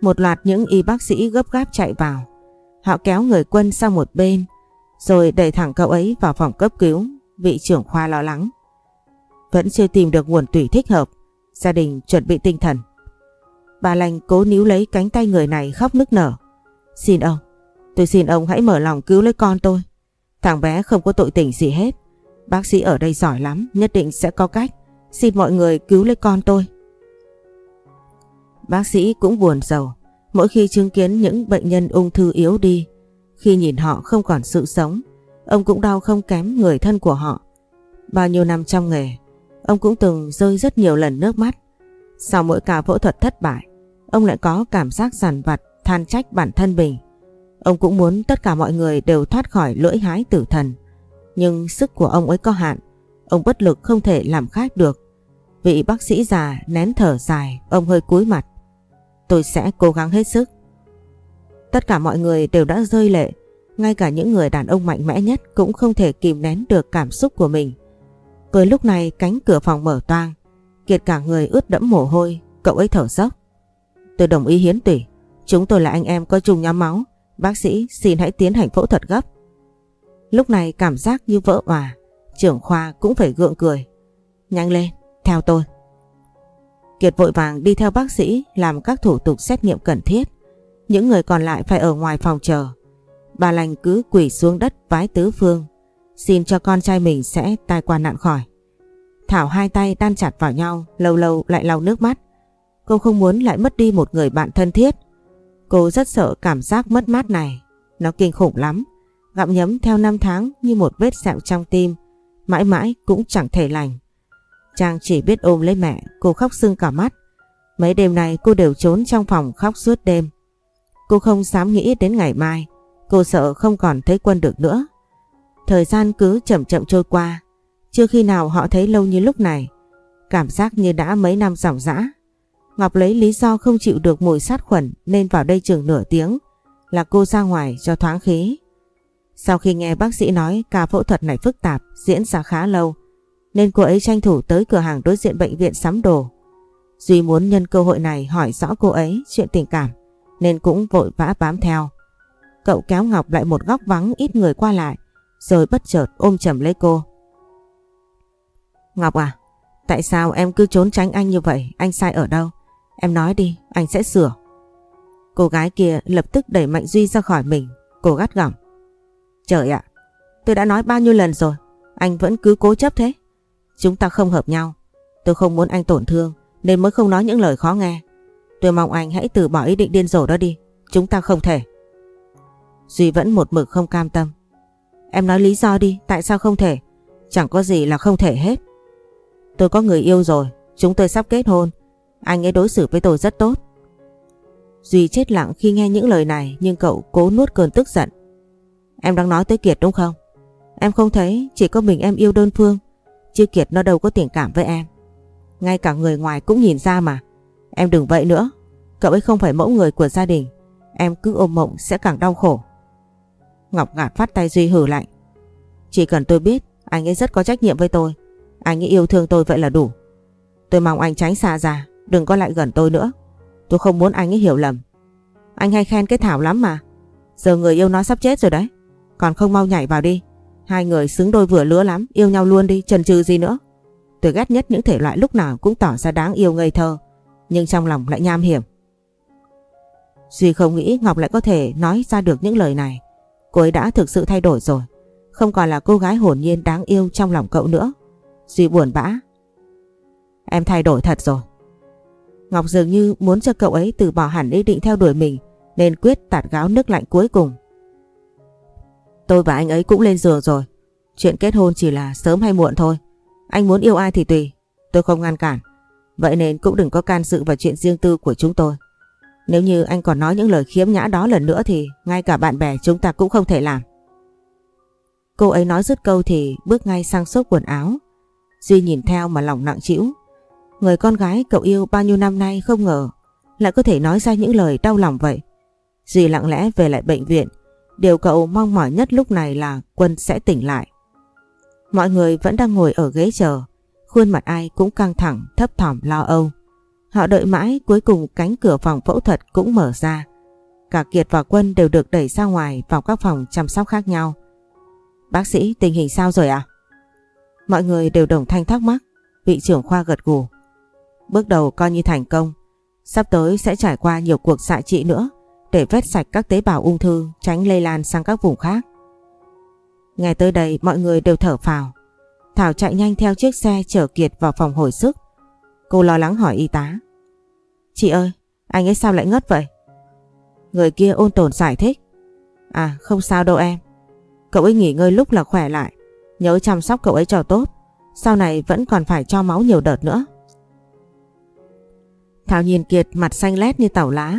Một loạt những y bác sĩ gấp gáp chạy vào. Họ kéo người quân sang một bên rồi đẩy thẳng cậu ấy vào phòng cấp cứu. Vị trưởng khoa lo lắng. Vẫn chưa tìm được nguồn tủy thích hợp. Gia đình chuẩn bị tinh thần. Bà lành cố níu lấy cánh tay người này khóc nức nở. Xin ông, tôi xin ông hãy mở lòng cứu lấy con tôi. Thằng bé không có tội tình gì hết. Bác sĩ ở đây giỏi lắm, nhất định sẽ có cách. Xin mọi người cứu lấy con tôi. Bác sĩ cũng buồn giàu. Mỗi khi chứng kiến những bệnh nhân ung thư yếu đi, khi nhìn họ không còn sự sống, ông cũng đau không kém người thân của họ. Bao nhiêu năm trong nghề, ông cũng từng rơi rất nhiều lần nước mắt. Sau mỗi ca phẫu thuật thất bại, ông lại có cảm giác giàn vặt, than trách bản thân mình. Ông cũng muốn tất cả mọi người đều thoát khỏi lưỡi hái tử thần. Nhưng sức của ông ấy có hạn, ông bất lực không thể làm khác được. Vị bác sĩ già nén thở dài, ông hơi cúi mặt. Tôi sẽ cố gắng hết sức. Tất cả mọi người đều đã rơi lệ, ngay cả những người đàn ông mạnh mẽ nhất cũng không thể kìm nén được cảm xúc của mình. Với lúc này cánh cửa phòng mở toang, Kiệt cả người ướt đẫm mồ hôi, cậu ấy thở dốc. Tôi đồng ý hiến tủy, chúng tôi là anh em có chung nhóm máu, bác sĩ xin hãy tiến hành phẫu thuật gấp. Lúc này cảm giác như vỡ hòa, trưởng khoa cũng phải gượng cười. Nhanh lên, theo tôi. Kiệt vội vàng đi theo bác sĩ làm các thủ tục xét nghiệm cần thiết. Những người còn lại phải ở ngoài phòng chờ. Bà lành cứ quỳ xuống đất vái tứ phương. Xin cho con trai mình sẽ tai qua nạn khỏi. Thảo hai tay đan chặt vào nhau, lâu lâu lại lau nước mắt. Cô không muốn lại mất đi một người bạn thân thiết. Cô rất sợ cảm giác mất mát này. Nó kinh khủng lắm. Gặm nhấm theo năm tháng như một vết sẹo trong tim. Mãi mãi cũng chẳng thể lành. Trang chỉ biết ôm lấy mẹ, cô khóc sưng cả mắt. Mấy đêm này cô đều trốn trong phòng khóc suốt đêm. Cô không dám nghĩ đến ngày mai. Cô sợ không còn thấy quân được nữa. Thời gian cứ chậm chậm trôi qua. Chưa khi nào họ thấy lâu như lúc này. Cảm giác như đã mấy năm ròng rã Ngọc lấy lý do không chịu được mùi sát khuẩn nên vào đây chừng nửa tiếng là cô ra ngoài cho thoáng khí. Sau khi nghe bác sĩ nói ca phẫu thuật này phức tạp, diễn ra khá lâu, nên cô ấy tranh thủ tới cửa hàng đối diện bệnh viện sắm đồ. Duy muốn nhân cơ hội này hỏi rõ cô ấy chuyện tình cảm, nên cũng vội vã bám theo. Cậu kéo Ngọc lại một góc vắng ít người qua lại, rồi bất chợt ôm chầm lấy cô. Ngọc à, tại sao em cứ trốn tránh anh như vậy? Anh sai ở đâu? Em nói đi, anh sẽ sửa. Cô gái kia lập tức đẩy Mạnh Duy ra khỏi mình, cô gắt gỏng. Trời ạ, tôi đã nói bao nhiêu lần rồi, anh vẫn cứ cố chấp thế. Chúng ta không hợp nhau, tôi không muốn anh tổn thương nên mới không nói những lời khó nghe. Tôi mong anh hãy từ bỏ ý định điên rồ đó đi, chúng ta không thể. Duy vẫn một mực không cam tâm. Em nói lý do đi, tại sao không thể? Chẳng có gì là không thể hết. Tôi có người yêu rồi, chúng tôi sắp kết hôn. Anh ấy đối xử với tôi rất tốt. Duy chết lặng khi nghe những lời này nhưng cậu cố nuốt cơn tức giận. Em đang nói tới Kiệt đúng không? Em không thấy chỉ có mình em yêu đơn phương. Chứ Kiệt nó đâu có tình cảm với em. Ngay cả người ngoài cũng nhìn ra mà. Em đừng vậy nữa. Cậu ấy không phải mẫu người của gia đình. Em cứ ôm mộng sẽ càng đau khổ. Ngọc gạt phát tay Duy hử lạnh. Chỉ cần tôi biết anh ấy rất có trách nhiệm với tôi. Anh ấy yêu thương tôi vậy là đủ. Tôi mong anh tránh xa ra, đừng có lại gần tôi nữa. Tôi không muốn anh ấy hiểu lầm. Anh hay khen cái Thảo lắm mà. Giờ người yêu nó sắp chết rồi đấy. Còn không mau nhảy vào đi. Hai người xứng đôi vừa lứa lắm, yêu nhau luôn đi, chần chừ gì nữa. Tôi ghét nhất những thể loại lúc nào cũng tỏ ra đáng yêu ngây thơ, nhưng trong lòng lại nham hiểm. Duy không nghĩ Ngọc lại có thể nói ra được những lời này. Cô ấy đã thực sự thay đổi rồi. Không còn là cô gái hồn nhiên đáng yêu trong lòng cậu nữa. Duy buồn bã. Em thay đổi thật rồi. Ngọc dường như muốn cho cậu ấy từ bỏ hẳn ý định theo đuổi mình nên quyết tạt gáo nước lạnh cuối cùng. Tôi và anh ấy cũng lên giường rồi. Chuyện kết hôn chỉ là sớm hay muộn thôi. Anh muốn yêu ai thì tùy. Tôi không ngăn cản. Vậy nên cũng đừng có can dự vào chuyện riêng tư của chúng tôi. Nếu như anh còn nói những lời khiếm nhã đó lần nữa thì ngay cả bạn bè chúng ta cũng không thể làm. Cô ấy nói dứt câu thì bước ngay sang xốp quần áo. Duy nhìn theo mà lòng nặng trĩu. Người con gái cậu yêu bao nhiêu năm nay không ngờ lại có thể nói ra những lời đau lòng vậy. Duy lặng lẽ về lại bệnh viện. Điều cậu mong mỏi nhất lúc này là Quân sẽ tỉnh lại. Mọi người vẫn đang ngồi ở ghế chờ. Khuôn mặt ai cũng căng thẳng, thấp thỏm lo âu. Họ đợi mãi cuối cùng cánh cửa phòng phẫu thuật cũng mở ra. Cả Kiệt và Quân đều được đẩy ra ngoài vào các phòng chăm sóc khác nhau. Bác sĩ tình hình sao rồi ạ? Mọi người đều đồng thanh thắc mắc, vị trưởng khoa gật gù. Bước đầu coi như thành công, sắp tới sẽ trải qua nhiều cuộc xạ trị nữa để vét sạch các tế bào ung thư tránh lây lan sang các vùng khác. Nghe tới đây mọi người đều thở phào. Thảo chạy nhanh theo chiếc xe chở Kiệt vào phòng hồi sức. Cô lo lắng hỏi y tá. Chị ơi, anh ấy sao lại ngất vậy? Người kia ôn tồn giải thích. À không sao đâu em. Cậu ấy nghỉ ngơi lúc là khỏe lại. Nhớ chăm sóc cậu ấy cho tốt. Sau này vẫn còn phải cho máu nhiều đợt nữa. Thảo nhìn Kiệt mặt xanh lét như tàu lá.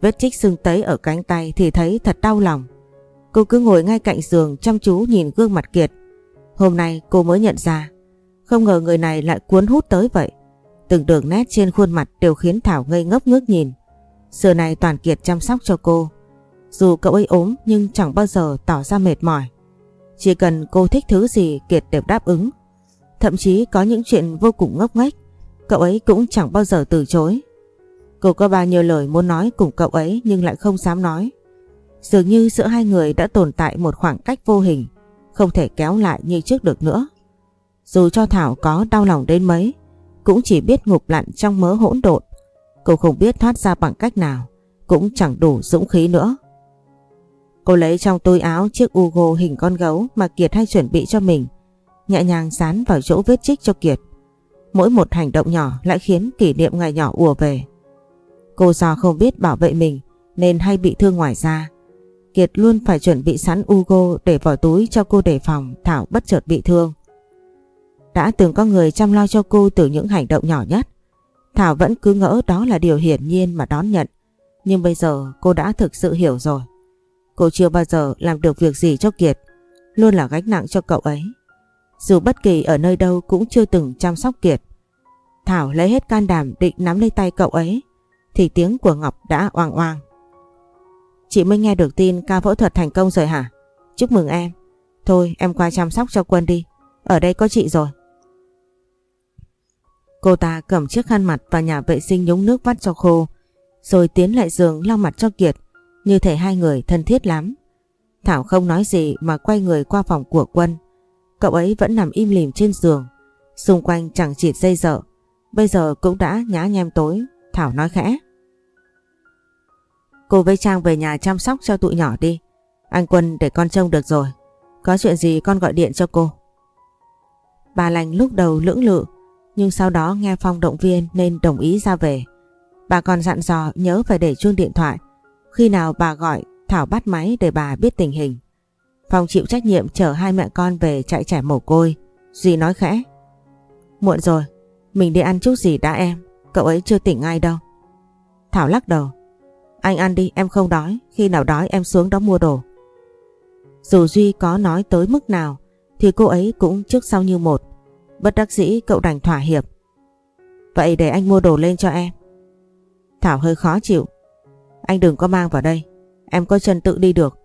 Vết chích sưng tấy ở cánh tay thì thấy thật đau lòng. Cô cứ ngồi ngay cạnh giường chăm chú nhìn gương mặt Kiệt. Hôm nay cô mới nhận ra. Không ngờ người này lại cuốn hút tới vậy. Từng đường nét trên khuôn mặt đều khiến Thảo ngây ngốc ngước nhìn. Xưa này Toàn Kiệt chăm sóc cho cô. Dù cậu ấy ốm nhưng chẳng bao giờ tỏ ra mệt mỏi. Chỉ cần cô thích thứ gì Kiệt đều đáp ứng. Thậm chí có những chuyện vô cùng ngốc nghếch, cậu ấy cũng chẳng bao giờ từ chối. Cô có bao nhiêu lời muốn nói cùng cậu ấy nhưng lại không dám nói. Dường như giữa hai người đã tồn tại một khoảng cách vô hình, không thể kéo lại như trước được nữa. Dù cho Thảo có đau lòng đến mấy, cũng chỉ biết ngục lặn trong mớ hỗn độn. Cô không biết thoát ra bằng cách nào, cũng chẳng đủ dũng khí nữa. Cô lấy trong túi áo chiếc Ugo hình con gấu mà Kiệt hay chuẩn bị cho mình, nhẹ nhàng dán vào chỗ vết chích cho Kiệt. Mỗi một hành động nhỏ lại khiến kỷ niệm ngày nhỏ ùa về. Cô do không biết bảo vệ mình nên hay bị thương ngoài da. Kiệt luôn phải chuẩn bị sẵn Ugo để vào túi cho cô đề phòng Thảo bất chợt bị thương. Đã từng có người chăm lo cho cô từ những hành động nhỏ nhất. Thảo vẫn cứ ngỡ đó là điều hiển nhiên mà đón nhận. Nhưng bây giờ cô đã thực sự hiểu rồi. Cô chưa bao giờ làm được việc gì cho Kiệt, luôn là gánh nặng cho cậu ấy. Dù bất kỳ ở nơi đâu cũng chưa từng chăm sóc Kiệt. Thảo lấy hết can đảm định nắm lấy tay cậu ấy, thì tiếng của Ngọc đã oang oang. Chị mới nghe được tin ca phẫu thuật thành công rồi hả? Chúc mừng em. Thôi em qua chăm sóc cho Quân đi. Ở đây có chị rồi. Cô ta cầm chiếc khăn mặt vào nhà vệ sinh nhúng nước vắt cho khô, rồi tiến lại giường lau mặt cho Kiệt, như thể hai người thân thiết lắm. Thảo không nói gì mà quay người qua phòng của Quân. Cậu ấy vẫn nằm im lìm trên giường, xung quanh chẳng chịt dây dở. Bây giờ cũng đã nhá nhem tối, Thảo nói khẽ. Cô với Trang về nhà chăm sóc cho tụi nhỏ đi. Anh Quân để con trông được rồi. Có chuyện gì con gọi điện cho cô. Bà lành lúc đầu lưỡng lự, nhưng sau đó nghe Phong động viên nên đồng ý ra về. Bà còn dặn dò nhớ phải để chuông điện thoại. Khi nào bà gọi, Thảo bắt máy để bà biết tình hình. Phong chịu trách nhiệm chở hai mẹ con về chạy trẻ mồ côi. Duy nói khẽ. Muộn rồi, mình đi ăn chút gì đã em. Cậu ấy chưa tỉnh ngay đâu. Thảo lắc đầu. Anh ăn đi, em không đói. Khi nào đói em xuống đó mua đồ. Dù Duy có nói tới mức nào thì cô ấy cũng trước sau như một. Bất đắc dĩ cậu đành thỏa hiệp. Vậy để anh mua đồ lên cho em. Thảo hơi khó chịu. Anh đừng có mang vào đây. Em có chân tự đi được.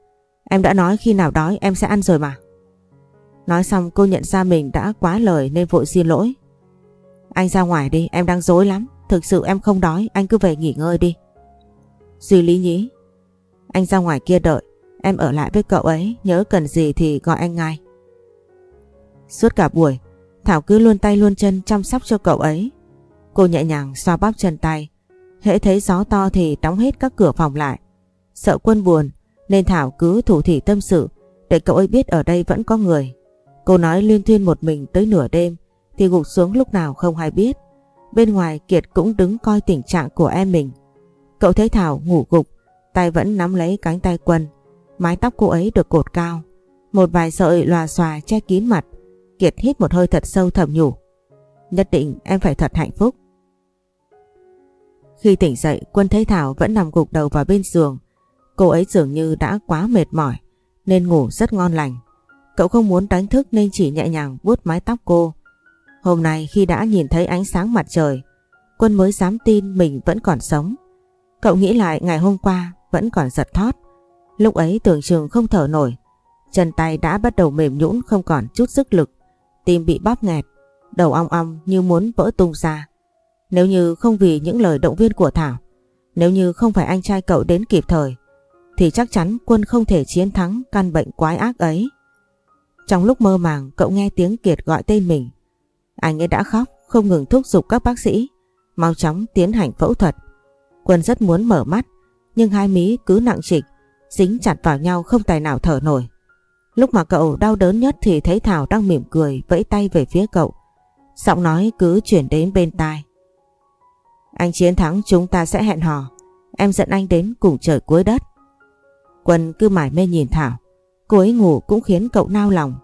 Em đã nói khi nào đói em sẽ ăn rồi mà. Nói xong cô nhận ra mình đã quá lời nên vội xin lỗi. Anh ra ngoài đi, em đang dối lắm. Thực sự em không đói, anh cứ về nghỉ ngơi đi. Duy lý nhí. Anh ra ngoài kia đợi, em ở lại với cậu ấy, nhớ cần gì thì gọi anh ngay. Suốt cả buổi, Thảo cứ luôn tay luôn chân chăm sóc cho cậu ấy. Cô nhẹ nhàng xoa bóp chân tay. Hễ thấy gió to thì đóng hết các cửa phòng lại. Sợ quân buồn nên Thảo cứ thủ thỉ tâm sự để cậu ấy biết ở đây vẫn có người. Cô nói liên thuyên một mình tới nửa đêm thì gục xuống lúc nào không hay biết. Bên ngoài Kiệt cũng đứng coi tình trạng của em mình. Cậu thấy Thảo ngủ gục, tay vẫn nắm lấy cánh tay Quân. Mái tóc cô ấy được cột cao. Một vài sợi lòa xòa che kín mặt. Kiệt hít một hơi thật sâu thầm nhủ. Nhất định em phải thật hạnh phúc. Khi tỉnh dậy, Quân thấy Thảo vẫn nằm gục đầu vào bên giường. Cô ấy dường như đã quá mệt mỏi nên ngủ rất ngon lành. Cậu không muốn đánh thức nên chỉ nhẹ nhàng vuốt mái tóc cô. Hôm nay khi đã nhìn thấy ánh sáng mặt trời, Quân mới dám tin mình vẫn còn sống. Cậu nghĩ lại ngày hôm qua vẫn còn giật thót. Lúc ấy tưởng chừng không thở nổi. Chân tay đã bắt đầu mềm nhũn không còn chút sức lực. Tim bị bóp nghẹt, đầu ong ong như muốn vỡ tung ra. Nếu như không vì những lời động viên của Thảo, nếu như không phải anh trai cậu đến kịp thời, thì chắc chắn quân không thể chiến thắng căn bệnh quái ác ấy. Trong lúc mơ màng cậu nghe tiếng Kiệt gọi tên mình. Anh ấy đã khóc, không ngừng thúc giục các bác sĩ, mau chóng tiến hành phẫu thuật. Quân rất muốn mở mắt, nhưng hai mí cứ nặng trịch, dính chặt vào nhau không tài nào thở nổi. Lúc mà cậu đau đớn nhất thì thấy Thảo đang mỉm cười vẫy tay về phía cậu. Giọng nói cứ chuyển đến bên tai. Anh chiến thắng chúng ta sẽ hẹn hò. Em dẫn anh đến cùng trời cuối đất. Quân cứ mải mê nhìn Thảo. Cô ấy ngủ cũng khiến cậu nao lòng.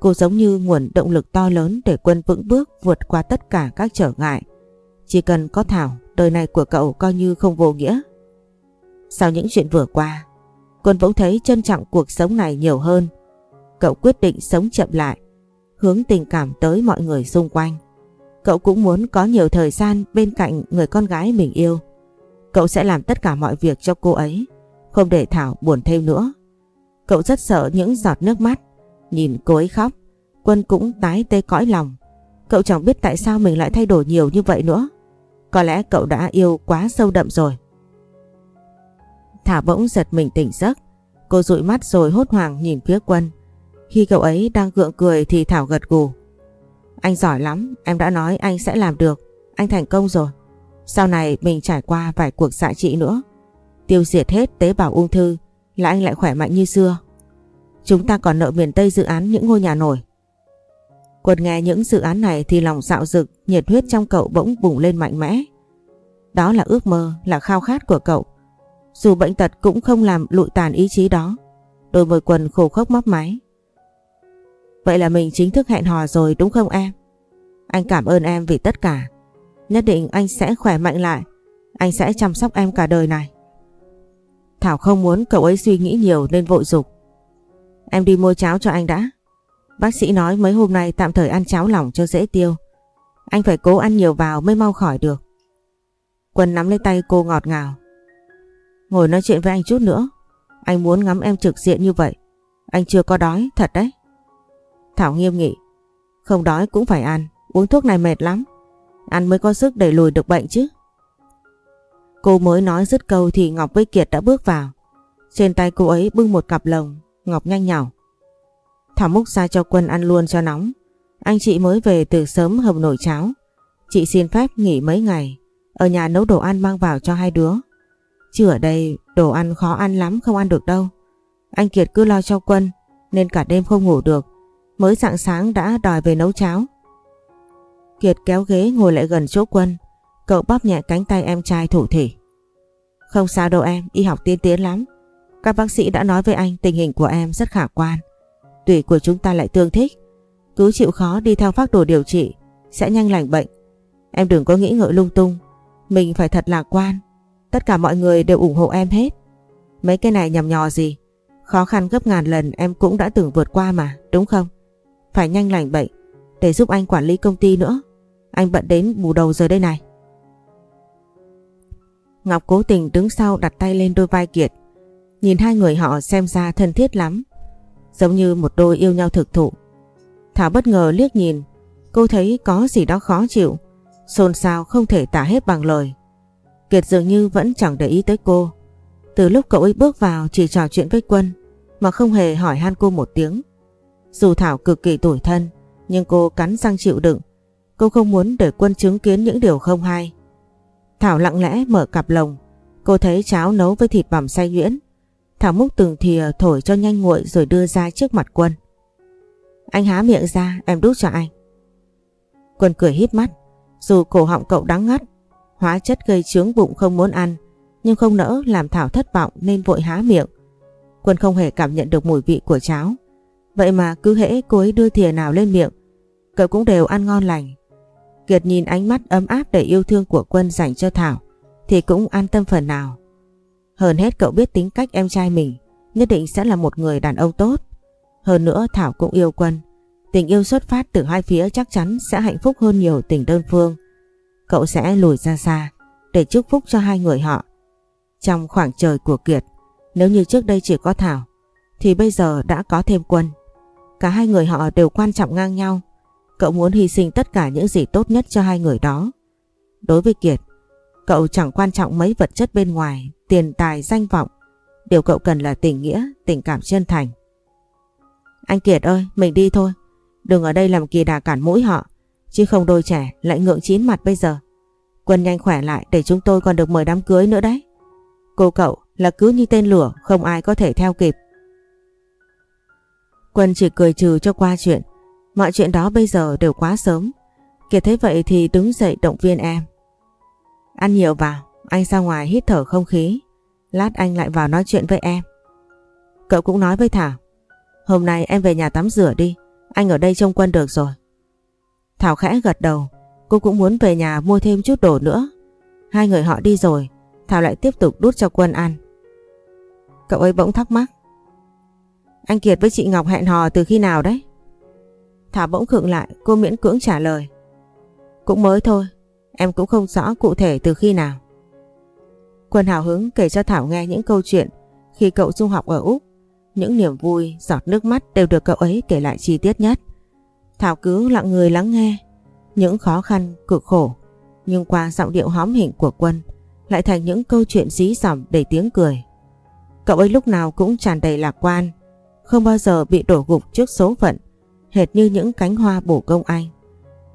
Cô giống như nguồn động lực to lớn để Quân vững bước vượt qua tất cả các trở ngại. Chỉ cần có Thảo, đời này của cậu coi như không vô nghĩa. Sau những chuyện vừa qua, Quân bỗng thấy trân trọng cuộc sống này nhiều hơn. Cậu quyết định sống chậm lại, hướng tình cảm tới mọi người xung quanh. Cậu cũng muốn có nhiều thời gian bên cạnh người con gái mình yêu. Cậu sẽ làm tất cả mọi việc cho cô ấy, không để Thảo buồn thêm nữa. Cậu rất sợ những giọt nước mắt, nhìn cô ấy khóc, Quân cũng tái tê cõi lòng. Cậu chẳng biết tại sao mình lại thay đổi nhiều như vậy nữa. Có lẽ cậu đã yêu quá sâu đậm rồi. Thảo bỗng giật mình tỉnh giấc. Cô dụi mắt rồi hốt hoảng nhìn phía Quân. Khi cậu ấy đang gượng cười thì Thảo gật gù. Anh giỏi lắm, em đã nói anh sẽ làm được. Anh thành công rồi. Sau này mình trải qua vài cuộc xạ trị nữa. Tiêu diệt hết tế bào ung thư là anh lại khỏe mạnh như xưa. Chúng ta còn nợ miền Tây dự án những ngôi nhà nổi. Quân nghe những dự án này thì lòng dạo dực, nhiệt huyết trong cậu bỗng bùng lên mạnh mẽ. Đó là ước mơ, là khao khát của cậu. Dù bệnh tật cũng không làm lụi tàn ý chí đó. Đôi môi quần khổ khốc móc máy. Vậy là mình chính thức hẹn hò rồi đúng không em? Anh cảm ơn em vì tất cả. Nhất định anh sẽ khỏe mạnh lại. Anh sẽ chăm sóc em cả đời này. Thảo không muốn cậu ấy suy nghĩ nhiều nên vội dục. Em đi mua cháo cho anh đã. Bác sĩ nói mấy hôm nay tạm thời ăn cháo lỏng cho dễ tiêu. Anh phải cố ăn nhiều vào mới mau khỏi được. Quân nắm lấy tay cô ngọt ngào. Ngồi nói chuyện với anh chút nữa. Anh muốn ngắm em trực diện như vậy. Anh chưa có đói, thật đấy. Thảo nghiêm nghị. Không đói cũng phải ăn. Uống thuốc này mệt lắm. Ăn mới có sức đẩy lùi được bệnh chứ. Cô mới nói dứt câu thì Ngọc với Kiệt đã bước vào. Trên tay cô ấy bưng một cặp lồng. Ngọc nhanh nhỏ. Thảo múc ra cho quân ăn luôn cho nóng. Anh chị mới về từ sớm hầm nổi cháo. Chị xin phép nghỉ mấy ngày. Ở nhà nấu đồ ăn mang vào cho hai đứa. Chứ ở đây đồ ăn khó ăn lắm không ăn được đâu. Anh Kiệt cứ lo cho quân nên cả đêm không ngủ được. Mới sáng sáng đã đòi về nấu cháo. Kiệt kéo ghế ngồi lại gần chỗ quân. Cậu bóp nhẹ cánh tay em trai thủ thỉ. Không sao đâu em, y học tiên tiến lắm. Các bác sĩ đã nói với anh tình hình của em rất khả quan. Tủy của chúng ta lại tương thích. Cứ chịu khó đi theo phác đồ điều trị, sẽ nhanh lành bệnh. Em đừng có nghĩ ngợi lung tung. Mình phải thật lạc quan. Tất cả mọi người đều ủng hộ em hết. Mấy cái này nhầm nhò gì. Khó khăn gấp ngàn lần em cũng đã từng vượt qua mà, đúng không? Phải nhanh lành bệnh, để giúp anh quản lý công ty nữa. Anh bận đến bù đầu giờ đây này. Ngọc cố tình đứng sau đặt tay lên đôi vai Kiệt. Nhìn hai người họ xem ra thân thiết lắm. Giống như một đôi yêu nhau thực thụ. Thảo bất ngờ liếc nhìn. Cô thấy có gì đó khó chịu. Xôn xao không thể tả hết bằng lời. Kiệt dường như vẫn chẳng để ý tới cô. Từ lúc cậu ấy bước vào chỉ trò chuyện với Quân mà không hề hỏi han cô một tiếng. Dù Thảo cực kỳ tủi thân, nhưng cô cắn răng chịu đựng. Cô không muốn để Quân chứng kiến những điều không hay. Thảo lặng lẽ mở cặp lồng. Cô thấy cháo nấu với thịt bằm xay nhuyễn. Thảo múc từng thìa ờ, thổi cho nhanh nguội rồi đưa ra trước mặt Quân. Anh há miệng ra em đút cho anh. Quân cười híp mắt. Dù cổ họng cậu đắng ngắt, hóa chất gây trướng bụng không muốn ăn, nhưng không nỡ làm Thảo thất vọng nên vội há miệng. Quân không hề cảm nhận được mùi vị của cháo. Vậy mà cứ hễ cô ấy đưa thìa nào lên miệng, cậu cũng đều ăn ngon lành. Kiệt nhìn ánh mắt ấm áp đầy yêu thương của Quân dành cho Thảo thì cũng an tâm phần nào. Hơn hết cậu biết tính cách em trai mình nhất định sẽ là một người đàn ông tốt. Hơn nữa Thảo cũng yêu Quân. Tình yêu xuất phát từ hai phía chắc chắn sẽ hạnh phúc hơn nhiều tình đơn phương. Cậu sẽ lùi ra xa để chúc phúc cho hai người họ. Trong khoảng trời của Kiệt, nếu như trước đây chỉ có Thảo, thì bây giờ đã có thêm Quân. Cả hai người họ đều quan trọng ngang nhau. Cậu muốn hy sinh tất cả những gì tốt nhất cho hai người đó. Đối với Kiệt, cậu chẳng quan trọng mấy vật chất bên ngoài, tiền tài, danh vọng. Điều cậu cần là tình nghĩa, tình cảm chân thành. Anh Kiệt ơi, mình đi thôi. Đừng ở đây làm kỳ đà cản mũi họ. Chứ không đôi trẻ lại ngượng chín mặt bây giờ. Quân nhanh khỏe lại để chúng tôi còn được mời đám cưới nữa đấy. Cô cậu là cứ như tên lửa không ai có thể theo kịp. Quân chỉ cười trừ cho qua chuyện. Mọi chuyện đó bây giờ đều quá sớm. Kiệt thấy vậy thì đứng dậy động viên em. Ăn nhiều vào, anh ra ngoài hít thở không khí. Lát anh lại vào nói chuyện với em. Cậu cũng nói với Thảo. Hôm nay em về nhà tắm rửa đi. Anh ở đây trông quân được rồi. Thảo khẽ gật đầu. Cô cũng muốn về nhà mua thêm chút đồ nữa. Hai người họ đi rồi. Thảo lại tiếp tục đút cho quân ăn. Cậu ấy bỗng thắc mắc. Anh Kiệt với chị Ngọc hẹn hò từ khi nào đấy? Thảo bỗng khựng lại, cô miễn cưỡng trả lời. Cũng mới thôi, em cũng không rõ cụ thể từ khi nào. Quân hào hứng kể cho Thảo nghe những câu chuyện khi cậu du học ở Úc. Những niềm vui, giọt nước mắt đều được cậu ấy kể lại chi tiết nhất. Thảo cứ lặng người lắng nghe những khó khăn, cực khổ. Nhưng qua giọng điệu hóm hình của Quân lại thành những câu chuyện dí dỏm đầy tiếng cười. Cậu ấy lúc nào cũng tràn đầy lạc quan, không bao giờ bị đổ gục trước số phận, hệt như những cánh hoa bổ công anh.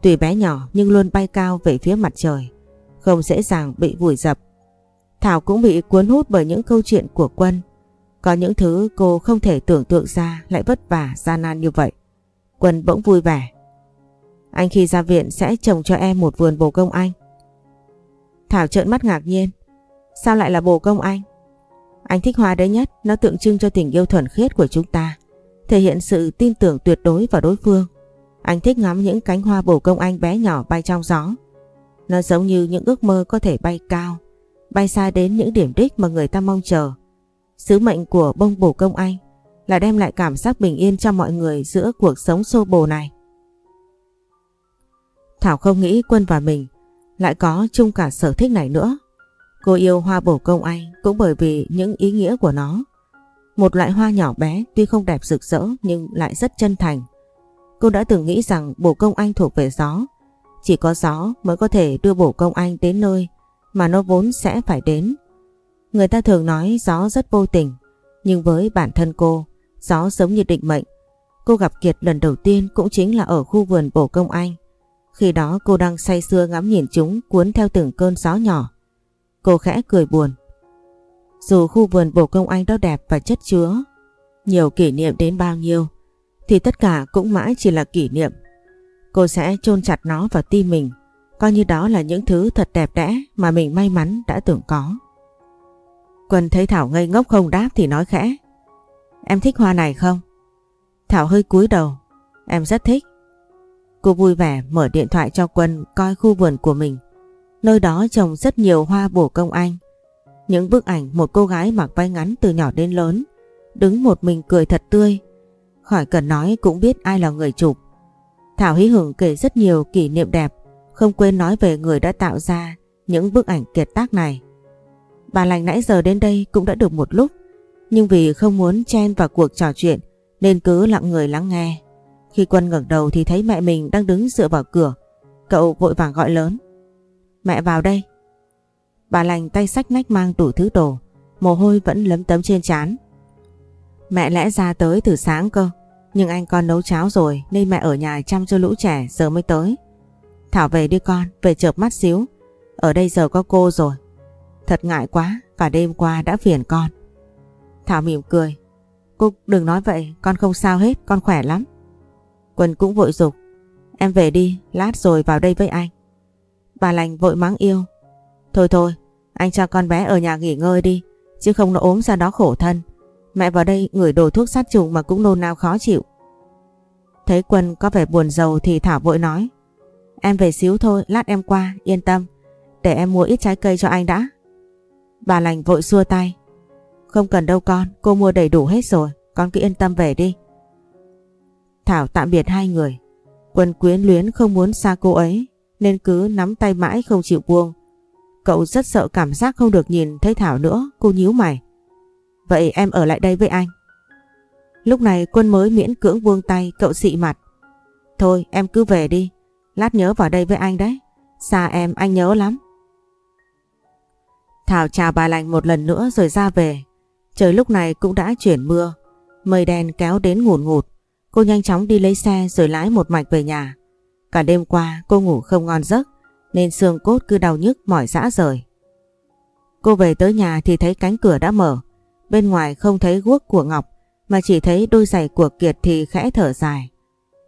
Tuy bé nhỏ nhưng luôn bay cao về phía mặt trời, không dễ dàng bị vùi dập. Thảo cũng bị cuốn hút bởi những câu chuyện của Quân. Có những thứ cô không thể tưởng tượng ra lại vất vả gian nan như vậy. Quân bỗng vui vẻ. Anh khi ra viện sẽ trồng cho em một vườn bồ công anh. Thảo trợn mắt ngạc nhiên. Sao lại là bồ công anh? Anh thích hoa đấy nhất, nó tượng trưng cho tình yêu thuần khiết của chúng ta, thể hiện sự tin tưởng tuyệt đối vào đối phương. Anh thích ngắm những cánh hoa bổ công anh bé nhỏ bay trong gió. Nó giống như những ước mơ có thể bay cao, bay xa đến những điểm đích mà người ta mong chờ. Sứ mệnh của bông bổ công anh là đem lại cảm giác bình yên cho mọi người giữa cuộc sống xô bồ này. Thảo không nghĩ Quân và mình lại có chung cả sở thích này nữa. Cô yêu hoa bổ công anh cũng bởi vì những ý nghĩa của nó. Một loại hoa nhỏ bé tuy không đẹp rực rỡ nhưng lại rất chân thành. Cô đã từng nghĩ rằng bổ công anh thuộc về gió. Chỉ có gió mới có thể đưa bổ công anh đến nơi mà nó vốn sẽ phải đến. Người ta thường nói gió rất vô tình, nhưng với bản thân cô, gió giống như định mệnh. Cô gặp Kiệt lần đầu tiên cũng chính là ở khu vườn bổ công anh. Khi đó cô đang say sưa ngắm nhìn chúng cuốn theo từng cơn gió nhỏ. Cô khẽ cười buồn. Dù khu vườn bổ công anh đó đẹp và chất chứa, nhiều kỷ niệm đến bao nhiêu, thì tất cả cũng mãi chỉ là kỷ niệm. Cô sẽ chôn chặt nó vào tim mình, coi như đó là những thứ thật đẹp đẽ mà mình may mắn đã tưởng có. Quân thấy Thảo ngây ngốc không đáp thì nói khẽ. Em thích hoa này không? Thảo hơi cúi đầu. Em rất thích. Cô vui vẻ mở điện thoại cho Quân coi khu vườn của mình. Nơi đó trồng rất nhiều hoa bổ công anh. Những bức ảnh một cô gái mặc váy ngắn từ nhỏ đến lớn, đứng một mình cười thật tươi. Khỏi cần nói cũng biết ai là người chụp. Thảo hí hưởng kể rất nhiều kỷ niệm đẹp, không quên nói về người đã tạo ra những bức ảnh kiệt tác này. Bà lành nãy giờ đến đây cũng đã được một lúc, nhưng vì không muốn chen vào cuộc trò chuyện nên cứ lặng người lắng nghe. Khi Quân ngẩng đầu thì thấy mẹ mình đang đứng dựa vào cửa. Cậu vội vàng gọi lớn. Mẹ vào đây. Bà lành tay sách nách mang đủ thứ đồ, mồ hôi vẫn lấm tấm trên trán. Mẹ lẽ ra tới từ sáng cơ, nhưng anh con nấu cháo rồi nên mẹ ở nhà chăm cho lũ trẻ giờ mới tới. Thảo về đi con, về chợp mắt xíu. Ở đây giờ có cô rồi. Thật ngại quá, cả đêm qua đã phiền con. Thảo mỉm cười. Cô đừng nói vậy, con không sao hết, con khỏe lắm. Quân cũng vội dục Em về đi, lát rồi vào đây với anh. Bà lành vội mắng yêu. Thôi thôi, anh cho con bé ở nhà nghỉ ngơi đi, chứ không nó ốm ra đó khổ thân. Mẹ vào đây ngửi đồ thuốc sát trùng mà cũng nôn nao khó chịu. Thấy Quân có vẻ buồn giàu thì Thảo vội nói. Em về xíu thôi, lát em qua, yên tâm. Để em mua ít trái cây cho anh đã. Bà lành vội xua tay. Không cần đâu con, cô mua đầy đủ hết rồi, con cứ yên tâm về đi. Thảo tạm biệt hai người. Quân quyến luyến không muốn xa cô ấy nên cứ nắm tay mãi không chịu buông. Cậu rất sợ cảm giác không được nhìn thấy Thảo nữa, cô nhíu mày. Vậy em ở lại đây với anh. Lúc này quân mới miễn cưỡng buông tay, cậu xị mặt. Thôi em cứ về đi, lát nhớ vào đây với anh đấy. Xa em anh nhớ lắm. Thảo chào bà lành một lần nữa rồi ra về. Trời lúc này cũng đã chuyển mưa. Mây đen kéo đến ngủn ngụt. Cô nhanh chóng đi lấy xe rồi lái một mạch về nhà. Cả đêm qua cô ngủ không ngon giấc nên xương cốt cứ đau nhức mỏi rã rời. Cô về tới nhà thì thấy cánh cửa đã mở. Bên ngoài không thấy guốc của Ngọc mà chỉ thấy đôi giày của Kiệt thì khẽ thở dài.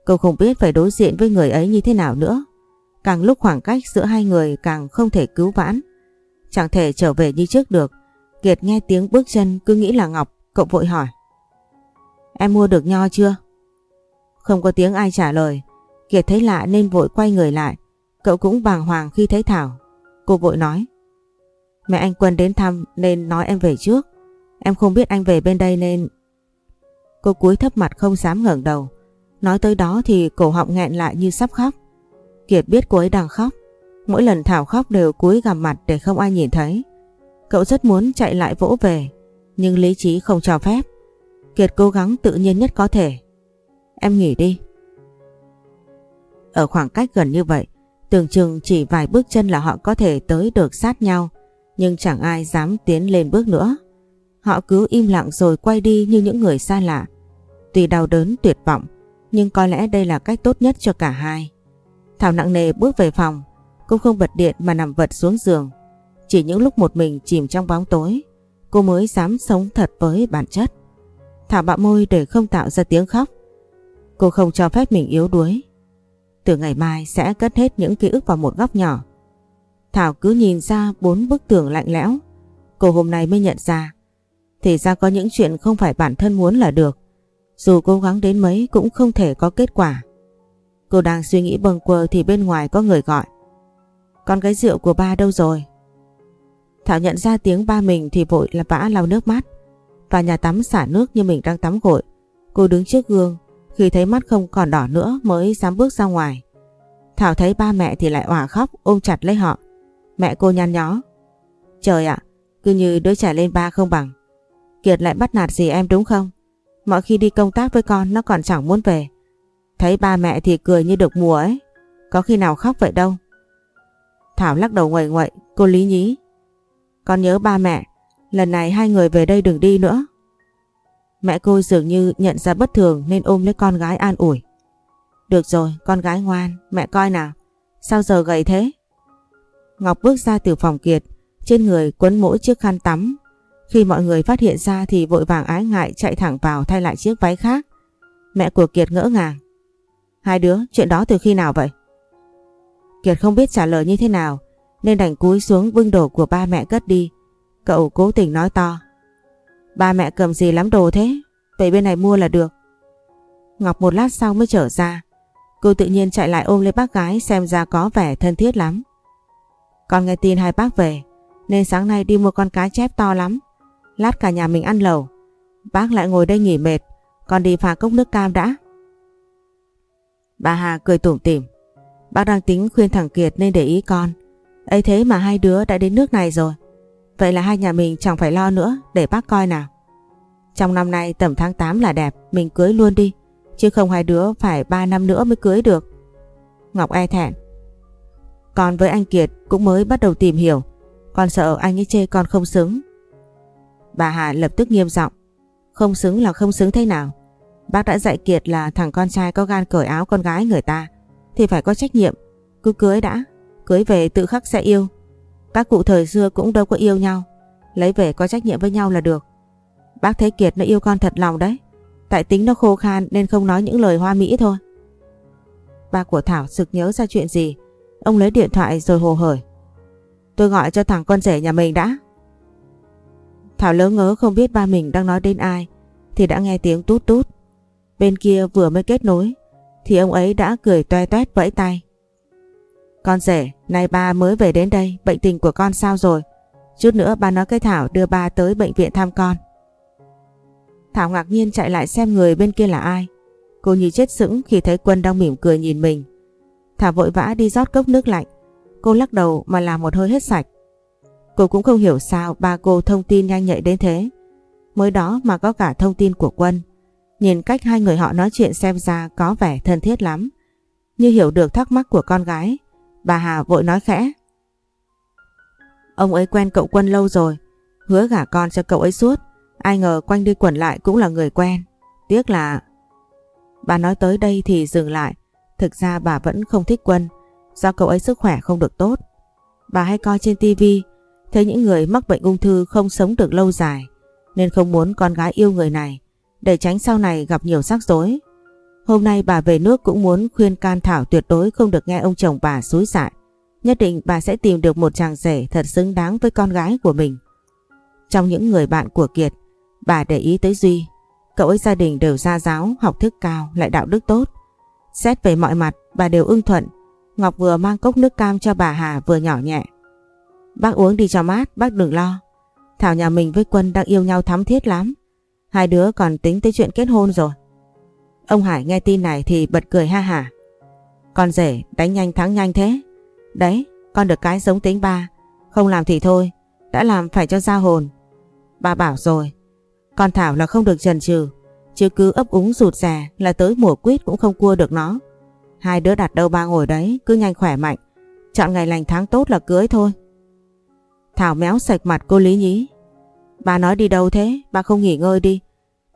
Cô không biết phải đối diện với người ấy như thế nào nữa. Càng lúc khoảng cách giữa hai người càng không thể cứu vãn. Chẳng thể trở về như trước được. Kiệt nghe tiếng bước chân cứ nghĩ là Ngọc, cậu vội hỏi. Em mua được nho chưa? Không có tiếng ai trả lời. Kiệt thấy lạ nên vội quay người lại. Cậu cũng bàng hoàng khi thấy Thảo. Cô vội nói. Mẹ anh Quân đến thăm nên nói em về trước. Em không biết anh về bên đây nên... Cô cúi thấp mặt không dám ngẩng đầu. Nói tới đó thì cổ họng nghẹn lại như sắp khóc. Kiệt biết cô ấy đang khóc. Mỗi lần Thảo khóc đều cúi gằm mặt để không ai nhìn thấy. Cậu rất muốn chạy lại vỗ về, nhưng lý trí không cho phép. Kiệt cố gắng tự nhiên nhất có thể. Em nghỉ đi. Ở khoảng cách gần như vậy, tưởng chừng chỉ vài bước chân là họ có thể tới được sát nhau, nhưng chẳng ai dám tiến lên bước nữa. Họ cứ im lặng rồi quay đi như những người xa lạ. Tuy đau đớn tuyệt vọng, nhưng có lẽ đây là cách tốt nhất cho cả hai. Thảo nặng nề bước về phòng, cô không bật điện mà nằm vật xuống giường. Chỉ những lúc một mình chìm trong bóng tối, cô mới dám sống thật với bản chất. Thảo bạ môi để không tạo ra tiếng khóc. Cô không cho phép mình yếu đuối. Từ ngày mai sẽ cất hết những ký ức vào một góc nhỏ. Thảo cứ nhìn ra bốn bức tường lạnh lẽo. Cô hôm nay mới nhận ra. Thì ra có những chuyện không phải bản thân muốn là được. Dù cố gắng đến mấy cũng không thể có kết quả. Cô đang suy nghĩ bâng quơ thì bên ngoài có người gọi. Con cái rượu của ba đâu rồi? Thảo nhận ra tiếng ba mình thì vội là vã lau nước mắt. Và nhà tắm xả nước như mình đang tắm gội. Cô đứng trước gương, khi thấy mắt không còn đỏ nữa mới dám bước ra ngoài. Thảo thấy ba mẹ thì lại òa khóc ôm chặt lấy họ. Mẹ cô nhăn nhó. Trời ạ, cứ như đứa trẻ lên ba không bằng. Kiệt lại bắt nạt gì em đúng không? Mọi khi đi công tác với con nó còn chẳng muốn về. Thấy ba mẹ thì cười như được mùa ấy. Có khi nào khóc vậy đâu. Thảo lắc đầu nguậy nguậy, cô lý nhí. Con nhớ ba mẹ, lần này hai người về đây đừng đi nữa. Mẹ cô dường như nhận ra bất thường nên ôm lấy con gái an ủi. Được rồi, con gái ngoan, mẹ coi nào. Sao giờ gầy thế? Ngọc bước ra từ phòng kiệt, trên người quấn mỗi chiếc khăn tắm. Khi mọi người phát hiện ra thì vội vàng ái ngại chạy thẳng vào thay lại chiếc váy khác. Mẹ của Kiệt ngỡ ngàng. Hai đứa, chuyện đó từ khi nào vậy? Kiệt không biết trả lời như thế nào nên đành cúi xuống bưng đồ của ba mẹ cất đi. Cậu cố tình nói to. Ba mẹ cầm gì lắm đồ thế? Vậy bên này mua là được. Ngọc một lát sau mới trở ra. Cô tự nhiên chạy lại ôm lấy bác gái xem ra có vẻ thân thiết lắm. Con nghe tin hai bác về nên sáng nay đi mua con cá chép to lắm. Lát cả nhà mình ăn lẩu. Bác lại ngồi đây nghỉ mệt. Con đi pha cốc nước cam đã. Bà Hà cười tủm tỉm. Bác đang tính khuyên thằng Kiệt nên để ý con. ấy thế mà hai đứa đã đến nước này rồi. Vậy là hai nhà mình chẳng phải lo nữa để bác coi nào. Trong năm nay tầm tháng 8 là đẹp, mình cưới luôn đi. Chứ không hai đứa phải 3 năm nữa mới cưới được. Ngọc e thẹn. Còn với anh Kiệt cũng mới bắt đầu tìm hiểu. Con sợ anh ấy chê con không xứng. Bà Hà lập tức nghiêm giọng. Không xứng là không xứng thế nào? Bác đã dạy Kiệt là thằng con trai có gan cởi áo con gái người ta. Thì phải có trách nhiệm. Cứ cưới đã. Cưới về tự khắc sẽ yêu. Các cụ thời xưa cũng đâu có yêu nhau. Lấy về có trách nhiệm với nhau là được. Bác thấy Kiệt nó yêu con thật lòng đấy. Tại tính nó khô khan nên không nói những lời hoa mỹ thôi. Ba của Thảo sực nhớ ra chuyện gì. Ông lấy điện thoại rồi hồ hởi. Tôi gọi cho thằng con rể nhà mình đã. Thảo lớn ngớ không biết ba mình đang nói đến ai thì đã nghe tiếng tút tút. Bên kia vừa mới kết nối thì ông ấy đã cười toe toét vẫy tay. Con rể, nay ba mới về đến đây, bệnh tình của con sao rồi? Chút nữa ba nói cái Thảo đưa ba tới bệnh viện thăm con. Thảo ngạc nhiên chạy lại xem người bên kia là ai. Cô như chết sững khi thấy Quân đang mỉm cười nhìn mình. Thảo vội vã đi rót cốc nước lạnh. Cô lắc đầu mà làm một hơi hết sạch. Cô cũng không hiểu sao ba cô thông tin nhanh nhạy đến thế. Mới đó mà có cả thông tin của Quân. Nhìn cách hai người họ nói chuyện xem ra có vẻ thân thiết lắm. Như hiểu được thắc mắc của con gái Bà Hà vội nói khẽ. Ông ấy quen cậu Quân lâu rồi, hứa gả con cho cậu ấy suốt. Ai ngờ quanh đi quẩn lại cũng là người quen. Tiếc là... Bà nói tới đây thì dừng lại. Thực ra bà vẫn không thích Quân, do cậu ấy sức khỏe không được tốt. Bà hay coi trên tivi thấy những người mắc bệnh ung thư không sống được lâu dài nên không muốn con gái yêu người này để tránh sau này gặp nhiều rắc rối. Hôm nay bà về nước cũng muốn khuyên can Thảo tuyệt đối không được nghe ông chồng bà xúi dại. Nhất định bà sẽ tìm được một chàng rể thật xứng đáng với con gái của mình. Trong những người bạn của Kiệt, bà để ý tới Duy. Cậu ấy gia đình đều gia giáo, học thức cao, lại đạo đức tốt. Xét về mọi mặt, bà đều ưng thuận. Ngọc vừa mang cốc nước cam cho bà Hà vừa nhỏ nhẹ. Bác uống đi cho mát, bác đừng lo. Thảo nhà mình với Quân đang yêu nhau thắm thiết lắm. Hai đứa còn tính tới chuyện kết hôn rồi. Ông Hải nghe tin này thì bật cười ha hả. Con rể đánh nhanh thắng nhanh thế. Đấy, con được cái giống tính ba. Không làm thì thôi, đã làm phải cho ra hồn. Bà bảo rồi, con Thảo là không được trần trừ. Chứ cứ ấp úng rụt rè là tới mùa quýt cũng không cua được nó. Hai đứa đặt đâu ba ngồi đấy, cứ nhanh khỏe mạnh. Chọn ngày lành tháng tốt là cưới thôi. Thảo méo sạch mặt cô Lý Nhí. Bà nói đi đâu thế? Bà không nghỉ ngơi đi.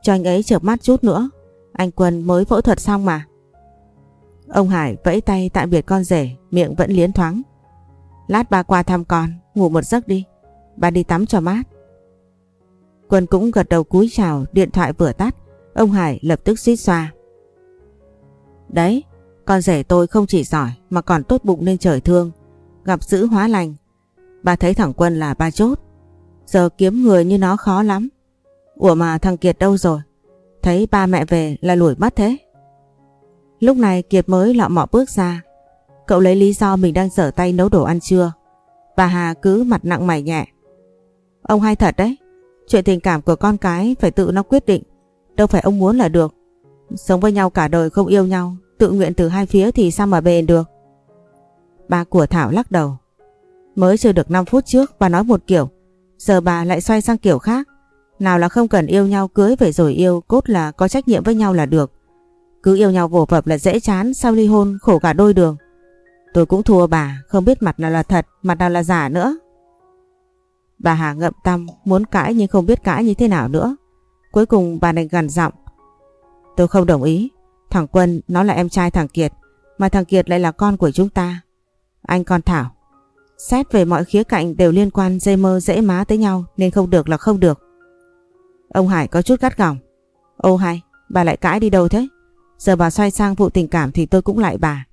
Cho anh ấy chợp mắt chút nữa. Anh Quân mới phẫu thuật xong mà. Ông Hải vẫy tay tạm biệt con rể, miệng vẫn liến thoáng. Lát bà qua thăm con, ngủ một giấc đi. Bà đi tắm cho mát. Quân cũng gật đầu cúi chào, điện thoại vừa tắt. Ông Hải lập tức suýt xoa. Đấy, con rể tôi không chỉ giỏi mà còn tốt bụng nên trời thương. Gặp giữ hóa lành. Bà thấy thằng Quân là ba chốt. Giờ kiếm người như nó khó lắm. Ủa mà thằng Kiệt đâu rồi? Thấy ba mẹ về là lủi mất thế. Lúc này Kiệt mới lọ mọ bước ra. Cậu lấy lý do mình đang dở tay nấu đồ ăn trưa. Bà Hà cứ mặt nặng mày nhẹ. Ông hay thật đấy. Chuyện tình cảm của con cái phải tự nó quyết định. Đâu phải ông muốn là được. Sống với nhau cả đời không yêu nhau. Tự nguyện từ hai phía thì sao mà bền được. Ba của Thảo lắc đầu. Mới chưa được 5 phút trước bà nói một kiểu. Giờ bà lại xoay sang kiểu khác. Nào là không cần yêu nhau cưới về rồi yêu, cốt là có trách nhiệm với nhau là được. Cứ yêu nhau vồ vập là dễ chán, sau ly hôn khổ cả đôi đường. Tôi cũng thua bà, không biết mặt nào là thật, mặt nào là giả nữa. Bà Hà ngậm tâm, muốn cãi nhưng không biết cãi như thế nào nữa. Cuối cùng bà đành gần giọng. Tôi không đồng ý, thằng Quân nó là em trai thằng Kiệt, mà thằng Kiệt lại là con của chúng ta. Anh con Thảo, xét về mọi khía cạnh đều liên quan dây mơ dễ má tới nhau nên không được là không được. Ông Hải có chút gắt gỏng. Ô hay, bà lại cãi đi đâu thế? Giờ bà xoay sang vụ tình cảm thì tôi cũng lại bà.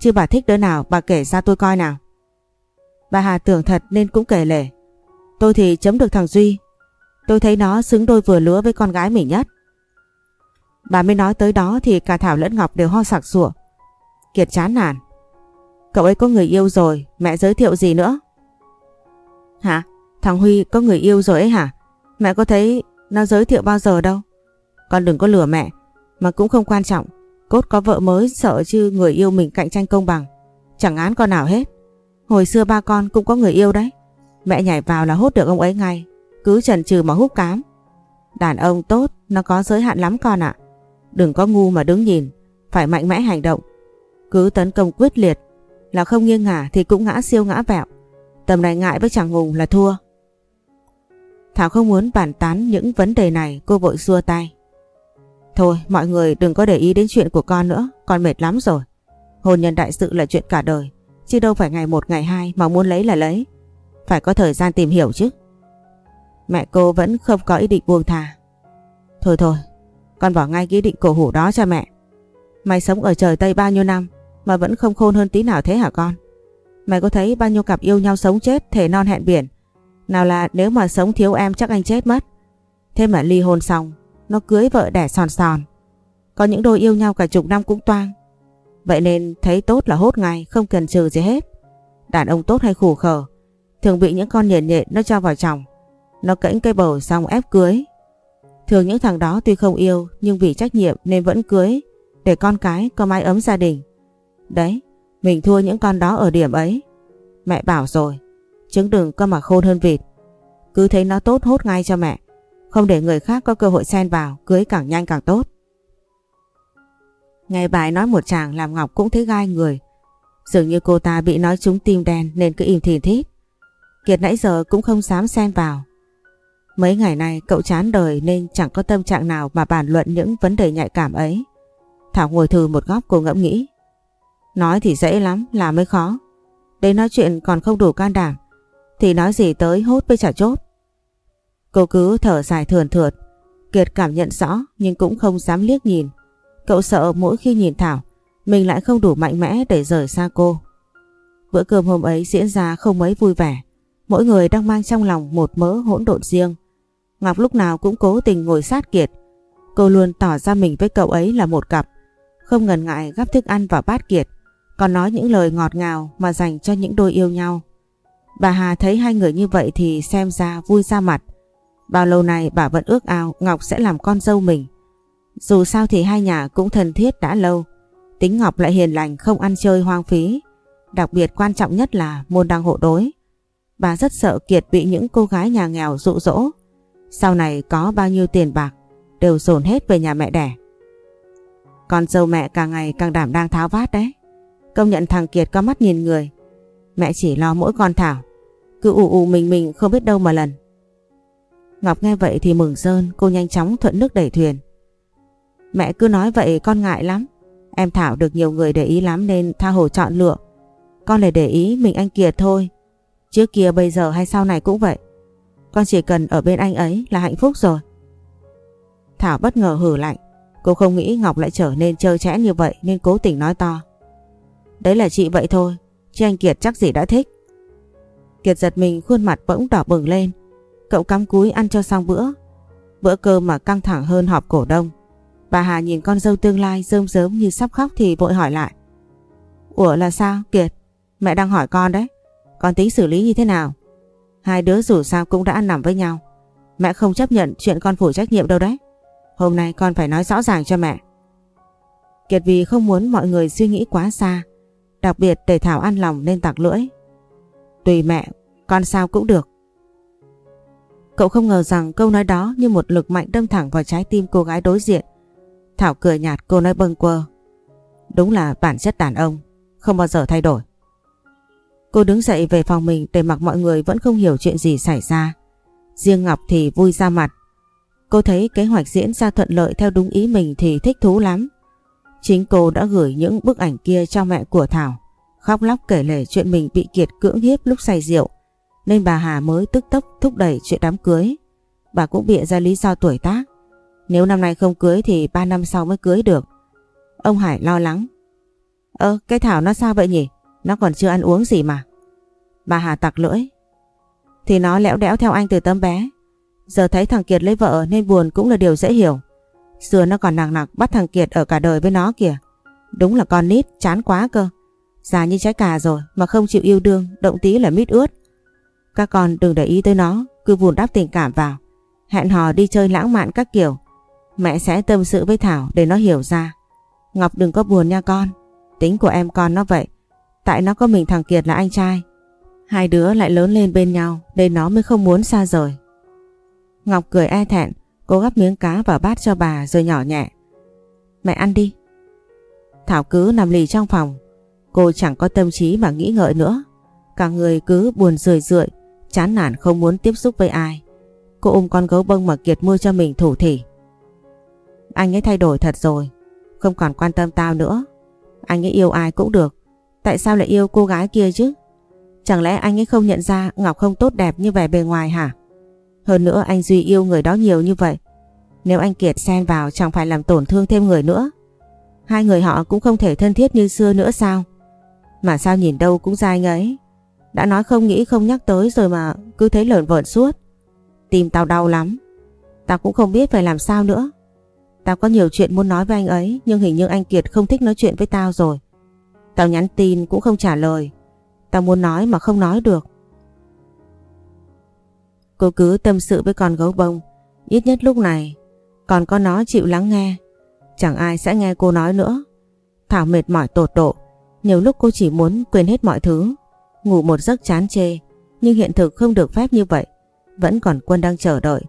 Chứ bà thích đứa nào bà kể ra tôi coi nào. Bà Hà tưởng thật nên cũng kể lể. Tôi thì chấm được thằng Duy. Tôi thấy nó xứng đôi vừa lứa với con gái mình nhất. Bà mới nói tới đó thì cả Thảo lẫn Ngọc đều ho sặc sủa. Kiệt chán nản. Cậu ấy có người yêu rồi, mẹ giới thiệu gì nữa? Hả? Thằng Huy có người yêu rồi ấy hả? Mẹ có thấy nó giới thiệu bao giờ đâu. Con đừng có lừa mẹ, mà cũng không quan trọng. Cốt có vợ mới sợ chứ người yêu mình cạnh tranh công bằng. Chẳng án con nào hết. Hồi xưa ba con cũng có người yêu đấy. Mẹ nhảy vào là hốt được ông ấy ngay. Cứ chần chừ mà hút cám. Đàn ông tốt, nó có giới hạn lắm con ạ. Đừng có ngu mà đứng nhìn. Phải mạnh mẽ hành động. Cứ tấn công quyết liệt. Là không nghiêng ngả thì cũng ngã siêu ngã vẹo. Tầm này ngại với chàng hùng là thua. Thảo không muốn bàn tán những vấn đề này cô vội xua tay. Thôi mọi người đừng có để ý đến chuyện của con nữa, con mệt lắm rồi. Hôn nhân đại sự là chuyện cả đời, chứ đâu phải ngày một ngày hai mà muốn lấy là lấy. Phải có thời gian tìm hiểu chứ. Mẹ cô vẫn không có ý định buông thà. Thôi thôi, con bỏ ngay ý định cổ hủ đó cho mẹ. Mày sống ở trời Tây bao nhiêu năm mà vẫn không khôn hơn tí nào thế hả con? Mày có thấy bao nhiêu cặp yêu nhau sống chết thể non hẹn biển nào là nếu mà sống thiếu em chắc anh chết mất. Thế mà ly hôn xong, nó cưới vợ đẻ sòn sòn. Có những đôi yêu nhau cả chục năm cũng toang. Vậy nên thấy tốt là hốt ngay, không cần trừ gì hết. Đàn ông tốt hay khủ khờ, thường bị những con nhện nhện nó cho vào chồng. Nó cẫnh cây bầu xong ép cưới. Thường những thằng đó tuy không yêu nhưng vì trách nhiệm nên vẫn cưới để con cái có mái ấm gia đình. Đấy, mình thua những con đó ở điểm ấy. Mẹ bảo rồi, Trứng đừng có mà khôn hơn vịt. Cứ thấy nó tốt hốt ngay cho mẹ. Không để người khác có cơ hội xen vào, cưới càng nhanh càng tốt. Nghe bài nói một chàng làm Ngọc cũng thấy gai người. Dường như cô ta bị nói trúng tim đen nên cứ im thìn thít. Kiệt nãy giờ cũng không dám xen vào. Mấy ngày nay cậu chán đời nên chẳng có tâm trạng nào mà bàn luận những vấn đề nhạy cảm ấy. Thảo ngồi thừ một góc cô ngẫm nghĩ. Nói thì dễ lắm, làm mới khó. Đến nói chuyện còn không đủ can đảm. Thì nói gì tới hốt với trả chốt. Cô cứ thở dài thườn thượt. Kiệt cảm nhận rõ nhưng cũng không dám liếc nhìn. Cậu sợ mỗi khi nhìn Thảo, mình lại không đủ mạnh mẽ để rời xa cô. Bữa cơm hôm ấy diễn ra không mấy vui vẻ. Mỗi người đang mang trong lòng một mớ hỗn độn riêng. Ngọc lúc nào cũng cố tình ngồi sát Kiệt. Cô luôn tỏ ra mình với cậu ấy là một cặp. Không ngần ngại gắp thức ăn vào bát Kiệt. Còn nói những lời ngọt ngào mà dành cho những đôi yêu nhau. Bà Hà thấy hai người như vậy thì xem ra vui ra mặt. Bao lâu nay bà vẫn ước ao Ngọc sẽ làm con dâu mình. Dù sao thì hai nhà cũng thân thiết đã lâu. Tính Ngọc lại hiền lành, không ăn chơi hoang phí. Đặc biệt quan trọng nhất là môn đăng hộ đối. Bà rất sợ Kiệt bị những cô gái nhà nghèo dụ dỗ. Sau này có bao nhiêu tiền bạc, đều dồn hết về nhà mẹ đẻ. Con dâu mẹ càng ngày càng đảm đang tháo vát đấy. Công nhận thằng Kiệt có mắt nhìn người. Mẹ chỉ lo mỗi con Thảo. Cứ ù ù mình mình không biết đâu mà lần. Ngọc nghe vậy thì mừng rơn, cô nhanh chóng thuận nước đẩy thuyền. Mẹ cứ nói vậy con ngại lắm. Em Thảo được nhiều người để ý lắm nên tha hồ chọn lựa. Con lại để ý mình anh Kiệt thôi. Trước kia bây giờ hay sau này cũng vậy. Con chỉ cần ở bên anh ấy là hạnh phúc rồi. Thảo bất ngờ hử lạnh. Cô không nghĩ Ngọc lại trở nên trơ trẽn như vậy nên cố tình nói to. Đấy là chị vậy thôi. Chứ anh Kiệt chắc gì đã thích. Kiệt giật mình, khuôn mặt bỗng đỏ bừng lên. Cậu cắm cúi ăn cho xong bữa. Bữa cơm mà căng thẳng hơn họp cổ đông. Bà Hà nhìn con dâu tương lai rơm rớm như sắp khóc thì vội hỏi lại. Ủa là sao, Kiệt? Mẹ đang hỏi con đấy. Con tính xử lý như thế nào? Hai đứa dù sao cũng đã ăn nằm với nhau. Mẹ không chấp nhận chuyện con phủ trách nhiệm đâu đấy. Hôm nay con phải nói rõ ràng cho mẹ. Kiệt vì không muốn mọi người suy nghĩ quá xa. Đặc biệt để Thảo ăn lòng nên tặc lưỡi. Tùy mẹ, con sao cũng được. Cậu không ngờ rằng câu nói đó như một lực mạnh đâm thẳng vào trái tim cô gái đối diện. Thảo cười nhạt cô nói bâng quơ. Đúng là bản chất đàn ông, không bao giờ thay đổi. Cô đứng dậy về phòng mình để mặc mọi người vẫn không hiểu chuyện gì xảy ra. Riêng Ngọc thì vui ra mặt. Cô thấy kế hoạch diễn ra thuận lợi theo đúng ý mình thì thích thú lắm. Chính cô đã gửi những bức ảnh kia cho mẹ của Thảo. Khóc lóc kể lể chuyện mình bị Kiệt cưỡng hiếp lúc say rượu. Nên bà Hà mới tức tốc thúc đẩy chuyện đám cưới. Bà cũng bịa ra lý do tuổi tác. Nếu năm nay không cưới thì 3 năm sau mới cưới được. Ông Hải lo lắng. Ơ, cái Thảo nó sao vậy nhỉ? Nó còn chưa ăn uống gì mà. Bà Hà tặc lưỡi. Thì nó lẽo đẽo theo anh từ tấm bé. Giờ thấy thằng Kiệt lấy vợ nên buồn cũng là điều dễ hiểu. Xưa nó còn nặng nặc bắt thằng Kiệt ở cả đời với nó kìa. Đúng là con nít, chán quá cơ. Già như trái cà rồi mà không chịu yêu đương, động tí là mít ướt. Các con đừng để ý tới nó, cứ vùn đắp tình cảm vào. Hẹn hò đi chơi lãng mạn các kiểu. Mẹ sẽ tâm sự với Thảo để nó hiểu ra. Ngọc đừng có buồn nha con. Tính của em con nó vậy. Tại nó có mình thằng Kiệt là anh trai. Hai đứa lại lớn lên bên nhau nên nó mới không muốn xa rời. Ngọc cười e thẹn, cô gắp miếng cá vào bát cho bà rồi nhỏ nhẹ. Mẹ ăn đi. Thảo cứ nằm lì trong phòng. Cô chẳng có tâm trí mà nghĩ ngợi nữa. Cả người cứ buồn rười rượi, chán nản không muốn tiếp xúc với ai. Cô ôm con gấu bông mà Kiệt mua cho mình thủ thỉ. Anh ấy thay đổi thật rồi, không còn quan tâm tao nữa. Anh ấy yêu ai cũng được, tại sao lại yêu cô gái kia chứ? Chẳng lẽ anh ấy không nhận ra Ngọc không tốt đẹp như vẻ bề ngoài hả? Hơn nữa anh Duy yêu người đó nhiều như vậy. Nếu anh Kiệt xen vào, chẳng phải làm tổn thương thêm người nữa. Hai người họ cũng không thể thân thiết như xưa nữa sao? Mà sao nhìn đâu cũng dai ngấy. Đã nói không nghĩ không nhắc tới rồi mà cứ thấy lợn vợn suốt. Tim tao đau lắm. Tao cũng không biết phải làm sao nữa. Tao có nhiều chuyện muốn nói với anh ấy, nhưng hình như anh Kiệt không thích nói chuyện với tao rồi. Tao nhắn tin cũng không trả lời. Tao muốn nói mà không nói được. Cô cứ tâm sự với con gấu bông. Ít nhất lúc này còn có nó chịu lắng nghe. Chẳng ai sẽ nghe cô nói nữa. Thảo mệt mỏi tột độ. Nhiều lúc cô chỉ muốn quên hết mọi thứ. Ngủ một giấc chán chê. Nhưng hiện thực không được phép như vậy. Vẫn còn quân đang chờ đợi.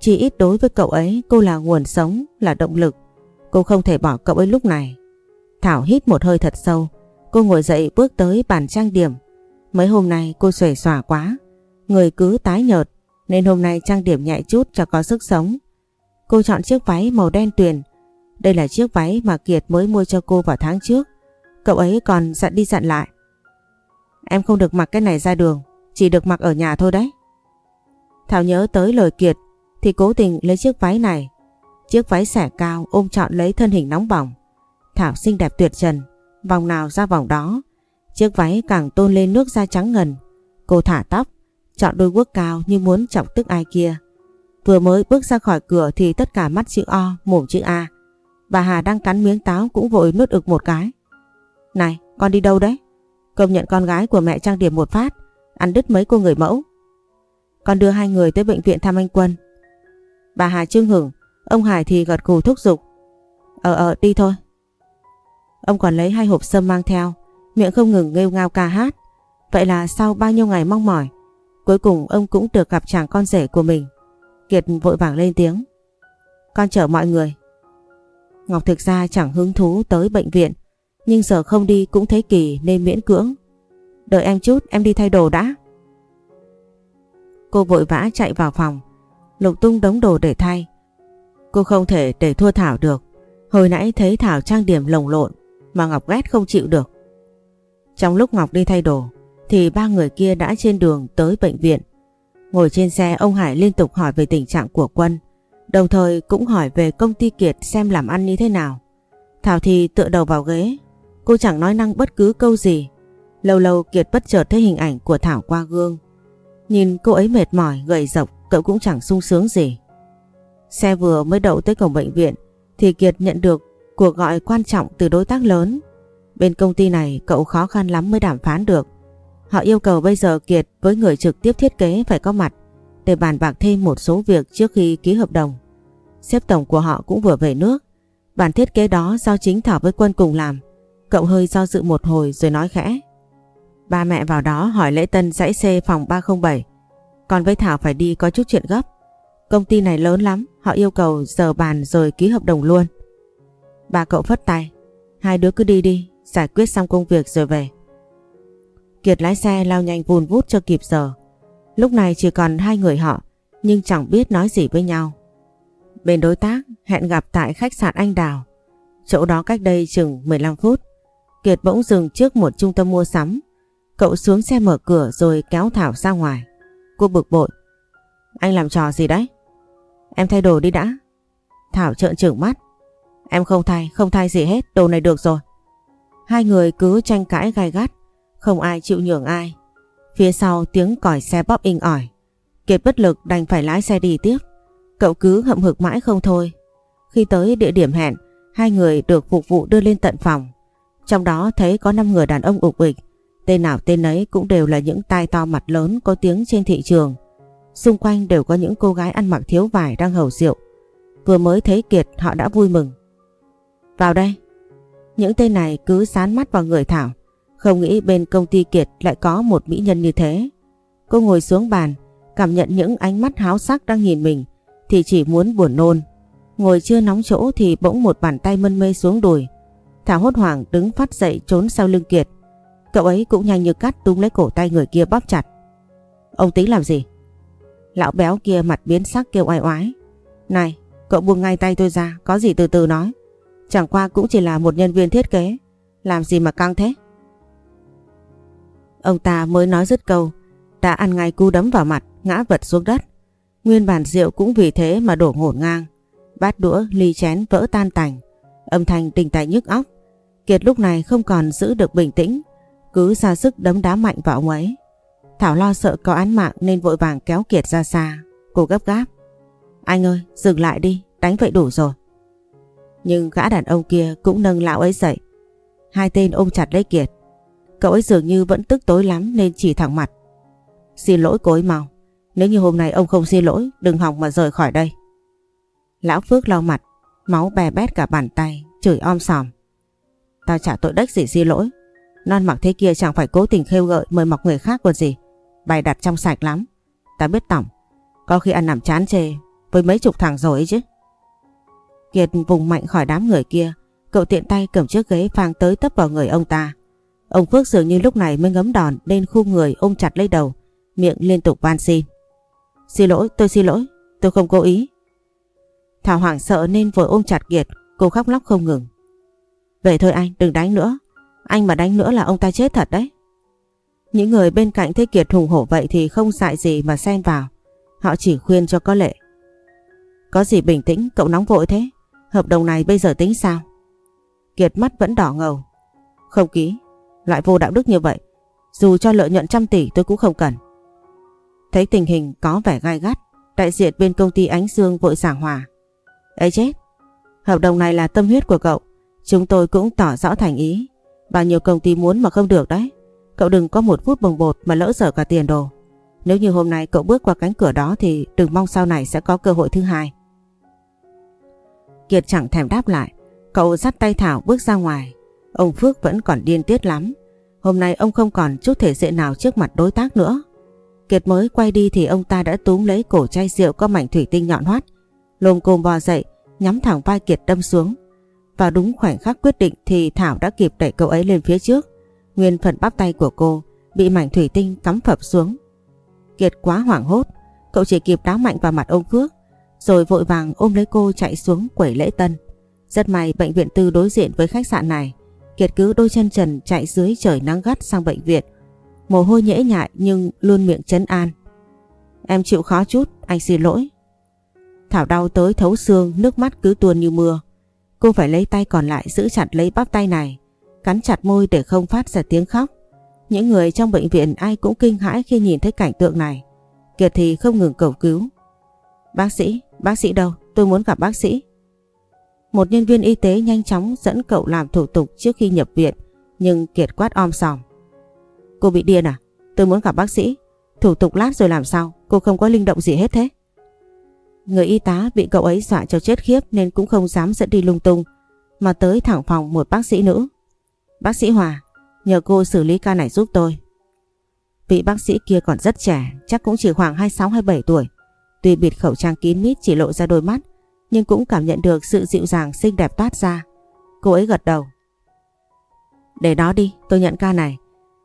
Chỉ ít đối với cậu ấy cô là nguồn sống, là động lực. Cô không thể bỏ cậu ấy lúc này. Thảo hít một hơi thật sâu. Cô ngồi dậy bước tới bàn trang điểm. Mấy hôm nay cô xuể xòa quá, người cứ tái nhợt nên hôm nay trang điểm nhẹ chút cho có sức sống. Cô chọn chiếc váy màu đen tuyền. Đây là chiếc váy mà Kiệt mới mua cho cô vào tháng trước. Cậu ấy còn dặn đi dặn lại. Em không được mặc cái này ra đường, chỉ được mặc ở nhà thôi đấy. Thảo nhớ tới lời Kiệt thì cố tình lấy chiếc váy này. Chiếc váy xẻ cao ôm trọn lấy thân hình nóng bỏng. Thảo xinh đẹp tuyệt trần, vòng nào ra vòng đó. Chiếc váy càng tôn lên nước da trắng ngần. Cô thả tóc, chọn đôi guốc cao như muốn chọc tức ai kia. Vừa mới bước ra khỏi cửa thì tất cả mắt chữ O, mồm chữ A. Bà Hà đang cắn miếng táo cũng vội nuốt ực một cái. Này, con đi đâu đấy? Công nhận con gái của mẹ trang điểm một phát, ăn đứt mấy cô người mẫu. Con đưa hai người tới bệnh viện thăm anh Quân. Bà Hà trưng hửng, ông Hải thì gật gù thúc giục. Ờ ờ đi thôi. Ông còn lấy hai hộp sâm mang theo, miệng không ngừng nghêu ngao ca hát. Vậy là sau bao nhiêu ngày mong mỏi, cuối cùng ông cũng được gặp chàng con rể của mình. Kiệt vội vàng lên tiếng. Con chở mọi người. Ngọc thực ra chẳng hứng thú tới bệnh viện, nhưng giờ không đi cũng thấy kỳ nên miễn cưỡng. Đợi em chút, em đi thay đồ đã. Cô vội vã chạy vào phòng, lục tung đống đồ để thay. Cô không thể để thua Thảo được. Hồi nãy thấy Thảo trang điểm lồng lộn mà Ngọc ghét không chịu được. Trong lúc Ngọc đi thay đồ thì ba người kia đã trên đường tới bệnh viện. Ngồi trên xe ông Hải liên tục hỏi về tình trạng của Quân, đồng thời cũng hỏi về công ty Kiệt xem làm ăn như thế nào. Thảo thì tựa đầu vào ghế, cô chẳng nói năng bất cứ câu gì. Lâu lâu Kiệt bất chợt thấy hình ảnh của Thảo qua gương. Nhìn cô ấy mệt mỏi, gầy rộc, cậu cũng chẳng sung sướng gì. Xe vừa mới đậu tới cổng bệnh viện thì Kiệt nhận được cuộc gọi quan trọng từ đối tác lớn. Bên công ty này cậu khó khăn lắm mới đàm phán được. Họ yêu cầu bây giờ Kiệt với người trực tiếp thiết kế phải có mặt để bàn bạc thêm một số việc trước khi ký hợp đồng. Xếp tổng của họ cũng vừa về nước. Bản thiết kế đó do chính Thảo với Quân cùng làm. Cậu hơi do dự một hồi rồi nói khẽ. Ba mẹ vào đó hỏi lễ tân dãy C phòng 307. Còn với Thảo phải đi có chút chuyện gấp. Công ty này lớn lắm, họ yêu cầu giờ bàn rồi ký hợp đồng luôn. Bà cậu phất tay. Hai đứa cứ đi đi, giải quyết xong công việc rồi về. Kiệt lái xe lao nhanh vùn vút cho kịp giờ. Lúc này chỉ còn hai người họ, nhưng chẳng biết nói gì với nhau. Bên đối tác hẹn gặp tại khách sạn Anh Đào. Chỗ đó cách đây chừng 15 phút. Kiệt bỗng dừng trước một trung tâm mua sắm. Cậu xuống xe mở cửa rồi kéo Thảo ra ngoài. Cô bực bội. Anh làm trò gì đấy? Em thay đồ đi đã. Thảo trợn trừng mắt. Em không thay, không thay gì hết, đồ này được rồi. Hai người cứ tranh cãi gai gắt. Không ai chịu nhường ai. Phía sau tiếng còi xe bóp inh ỏi. Kiệt bất lực đành phải lái xe đi tiếp. Cậu cứ hậm hực mãi không thôi. Khi tới địa điểm hẹn, hai người được phục vụ đưa lên tận phòng. Trong đó thấy có 5 người đàn ông ục ịch. Tên nào tên ấy cũng đều là những tai to mặt lớn có tiếng trên thị trường. Xung quanh đều có những cô gái ăn mặc thiếu vải đang hầu rượu. Vừa mới thấy Kiệt họ đã vui mừng. Vào đây. Những tên này cứ sán mắt vào người Thảo. Không nghĩ bên công ty Kiệt lại có một mỹ nhân như thế. Cô ngồi xuống bàn, cảm nhận những ánh mắt háo sắc đang nhìn mình thì chỉ muốn buồn nôn. Ngồi chưa nóng chỗ thì bỗng một bàn tay mân mê xuống đùi. Thảo hốt hoảng đứng phát dậy trốn sau lưng Kiệt. Cậu ấy cũng nhanh như cắt túm lấy cổ tay người kia bóp chặt. Ông tính làm gì? Lão béo kia mặt biến sắc kêu oai oái. Này, cậu buông ngay tay tôi ra, có gì từ từ nói. Chẳng qua cũng chỉ là một nhân viên thiết kế. Làm gì mà căng thế? Ông ta mới nói dứt câu, đã ăn ngay cú đấm vào mặt, ngã vật xuống đất. Nguyên bản rượu cũng vì thế mà đổ ngổn ngang. Bát đũa, ly chén vỡ tan tành. Âm thanh đình tại nhức óc. Kiệt lúc này không còn giữ được bình tĩnh, cứ ra sức đấm đá mạnh vào ông ấy. Thảo lo sợ có án mạng nên vội vàng kéo Kiệt ra xa. Cô gấp gáp. Anh ơi, dừng lại đi, đánh vậy đủ rồi. Nhưng gã đàn ông kia cũng nâng lão ấy dậy. Hai tên ôm chặt lấy Kiệt. Cậu ấy dường như vẫn tức tối lắm nên chỉ thẳng mặt. Xin lỗi cô ấy mau. Nếu như hôm nay ông không xin lỗi, đừng hòng mà rời khỏi đây. Lão Phước lau mặt, máu bè bét cả bàn tay, chửi om sòm. Tao trả tội đếch gì xin lỗi. Non mặc thế kia chẳng phải cố tình khêu gợi mời mọc người khác còn gì. bài đặt trong sạch lắm. Tao biết tổng. Có khi ăn nằm chán chê với mấy chục thằng rồi ấy chứ. Kiệt vùng mạnh khỏi đám người kia. Cậu tiện tay cầm chiếc ghế phang tới tấp vào người ông ta. Ông Phước dường như lúc này mới ngấm đòn nên khu người ôm chặt lấy đầu, miệng liên tục van xin. Xin lỗi, tôi xin lỗi, tôi không cố ý. Thảo hoảng sợ nên vội ôm chặt Kiệt, cô khóc lóc không ngừng. về thôi anh, đừng đánh nữa. Anh mà đánh nữa là ông ta chết thật đấy. Những người bên cạnh thấy Kiệt hùng hổ vậy thì không dại gì mà xen vào. Họ chỉ khuyên cho có lệ. Có gì bình tĩnh, cậu nóng vội thế. Hợp đồng này bây giờ tính sao? Kiệt mắt vẫn đỏ ngầu. Không ký, loại vô đạo đức như vậy. Dù cho lợi nhuận trăm tỷ tôi cũng không cần. Thấy tình hình có vẻ gai gắt, đại diện bên công ty Ánh Dương vội giảng hòa. Ấy chết, hợp đồng này là tâm huyết của cậu. Chúng tôi cũng tỏ rõ thành ý. Bao nhiêu công ty muốn mà không được đấy. Cậu đừng có một phút bồng bột mà lỡ dở cả tiền đồ. Nếu như hôm nay cậu bước qua cánh cửa đó thì đừng mong sau này sẽ có cơ hội thứ hai. Kiệt chẳng thèm đáp lại. Cậu dắt tay Thảo bước ra ngoài. Ông Phước vẫn còn điên tiết lắm. Hôm nay ông không còn chút thể diện nào trước mặt đối tác nữa. Kiệt mới quay đi thì ông ta đã túm lấy cổ chai rượu có mảnh thủy tinh nhọn hoắt. Lồm cồm bò dậy, nhắm thẳng vai Kiệt đâm xuống. Vào đúng khoảnh khắc quyết định thì Thảo đã kịp đẩy cậu ấy lên phía trước. Nguyên phần bắp tay của cô bị mảnh thủy tinh cắm phập xuống. Kiệt quá hoảng hốt, cậu chỉ kịp đá mạnh vào mặt ông Phước, rồi vội vàng ôm lấy cô chạy xuống quẩy lễ tân. Rất may bệnh viện tư đối diện với khách sạn này, Kiệt cứ đôi chân trần chạy dưới trời nắng gắt sang bệnh viện. Mồ hôi nhễ nhại nhưng luôn miệng chấn an. Em chịu khó chút, anh xin lỗi. Thảo đau tới thấu xương, nước mắt cứ tuôn như mưa. Cô phải lấy tay còn lại giữ chặt lấy bắp tay này, cắn chặt môi để không phát ra tiếng khóc. Những người trong bệnh viện ai cũng kinh hãi khi nhìn thấy cảnh tượng này. Kiệt thì không ngừng cầu cứu. Bác sĩ, bác sĩ đâu? Tôi muốn gặp bác sĩ. Một nhân viên y tế nhanh chóng dẫn cậu làm thủ tục trước khi nhập viện, nhưng Kiệt quát om sòm. Cô bị điên à? Tôi muốn gặp bác sĩ. Thủ tục lát rồi làm sao? Cô không có linh động gì hết thế. Người y tá bị cậu ấy dọa cho chết khiếp nên cũng không dám dẫn đi lung tung, mà tới thẳng phòng một bác sĩ nữ. Bác sĩ Hòa, nhờ cô xử lý ca này giúp tôi. Vị bác sĩ kia còn rất trẻ, chắc cũng chỉ khoảng 26-27 tuổi. Tuy bịt khẩu trang kín mít chỉ lộ ra đôi mắt, nhưng cũng cảm nhận được sự dịu dàng xinh đẹp toát ra. Cô ấy gật đầu. Để đó đi, tôi nhận ca này.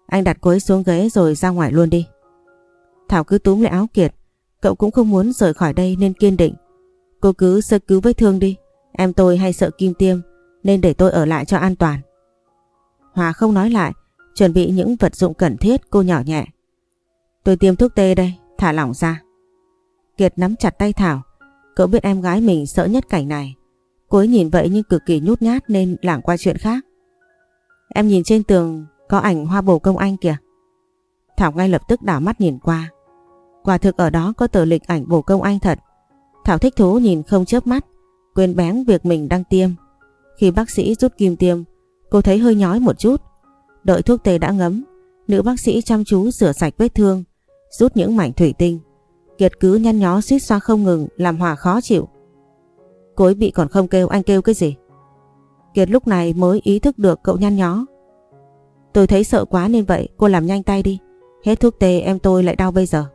Anh đặt cô ấy xuống ghế rồi ra ngoài luôn đi. Thảo cứ túm lại áo Kiệt. Cậu cũng không muốn rời khỏi đây nên kiên định. Cô cứ sơ cứu vết thương đi. Em tôi hay sợ kim tiêm nên để tôi ở lại cho an toàn. Hòa không nói lại, chuẩn bị những vật dụng cần thiết cô nhỏ nhẹ. Tôi tiêm thuốc tê đây, thả lỏng ra. Kiệt nắm chặt tay Thảo, cậu biết em gái mình sợ nhất cảnh này. Cô ấy nhìn vậy nhưng cực kỳ nhút nhát nên lảng qua chuyện khác. Em nhìn trên tường có ảnh hoa bồ công anh kìa. Thảo ngay lập tức đảo mắt nhìn qua. Quả thực ở đó có tờ lịch ảnh bồ công anh thật. Thảo thích thú nhìn không chớp mắt, quên bén việc mình đang tiêm. Khi bác sĩ rút kim tiêm, cô thấy hơi nhói một chút. Đợi thuốc tê đã ngấm, nữ bác sĩ chăm chú rửa sạch vết thương, rút những mảnh thủy tinh. Kiệt cứ nhăn nhó suýt xoa không ngừng, làm Hòa khó chịu. Cô ấy bị còn không kêu, anh kêu cái gì? Kiệt lúc này mới ý thức được cậu nhăn nhó. Tôi thấy sợ quá nên vậy, cô làm nhanh tay đi. Hết thuốc tê, em tôi lại đau bây giờ.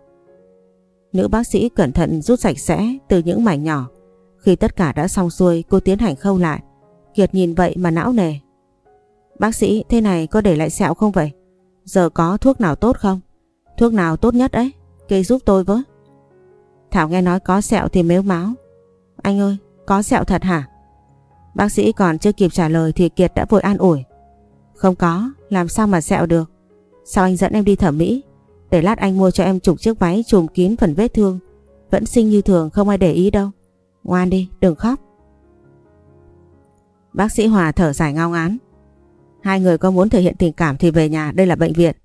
Nữ bác sĩ cẩn thận rút sạch sẽ từ những mảnh nhỏ. Khi tất cả đã xong xuôi, cô tiến hành khâu lại. Kiệt nhìn vậy mà não nề. Bác sĩ, thế này có để lại sẹo không vậy? Giờ có thuốc nào tốt không? Thuốc nào tốt nhất ấy? Kê giúp tôi với. Thảo nghe nói có sẹo thì mếu máu. Anh ơi, có sẹo thật hả? Bác sĩ còn chưa kịp trả lời thì Kiệt đã vội an ủi. Không có, làm sao mà sẹo được? Sao anh dẫn em đi thẩm mỹ? Để lát anh mua cho em chục chiếc váy trùm kín phần vết thương. Vẫn xinh như thường không ai để ý đâu. Ngoan đi, đừng khóc. Bác sĩ Hòa thở dài ngao ngán. Hai người có muốn thể hiện tình cảm thì về nhà, đây là bệnh viện.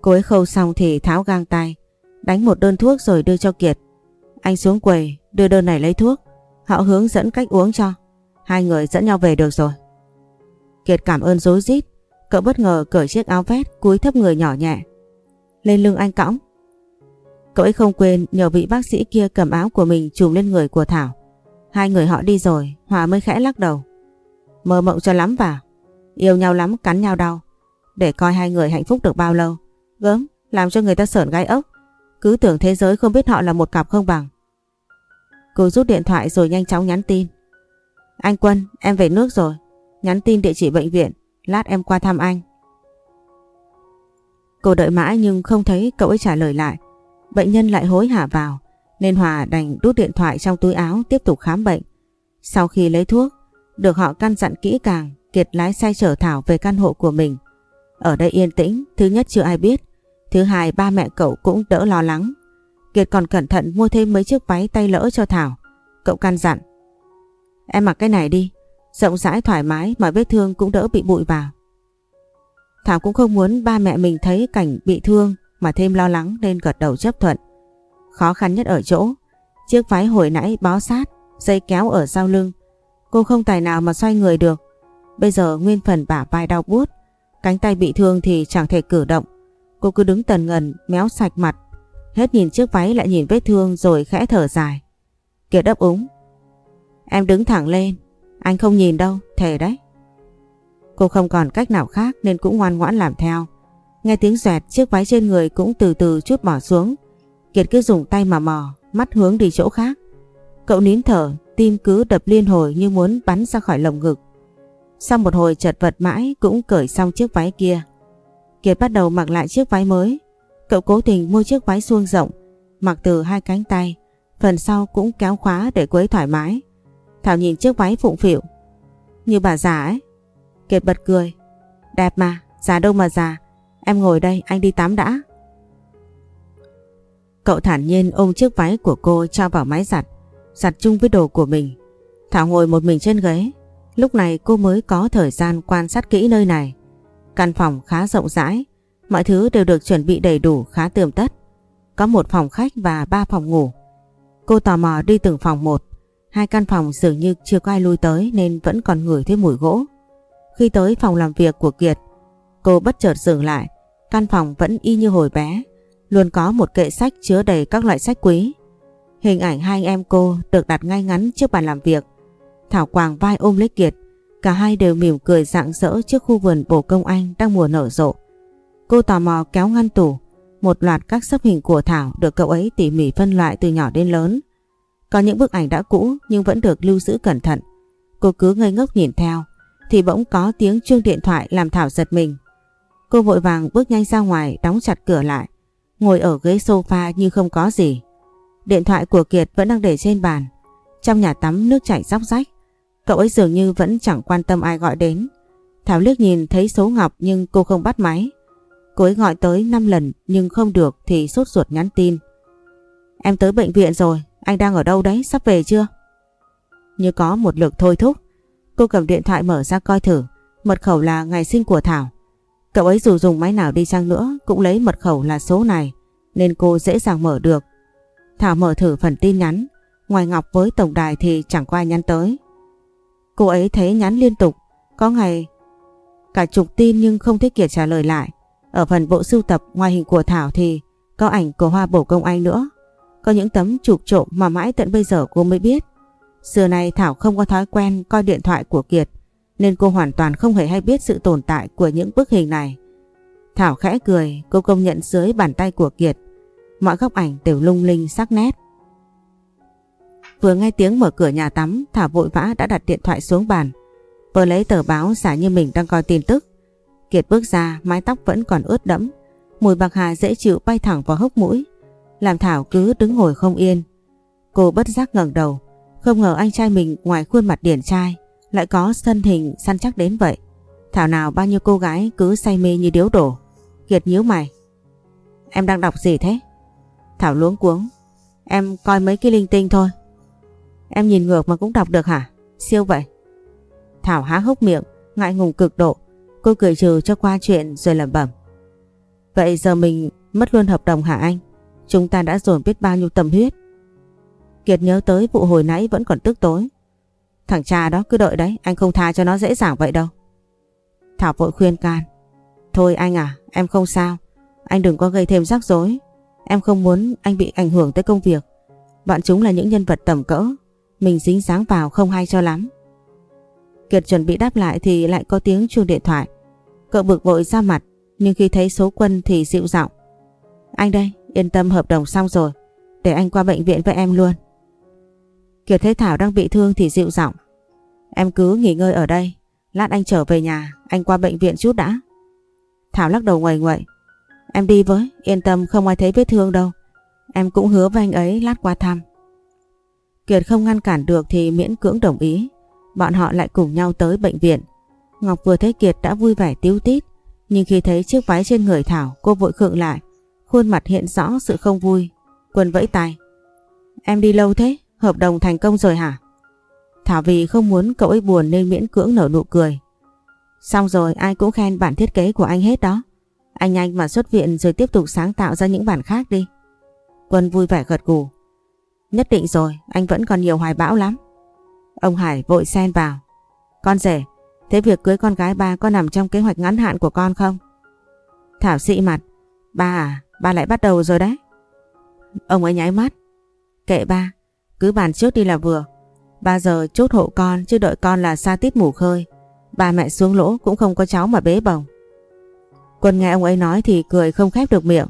Cô ấy khâu xong thì tháo gang tay, đánh một đơn thuốc rồi đưa cho Kiệt. Anh xuống quầy, đưa đơn này lấy thuốc. Họ hướng dẫn cách uống cho. Hai người dẫn nhau về được rồi. Kiệt cảm ơn dối rít Cậu bất ngờ cởi chiếc áo vest cúi thấp người nhỏ nhẹ. Lên lưng anh cõng. Cậu ấy không quên nhờ vị bác sĩ kia cầm áo của mình trùm lên người của Thảo. Hai người họ đi rồi, Hòa mới khẽ lắc đầu. Mơ mộng cho lắm vào. Yêu nhau lắm cắn nhau đau. Để coi hai người hạnh phúc được bao lâu. Gớm, làm cho người ta sởn gai ốc. Cứ tưởng thế giới không biết họ là một cặp không bằng. Cô rút điện thoại rồi nhanh chóng nhắn tin. Anh Quân, em về nước rồi. Nhắn tin địa chỉ bệnh viện, lát em qua thăm anh. Cô đợi mãi nhưng không thấy cậu ấy trả lời lại. Bệnh nhân lại hối hả vào nên Hòa đành đút điện thoại trong túi áo tiếp tục khám bệnh. Sau khi lấy thuốc, được họ căn dặn kỹ càng, Kiệt lái xe chở Thảo về căn hộ của mình. Ở đây yên tĩnh, thứ nhất chưa ai biết. Thứ hai ba mẹ cậu cũng đỡ lo lắng. Kiệt còn cẩn thận mua thêm mấy chiếc váy tay lỡ cho Thảo. Cậu căn dặn. Em mặc cái này đi, rộng rãi thoải mái mà vết thương cũng đỡ bị bụi vào. Thảo cũng không muốn ba mẹ mình thấy cảnh bị thương mà thêm lo lắng nên gật đầu chấp thuận. Khó khăn nhất ở chỗ, chiếc váy hồi nãy bó sát, dây kéo ở sau lưng. Cô không tài nào mà xoay người được. Bây giờ nguyên phần bả vai đau buốt, cánh tay bị thương thì chẳng thể cử động. Cô cứ đứng tần ngần, méo sạch mặt. Hết nhìn chiếc váy lại nhìn vết thương rồi khẽ thở dài. Kiệt đáp úng. Em đứng thẳng lên, anh không nhìn đâu, thề đấy. Cô không còn cách nào khác nên cũng ngoan ngoãn làm theo. Nghe tiếng xoẹt chiếc váy trên người cũng từ từ chút bỏ xuống. Kiệt cứ dùng tay mà mò, mắt hướng đi chỗ khác. Cậu nín thở, tim cứ đập liên hồi như muốn bắn ra khỏi lồng ngực. Sau một hồi chật vật mãi cũng cởi xong chiếc váy kia. Kiệt bắt đầu mặc lại chiếc váy mới. Cậu cố tình mua chiếc váy suông rộng, mặc từ hai cánh tay, phần sau cũng kéo khóa để quấy thoải mái. Thảo nhìn chiếc váy phụng phịu, như bà già ấy. Kiệt bật cười, đẹp mà, già đâu mà già, em ngồi đây anh đi tắm đã. Cậu thản nhiên ôm chiếc váy của cô cho vào máy giặt, giặt chung với đồ của mình. Thảo ngồi một mình trên ghế, lúc này cô mới có thời gian quan sát kỹ nơi này. Căn phòng khá rộng rãi, mọi thứ đều được chuẩn bị đầy đủ khá tươm tất. Có một phòng khách và ba phòng ngủ. Cô tò mò đi từng phòng một, hai căn phòng dường như chưa có ai lui tới nên vẫn còn ngửi thấy mùi gỗ. Khi tới phòng làm việc của Kiệt, cô bất chợt dừng lại, căn phòng vẫn y như hồi bé, luôn có một kệ sách chứa đầy các loại sách quý. Hình ảnh hai anh em cô được đặt ngay ngắn trước bàn làm việc. Thảo Quàng vai ôm lấy Kiệt, cả hai đều mỉm cười rạng rỡ trước khu vườn bồ công anh đang mùa nở rộ. Cô tò mò kéo ngăn tủ, một loạt các sấp hình của Thảo được cậu ấy tỉ mỉ phân loại từ nhỏ đến lớn. Có những bức ảnh đã cũ nhưng vẫn được lưu giữ cẩn thận. Cô cứ ngây ngốc nhìn theo, thì bỗng có tiếng chuông điện thoại làm Thảo giật mình. Cô vội vàng bước nhanh ra ngoài đóng chặt cửa lại ngồi ở ghế sofa như không có gì. Điện thoại của Kiệt vẫn đang để trên bàn. Trong nhà tắm nước chảy róc rách, cậu ấy dường như vẫn chẳng quan tâm ai gọi đến. Thảo liếc nhìn thấy số Ngọc nhưng cô không bắt máy. Cô ấy gọi tới 5 lần nhưng không được thì sốt ruột nhắn tin. Em tới bệnh viện rồi, anh đang ở đâu đấy, sắp về chưa? Như có một lực thôi thúc, cô cầm điện thoại mở ra coi thử, mật khẩu là ngày sinh của Thảo. Cậu ấy dù dùng máy nào đi chăng nữa cũng lấy mật khẩu là số này nên cô dễ dàng mở được. Thảo mở thử phần tin nhắn, ngoài Ngọc với tổng đài thì chẳng có ai nhắn tới. Cô ấy thấy nhắn liên tục, có ngày cả chục tin nhưng không thấy Kiệt trả lời lại. Ở phần bộ sưu tập ngoài hình của Thảo thì có ảnh của Hoa Bổ Công Anh nữa. Có những tấm chụp trộm mà mãi tận bây giờ cô mới biết. Xưa này Thảo không có thói quen coi điện thoại của Kiệt nên cô hoàn toàn không hề hay biết sự tồn tại của những bức hình này. Thảo khẽ cười, cô công nhận dưới bàn tay của Kiệt, mọi góc ảnh đều lung linh sắc nét. Vừa nghe tiếng mở cửa nhà tắm, Thảo vội vã đã đặt điện thoại xuống bàn, vừa lấy tờ báo giả như mình đang coi tin tức. Kiệt bước ra, mái tóc vẫn còn ướt đẫm, mùi bạc hà dễ chịu bay thẳng vào hốc mũi, làm Thảo cứ đứng ngồi không yên. Cô bất giác ngẩng đầu, không ngờ anh trai mình ngoài khuôn mặt điển trai lại có thân hình săn chắc đến vậy. Thảo nào bao nhiêu cô gái cứ say mê như điếu đổ. Kiệt nhíu mày. Em đang đọc gì thế? Thảo luống cuống. Em coi mấy cái linh tinh thôi. Em nhìn ngược mà cũng đọc được hả? Siêu vậy. Thảo há hốc miệng, ngại ngùng cực độ. Cô cười trừ cho qua chuyện rồi lẩm bẩm. Vậy giờ mình mất luôn hợp đồng hả anh? Chúng ta đã dồn biết bao nhiêu tâm huyết. Kiệt nhớ tới vụ hồi nãy vẫn còn tức tối. Thằng cha đó cứ đợi đấy, anh không tha cho nó dễ dàng vậy đâu. Thảo vội khuyên can. Thôi anh à, em không sao. Anh đừng có gây thêm rắc rối. Em không muốn anh bị ảnh hưởng tới công việc. Bọn chúng là những nhân vật tầm cỡ. Mình dính dáng vào không hay cho lắm. Kiệt chuẩn bị đáp lại thì lại có tiếng chuông điện thoại. Cậu bực vội ra mặt, nhưng khi thấy số quân thì dịu giọng. Anh đây, yên tâm hợp đồng xong rồi. Để anh qua bệnh viện với em luôn. Kiệt thấy Thảo đang bị thương thì dịu giọng. Em cứ nghỉ ngơi ở đây, lát anh trở về nhà, anh qua bệnh viện chút đã. Thảo lắc đầu ngoài ngoậy. em đi với, yên tâm không ai thấy vết thương đâu. Em cũng hứa với anh ấy lát qua thăm. Kiệt không ngăn cản được thì miễn cưỡng đồng ý. Bọn họ lại cùng nhau tới bệnh viện. Ngọc vừa thấy Kiệt đã vui vẻ tiêu tít. Nhưng khi thấy chiếc váy trên người Thảo, cô vội khựng lại. Khuôn mặt hiện rõ sự không vui. Quân vẫy tay. Em đi lâu thế? Hợp đồng thành công rồi hả? Thảo vì không muốn cậu ấy buồn nên miễn cưỡng nở nụ cười. Xong rồi, ai cũng khen bản thiết kế của anh hết đó. Anh nhanh mà xuất viện rồi tiếp tục sáng tạo ra những bản khác đi. Quân vui vẻ gật gù. Nhất định rồi, anh vẫn còn nhiều hoài bão lắm. Ông Hải vội xen vào. Con rể, thế việc cưới con gái ba có nằm trong kế hoạch ngắn hạn của con không? Thảo xị mặt. Ba à, ba lại bắt đầu rồi đấy. Ông ấy nháy mắt. Kệ ba, cứ bàn trước đi là vừa. Ba giờ chốt hộ con chứ đợi con là xa tít mù khơi. Ba mẹ xuống lỗ cũng không có cháu mà bế bồng. Quân nghe ông ấy nói thì cười không khép được miệng.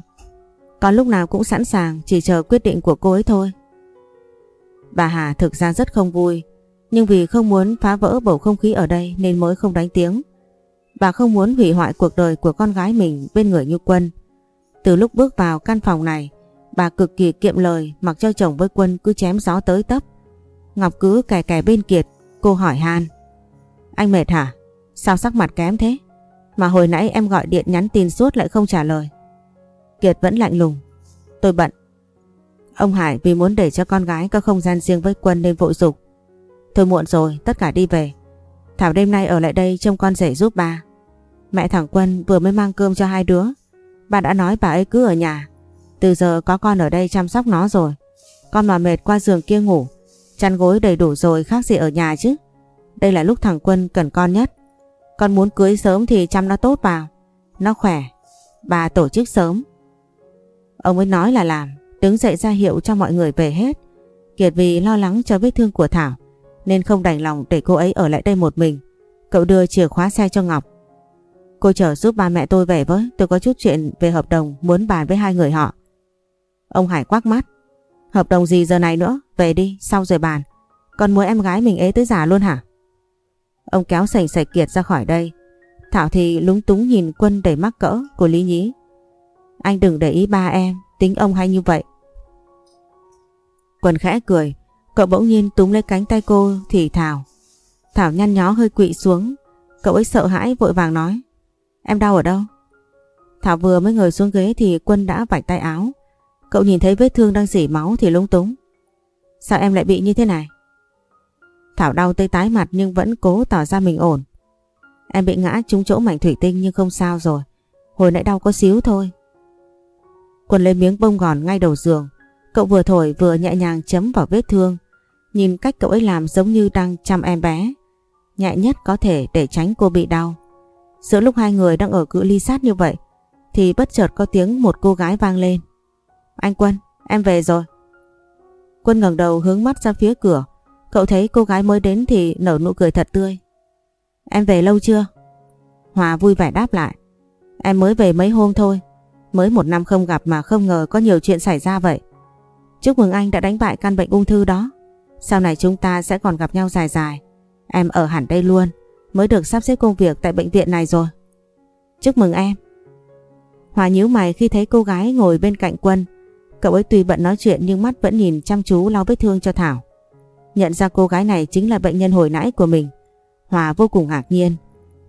Con lúc nào cũng sẵn sàng chỉ chờ quyết định của cô ấy thôi. Bà Hà thực ra rất không vui, nhưng vì không muốn phá vỡ bầu không khí ở đây nên mới không đánh tiếng. Bà không muốn hủy hoại cuộc đời của con gái mình bên người như Quân. Từ lúc bước vào căn phòng này, bà cực kỳ kiệm lời mặc cho chồng với Quân cứ chém gió tới tấp. Ngọc cứ kè kè bên Kiệt, cô hỏi Han. Anh mệt hả? Sao sắc mặt kém thế? Mà hồi nãy em gọi điện nhắn tin suốt lại không trả lời. Kiệt vẫn lạnh lùng. Tôi bận. Ông Hải vì muốn để cho con gái có không gian riêng với Quân nên vội dục. Thôi muộn rồi, tất cả đi về. Thảo đêm nay ở lại đây trông con rể giúp ba. Mẹ thằng Quân vừa mới mang cơm cho hai đứa. Bà đã nói bà ấy cứ ở nhà. Từ giờ có con ở đây chăm sóc nó rồi. Con mà mệt qua giường kia ngủ. Chăn gối đầy đủ rồi khác gì ở nhà chứ. Đây là lúc thằng Quân cần con nhất. Con muốn cưới sớm thì chăm nó tốt vào. Nó khỏe. Bà tổ chức sớm. Ông ấy nói là làm. Đứng dậy ra hiệu cho mọi người về hết. Kiệt vì lo lắng cho vết thương của Thảo nên không đành lòng để cô ấy ở lại đây một mình. Cậu đưa chìa khóa xe cho Ngọc. Cô chở giúp ba mẹ tôi về với, tôi có chút chuyện về hợp đồng muốn bàn với hai người họ. Ông Hải quắc mắt. Hợp đồng gì giờ này nữa, về đi, sau rồi bàn. Còn muốn em gái mình ế tới già luôn hả? Ông kéo sành sạch Kiệt ra khỏi đây. Thảo thì lúng túng nhìn quân đầy mắc cỡ của Lý Nhí. Anh đừng để ý ba em, tính ông hay như vậy. Quân khẽ cười, cậu bỗng nhiên túm lấy cánh tay cô thì Thảo. Thảo nhăn nhó hơi quỵ xuống, cậu ấy sợ hãi vội vàng nói. Em đau ở đâu? Thảo vừa mới ngồi xuống ghế thì Quân đã vạch tay áo. Cậu nhìn thấy vết thương đang dỉ máu thì lúng túng. Sao em lại bị như thế này? Thảo đau tới tái mặt nhưng vẫn cố tỏ ra mình ổn. Em bị ngã trúng chỗ mảnh thủy tinh nhưng không sao rồi. Hồi nãy đau có xíu thôi. Quân lấy miếng bông gòn ngay đầu giường. Cậu vừa thổi vừa nhẹ nhàng chấm vào vết thương. Nhìn cách cậu ấy làm giống như đang chăm em bé. Nhẹ nhất có thể để tránh cô bị đau. Giữa lúc hai người đang ở cự ly sát như vậy thì bất chợt có tiếng một cô gái vang lên. Anh Quân, em về rồi. Quân ngẩng đầu hướng mắt ra phía cửa. Cậu thấy cô gái mới đến thì nở nụ cười thật tươi. Em về lâu chưa? Hòa vui vẻ đáp lại. Em mới về mấy hôm thôi. Mới một năm không gặp mà không ngờ có nhiều chuyện xảy ra vậy. Chúc mừng anh đã đánh bại căn bệnh ung thư đó. Sau này chúng ta sẽ còn gặp nhau dài dài. Em ở hẳn đây luôn. Mới được sắp xếp công việc tại bệnh viện này rồi. Chúc mừng em. Hòa nhíu mày khi thấy cô gái ngồi bên cạnh quân. Cậu ấy tùy bận nói chuyện nhưng mắt vẫn nhìn chăm chú lau vết thương cho Thảo. Nhận ra cô gái này chính là bệnh nhân hồi nãy của mình. Hòa vô cùng ngạc nhiên.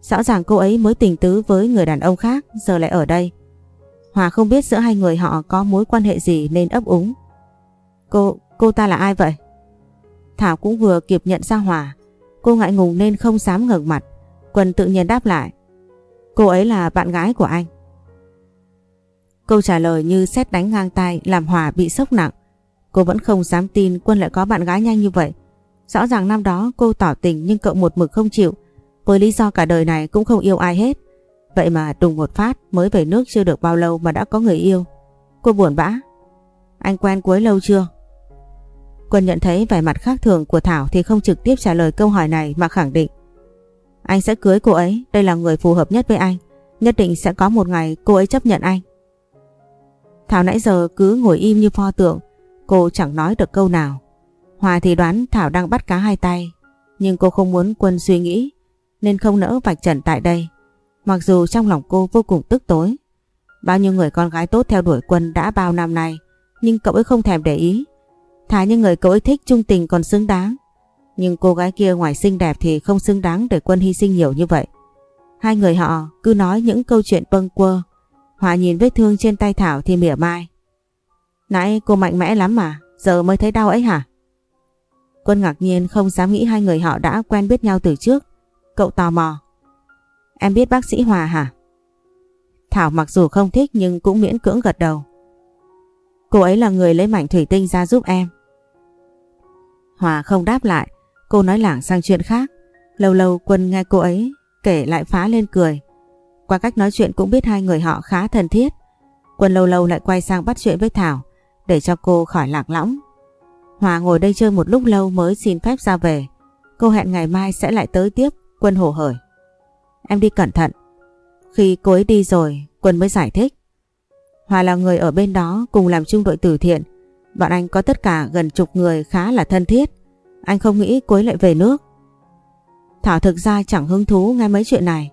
Rõ ràng cô ấy mới tình tứ với người đàn ông khác, giờ lại ở đây. Hòa không biết giữa hai người họ có mối quan hệ gì nên ấp úng. Cô, cô ta là ai vậy? Thảo cũng vừa kịp nhận ra Hòa. Cô ngại ngùng nên không dám ngẩng mặt. Quân tự nhiên đáp lại. Cô ấy là bạn gái của anh. Câu trả lời như xét đánh ngang tay làm Hòa bị sốc nặng. Cô vẫn không dám tin Quân lại có bạn gái nhanh như vậy. Rõ ràng năm đó cô tỏ tình nhưng cậu một mực không chịu. Với lý do cả đời này cũng không yêu ai hết. Vậy mà đùng một phát mới về nước chưa được bao lâu mà đã có người yêu. Cô buồn bã. Anh quen cuối lâu chưa? Quân nhận thấy vẻ mặt khác thường của Thảo thì không trực tiếp trả lời câu hỏi này mà khẳng định. Anh sẽ cưới cô ấy, đây là người phù hợp nhất với anh. Nhất định sẽ có một ngày cô ấy chấp nhận anh. Thảo nãy giờ cứ ngồi im như pho tượng, cô chẳng nói được câu nào. Hòa thì đoán Thảo đang bắt cá hai tay, nhưng cô không muốn Quân suy nghĩ, nên không nỡ vạch trần tại đây. Mặc dù trong lòng cô vô cùng tức tối. Bao nhiêu người con gái tốt theo đuổi quân đã bao năm nay nhưng cậu ấy không thèm để ý. Thà những người cậu ấy thích trung tình còn xứng đáng. Nhưng cô gái kia ngoài xinh đẹp thì không xứng đáng để quân hy sinh nhiều như vậy. Hai người họ cứ nói những câu chuyện bâng quơ. Hòa nhìn vết thương trên tay Thảo thì mỉa mai. Nãy cô mạnh mẽ lắm mà, giờ mới thấy đau ấy hả? Quân ngạc nhiên không dám nghĩ hai người họ đã quen biết nhau từ trước. Cậu tò mò. Em biết bác sĩ Hòa hả? Thảo mặc dù không thích nhưng cũng miễn cưỡng gật đầu. Cô ấy là người lấy mảnh thủy tinh ra giúp em. Hòa không đáp lại, cô nói lảng sang chuyện khác. Lâu lâu Quân nghe cô ấy kể lại phá lên cười. Qua cách nói chuyện cũng biết hai người họ khá thân thiết. Quân lâu lâu lại quay sang bắt chuyện với Thảo để cho cô khỏi lạc lõng. Hòa ngồi đây chơi một lúc lâu mới xin phép ra về. Cô hẹn ngày mai sẽ lại tới tiếp, Quân hổ hởi. Em đi cẩn thận. Khi cô ấy đi rồi, Quân mới giải thích. Hòa là người ở bên đó cùng làm chung đội từ thiện. Bọn anh có tất cả gần chục người khá là thân thiết. Anh không nghĩ cô ấy lại về nước. Thảo thực ra chẳng hứng thú nghe mấy chuyện này.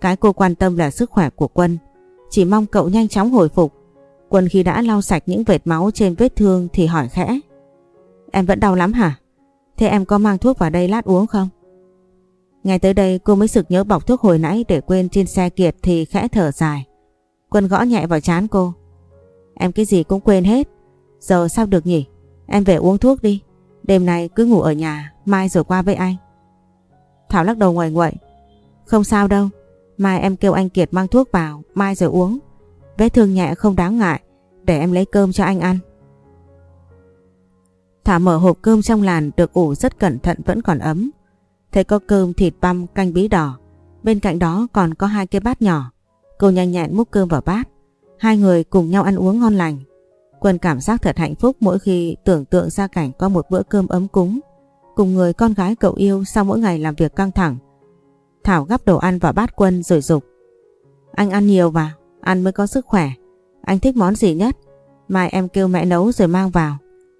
Cái cô quan tâm là sức khỏe của Quân. Chỉ mong cậu nhanh chóng hồi phục. Quân khi đã lau sạch những vệt máu trên vết thương thì hỏi khẽ. Em vẫn đau lắm hả? Thế em có mang thuốc vào đây lát uống không? Ngay tới đây cô mới sực nhớ bọc thuốc hồi nãy để quên trên xe kiệt thì khẽ thở dài. Quân gõ nhẹ vào chán cô. Em cái gì cũng quên hết. Giờ sao được nhỉ? Em về uống thuốc đi. Đêm nay cứ ngủ ở nhà, mai rồi qua với anh. Thảo lắc đầu ngoài nguậy. Không sao đâu. Mai em kêu anh Kiệt mang thuốc vào, mai rồi uống. Vết thương nhẹ không đáng ngại, để em lấy cơm cho anh ăn. Thảo mở hộp cơm trong làn được ủ rất cẩn thận vẫn còn ấm. Thấy có cơm thịt băm canh bí đỏ. Bên cạnh đó còn có hai cái bát nhỏ. Cô nhanh nhẹn múc cơm vào bát. Hai người cùng nhau ăn uống ngon lành. Quân cảm giác thật hạnh phúc mỗi khi tưởng tượng ra cảnh có một bữa cơm ấm cúng. Cùng người con gái cậu yêu sau mỗi ngày làm việc căng thẳng. Thảo gắp đồ ăn vào bát Quân rồi dục Anh ăn nhiều vào, ăn mới có sức khỏe. Anh thích món gì nhất? Mai em kêu mẹ nấu rồi mang vào.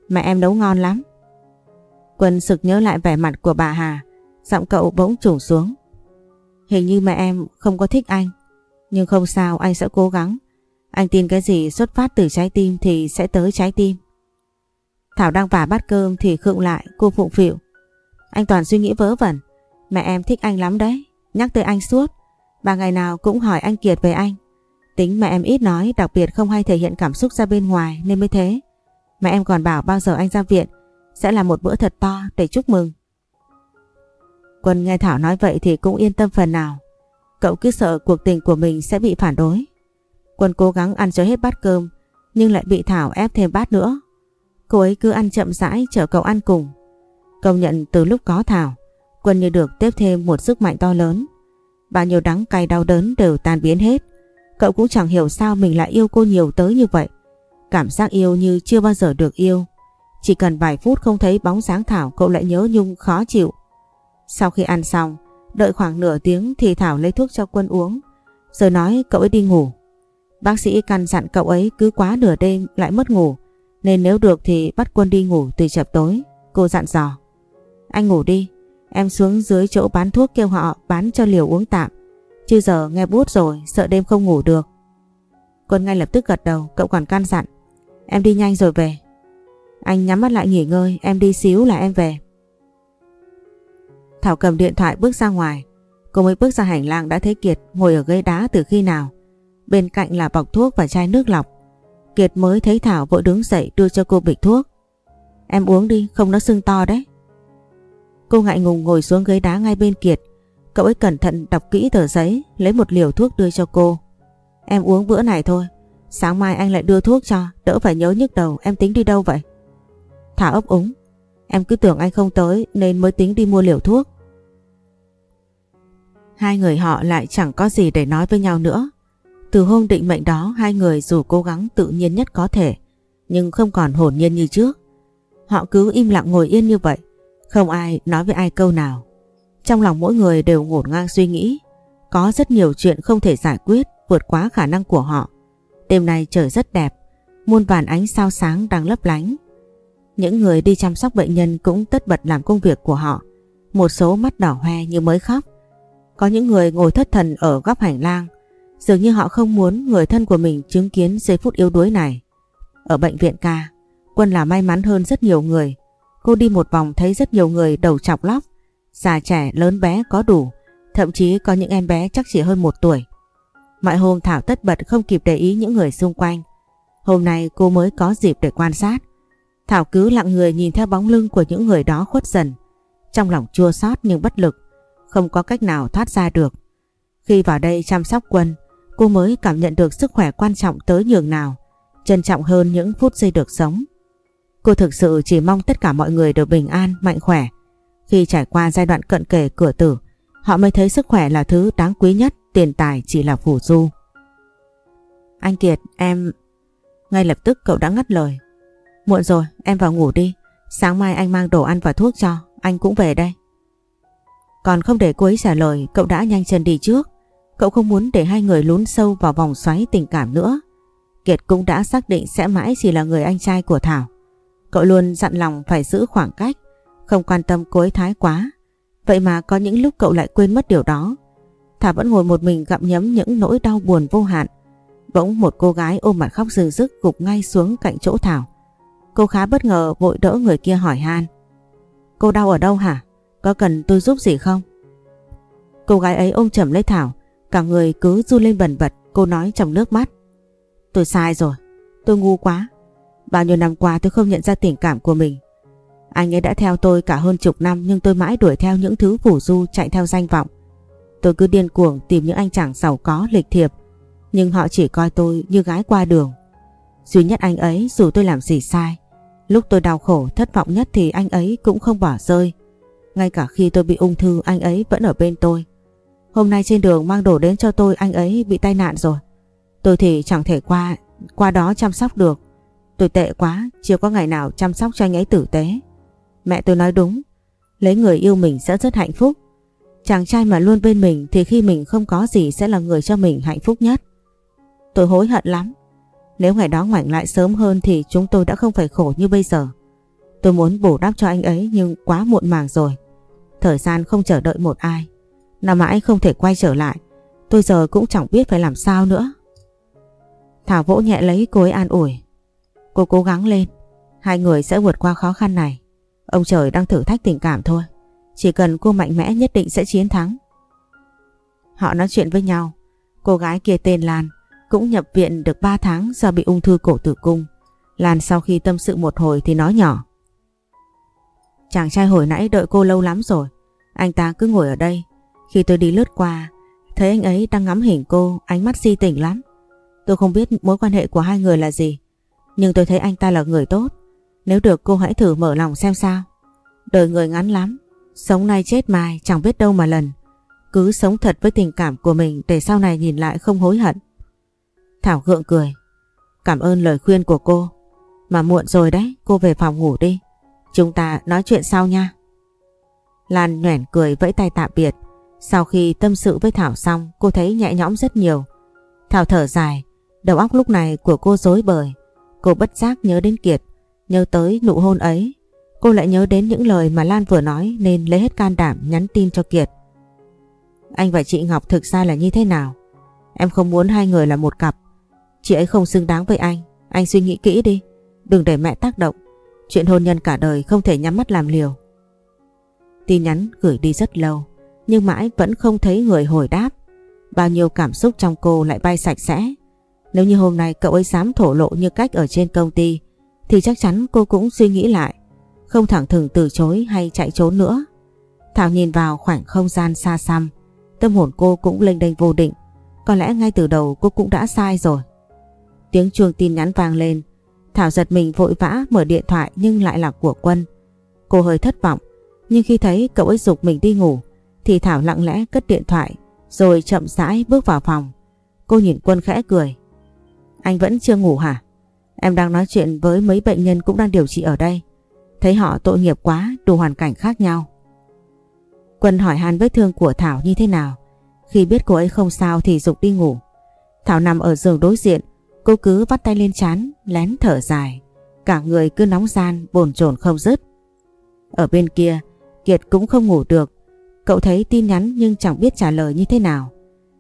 Mẹ em nấu ngon lắm. Quân sực nhớ lại vẻ mặt của bà Hà. Giọng cậu bỗng trùng xuống. Hình như mẹ em không có thích anh. Nhưng không sao anh sẽ cố gắng. Anh tin cái gì xuất phát từ trái tim thì sẽ tới trái tim. Thảo đang vả bát cơm thì khựng lại, cô phụng phịu. Anh toàn suy nghĩ vớ vẩn. Mẹ em thích anh lắm đấy. Nhắc tới anh suốt. Bà ngày nào cũng hỏi anh Kiệt về anh. Tính mẹ em ít nói, đặc biệt không hay thể hiện cảm xúc ra bên ngoài nên mới thế. Mẹ em còn bảo bao giờ anh ra viện, sẽ là một bữa thật to để chúc mừng. Quân nghe Thảo nói vậy thì cũng yên tâm phần nào. Cậu cứ sợ cuộc tình của mình sẽ bị phản đối. Quân cố gắng ăn cho hết bát cơm nhưng lại bị Thảo ép thêm bát nữa. Cô ấy cứ ăn chậm rãi chở cậu ăn cùng. Công nhận từ lúc có Thảo, Quân như được tiếp thêm một sức mạnh to lớn. Bao nhiêu đắng cay đau đớn đều tan biến hết. Cậu cũng chẳng hiểu sao mình lại yêu cô nhiều tới như vậy. Cảm giác yêu như chưa bao giờ được yêu. Chỉ cần vài phút không thấy bóng dáng Thảo cậu lại nhớ nhung khó chịu. Sau khi ăn xong, đợi khoảng nửa tiếng thì Thảo lấy thuốc cho Quân uống. Rồi nói cậu ấy đi ngủ. Bác sĩ căn dặn cậu ấy cứ quá nửa đêm lại mất ngủ. Nên nếu được thì bắt Quân đi ngủ từ chập tối. Cô dặn dò. Anh ngủ đi. Em xuống dưới chỗ bán thuốc kêu họ bán cho liều uống tạm. Chứ giờ nghe bút rồi, sợ đêm không ngủ được. Quân ngay lập tức gật đầu, cậu còn căn dặn. Em đi nhanh rồi về. Anh nhắm mắt lại nghỉ ngơi, em đi xíu là em về. Thảo cầm điện thoại bước ra ngoài. Cô mới bước ra hành lang đã thấy Kiệt ngồi ở ghế đá từ khi nào. Bên cạnh là bọc thuốc và chai nước lọc. Kiệt mới thấy Thảo vội đứng dậy đưa cho cô bịch thuốc. Em uống đi, không nó sưng to đấy. Cô ngại ngùng ngồi xuống ghế đá ngay bên Kiệt. Cậu ấy cẩn thận đọc kỹ tờ giấy, lấy một liều thuốc đưa cho cô. Em uống bữa này thôi, sáng mai anh lại đưa thuốc cho, đỡ phải nhớ nhức đầu, em tính đi đâu vậy? Thảo ấp úng, em cứ tưởng anh không tới nên mới tính đi mua liều thuốc. Hai người họ lại chẳng có gì để nói với nhau nữa. Từ hôm định mệnh đó hai người dù cố gắng tự nhiên nhất có thể nhưng không còn hồn nhiên như trước. Họ cứ im lặng ngồi yên như vậy không ai nói với ai câu nào. Trong lòng mỗi người đều ngổn ngang suy nghĩ có rất nhiều chuyện không thể giải quyết vượt quá khả năng của họ. Đêm nay trời rất đẹp muôn vàn ánh sao sáng đang lấp lánh. Những người đi chăm sóc bệnh nhân cũng tất bật làm công việc của họ. Một số mắt đỏ hoe như mới khóc. Có những người ngồi thất thần ở góc hành lang, Dường như họ không muốn người thân của mình chứng kiến giây phút yếu đuối này. Ở bệnh viện ca, Quân là may mắn hơn rất nhiều người. Cô đi một vòng thấy rất nhiều người đầu chọc lóc, già trẻ lớn bé có đủ, thậm chí có những em bé chắc chỉ hơn một tuổi. Mọi hôm Thảo tất bật không kịp để ý những người xung quanh. Hôm nay cô mới có dịp để quan sát. Thảo cứ lặng người nhìn theo bóng lưng của những người đó khuất dần. Trong lòng chua xót nhưng bất lực, không có cách nào thoát ra được. Khi vào đây chăm sóc quân, cô mới cảm nhận được sức khỏe quan trọng tới nhường nào, trân trọng hơn những phút giây được sống. Cô thực sự chỉ mong tất cả mọi người đều bình an, mạnh khỏe. Khi trải qua giai đoạn cận kề cửa tử, họ mới thấy sức khỏe là thứ đáng quý nhất, tiền tài chỉ là phù du. Anh Kiệt, em... Ngay lập tức cậu đã ngắt lời. Muộn rồi, em vào ngủ đi. Sáng mai anh mang đồ ăn và thuốc cho, anh cũng về đây. Còn không để cô ấy trả lời, cậu đã nhanh chân đi trước. Cậu không muốn để hai người lún sâu vào vòng xoáy tình cảm nữa. Kiệt cũng đã xác định sẽ mãi chỉ là người anh trai của Thảo. Cậu luôn dặn lòng phải giữ khoảng cách, không quan tâm cô ấy thái quá. Vậy mà có những lúc cậu lại quên mất điều đó. Thảo vẫn ngồi một mình gặm nhấm những nỗi đau buồn vô hạn. Bỗng một cô gái ôm mặt khóc rừng rức gục ngay xuống cạnh chỗ Thảo. Cô khá bất ngờ vội đỡ người kia hỏi han. Cô đau ở đâu hả? Có cần tôi giúp gì không? Cô gái ấy ôm chầm lấy Thảo, cả người cứ run lên bần bật, cô nói trong nước mắt. Tôi sai rồi, tôi ngu quá. Bao nhiêu năm qua tôi không nhận ra tình cảm của mình. Anh ấy đã theo tôi cả hơn chục năm nhưng tôi mãi đuổi theo những thứ phủ du chạy theo danh vọng. Tôi cứ điên cuồng tìm những anh chàng giàu có lịch thiệp nhưng họ chỉ coi tôi như gái qua đường. Duy nhất anh ấy dù tôi làm gì sai Lúc tôi đau khổ thất vọng nhất thì anh ấy cũng không bỏ rơi Ngay cả khi tôi bị ung thư anh ấy vẫn ở bên tôi Hôm nay trên đường mang đồ đến cho tôi, anh ấy bị tai nạn rồi. Tôi thì chẳng thể qua qua đó chăm sóc được. Tôi tệ quá, Chưa có ngày nào chăm sóc cho anh ấy tử tế. Mẹ tôi nói đúng, Lấy người yêu mình sẽ rất hạnh phúc. Chàng trai mà luôn bên mình Thì khi mình không có gì sẽ là người cho mình hạnh phúc nhất. Tôi hối hận lắm. Nếu ngày đó ngoảnh lại sớm hơn Thì chúng tôi đã không phải khổ như bây giờ. Tôi muốn bổ đáp cho anh ấy Nhưng quá muộn màng rồi. Thời gian không chờ đợi một ai. Nào mà anh không thể quay trở lại, Tôi giờ cũng chẳng biết phải làm sao nữa. Thảo vỗ nhẹ lấy cô ấy an ủi. Cô cố gắng lên, Hai người sẽ vượt qua khó khăn này. Ông trời đang thử thách tình cảm thôi, Chỉ cần cô mạnh mẽ nhất định sẽ chiến thắng. Họ nói chuyện với nhau, Cô gái kia tên Lan Cũng nhập viện được 3 tháng do bị ung thư cổ tử cung. Lan sau khi tâm sự một hồi thì nói nhỏ, Chàng trai hồi nãy đợi cô lâu lắm rồi, Anh ta cứ ngồi ở đây khi tôi đi lướt qua, Thấy anh ấy đang ngắm hình cô, Ánh mắt si tỉnh lắm. Tôi không biết mối quan hệ của hai người là gì, nhưng tôi thấy anh ta là người tốt. Nếu được cô hãy thử mở lòng xem sao. Đời người ngắn lắm, Sống nay chết mai chẳng biết đâu mà lần. Cứ sống thật với tình cảm của mình Để sau này nhìn lại không hối hận. Thảo gượng cười. Cảm ơn lời khuyên của cô. Mà muộn rồi đấy, cô về phòng ngủ đi. Chúng ta nói chuyện sau nha. Lan nhoẻn cười vẫy tay tạm biệt. Sau khi tâm sự với Thảo xong Cô thấy nhẹ nhõm rất nhiều Thảo thở dài Đầu óc lúc này của cô rối bời Cô bất giác nhớ đến Kiệt, nhớ tới nụ hôn ấy. Cô lại nhớ đến những lời mà Lan vừa nói nên lấy hết can đảm nhắn tin cho Kiệt. Anh và chị Ngọc thực ra là như thế nào? Em không muốn hai người là một cặp. Chị ấy không xứng đáng với anh. Anh suy nghĩ kỹ đi. Đừng để mẹ tác động. Chuyện hôn nhân cả đời không thể nhắm mắt làm liều. Tin nhắn gửi đi rất lâu. Nhưng mãi vẫn không thấy người hồi đáp. Bao nhiêu cảm xúc trong cô lại bay sạch sẽ. Nếu như hôm nay cậu ấy dám thổ lộ như cách ở trên công ty, thì chắc chắn cô cũng suy nghĩ lại. Không thẳng thừng từ chối hay chạy trốn nữa. Thảo nhìn vào khoảng không gian xa xăm. Tâm hồn cô cũng lênh đênh vô định. Có lẽ ngay từ đầu cô cũng đã sai rồi. Tiếng chuông tin nhắn vang lên. Thảo giật mình vội vã mở điện thoại nhưng lại là của Quân. Cô hơi thất vọng. Nhưng khi thấy cậu ấy dục mình đi ngủ thì Thảo lặng lẽ cất điện thoại rồi chậm rãi bước vào phòng. Cô nhìn Quân khẽ cười. Anh vẫn chưa ngủ hả? Em đang nói chuyện với mấy bệnh nhân cũng đang điều trị ở đây. Thấy họ tội nghiệp quá, đủ hoàn cảnh khác nhau. Quân hỏi han vết thương của Thảo như thế nào. Khi biết cô ấy không sao thì dục đi ngủ. Thảo nằm ở giường đối diện, cô cứ vắt tay lên chán, lén thở dài. Cả người cứ nóng gian, bồn chồn không dứt. Ở bên kia, Kiệt cũng không ngủ được. Cậu thấy tin nhắn nhưng chẳng biết trả lời như thế nào.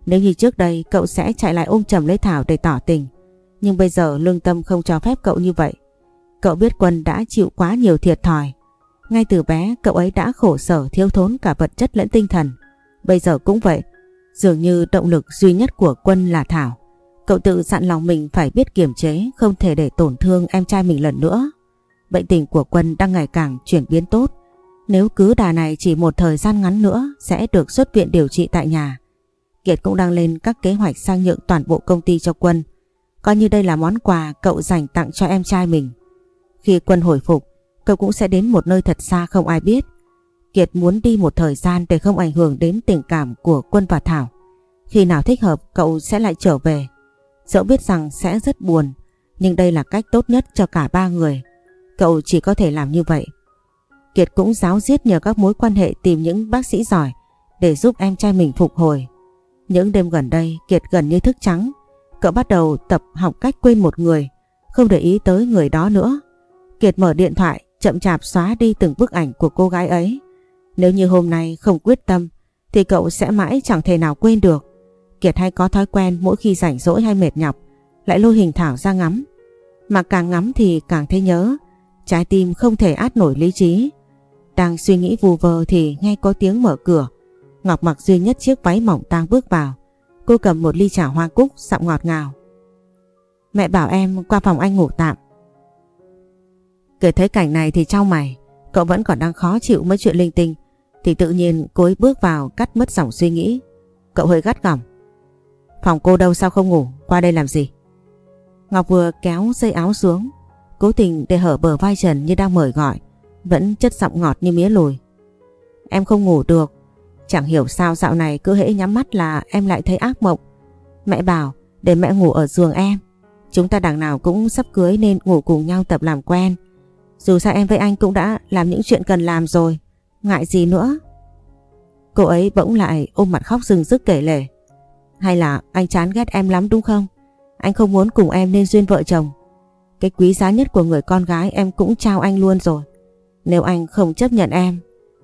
Nếu như trước đây cậu sẽ chạy lại ôm chầm lấy Thảo để tỏ tình. Nhưng bây giờ lương tâm không cho phép cậu như vậy. Cậu biết Quân đã chịu quá nhiều thiệt thòi. Ngay từ bé cậu ấy đã khổ sở thiếu thốn cả vật chất lẫn tinh thần. Bây giờ cũng vậy. Dường như động lực duy nhất của Quân là Thảo. Cậu tự dặn lòng mình phải biết kiềm chế, không thể để tổn thương em trai mình lần nữa. Bệnh tình của Quân đang ngày càng chuyển biến tốt. Nếu cứ đà này chỉ một thời gian ngắn nữa sẽ được xuất viện điều trị tại nhà. Kiệt cũng đang lên các kế hoạch sang nhượng toàn bộ công ty cho Quân. Coi như đây là món quà cậu dành tặng cho em trai mình. Khi Quân hồi phục, cậu cũng sẽ đến một nơi thật xa không ai biết. Kiệt muốn đi một thời gian để không ảnh hưởng đến tình cảm của Quân và Thảo. Khi nào thích hợp cậu sẽ lại trở về. Dẫu biết rằng sẽ rất buồn, nhưng đây là cách tốt nhất cho cả ba người. Cậu chỉ có thể làm như vậy. Kiệt cũng giáo diết nhờ các mối quan hệ tìm những bác sĩ giỏi để giúp em trai mình phục hồi. Những đêm gần đây Kiệt gần như thức trắng. Cậu bắt đầu tập học cách quên một người, không để ý tới người đó nữa. Kiệt mở điện thoại, chậm chạp xóa đi từng bức ảnh của cô gái ấy. Nếu như hôm nay không quyết tâm, thì cậu sẽ mãi chẳng thể nào quên được. Kiệt hay có thói quen mỗi khi rảnh rỗi hay mệt nhọc, lại lôi hình Thảo ra ngắm. Mà càng ngắm thì càng thấy nhớ, trái tim không thể át nổi lý trí. Đang suy nghĩ vù vờ thì nghe có tiếng mở cửa. Ngọc mặc duy nhất chiếc váy mỏng tang bước vào. Cô cầm một ly trà hoa cúc giọng ngọt ngào. Mẹ bảo em qua phòng anh ngủ tạm. Kể thấy cảnh này thì trong mày, cậu vẫn còn đang khó chịu mấy chuyện linh tinh. Thì tự nhiên cô ấy bước vào cắt mất dòng suy nghĩ. Cậu hơi gắt gỏng. Phòng cô đâu sao không ngủ, qua đây làm gì? Ngọc vừa kéo dây áo xuống, cố tình để hở bờ vai Trần như đang mời gọi, vẫn chất giọng ngọt như mía lùi. Em không ngủ được, chẳng hiểu sao dạo này cứ hễ nhắm mắt là em lại thấy ác mộng. Mẹ bảo để mẹ ngủ ở giường em, chúng ta đằng nào cũng sắp cưới nên ngủ cùng nhau tập làm quen. Dù sao em với anh cũng đã làm những chuyện cần làm rồi, ngại gì nữa. Cô ấy bỗng lại ôm mặt khóc rừng rức kể lể. Hay là anh chán ghét em lắm đúng không? Anh không muốn cùng em nên duyên vợ chồng. Cái quý giá nhất của người con gái em cũng trao anh luôn rồi. Nếu anh không chấp nhận em,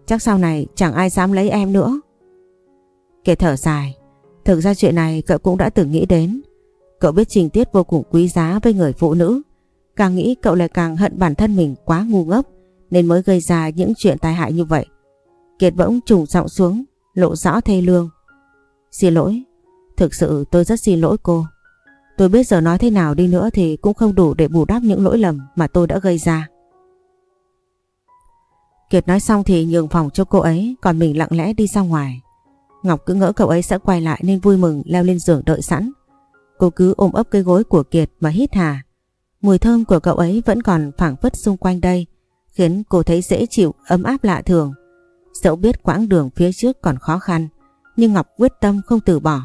chắc sau này chẳng ai dám lấy em nữa. Kể thở dài, thực ra chuyện này cậu cũng đã từng nghĩ đến. Cậu biết chi tiết vô cùng quý giá với người phụ nữ. Càng nghĩ cậu lại càng hận bản thân mình quá ngu ngốc nên mới gây ra những chuyện tai hại như vậy. Kiệt bỗng trùng giọng xuống, lộ rõ thê lương. Xin lỗi, thực sự tôi rất xin lỗi cô. Tôi biết giờ nói thế nào đi nữa thì cũng không đủ để bù đắp những lỗi lầm mà tôi đã gây ra. Kiệt nói xong thì nhường phòng cho cô ấy còn mình lặng lẽ đi ra ngoài. Ngọc cứ ngỡ cậu ấy sẽ quay lại nên vui mừng leo lên giường đợi sẵn. Cô cứ ôm ấp cái gối của Kiệt mà hít hà. Mùi thơm của cậu ấy vẫn còn phảng phất xung quanh đây khiến cô thấy dễ chịu, ấm áp lạ thường. Dẫu biết quãng đường phía trước còn khó khăn nhưng Ngọc quyết tâm không từ bỏ.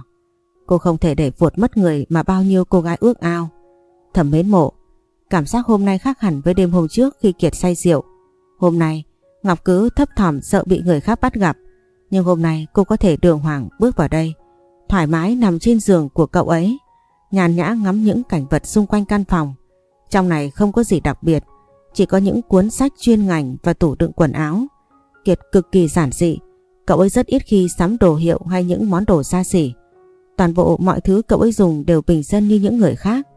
Cô không thể để vụt mất người mà bao nhiêu cô gái ước ao. Thầm mến mộ, cảm giác hôm nay khác hẳn với đêm hôm trước khi Kiệt say rượu. Hôm nay, Ngọc cứ thấp thỏm sợ bị người khác bắt gặp. Nhưng hôm nay cô có thể đường hoàng bước vào đây, thoải mái nằm trên giường của cậu ấy, nhàn nhã ngắm những cảnh vật xung quanh căn phòng. Trong này không có gì đặc biệt, chỉ có những cuốn sách chuyên ngành và tủ đựng quần áo. Kiệt cực kỳ giản dị, cậu ấy rất ít khi sắm đồ hiệu hay những món đồ xa xỉ. Toàn bộ mọi thứ cậu ấy dùng đều bình dân như những người khác.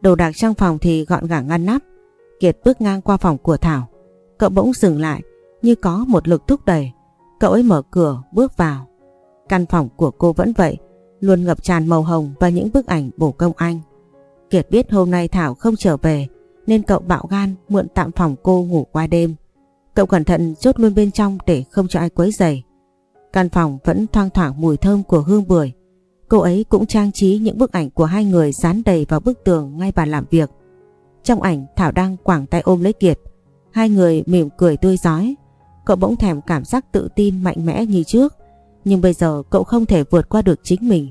Đồ đạc trong phòng thì gọn gàng ngăn nắp. Kiệt bước ngang qua phòng của Thảo. Cậu bỗng dừng lại như có một lực thúc đẩy. Cậu ấy mở cửa bước vào. Căn phòng của cô vẫn vậy, luôn ngập tràn màu hồng và những bức ảnh bổ công anh. Kiệt biết hôm nay Thảo không trở về nên cậu bạo gan mượn tạm phòng cô ngủ qua đêm. Cậu cẩn thận chốt luôn bên trong để không cho ai quấy rầy. Căn phòng vẫn thoang thoảng mùi thơm của hương bưởi. Cô ấy cũng trang trí những bức ảnh của hai người dán đầy vào bức tường ngay bàn làm việc. Trong ảnh Thảo đang quảng tay ôm lấy Kiệt. Hai người mỉm cười tươi giói. Cậu bỗng thèm cảm giác tự tin mạnh mẽ như trước. Nhưng bây giờ cậu không thể vượt qua được chính mình.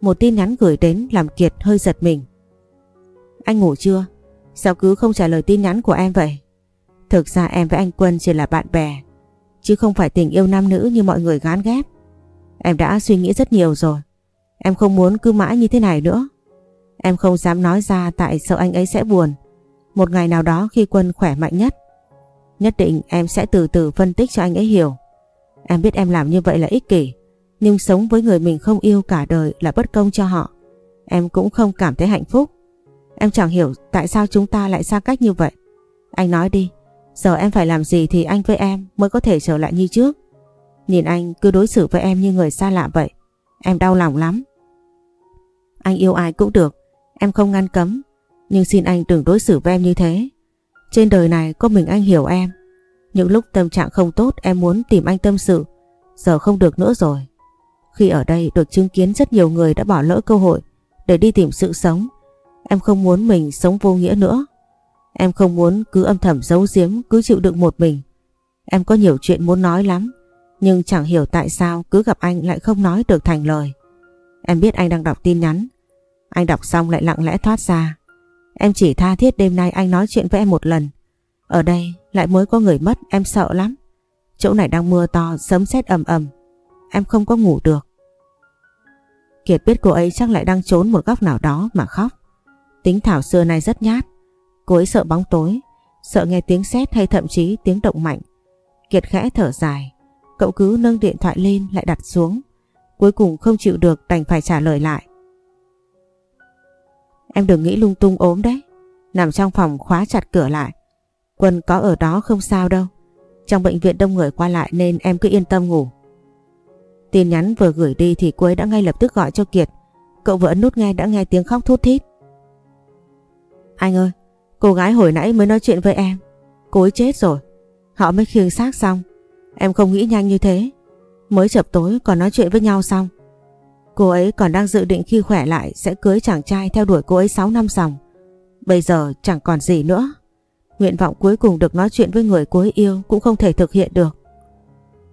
Một tin nhắn gửi đến làm Kiệt hơi giật mình. Anh ngủ chưa? Sao cứ không trả lời tin nhắn của em vậy? Thực ra em với anh Quân chỉ là bạn bè. Chứ không phải tình yêu nam nữ như mọi người gán ghép. Em đã suy nghĩ rất nhiều rồi. Em không muốn cứ mãi như thế này nữa. Em không dám nói ra tại sợ anh ấy sẽ buồn. Một ngày nào đó khi Quân khỏe mạnh nhất, nhất định em sẽ từ từ phân tích cho anh ấy hiểu. Em biết em làm như vậy là ích kỷ, Nhưng sống với người mình không yêu cả đời là bất công cho họ. Em cũng không cảm thấy hạnh phúc. Em chẳng hiểu tại sao chúng ta lại xa cách như vậy. Anh nói đi, giờ em phải làm gì thì anh với em mới có thể trở lại như trước. Nhìn anh cứ đối xử với em như người xa lạ vậy. Em đau lòng lắm. Anh yêu ai cũng được, em không ngăn cấm. Nhưng xin anh đừng đối xử với em như thế. Trên đời này có mình anh hiểu em. Những lúc tâm trạng không tốt, em muốn tìm anh tâm sự. Giờ không được nữa rồi. Khi ở đây được chứng kiến, rất nhiều người đã bỏ lỡ cơ hội để đi tìm sự sống. Em không muốn mình sống vô nghĩa nữa. Em không muốn cứ âm thầm giấu giếm, cứ chịu đựng một mình. Em có nhiều chuyện muốn nói lắm. Nhưng chẳng hiểu tại sao cứ gặp anh lại không nói được thành lời. Em biết anh đang đọc tin nhắn. Anh đọc xong lại lặng lẽ thoát ra. Em chỉ tha thiết đêm nay anh nói chuyện với em một lần. Ở đây lại mới có người mất em sợ lắm. Chỗ này đang mưa to, sấm sét ầm ầm. Em không có ngủ được. Kiệt biết cô ấy chắc lại đang trốn một góc nào đó mà khóc. Tính Thảo xưa nay rất nhát. Cô ấy sợ bóng tối, sợ nghe tiếng sét hay thậm chí tiếng động mạnh. Kiệt khẽ thở dài, cậu cứ nâng điện thoại lên lại đặt xuống. Cuối cùng không chịu được đành phải trả lời lại. Em đừng nghĩ lung tung ốm đấy. Nằm trong phòng khóa chặt cửa lại. Quân có ở đó không sao đâu. Trong bệnh viện đông người qua lại nên em cứ yên tâm ngủ. Tin nhắn vừa gửi đi thì cô ấy đã ngay lập tức gọi cho Kiệt. Cậu vừa ấn nút nghe đã nghe tiếng khóc thút thít. Anh ơi, cô gái hồi nãy mới nói chuyện với em. Cô ấy chết rồi. Họ mới khiêng xác xong. Em không nghĩ nhanh như thế. Mới chập tối còn nói chuyện với nhau xong. Cô ấy còn đang dự định khi khỏe lại sẽ cưới chàng trai theo đuổi cô ấy 6 năm dòng. Bây giờ chẳng còn gì nữa. Nguyện vọng cuối cùng được nói chuyện với người cô ấy yêu cũng không thể thực hiện được.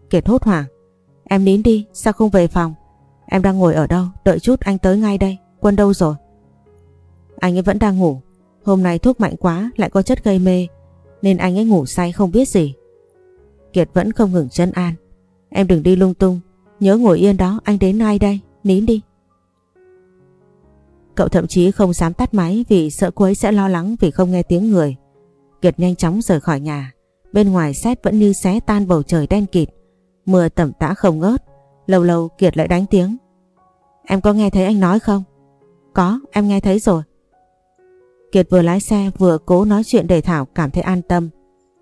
Kiệt hốt hoảng. Em nín đi, sao không về phòng? Em đang ngồi ở đâu? Đợi chút anh tới ngay đây. Quân đâu rồi? Anh ấy vẫn đang ngủ. Hôm nay thuốc mạnh quá lại có chất gây mê. Nên anh ấy ngủ say không biết gì. Kiệt vẫn không ngừng chân an. Em đừng đi lung tung. Nhớ ngồi yên đó anh đến ngay đây. Nín đi. Cậu thậm chí không dám tắt máy vì sợ cô ấy sẽ lo lắng vì không nghe tiếng người. Kiệt nhanh chóng rời khỏi nhà. Bên ngoài xét vẫn như xé tan bầu trời đen kịt. Mưa tẩm tã không ngớt. Lâu lâu Kiệt lại đánh tiếng. Em có nghe thấy anh nói không? Có, em nghe thấy rồi. Kiệt vừa lái xe vừa cố nói chuyện để Thảo cảm thấy an tâm.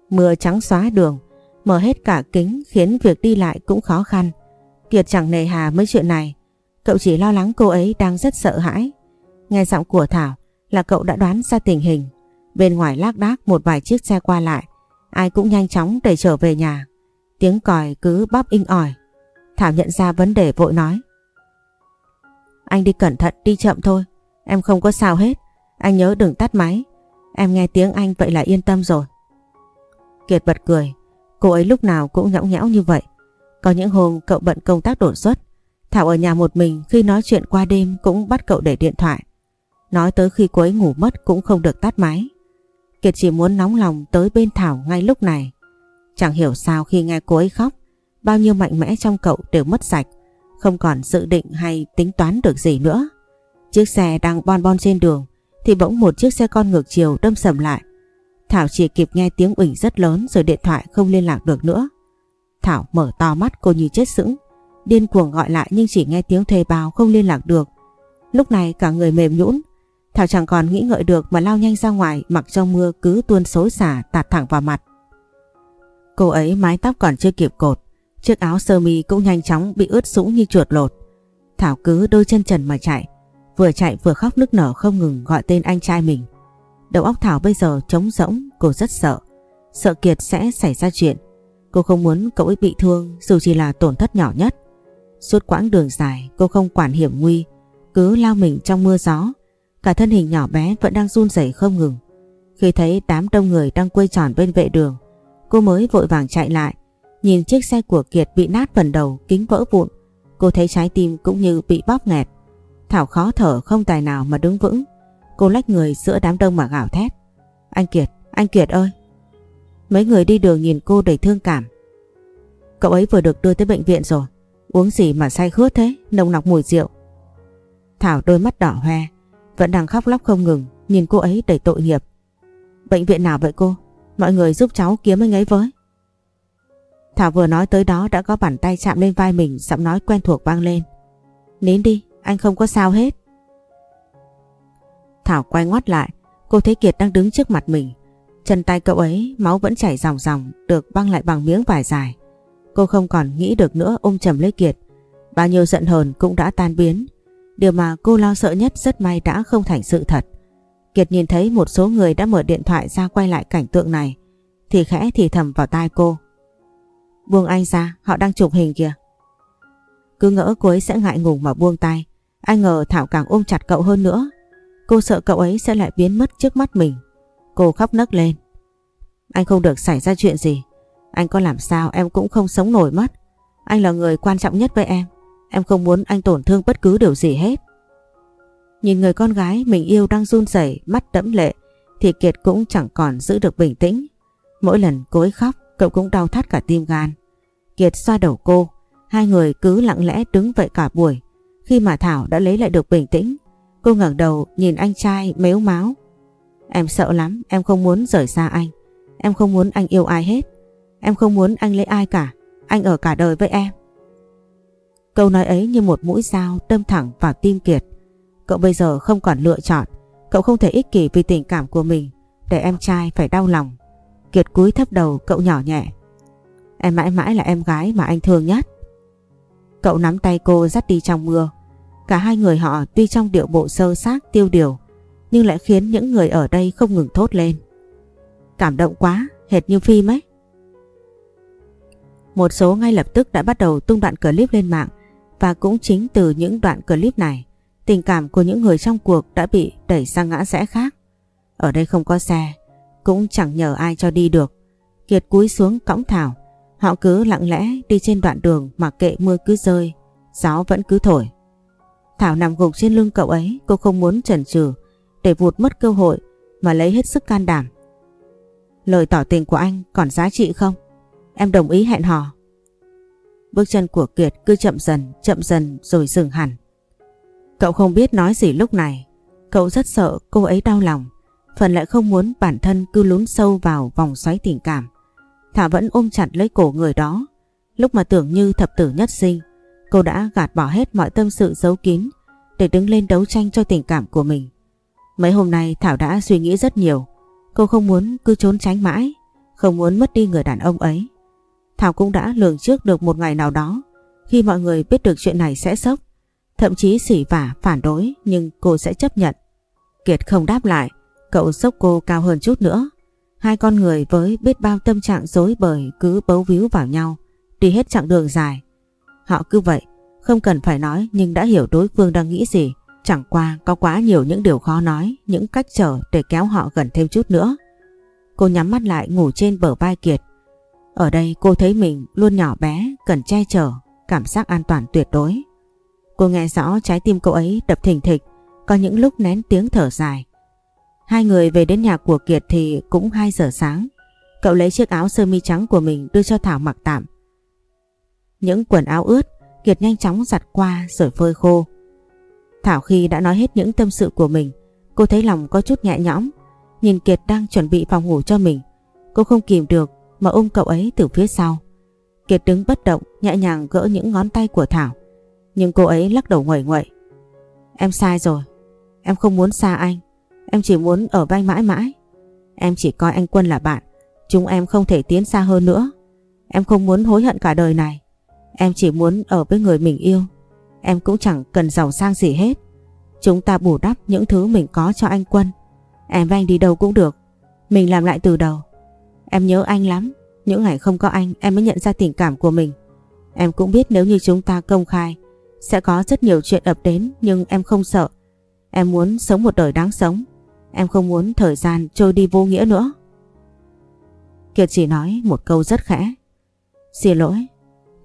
Mưa trắng xóa đường, mở hết cả kính khiến việc đi lại cũng khó khăn. Kiệt chẳng nề hà mấy chuyện này. Cậu chỉ lo lắng cô ấy đang rất sợ hãi. Nghe giọng của Thảo là cậu đã đoán ra tình hình. Bên ngoài lác đác một vài chiếc xe qua lại. Ai cũng nhanh chóng để trở về nhà. Tiếng còi cứ bóp inh ỏi. Thảo nhận ra vấn đề vội nói. Anh đi cẩn thận, đi chậm thôi. Em không có sao hết. Anh nhớ đừng tắt máy. Em nghe tiếng anh vậy là yên tâm rồi. Kiệt bật cười. Cô ấy lúc nào cũng nhõng nhẽo như vậy. Có những hôm cậu bận công tác đột xuất. Thảo ở nhà một mình khi nói chuyện qua đêm cũng bắt cậu để điện thoại. Nói tới khi cô ấy ngủ mất cũng không được tắt máy. Kiệt chỉ muốn nóng lòng tới bên Thảo ngay lúc này. Chẳng hiểu sao khi nghe cô ấy khóc, bao nhiêu mạnh mẽ trong cậu đều mất sạch, không còn dự định hay tính toán được gì nữa. Chiếc xe đang bon bon trên đường thì bỗng một chiếc xe con ngược chiều đâm sầm lại. Thảo chỉ kịp nghe tiếng ủnh rất lớn rồi điện thoại không liên lạc được nữa. Thảo mở to mắt cô như chết sững, điên cuồng gọi lại nhưng chỉ nghe tiếng thuê bao không liên lạc được. Lúc này cả người mềm nhũn, Thảo chẳng còn nghĩ ngợi được mà lao nhanh ra ngoài mặc trong mưa cứ tuôn xối xả tạt thẳng vào mặt. Cô ấy mái tóc còn chưa kịp cột, chiếc áo sơ mi cũng nhanh chóng bị ướt sũng như chuột lột. Thảo cứ đôi chân trần mà chạy, vừa chạy vừa khóc nức nở không ngừng gọi tên anh trai mình. Đầu óc Thảo bây giờ trống rỗng, cô rất sợ. Sợ Kiệt sẽ xảy ra chuyện. Cô không muốn cậu ấy bị thương dù chỉ là tổn thất nhỏ nhất. Suốt quãng đường dài cô không quản hiểm nguy, cứ lao mình trong mưa gió. Cả thân hình nhỏ bé vẫn đang run rẩy không ngừng. Khi thấy đám đông người đang quây tròn bên vệ đường, cô mới vội vàng chạy lại. Nhìn chiếc xe của Kiệt bị nát phần đầu, kính vỡ vụn. Cô thấy trái tim cũng như bị bóp nghẹt. Thảo khó thở không tài nào mà đứng vững. Cô lách người giữa đám đông mà gào thét. Anh Kiệt, anh Kiệt ơi! Mấy người đi đường nhìn cô đầy thương cảm. Cậu ấy vừa được đưa tới bệnh viện rồi. Uống gì mà say khướt thế, nồng nọc mùi rượu. Thảo đôi mắt đỏ hoe, vẫn đang khóc lóc không ngừng, nhìn cô ấy đầy tội nghiệp. Bệnh viện nào vậy cô? Mọi người giúp cháu kiếm anh ấy với. Thảo vừa nói tới đó đã có bàn tay chạm lên vai mình giọng nói quen thuộc vang lên. Nín đi, anh không có sao hết. Thảo quay ngoắt lại, cô thấy Kiệt đang đứng trước mặt mình. Chân tay cậu ấy máu vẫn chảy ròng ròng được băng lại bằng miếng vải dài. Cô không còn nghĩ được nữa ôm chầm lấy Kiệt. Bao nhiêu giận hờn cũng đã tan biến. Điều mà cô lo sợ nhất rất may đã không thành sự thật. Kiệt nhìn thấy một số người đã mở điện thoại ra quay lại cảnh tượng này thì khẽ thì thầm vào tai cô. Buông anh ra, họ đang chụp hình kìa. Cứ ngỡ cô ấy sẽ ngại ngùng mà buông tay. Ai ngờ Thảo càng ôm chặt cậu hơn nữa. Cô sợ cậu ấy sẽ lại biến mất trước mắt mình. Cô khóc nấc lên. Anh không được xảy ra chuyện gì. Anh có làm sao em cũng không sống nổi mất. Anh là người quan trọng nhất với em. Em không muốn anh tổn thương bất cứ điều gì hết. Nhìn người con gái mình yêu đang run rẩy, mắt đẫm lệ thì Kiệt cũng chẳng còn giữ được bình tĩnh. Mỗi lần cô ấy khóc cậu cũng đau thắt cả tim gan. Kiệt xoa đầu cô, hai người cứ lặng lẽ đứng vậy cả buổi. Khi mà Thảo đã lấy lại được bình tĩnh, cô ngẩng đầu nhìn anh trai mếu máu. Em sợ lắm, em không muốn rời xa anh. Em không muốn anh yêu ai hết. Em không muốn anh lấy ai cả. Anh ở cả đời với em. Câu nói ấy như một mũi dao đâm thẳng vào tim Kiệt. Cậu bây giờ không còn lựa chọn. Cậu không thể ích kỷ vì tình cảm của mình để em trai phải đau lòng. Kiệt cúi thấp đầu cậu nhỏ nhẹ. Em mãi mãi là em gái mà anh thương nhất. Cậu nắm tay cô dắt đi trong mưa. Cả hai người họ tuy trong điệu bộ sơ xác tiêu điều nhưng lại khiến những người ở đây không ngừng thốt lên. Cảm động quá, hệt như phim ấy. Một số ngay lập tức đã bắt đầu tung đoạn clip lên mạng và cũng chính từ những đoạn clip này tình cảm của những người trong cuộc đã bị đẩy sang ngã rẽ khác. Ở đây không có xe, cũng chẳng nhờ ai cho đi được. Kiệt cúi xuống cõng Thảo, họ cứ lặng lẽ đi trên đoạn đường mặc kệ mưa cứ rơi, gió vẫn cứ thổi. Thảo nằm gục trên lưng cậu ấy, cô không muốn chần chừ để vụt mất cơ hội mà lấy hết sức can đảm. Lời tỏ tình của anh còn giá trị không? Em đồng ý hẹn hò. Bước chân của Kiệt cứ chậm dần, chậm dần rồi dừng hẳn. Cậu không biết nói gì lúc này. Cậu rất sợ cô ấy đau lòng. Phần lại không muốn bản thân cứ lún sâu vào vòng xoáy tình cảm. Thảo vẫn ôm chặt lấy cổ người đó. Lúc mà tưởng như thập tử nhất sinh, cô đã gạt bỏ hết mọi tâm sự giấu kín để đứng lên đấu tranh cho tình cảm của mình. Mấy hôm nay Thảo đã suy nghĩ rất nhiều. Cô không muốn cứ trốn tránh mãi, không muốn mất đi người đàn ông ấy. Thảo cũng đã lường trước được một ngày nào đó khi mọi người biết được chuyện này sẽ sốc. Thậm chí xỉ vả phản đối nhưng cô sẽ chấp nhận. Kiệt không đáp lại, cậu sốc cô cao hơn chút nữa. Hai con người với biết bao tâm trạng dối bời cứ bấu víu vào nhau, đi hết chặng đường dài. Họ cứ vậy, không cần phải nói nhưng đã hiểu đối phương đang nghĩ gì. Chẳng qua có quá nhiều những điều khó nói, những cách trở để kéo họ gần thêm chút nữa. Cô nhắm mắt lại ngủ trên bờ vai Kiệt. Ở đây cô thấy mình luôn nhỏ bé, cần che chở, cảm giác an toàn tuyệt đối. Cô nghe rõ trái tim cậu ấy đập thình thịch, có những lúc nén tiếng thở dài. Hai người về đến nhà của Kiệt thì cũng 2 giờ sáng. Cậu lấy chiếc áo sơ mi trắng của mình đưa cho Thảo mặc tạm. Những quần áo ướt, Kiệt nhanh chóng giặt qua rồi phơi khô. Thảo khi đã nói hết những tâm sự của mình, cô thấy lòng có chút nhẹ nhõm. Nhìn Kiệt đang chuẩn bị phòng ngủ cho mình, cô không kìm được mà ôm cậu ấy từ phía sau. Kiệt đứng bất động, nhẹ nhàng gỡ những ngón tay của Thảo. Nhưng cô ấy lắc đầu nguẩy nguậy. Em sai rồi. Em không muốn xa anh. Em chỉ muốn ở với anh mãi mãi. Em chỉ coi anh Quân là bạn. Chúng em không thể tiến xa hơn nữa. Em không muốn hối hận cả đời này. Em chỉ muốn ở với người mình yêu. Em cũng chẳng cần giàu sang gì hết. Chúng ta bù đắp những thứ mình có cho anh Quân. Em và anh đi đâu cũng được. Mình làm lại từ đầu. Em nhớ anh lắm. Những ngày không có anh em mới nhận ra tình cảm của mình. Em cũng biết nếu như chúng ta công khai sẽ có rất nhiều chuyện ập đến nhưng em không sợ. Em muốn sống một đời đáng sống. Em không muốn thời gian trôi đi vô nghĩa nữa. Kiệt chỉ nói một câu rất khẽ. Xin lỗi,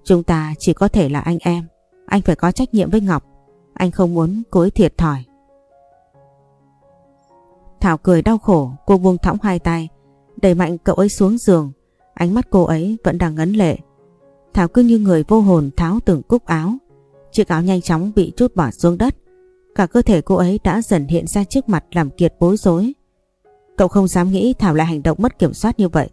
chúng ta chỉ có thể là anh em. Anh phải có trách nhiệm với Ngọc. Anh không muốn cối thiệt thòi. Thảo cười đau khổ, cô buông thõng hai tay, đẩy mạnh cậu ấy xuống giường. Ánh mắt cô ấy vẫn đang ngấn lệ. Thảo cứ như người vô hồn tháo từng cúc áo. Chiếc áo nhanh chóng bị chút bỏ xuống đất. Cả cơ thể cô ấy đã dần hiện ra trước mặt làm Kiệt bối rối. Cậu không dám nghĩ Thảo lại hành động mất kiểm soát như vậy.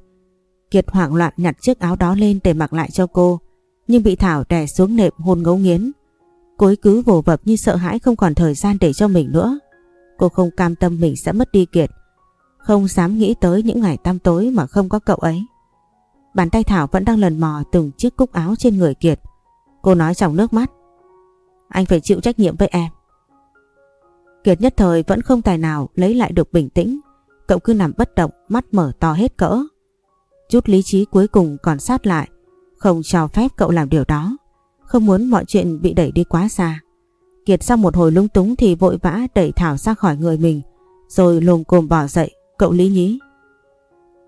Kiệt hoảng loạn nhặt chiếc áo đó lên để mặc lại cho cô, nhưng bị Thảo đè xuống nệm hôn ngấu nghiến. Cô ấy cứ vồ vập như sợ hãi không còn thời gian để cho mình nữa. Cô không cam tâm mình sẽ mất đi Kiệt, không dám nghĩ tới những ngày tăm tối mà không có cậu ấy. Bàn tay Thảo vẫn đang lần mò từng chiếc cúc áo trên người Kiệt. Cô nói trong nước mắt. Anh phải chịu trách nhiệm với em. Kiệt nhất thời vẫn không tài nào lấy lại được bình tĩnh. Cậu cứ nằm bất động, mắt mở to hết cỡ. Chút lý trí cuối cùng còn sát lại, không cho phép cậu làm điều đó. Không muốn mọi chuyện bị đẩy đi quá xa. Kiệt sau một hồi lung túng thì vội vã đẩy Thảo ra khỏi người mình, rồi lồm cồm bỏ dậy, cậu lý nhí.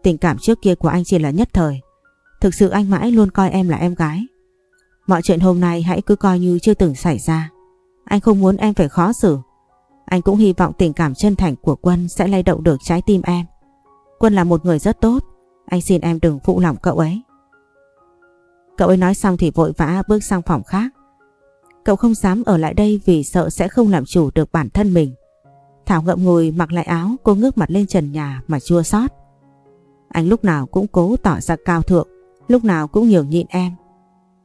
Tình cảm trước kia của anh chỉ là nhất thời. Thực sự anh mãi luôn coi em là em gái. Mọi chuyện hôm nay hãy cứ coi như chưa từng xảy ra. Anh không muốn em phải khó xử. Anh cũng hy vọng tình cảm chân thành của Quân sẽ lay động được trái tim em. Quân là một người rất tốt. Anh xin em đừng phụ lòng cậu ấy. Cậu ấy nói xong thì vội vã bước sang phòng khác. Cậu không dám ở lại đây vì sợ sẽ không làm chủ được bản thân mình. Thảo ngậm ngùi mặc lại áo cô ngước mặt lên trần nhà mà chua xót. Anh lúc nào cũng cố tỏ ra cao thượng, lúc nào cũng nhường nhịn em.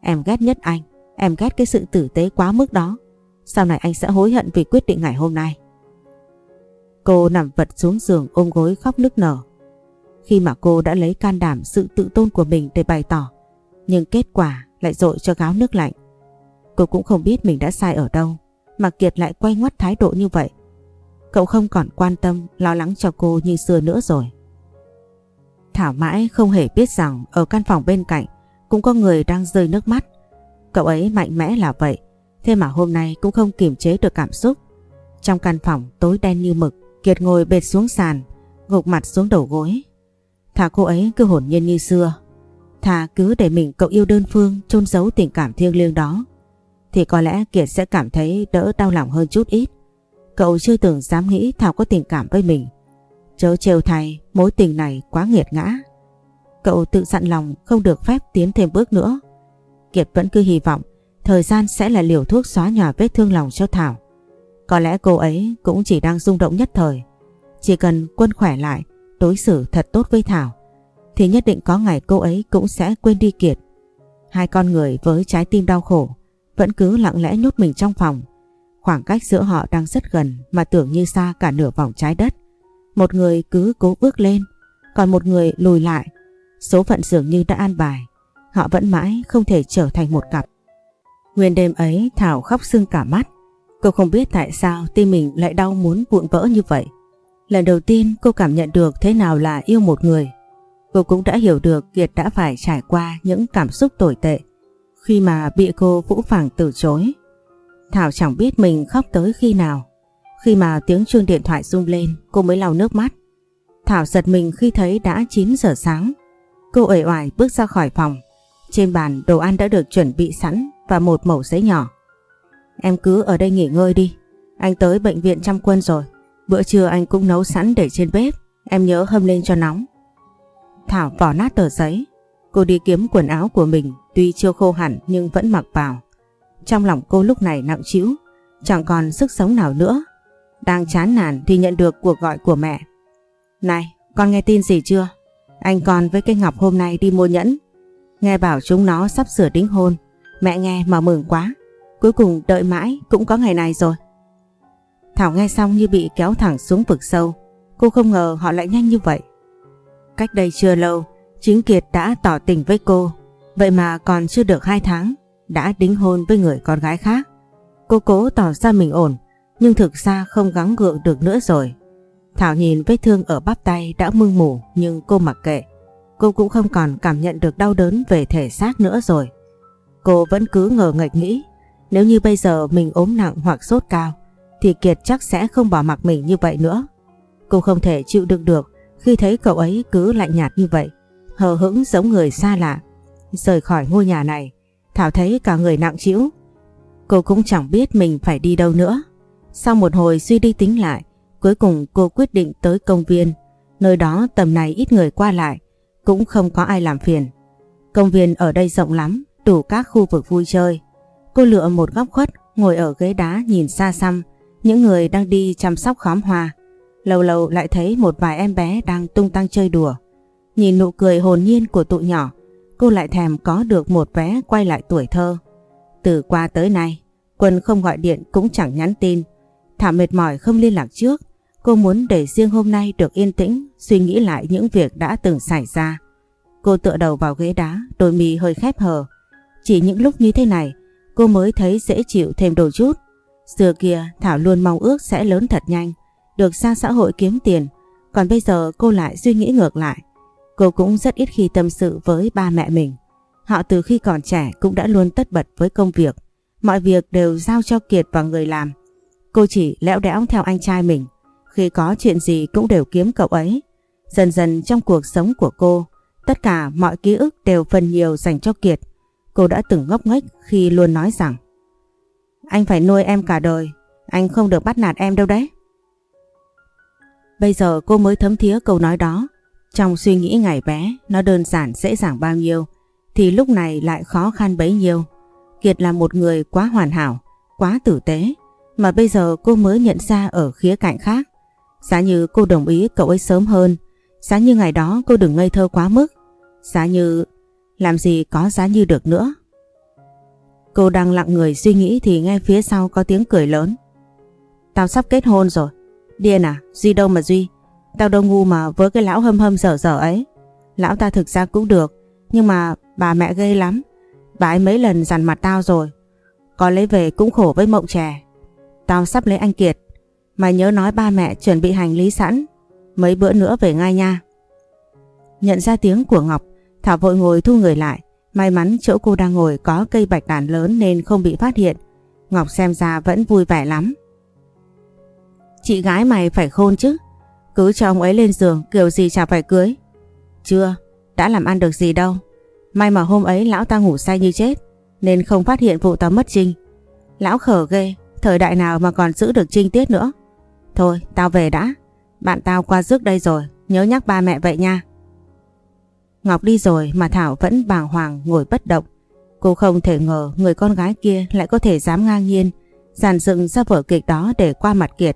Em ghét nhất anh, em ghét cái sự tử tế quá mức đó. Sau này anh sẽ hối hận vì quyết định ngày hôm nay. Cô nằm vật xuống giường ôm gối khóc nức nở. Khi mà cô đã lấy can đảm sự tự tôn của mình để bày tỏ, nhưng kết quả lại dội cho gáo nước lạnh. Cô cũng không biết mình đã sai ở đâu, mà Kiệt lại quay ngoắt thái độ như vậy. Cậu không còn quan tâm, lo lắng cho cô như xưa nữa rồi. Thảo mãi không hề biết rằng ở căn phòng bên cạnh cũng có người đang rơi nước mắt. Cậu ấy mạnh mẽ là vậy, thế mà hôm nay cũng không kiềm chế được cảm xúc. Trong căn phòng tối đen như mực, Kiệt ngồi bệt xuống sàn, gục mặt xuống đầu gối. Thà cô ấy cứ hồn nhiên như xưa, thà cứ để mình cậu yêu đơn phương chôn giấu tình cảm thiêng liêng đó, thì có lẽ Kiệt sẽ cảm thấy đỡ đau lòng hơn chút ít. Cậu chưa từng dám nghĩ Thảo có tình cảm với mình. Chớ trêu thay, mối tình này quá nghiệt ngã. Cậu tự dặn lòng không được phép tiến thêm bước nữa. Kiệt vẫn cứ hy vọng thời gian sẽ là liều thuốc xóa nhòa vết thương lòng cho Thảo. Có lẽ cô ấy cũng chỉ đang rung động nhất thời. Chỉ cần quân khỏe lại, đối xử thật tốt với Thảo, thì nhất định có ngày cô ấy cũng sẽ quên đi Kiệt. Hai con người với trái tim đau khổ vẫn cứ lặng lẽ nhốt mình trong phòng. Khoảng cách giữa họ đang rất gần mà tưởng như xa cả nửa vòng trái đất. Một người cứ cố bước lên, còn một người lùi lại. Số phận dường như đã an bài. Họ vẫn mãi không thể trở thành một cặp. Nguyên đêm ấy Thảo khóc sưng cả mắt. Cô không biết tại sao tim mình lại đau muốn vụn vỡ như vậy. Lần đầu tiên cô cảm nhận được thế nào là yêu một người. Cô cũng đã hiểu được Kiệt đã phải trải qua những cảm xúc tồi tệ khi mà bị cô Vũ Phàng từ chối. Thảo chẳng biết mình khóc tới khi nào. Khi mà tiếng chuông điện thoại rung lên, cô mới lau nước mắt. Thảo giật mình khi thấy đã 9 giờ sáng. Cô ẩy oải bước ra khỏi phòng. Trên bàn đồ ăn đã được chuẩn bị sẵn và một mẩu giấy nhỏ. Em cứ ở đây nghỉ ngơi đi. Anh tới bệnh viện chăm quân rồi. Bữa trưa anh cũng nấu sẵn để trên bếp. Em nhớ hâm lên cho nóng. Thảo vỏ nát tờ giấy. Cô đi kiếm quần áo của mình, tuy chưa khô hẳn nhưng vẫn mặc vào. Trong lòng cô lúc này nặng trĩu, chẳng còn sức sống nào nữa. Đang chán nản thì nhận được cuộc gọi của mẹ. Này, con nghe tin gì chưa? Anh con với cây Ngọc hôm nay đi mua nhẫn. Nghe bảo chúng nó sắp sửa đính hôn. Mẹ nghe mà mừng quá. Cuối cùng đợi mãi cũng có ngày này rồi. Thảo nghe xong như bị kéo thẳng xuống vực sâu. Cô không ngờ họ lại nhanh như vậy. Cách đây chưa lâu, Chính Kiệt đã tỏ tình với cô. Vậy mà còn chưa được 2 tháng, đã đính hôn với người con gái khác. Cô cố tỏ ra mình ổn, nhưng thực ra không gắng gượng được nữa rồi. Thảo nhìn vết thương ở bắp tay đã mưng mủ nhưng cô mặc kệ. Cô cũng không còn cảm nhận được đau đớn về thể xác nữa rồi. Cô vẫn cứ ngờ ngạch nghĩ nếu như bây giờ mình ốm nặng hoặc sốt cao thì Kiệt chắc sẽ không bỏ mặc mình như vậy nữa. Cô không thể chịu đựng được khi thấy cậu ấy cứ lạnh nhạt như vậy, hờ hững giống người xa lạ. Rời khỏi ngôi nhà này, Thảo thấy cả người nặng trĩu. Cô cũng chẳng biết mình phải đi đâu nữa. Sau một hồi suy đi tính lại, cuối cùng cô quyết định tới công viên. Nơi đó tầm này ít người qua lại, cũng không có ai làm phiền. Công viên ở đây rộng lắm, đủ các khu vực vui chơi. Cô lựa một góc khuất, ngồi ở ghế đá nhìn xa xăm, những người đang đi chăm sóc khóm hoa. Lâu lâu lại thấy một vài em bé đang tung tăng chơi đùa. Nhìn nụ cười hồn nhiên của tụi nhỏ, cô lại thèm có được một vé quay lại tuổi thơ. Từ qua tới nay, Quân không gọi điện cũng chẳng nhắn tin. Thảo mệt mỏi không liên lạc trước. Cô muốn để riêng hôm nay được yên tĩnh, suy nghĩ lại những việc đã từng xảy ra. Cô tựa đầu vào ghế đá, đôi mi hơi khép hờ. Chỉ những lúc như thế này, cô mới thấy dễ chịu thêm đôi chút. Xưa kia Thảo luôn mong ước sẽ lớn thật nhanh, được ra xã hội kiếm tiền. Còn bây giờ cô lại suy nghĩ ngược lại. Cô cũng rất ít khi tâm sự với ba mẹ mình. Họ từ khi còn trẻ cũng đã luôn tất bật với công việc. Mọi việc đều giao cho Kiệt và người làm. Cô chỉ lẽo đẽo theo anh trai mình. Khi có chuyện gì cũng đều kiếm cậu ấy. Dần dần trong cuộc sống của cô, tất cả mọi ký ức đều phần nhiều dành cho Kiệt. Cô đã từng ngốc nghếch khi luôn nói rằng Anh phải nuôi em cả đời, anh không được bắt nạt em đâu đấy. Bây giờ cô mới thấm thía câu nói đó. Trong suy nghĩ ngày bé, nó đơn giản dễ dàng bao nhiêu, thì lúc này lại khó khăn bấy nhiêu. Kiệt là một người quá hoàn hảo, quá tử tế, mà bây giờ cô mới nhận ra ở khía cạnh khác. Giá như cô đồng ý cậu ấy sớm hơn, giá như ngày đó cô đừng ngây thơ quá mức, giá như... làm gì có giá như được nữa. Cô đang lặng người suy nghĩ thì nghe phía sau có tiếng cười lớn. Tao sắp kết hôn rồi. Điên à, Duy đâu mà Duy. Tao đâu ngu mà với cái lão hâm hâm dở dở ấy. Lão ta thực ra cũng được, nhưng mà bà mẹ gây lắm. Bà ấy mấy lần dằn mặt tao rồi. Có lấy về cũng khổ với mộng trẻ. Tao sắp lấy anh Kiệt. Mày nhớ nói ba mẹ chuẩn bị hành lý sẵn. Mấy bữa nữa về ngay nha. Nhận ra tiếng của Ngọc, Thảo vội ngồi thu người lại. May mắn chỗ cô đang ngồi có cây bạch đàn lớn nên không bị phát hiện. Ngọc xem ra vẫn vui vẻ lắm. Chị gái mày phải khôn chứ. Cứ cho ông ấy lên giường kiểu gì chả phải cưới. Chưa, đã làm ăn được gì đâu. May mà hôm ấy lão ta ngủ say như chết nên không phát hiện vụ tao mất Trinh. Lão khở ghê, thời đại nào mà còn giữ được Trinh tiết nữa. Thôi, tao về đã. Bạn tao qua rước đây rồi, nhớ nhắc ba mẹ vậy nha. Ngọc đi rồi mà Thảo vẫn bàng hoàng ngồi bất động. Cô không thể ngờ người con gái kia lại có thể dám ngang nhiên giàn dựng ra vở kịch đó để qua mặt Kiệt.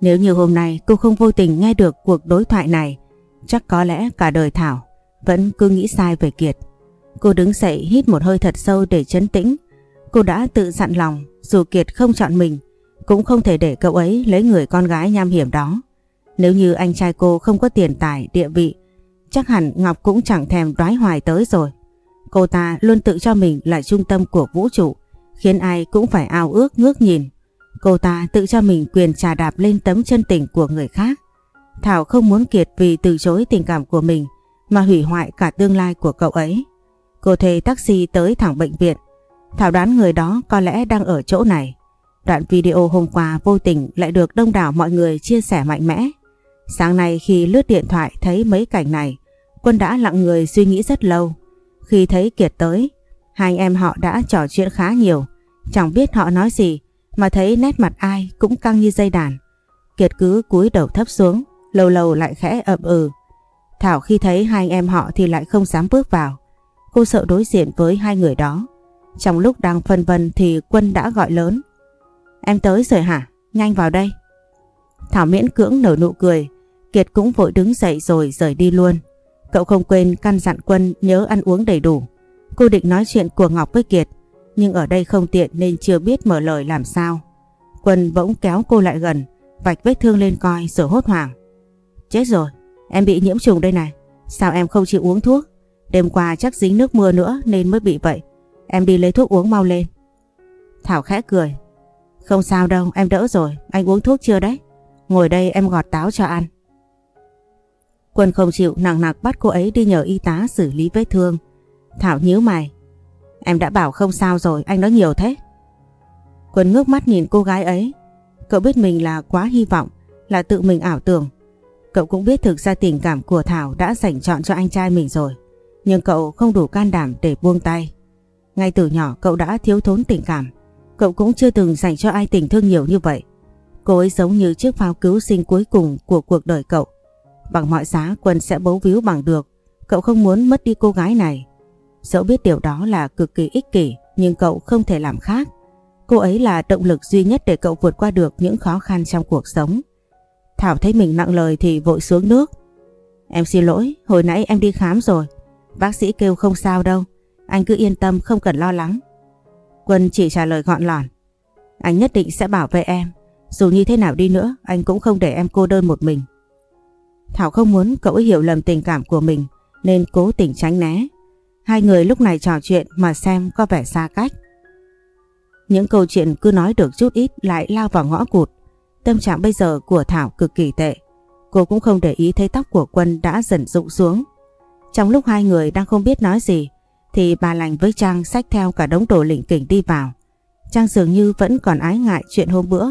Nếu như hôm nay cô không vô tình nghe được cuộc đối thoại này, chắc có lẽ cả đời Thảo vẫn cứ nghĩ sai về Kiệt. Cô đứng dậy hít một hơi thật sâu để chấn tĩnh. Cô đã tự dặn lòng dù Kiệt không chọn mình cũng không thể để cậu ấy lấy người con gái nham hiểm đó. Nếu như anh trai cô không có tiền tài, địa vị chắc hẳn Ngọc cũng chẳng thèm đoái hoài tới rồi. Cô ta luôn tự cho mình là trung tâm của vũ trụ khiến ai cũng phải ao ước ngước nhìn. Cô ta tự cho mình quyền trà đạp lên tấm chân tình của người khác. Thảo không muốn Kiệt vì từ chối tình cảm của mình mà hủy hoại cả tương lai của cậu ấy. Cô thuê taxi tới thẳng bệnh viện. Thảo đoán người đó có lẽ đang ở chỗ này. Đoạn video hôm qua vô tình lại được đông đảo mọi người chia sẻ mạnh mẽ. Sáng nay khi lướt điện thoại thấy mấy cảnh này, Quân đã lặng người suy nghĩ rất lâu. Khi thấy Kiệt tới, hai anh em họ đã trò chuyện khá nhiều. Chẳng biết họ nói gì mà thấy nét mặt ai cũng căng như dây đàn. Kiệt cứ cúi đầu thấp xuống, lâu lâu lại khẽ ậm ừ. Thảo khi thấy hai anh em họ thì lại không dám bước vào. Cô sợ đối diện với hai người đó. Trong lúc đang phân vân thì Quân đã gọi lớn. Em tới rồi hả? Nhanh vào đây. Thảo miễn cưỡng nở nụ cười. Kiệt cũng vội đứng dậy rồi rời đi luôn. Cậu không quên căn dặn Quân nhớ ăn uống đầy đủ. Cô định nói chuyện của Ngọc với Kiệt nhưng ở đây không tiện nên chưa biết mở lời làm sao. Quân bỗng kéo cô lại gần, vạch vết thương lên coi rồi hốt hoảng. Chết rồi, em bị nhiễm trùng đây này, sao em không chịu uống thuốc? Đêm qua chắc dính nước mưa nữa nên mới bị vậy. Em đi lấy thuốc uống mau lên. Thảo khẽ cười. Không sao đâu, em đỡ rồi, anh uống thuốc chưa đấy? Ngồi đây em gọt táo cho ăn. Quân không chịu nặng nặc bắt cô ấy đi nhờ y tá xử lý vết thương. Thảo nhíu mày. Em đã bảo không sao rồi, anh nói nhiều thế. Quân ngước mắt nhìn cô gái ấy. Cậu biết mình là quá hy vọng, là tự mình ảo tưởng. Cậu cũng biết thực ra tình cảm của Thảo đã dành chọn cho anh trai mình rồi. Nhưng cậu không đủ can đảm để buông tay. Ngay từ nhỏ cậu đã thiếu thốn tình cảm. Cậu cũng chưa từng dành cho ai tình thương nhiều như vậy. Cô ấy giống như chiếc pháo cứu sinh cuối cùng của cuộc đời cậu. Bằng mọi giá Quân sẽ bấu víu bằng được. Cậu không muốn mất đi cô gái này. Dẫu biết điều đó là cực kỳ ích kỷ nhưng cậu không thể làm khác. Cô ấy là động lực duy nhất để cậu vượt qua được những khó khăn trong cuộc sống. Thảo thấy mình nặng lời thì vội xuống nước. Em xin lỗi, hồi nãy em đi khám rồi. Bác sĩ kêu không sao đâu. Anh cứ yên tâm không cần lo lắng. Quân chỉ trả lời gọn lỏn. Anh nhất định sẽ bảo vệ em. Dù như thế nào đi nữa, anh cũng không để em cô đơn một mình. Thảo không muốn cậu ấy hiểu lầm tình cảm của mình nên cố tình tránh né. Hai người lúc này trò chuyện mà xem có vẻ xa cách. Những câu chuyện cứ nói được chút ít lại lao vào ngõ cụt. Tâm trạng bây giờ của Thảo cực kỳ tệ. Cô cũng không để ý thấy tóc của Quân đã dần rụng xuống. Trong lúc hai người đang không biết nói gì thì bà lành với Trang xách theo cả đống đồ lỉnh kỉnh đi vào. Trang dường như vẫn còn ái ngại chuyện hôm bữa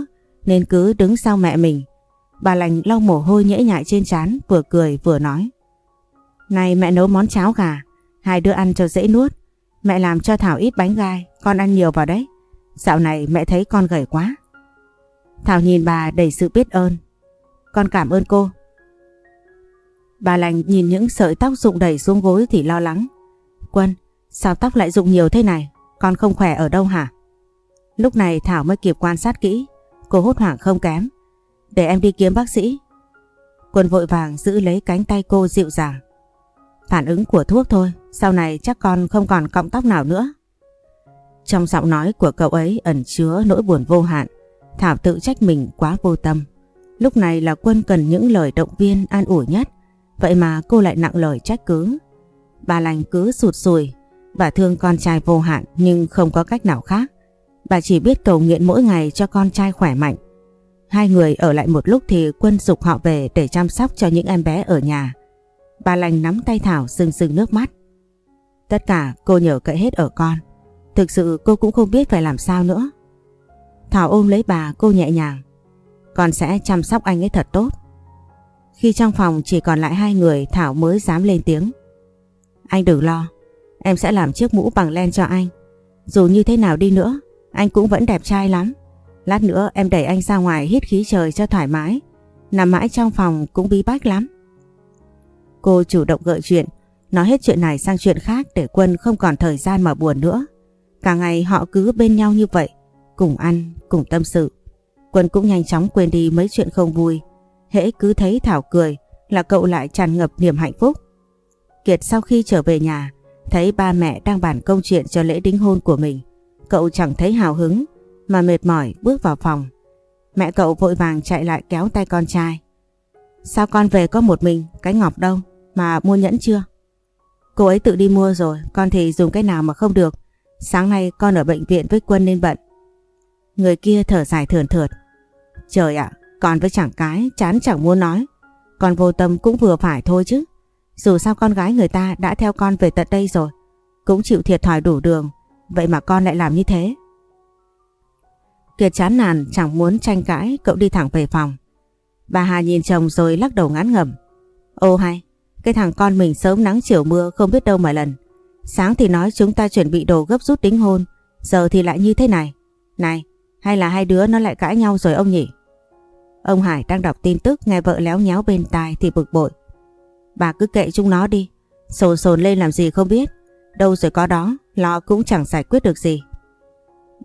nên cứ đứng sau mẹ mình. Bà lành lau mồ hôi nhễ nhại trên trán vừa cười vừa nói. Này mẹ nấu món cháo gà, hai đứa ăn cho dễ nuốt. Mẹ làm cho Thảo ít bánh gai, con ăn nhiều vào đấy. Dạo này mẹ thấy con gầy quá. Thảo nhìn bà đầy sự biết ơn. Con cảm ơn cô. Bà lành nhìn những sợi tóc rụng đầy xuống gối thì lo lắng. Quân, sao tóc lại rụng nhiều thế này? Con không khỏe ở đâu hả? Lúc này Thảo mới kịp quan sát kỹ. Cô hốt hoảng không kém. Để em đi kiếm bác sĩ. Quân vội vàng giữ lấy cánh tay cô dịu dàng. Phản ứng của thuốc thôi, sau này chắc con không còn cọng tóc nào nữa. Trong giọng nói của cậu ấy ẩn chứa nỗi buồn vô hạn. Thảo tự trách mình quá vô tâm. Lúc này là Quân cần những lời động viên an ủi nhất. Vậy mà cô lại nặng lời trách cứ. Bà lành cứ sụt sùi. Bà thương con trai vô hạn nhưng không có cách nào khác. Bà chỉ biết cầu nguyện mỗi ngày cho con trai khỏe mạnh. Hai người ở lại một lúc thì Quân dục họ về để chăm sóc cho những em bé ở nhà. Bà lành nắm tay Thảo sưng sưng nước mắt. Tất cả cô nhờ cậy hết ở con. Thực sự cô cũng không biết phải làm sao nữa. Thảo ôm lấy bà cô nhẹ nhàng. Con sẽ chăm sóc anh ấy thật tốt. Khi trong phòng chỉ còn lại hai người Thảo mới dám lên tiếng. Anh đừng lo. Em sẽ làm chiếc mũ bằng len cho anh. Dù như thế nào đi nữa, anh cũng vẫn đẹp trai lắm. Lát nữa em đẩy anh ra ngoài hít khí trời cho thoải mái. Nằm mãi trong phòng cũng bí bách lắm. Cô chủ động gợi chuyện, nói hết chuyện này sang chuyện khác để Quân không còn thời gian mà buồn nữa. Cả ngày họ cứ bên nhau như vậy, cùng ăn, cùng tâm sự. Quân cũng nhanh chóng quên đi mấy chuyện không vui. Hễ cứ thấy Thảo cười là cậu lại tràn ngập niềm hạnh phúc. Kiệt sau khi trở về nhà, thấy ba mẹ đang bàn công chuyện cho lễ đính hôn của mình. Cậu chẳng thấy hào hứng mà mệt mỏi bước vào phòng. Mẹ cậu vội vàng chạy lại kéo tay con trai. Sao con về có một mình, cái ngọc đâu, mà mua nhẫn chưa? Cô ấy tự đi mua rồi, con thì dùng cái nào mà không được. Sáng nay con ở bệnh viện với Quân nên bận. Người kia thở dài thườn thượt. Trời ạ, con với chẳng cái, chán chẳng muốn nói. Con vô tâm cũng vừa phải thôi chứ. Dù sao con gái người ta đã theo con về tận đây rồi. Cũng chịu thiệt thòi đủ đường. Vậy mà con lại làm như thế. Kiệt chán nản chẳng muốn tranh cãi cậu đi thẳng về phòng. Bà Hà nhìn chồng rồi lắc đầu ngán ngẩm. Ô hay, cái thằng con mình sớm nắng chiều mưa không biết đâu mà lần. Sáng thì nói chúng ta chuẩn bị đồ gấp rút đính hôn, giờ thì lại như thế này. Này, hay là hai đứa nó lại cãi nhau rồi ông nhỉ? Ông Hải đang đọc tin tức nghe vợ léo nhéo bên tai thì bực bội. Bà cứ kệ chúng nó đi, sồn sồn lên làm gì không biết. Đâu rồi có đó, lo cũng chẳng giải quyết được gì.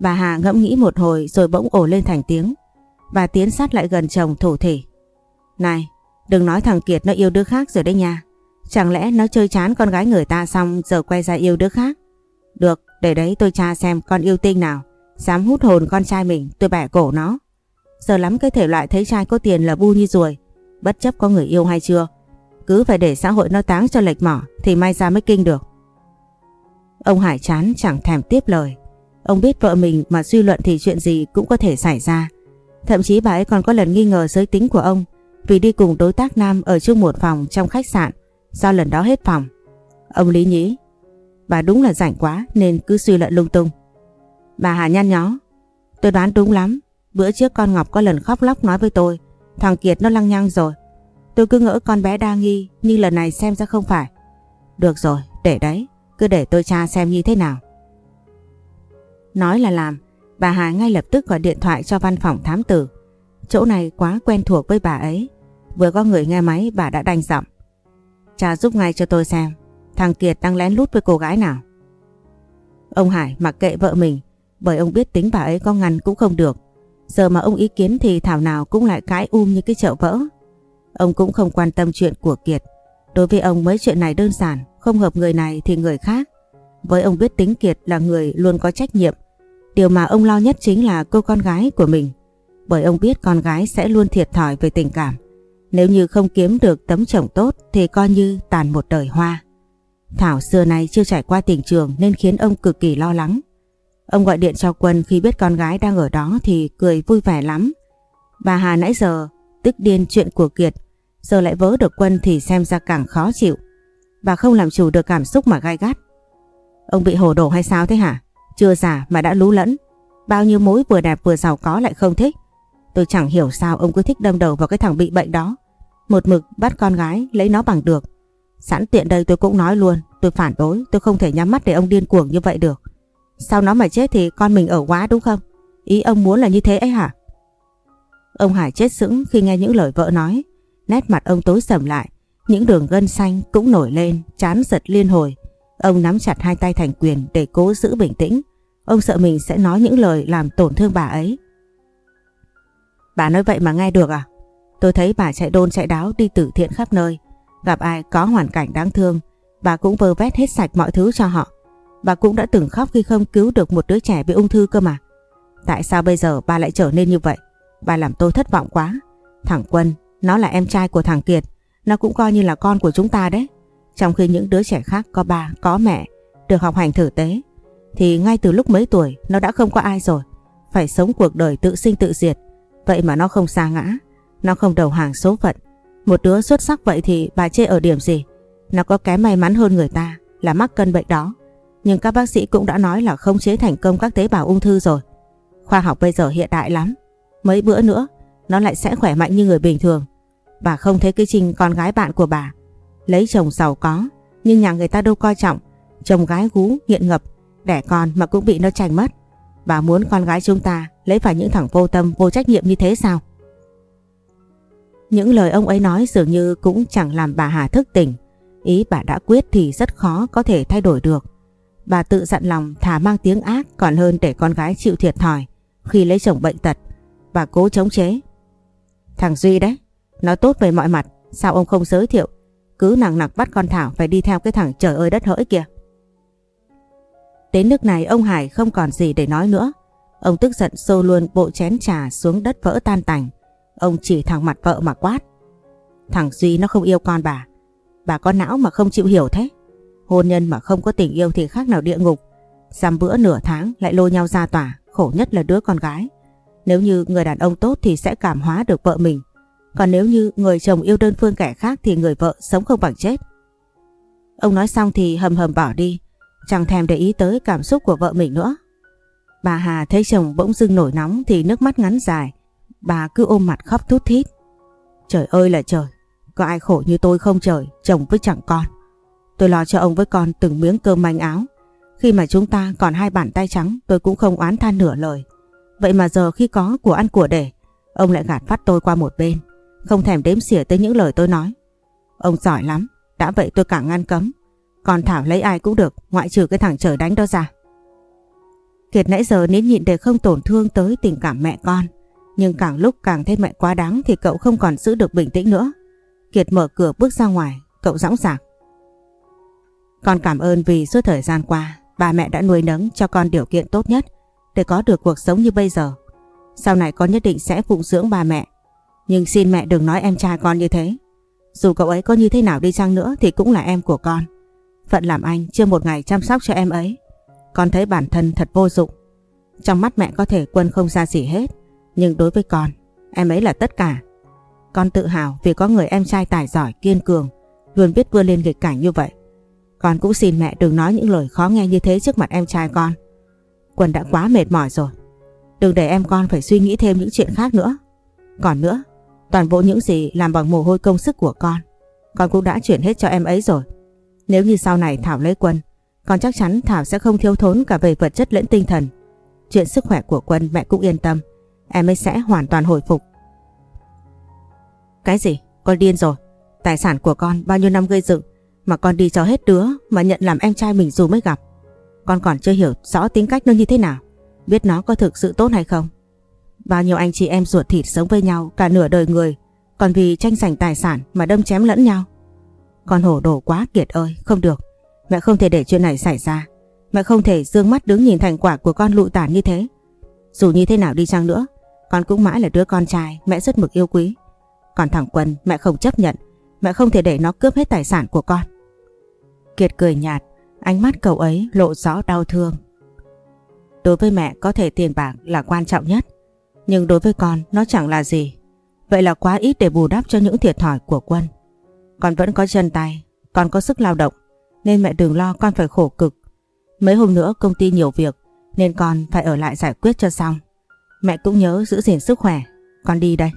Bà Hà ngẫm nghĩ một hồi rồi bỗng ổ lên thành tiếng. Bà tiến sát lại gần chồng thủ thỉ. Này, đừng nói thằng Kiệt nó yêu đứa khác rồi đấy nha. Chẳng lẽ nó chơi chán con gái người ta xong giờ quay ra yêu đứa khác? Được, để đấy tôi tra xem con yêu tinh nào. Dám hút hồn con trai mình, tôi bẻ cổ nó. Giờ lắm cái thể loại thấy trai có tiền là bu như ruồi. Bất chấp có người yêu hay chưa. Cứ phải để xã hội nó táng cho lệch mỏ thì may ra mới kinh được. Ông Hải chán chẳng thèm tiếp lời. Ông biết vợ mình mà suy luận thì chuyện gì cũng có thể xảy ra. Thậm chí bà ấy còn có lần nghi ngờ giới tính của ông vì đi cùng đối tác nam ở chung một phòng trong khách sạn do lần đó hết phòng. Ông Lý nhĩ bà đúng là rảnh quá nên cứ suy luận lung tung. Bà Hà nhăn nhó, tôi đoán đúng lắm, bữa trước con Ngọc có lần khóc lóc nói với tôi, thằng Kiệt nó lăng nhăng rồi. Tôi cứ ngỡ con bé đa nghi nhưng lần này xem ra không phải. Được rồi, để đấy, cứ để tôi tra xem như thế nào. Nói là làm, bà Hà ngay lập tức gọi điện thoại cho văn phòng thám tử. Chỗ này quá quen thuộc với bà ấy. Vừa có người nghe máy bà đã đành giọng. Cha giúp ngay cho tôi xem, thằng Kiệt đang lén lút với cô gái nào. Ông Hải mặc kệ vợ mình, bởi ông biết tính bà ấy có ngăn cũng không được. Giờ mà ông ý kiến thì thảo nào cũng lại cãi um như cái chậu vỡ. Ông cũng không quan tâm chuyện của Kiệt. Đối với ông mấy chuyện này đơn giản, không hợp người này thì người khác. Với ông biết tính Kiệt là người luôn có trách nhiệm. Điều mà ông lo nhất chính là cô con gái của mình. Bởi ông biết con gái sẽ luôn thiệt thòi về tình cảm. Nếu như không kiếm được tấm chồng tốt thì coi như tàn một đời hoa. Thảo xưa nay chưa trải qua tình trường nên khiến ông cực kỳ lo lắng. Ông gọi điện cho Quân khi biết con gái đang ở đó thì cười vui vẻ lắm. Bà Hà nãy giờ tức điên chuyện của Kiệt, giờ lại vớ được Quân thì xem ra càng khó chịu. Bà không làm chủ được cảm xúc mà gai gắt. Ông bị hồ đồ hay sao thế hả? Chưa già mà đã lú lẫn. Bao nhiêu mối vừa đẹp vừa giàu có lại không thích. Tôi chẳng hiểu sao ông cứ thích đâm đầu vào cái thằng bị bệnh đó. Một mực bắt con gái lấy nó bằng được. Sẵn tiện đây tôi cũng nói luôn, tôi phản đối, tôi không thể nhắm mắt để ông điên cuồng như vậy được. Sau nó mà chết thì con mình ở quá đúng không? Ý ông muốn là như thế ấy hả? Ông Hải chết sững khi nghe những lời vợ nói. Nét mặt ông tối sầm lại, những đường gân xanh cũng nổi lên, chán giật liên hồi. Ông nắm chặt hai tay thành quyền để cố giữ bình tĩnh. Ông sợ mình sẽ nói những lời làm tổn thương bà ấy. Bà nói vậy mà nghe được à? Tôi thấy bà chạy đôn chạy đáo đi từ thiện khắp nơi. Gặp ai có hoàn cảnh đáng thương, bà cũng vơ vét hết sạch mọi thứ cho họ. Bà cũng đã từng khóc khi không cứu được một đứa trẻ bị ung thư cơ mà. Tại sao bây giờ bà lại trở nên như vậy? Bà làm tôi thất vọng quá. Thằng Quân, nó là em trai của thằng Kiệt. Nó cũng coi như là con của chúng ta đấy. Trong khi những đứa trẻ khác có bà, có mẹ, được học hành tử tế. Thì ngay từ lúc mấy tuổi nó đã không có ai rồi. Phải sống cuộc đời tự sinh tự diệt. Vậy mà nó không xa ngã. Nó không đầu hàng số phận. Một đứa xuất sắc vậy thì bà chê ở điểm gì? Nó có kém may mắn hơn người ta là mắc cân bệnh đó. Nhưng các bác sĩ cũng đã nói là không chế thành công các tế bào ung thư rồi. Khoa học bây giờ hiện đại lắm. Mấy bữa nữa nó lại sẽ khỏe mạnh như người bình thường. Bà không thấy cái trình con gái bạn của bà. Lấy chồng giàu có nhưng nhà người ta đâu coi trọng. Chồng gái gú, nghiện ngập, đẻ con mà cũng bị nó tranh mất. Bà muốn con gái chúng ta lấy phải những thằng vô tâm, vô trách nhiệm như thế sao? Những lời ông ấy nói dường như cũng chẳng làm bà Hà thức tỉnh. Ý bà đã quyết thì rất khó có thể thay đổi được. Bà tự dặn lòng thả mang tiếng ác còn hơn để con gái chịu thiệt thòi khi lấy chồng bệnh tật. Bà cố chống chế. Thằng Duy đấy, nó tốt về mọi mặt, sao ông không giới thiệu? Cứ nặng nặc bắt con Thảo phải đi theo cái thằng trời ơi đất hỡi kìa. Đến nước này ông Hải không còn gì để nói nữa. Ông tức giận xô luôn bộ chén trà xuống đất vỡ tan tành. Ông chỉ thẳng mặt vợ mà quát. Thằng Duy nó không yêu con bà. Bà có não mà không chịu hiểu thế. Hôn nhân mà không có tình yêu thì khác nào địa ngục. Dăm bữa nửa tháng lại lôi nhau ra tòa, khổ nhất là đứa con gái. Nếu như người đàn ông tốt thì sẽ cảm hóa được vợ mình. Còn nếu như người chồng yêu đơn phương kẻ khác thì người vợ sống không bằng chết. Ông nói xong thì hầm hầm bỏ đi, chẳng thèm để ý tới cảm xúc của vợ mình nữa. Bà Hà thấy chồng bỗng dưng nổi nóng thì nước mắt ngắn dài. Bà cứ ôm mặt khóc thút thít. Trời ơi là trời, có ai khổ như tôi không trời, chồng với chẳng con. Tôi lo cho ông với con từng miếng cơm manh áo. Khi mà chúng ta còn hai bàn tay trắng tôi cũng không oán than nửa lời. Vậy mà giờ khi có của ăn của để, ông lại gạt phát tôi qua một bên. Không thèm đếm xỉa tới những lời tôi nói. Ông giỏi lắm, đã vậy tôi càng ngăn cấm. Còn Thảo lấy ai cũng được, ngoại trừ cái thằng trời đánh đó ra. Kiệt nãy giờ nín nhịn để không tổn thương tới tình cảm mẹ con. Nhưng càng lúc càng thấy mẹ quá đáng thì cậu không còn giữ được bình tĩnh nữa. Kiệt mở cửa bước ra ngoài, cậu dõng dạc. Con cảm ơn vì suốt thời gian qua bà mẹ đã nuôi nấng cho con điều kiện tốt nhất để có được cuộc sống như bây giờ. Sau này con nhất định sẽ phụng dưỡng bà mẹ. Nhưng xin mẹ đừng nói em trai con như thế. Dù cậu ấy có như thế nào đi chăng nữa thì cũng là em của con. Phận làm anh chưa một ngày chăm sóc cho em ấy. Con thấy bản thân thật vô dụng. Trong mắt mẹ có thể quân không ra gì hết. Nhưng đối với con, em ấy là tất cả. Con tự hào vì có người em trai tài giỏi, kiên cường, luôn biết vươn lên nghịch cảnh như vậy. Con cũng xin mẹ đừng nói những lời khó nghe như thế trước mặt em trai con. Quân đã quá mệt mỏi rồi. Đừng để em con phải suy nghĩ thêm những chuyện khác nữa. Còn nữa, toàn bộ những gì làm bằng mồ hôi công sức của con, con cũng đã chuyển hết cho em ấy rồi. Nếu như sau này Thảo lấy Quân, con chắc chắn Thảo sẽ không thiếu thốn cả về vật chất lẫn tinh thần. Chuyện sức khỏe của Quân mẹ cũng yên tâm, em ấy sẽ hoàn toàn hồi phục. Cái gì? Con điên rồi. Tài sản của con bao nhiêu năm gây dựng mà con đi cho hết đứa mà nhận làm em trai mình dù mới gặp. Con còn chưa hiểu rõ tính cách nó như thế nào. Biết nó có thực sự tốt hay không. Bao nhiêu anh chị em ruột thịt sống với nhau cả nửa đời người. Còn vì tranh giành tài sản mà đâm chém lẫn nhau. Con hổ đồ quá Kiệt ơi, không được. Mẹ không thể để chuyện này xảy ra. Mẹ không thể dương mắt đứng nhìn thành quả của con lụi tàn như thế. Dù như thế nào đi chăng nữa, con cũng mãi là đứa con trai mẹ rất mực yêu quý. Còn thằng Quân mẹ không chấp nhận, mẹ không thể để nó cướp hết tài sản của con. Kiệt cười nhạt, ánh mắt cậu ấy lộ rõ đau thương. Đối với mẹ có thể tiền bạc là quan trọng nhất, nhưng đối với con nó chẳng là gì. Vậy là quá ít để bù đắp cho những thiệt thòi của Quân. Con vẫn có chân tay, con có sức lao động, nên mẹ đừng lo con phải khổ cực. Mấy hôm nữa công ty nhiều việc, nên con phải ở lại giải quyết cho xong. Mẹ cũng nhớ giữ gìn sức khỏe, con đi đây.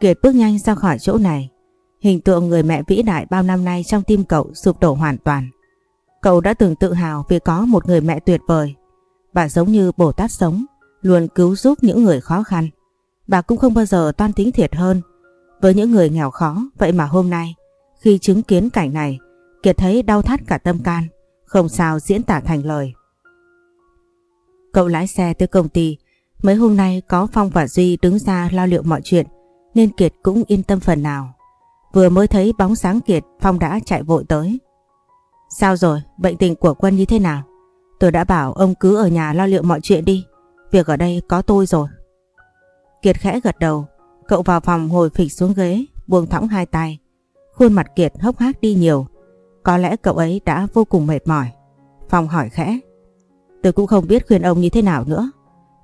Kiệt bước nhanh ra khỏi chỗ này, hình tượng người mẹ vĩ đại bao năm nay trong tim cậu sụp đổ hoàn toàn. Cậu đã từng tự hào vì có một người mẹ tuyệt vời, bà giống như Bồ Tát sống, luôn cứu giúp những người khó khăn. Bà cũng không bao giờ toan tính thiệt hơn với những người nghèo khó, vậy mà hôm nay khi chứng kiến cảnh này, Kiệt thấy đau thắt cả tâm can, không sao diễn tả thành lời. Cậu lái xe tới công ty, mấy hôm nay có Phong và Duy đứng ra lo liệu mọi chuyện, nên Kiệt cũng yên tâm phần nào. Vừa mới thấy bóng sáng Kiệt, Phong đã chạy vội tới. Sao rồi, bệnh tình của Quân như thế nào? Tôi đã bảo ông cứ ở nhà lo liệu mọi chuyện đi, việc ở đây có tôi rồi. Kiệt khẽ gật đầu, cậu vào phòng ngồi phịch xuống ghế, buông thõng hai tay. Khuôn mặt Kiệt hốc hác đi nhiều, có lẽ cậu ấy đã vô cùng mệt mỏi. Phong hỏi khẽ. Tôi cũng không biết khuyên ông như thế nào nữa.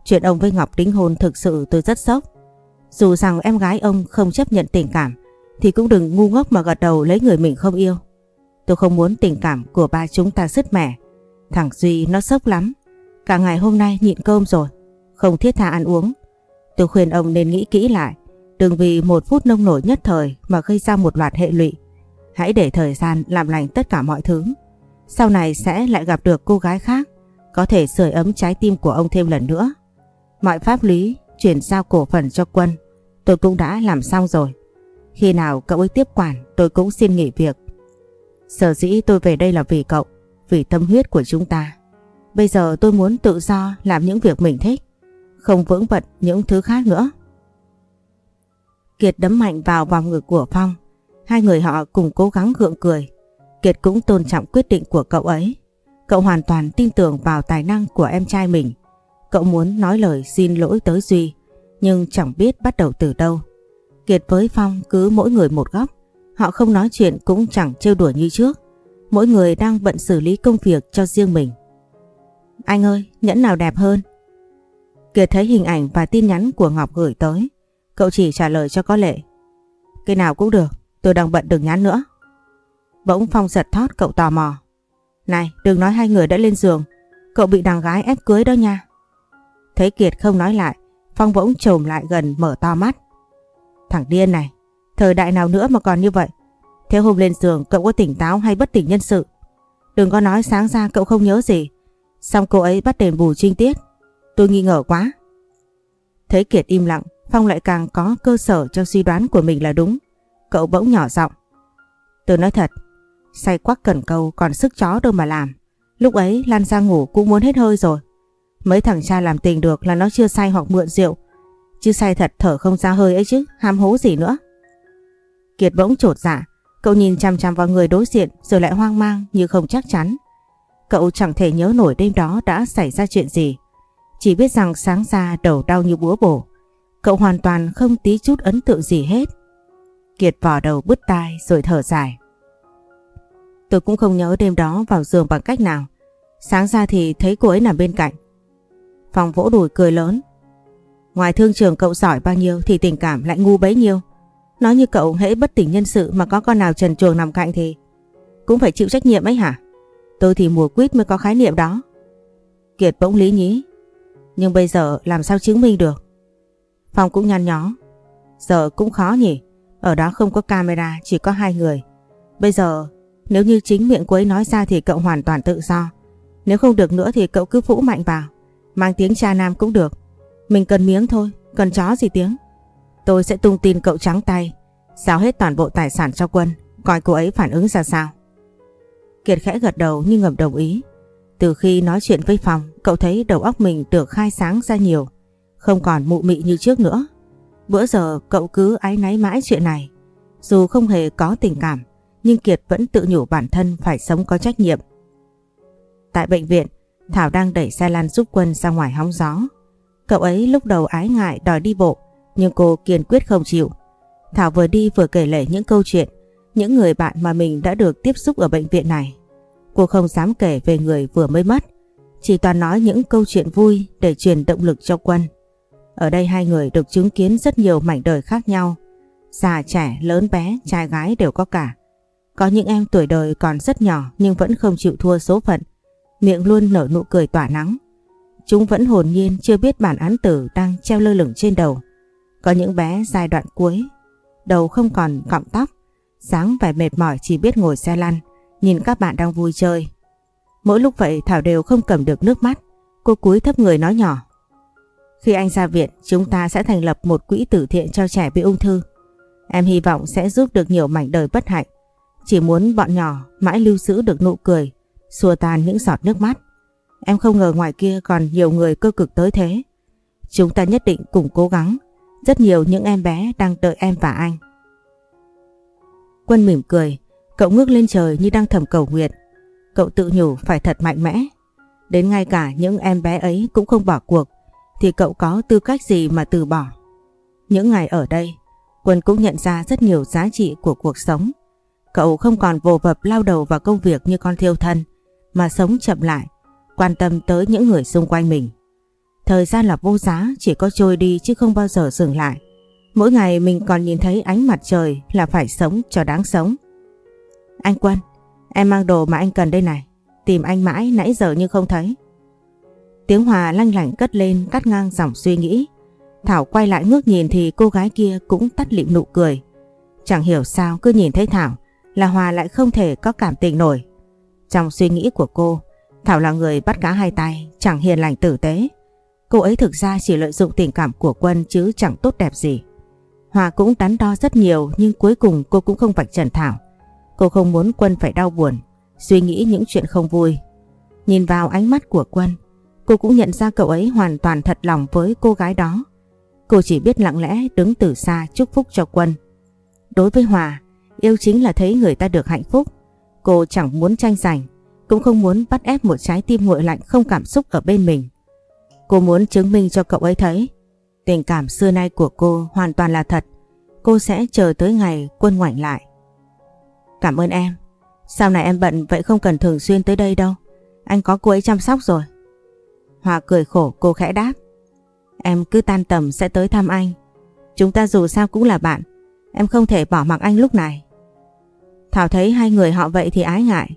Chuyện ông với Ngọc đính hôn thực sự tôi rất sốc. Dù rằng em gái ông không chấp nhận tình cảm, thì cũng đừng ngu ngốc mà gật đầu lấy người mình không yêu. Tôi không muốn tình cảm của ba chúng ta sứt mẻ. Thằng Duy nó sốc lắm. Cả ngày hôm nay nhịn cơm rồi. Không thiết tha ăn uống. Tôi khuyên ông nên nghĩ kỹ lại. Đừng vì một phút nông nổi nhất thời mà gây ra một loạt hệ lụy. Hãy để thời gian làm lành tất cả mọi thứ. Sau này sẽ lại gặp được cô gái khác, có thể sưởi ấm trái tim của ông thêm lần nữa. Mọi pháp lý chuyển giao cổ phần cho quân tôi cũng đã làm xong rồi. Khi nào cậu ấy tiếp quản tôi cũng xin nghỉ việc. Sở dĩ tôi về đây là vì cậu, vì tâm huyết của chúng ta. Bây giờ tôi muốn tự do làm những việc mình thích, không vững bận những thứ khác nữa. Kiệt đấm mạnh vào vòng ngực của Phong. Hai người họ cùng cố gắng gượng cười. Kiệt cũng tôn trọng quyết định của cậu ấy. Cậu hoàn toàn tin tưởng vào tài năng của em trai mình. Cậu muốn nói lời xin lỗi tới Duy, nhưng chẳng biết bắt đầu từ đâu. Kiệt với Phong cứ mỗi người một góc, họ không nói chuyện cũng chẳng trêu đùa như trước. Mỗi người đang bận xử lý công việc cho riêng mình. Anh ơi, nhẫn nào đẹp hơn? Kiệt thấy hình ảnh và tin nhắn của Ngọc gửi tới. Cậu chỉ trả lời cho có lệ. Cái nào cũng được, tôi đang bận đừng nhắn nữa. Bỗng Phong giật thót cậu tò mò. Này, đừng nói hai người đã lên giường, cậu bị đàn gái ép cưới đó nha. Thấy Kiệt không nói lại, Phong bỗng trồm lại gần mở to mắt. Thằng điên này, thời đại nào nữa mà còn như vậy? Thế hôm lên giường cậu có tỉnh táo hay bất tỉnh nhân sự? Đừng có nói sáng ra cậu không nhớ gì. Xong cô ấy bắt đền bù trinh tiết. Tôi nghi ngờ quá. Thấy Kiệt im lặng, Phong lại càng có cơ sở cho suy đoán của mình là đúng. Cậu bỗng nhỏ giọng. Tôi nói thật, say quắc cần câu còn sức chó đâu mà làm. Lúc ấy Lan ra ngủ cũng muốn hết hơi rồi. Mấy thằng cha làm tình được là nó chưa say hoặc mượn rượu. Chứ say thật thở không ra hơi ấy chứ, ham hố gì nữa. Kiệt bỗng trột dạ, cậu nhìn chăm chăm vào người đối diện rồi lại hoang mang như không chắc chắn. Cậu chẳng thể nhớ nổi đêm đó đã xảy ra chuyện gì. Chỉ biết rằng sáng ra đầu đau như búa bổ. Cậu hoàn toàn không tí chút ấn tượng gì hết. Kiệt vò đầu bứt tai rồi thở dài. Tôi cũng không nhớ đêm đó vào giường bằng cách nào. Sáng ra thì thấy cô ấy nằm bên cạnh. Phong vỗ đùi cười lớn. Ngoài thương trường cậu giỏi bao nhiêu thì tình cảm lại ngu bấy nhiêu. Nói như cậu hễ bất tỉnh nhân sự mà có con nào trần chuồng nằm cạnh thì cũng phải chịu trách nhiệm ấy hả? Tôi thì mùa quýt mới có khái niệm đó. Kiệt bỗng lý nhí. Nhưng bây giờ làm sao chứng minh được? Phong cũng nhăn nhó. Giờ cũng khó nhỉ. Ở đó không có camera, chỉ có hai người. Bây giờ nếu như chính miệng cô ấy nói ra thì cậu hoàn toàn tự do. Nếu không được nữa thì cậu cứ vũ mạnh vào. Mang tiếng cha nam cũng được. Mình cần miếng thôi, cần chó gì tiếng. Tôi sẽ tung tin cậu trắng tay, giao hết toàn bộ tài sản cho quân, coi cô ấy phản ứng ra sao. Kiệt khẽ gật đầu nhưng ngầm đồng ý. Từ khi nói chuyện với phòng, cậu thấy đầu óc mình được khai sáng ra nhiều, không còn mụ mị như trước nữa. Bữa giờ cậu cứ ái náy mãi chuyện này, dù không hề có tình cảm, nhưng Kiệt vẫn tự nhủ bản thân phải sống có trách nhiệm. Tại bệnh viện, Thảo đang đẩy xe lăn giúp Quân ra ngoài hóng gió. Cậu ấy lúc đầu ái ngại đòi đi bộ, nhưng cô kiên quyết không chịu. Thảo vừa đi vừa kể lể những câu chuyện, những người bạn mà mình đã được tiếp xúc ở bệnh viện này. Cô không dám kể về người vừa mới mất, chỉ toàn nói những câu chuyện vui để truyền động lực cho Quân. Ở đây hai người được chứng kiến rất nhiều mảnh đời khác nhau. Già trẻ, lớn bé, trai gái đều có cả. Có những em tuổi đời còn rất nhỏ nhưng vẫn không chịu thua số phận. Miệng luôn nở nụ cười tỏa nắng. Chúng vẫn hồn nhiên chưa biết bản án tử đang treo lơ lửng trên đầu. Có những bé giai đoạn cuối, đầu không còn cọng tóc, sáng vẻ mệt mỏi chỉ biết ngồi xe lăn, nhìn các bạn đang vui chơi. Mỗi lúc vậy Thảo đều không cầm được nước mắt, cô cúi thấp người nói nhỏ. Khi anh ra viện, chúng ta sẽ thành lập một quỹ tử thiện cho trẻ bị ung thư. Em hy vọng sẽ giúp được nhiều mảnh đời bất hạnh. Chỉ muốn bọn nhỏ mãi lưu giữ được nụ cười, xua tan những giọt nước mắt. Em không ngờ ngoài kia còn nhiều người cơ cực tới thế. Chúng ta nhất định cùng cố gắng. Rất nhiều những em bé đang đợi em và anh. Quân mỉm cười, cậu ngước lên trời như đang thầm cầu nguyện. Cậu tự nhủ phải thật mạnh mẽ. Đến ngay cả những em bé ấy cũng không bỏ cuộc thì cậu có tư cách gì mà từ bỏ. Những ngày ở đây, Quân cũng nhận ra rất nhiều giá trị của cuộc sống. Cậu không còn vồ vập lao đầu vào công việc như con thiêu thân, mà sống chậm lại, quan tâm tới những người xung quanh mình. Thời gian là vô giá, chỉ có trôi đi chứ không bao giờ dừng lại. Mỗi ngày mình còn nhìn thấy ánh mặt trời là phải sống cho đáng sống. Anh Quân, em mang đồ mà anh cần đây này. Tìm anh mãi nãy giờ nhưng không thấy. Tiếng Hòa lanh lảnh cất lên cắt ngang dòng suy nghĩ. Thảo quay lại ngước nhìn thì cô gái kia cũng tắt lịm nụ cười. Chẳng hiểu sao cứ nhìn thấy Thảo là Hòa lại không thể có cảm tình nổi. Trong suy nghĩ của cô, Thảo là người bắt cá hai tay, chẳng hiền lành tử tế. Cô ấy thực ra chỉ lợi dụng tình cảm của Quân chứ chẳng tốt đẹp gì. Hòa cũng đắn đo rất nhiều nhưng cuối cùng cô cũng không vạch trần Thảo. Cô không muốn Quân phải đau buồn, suy nghĩ những chuyện không vui. Nhìn vào ánh mắt của Quân, cô cũng nhận ra cậu ấy hoàn toàn thật lòng với cô gái đó. Cô chỉ biết lặng lẽ đứng từ xa chúc phúc cho Quân. Đối với Hòa, yêu chính là thấy người ta được hạnh phúc. Cô chẳng muốn tranh giành, cũng không muốn bắt ép một trái tim nguội lạnh không cảm xúc ở bên mình. Cô muốn chứng minh cho cậu ấy thấy tình cảm xưa nay của cô hoàn toàn là thật. Cô sẽ chờ tới ngày quân ngoảnh lại. Cảm ơn em. Sau này em bận vậy không cần thường xuyên tới đây đâu. Anh có cô ấy chăm sóc rồi. Hòa cười khổ cô khẽ đáp. Em cứ tan tầm sẽ tới thăm anh. Chúng ta dù sao cũng là bạn. Em không thể bỏ mặc anh lúc này. Thảo thấy hai người họ vậy thì ái ngại.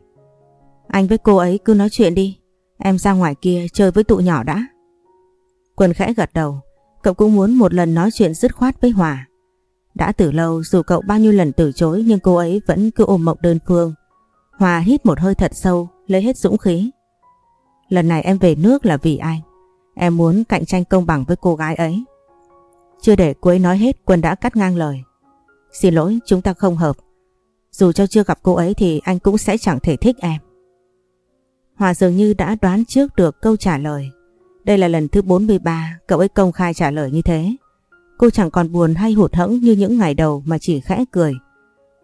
Anh với cô ấy cứ nói chuyện đi. Em ra ngoài kia chơi với tụ nhỏ đã. Quân khẽ gật đầu. Cậu cũng muốn một lần nói chuyện dứt khoát với Hòa. Đã từ lâu dù cậu bao nhiêu lần từ chối nhưng cô ấy vẫn cứ ôm mộng đơn phương. Hòa hít một hơi thật sâu, lấy hết dũng khí. Lần này em về nước là vì anh. Em muốn cạnh tranh công bằng với cô gái ấy. Chưa để cô ấy nói hết Quân đã cắt ngang lời. Xin lỗi chúng ta không hợp. Dù cho chưa gặp cô ấy thì anh cũng sẽ chẳng thể thích em. Hòa dường như đã đoán trước được câu trả lời. Đây là lần thứ 43 cậu ấy công khai trả lời như thế. Cô chẳng còn buồn hay hụt hẫng như những ngày đầu mà chỉ khẽ cười.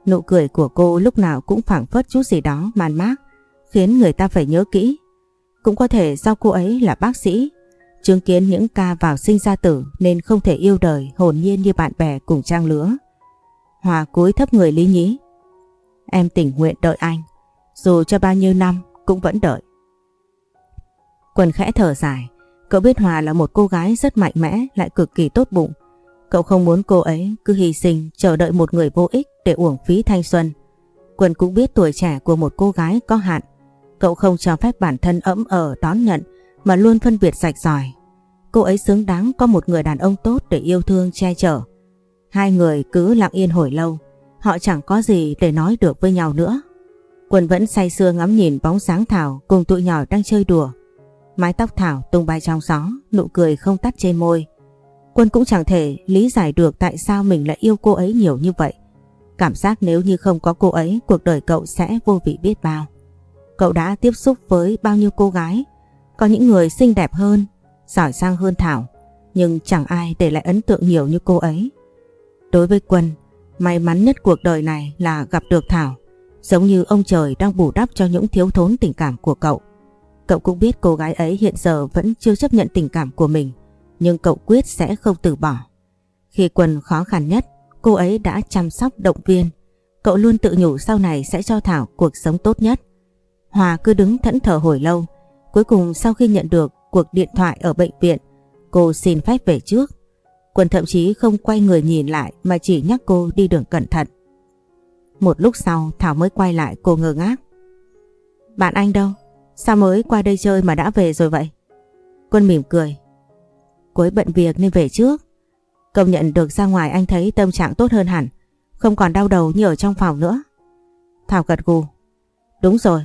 Nụ cười của cô lúc nào cũng phảng phất chút gì đó man mác, khiến người ta phải nhớ kỹ. Cũng có thể do cô ấy là bác sĩ, chứng kiến những ca vào sinh ra tử nên không thể yêu đời hồn nhiên như bạn bè cùng trang lứa. Hòa cúi thấp người lý nhí. Em tình nguyện đợi anh, dù cho bao nhiêu năm cũng vẫn đợi. Quần khẽ thở dài, cậu biết Hòa là một cô gái rất mạnh mẽ lại cực kỳ tốt bụng. Cậu không muốn cô ấy cứ hy sinh chờ đợi một người vô ích để uổng phí thanh xuân. Quân cũng biết tuổi trẻ của một cô gái có hạn. Cậu không cho phép bản thân ấm ở đón nhận mà luôn phân biệt rạch ròi. Cô ấy xứng đáng có một người đàn ông tốt để yêu thương che chở. Hai người cứ lặng yên hồi lâu, họ chẳng có gì để nói được với nhau nữa. Quân vẫn say sưa ngắm nhìn bóng sáng Thảo cùng tụi nhỏ đang chơi đùa. Mái tóc Thảo tung bay trong gió, nụ cười không tắt trên môi. Quân cũng chẳng thể lý giải được tại sao mình lại yêu cô ấy nhiều như vậy. Cảm giác nếu như không có cô ấy, cuộc đời cậu sẽ vô vị biết bao. Cậu đã tiếp xúc với bao nhiêu cô gái, có những người xinh đẹp hơn, giỏi sang hơn Thảo, nhưng chẳng ai để lại ấn tượng nhiều như cô ấy. Đối với Quân, may mắn nhất cuộc đời này là gặp được Thảo. Giống như ông trời đang bù đắp cho những thiếu thốn tình cảm của cậu. Cậu cũng biết cô gái ấy hiện giờ vẫn chưa chấp nhận tình cảm của mình, nhưng cậu quyết sẽ không từ bỏ. Khi quần khó khăn nhất, cô ấy đã chăm sóc động viên. Cậu luôn tự nhủ sau này sẽ cho Thảo cuộc sống tốt nhất. Hòa cứ đứng thẫn thờ hồi lâu. Cuối cùng sau khi nhận được cuộc điện thoại ở bệnh viện, cô xin phép về trước. Quân thậm chí không quay người nhìn lại mà chỉ nhắc cô đi đường cẩn thận. Một lúc sau, Thảo mới quay lại, cô ngơ ngác. Bạn anh đâu? Sao mới qua đây chơi mà đã về rồi vậy? Quân mỉm cười. Cô ấy bận việc nên về trước. Công nhận được ra ngoài anh thấy tâm trạng tốt hơn hẳn. Không còn đau đầu như ở trong phòng nữa. Thảo gật gù. Đúng rồi.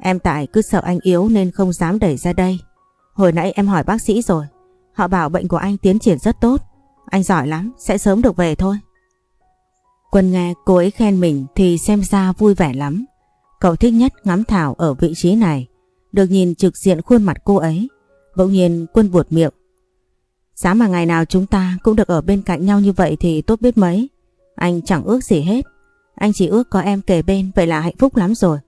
Em tại cứ sợ anh yếu nên không dám đẩy ra đây. Hồi nãy em hỏi bác sĩ rồi. Họ bảo bệnh của anh tiến triển rất tốt. Anh giỏi lắm, sẽ sớm được về thôi. Quân nghe cô ấy khen mình thì xem ra vui vẻ lắm. Cậu thích nhất ngắm Thảo ở vị trí này. Được nhìn trực diện khuôn mặt cô ấy. Bỗng nhiên quân buột miệng. Giá mà ngày nào chúng ta cũng được ở bên cạnh nhau như vậy thì tốt biết mấy. Anh chẳng ước gì hết. Anh chỉ ước có em kề bên vậy là hạnh phúc lắm rồi.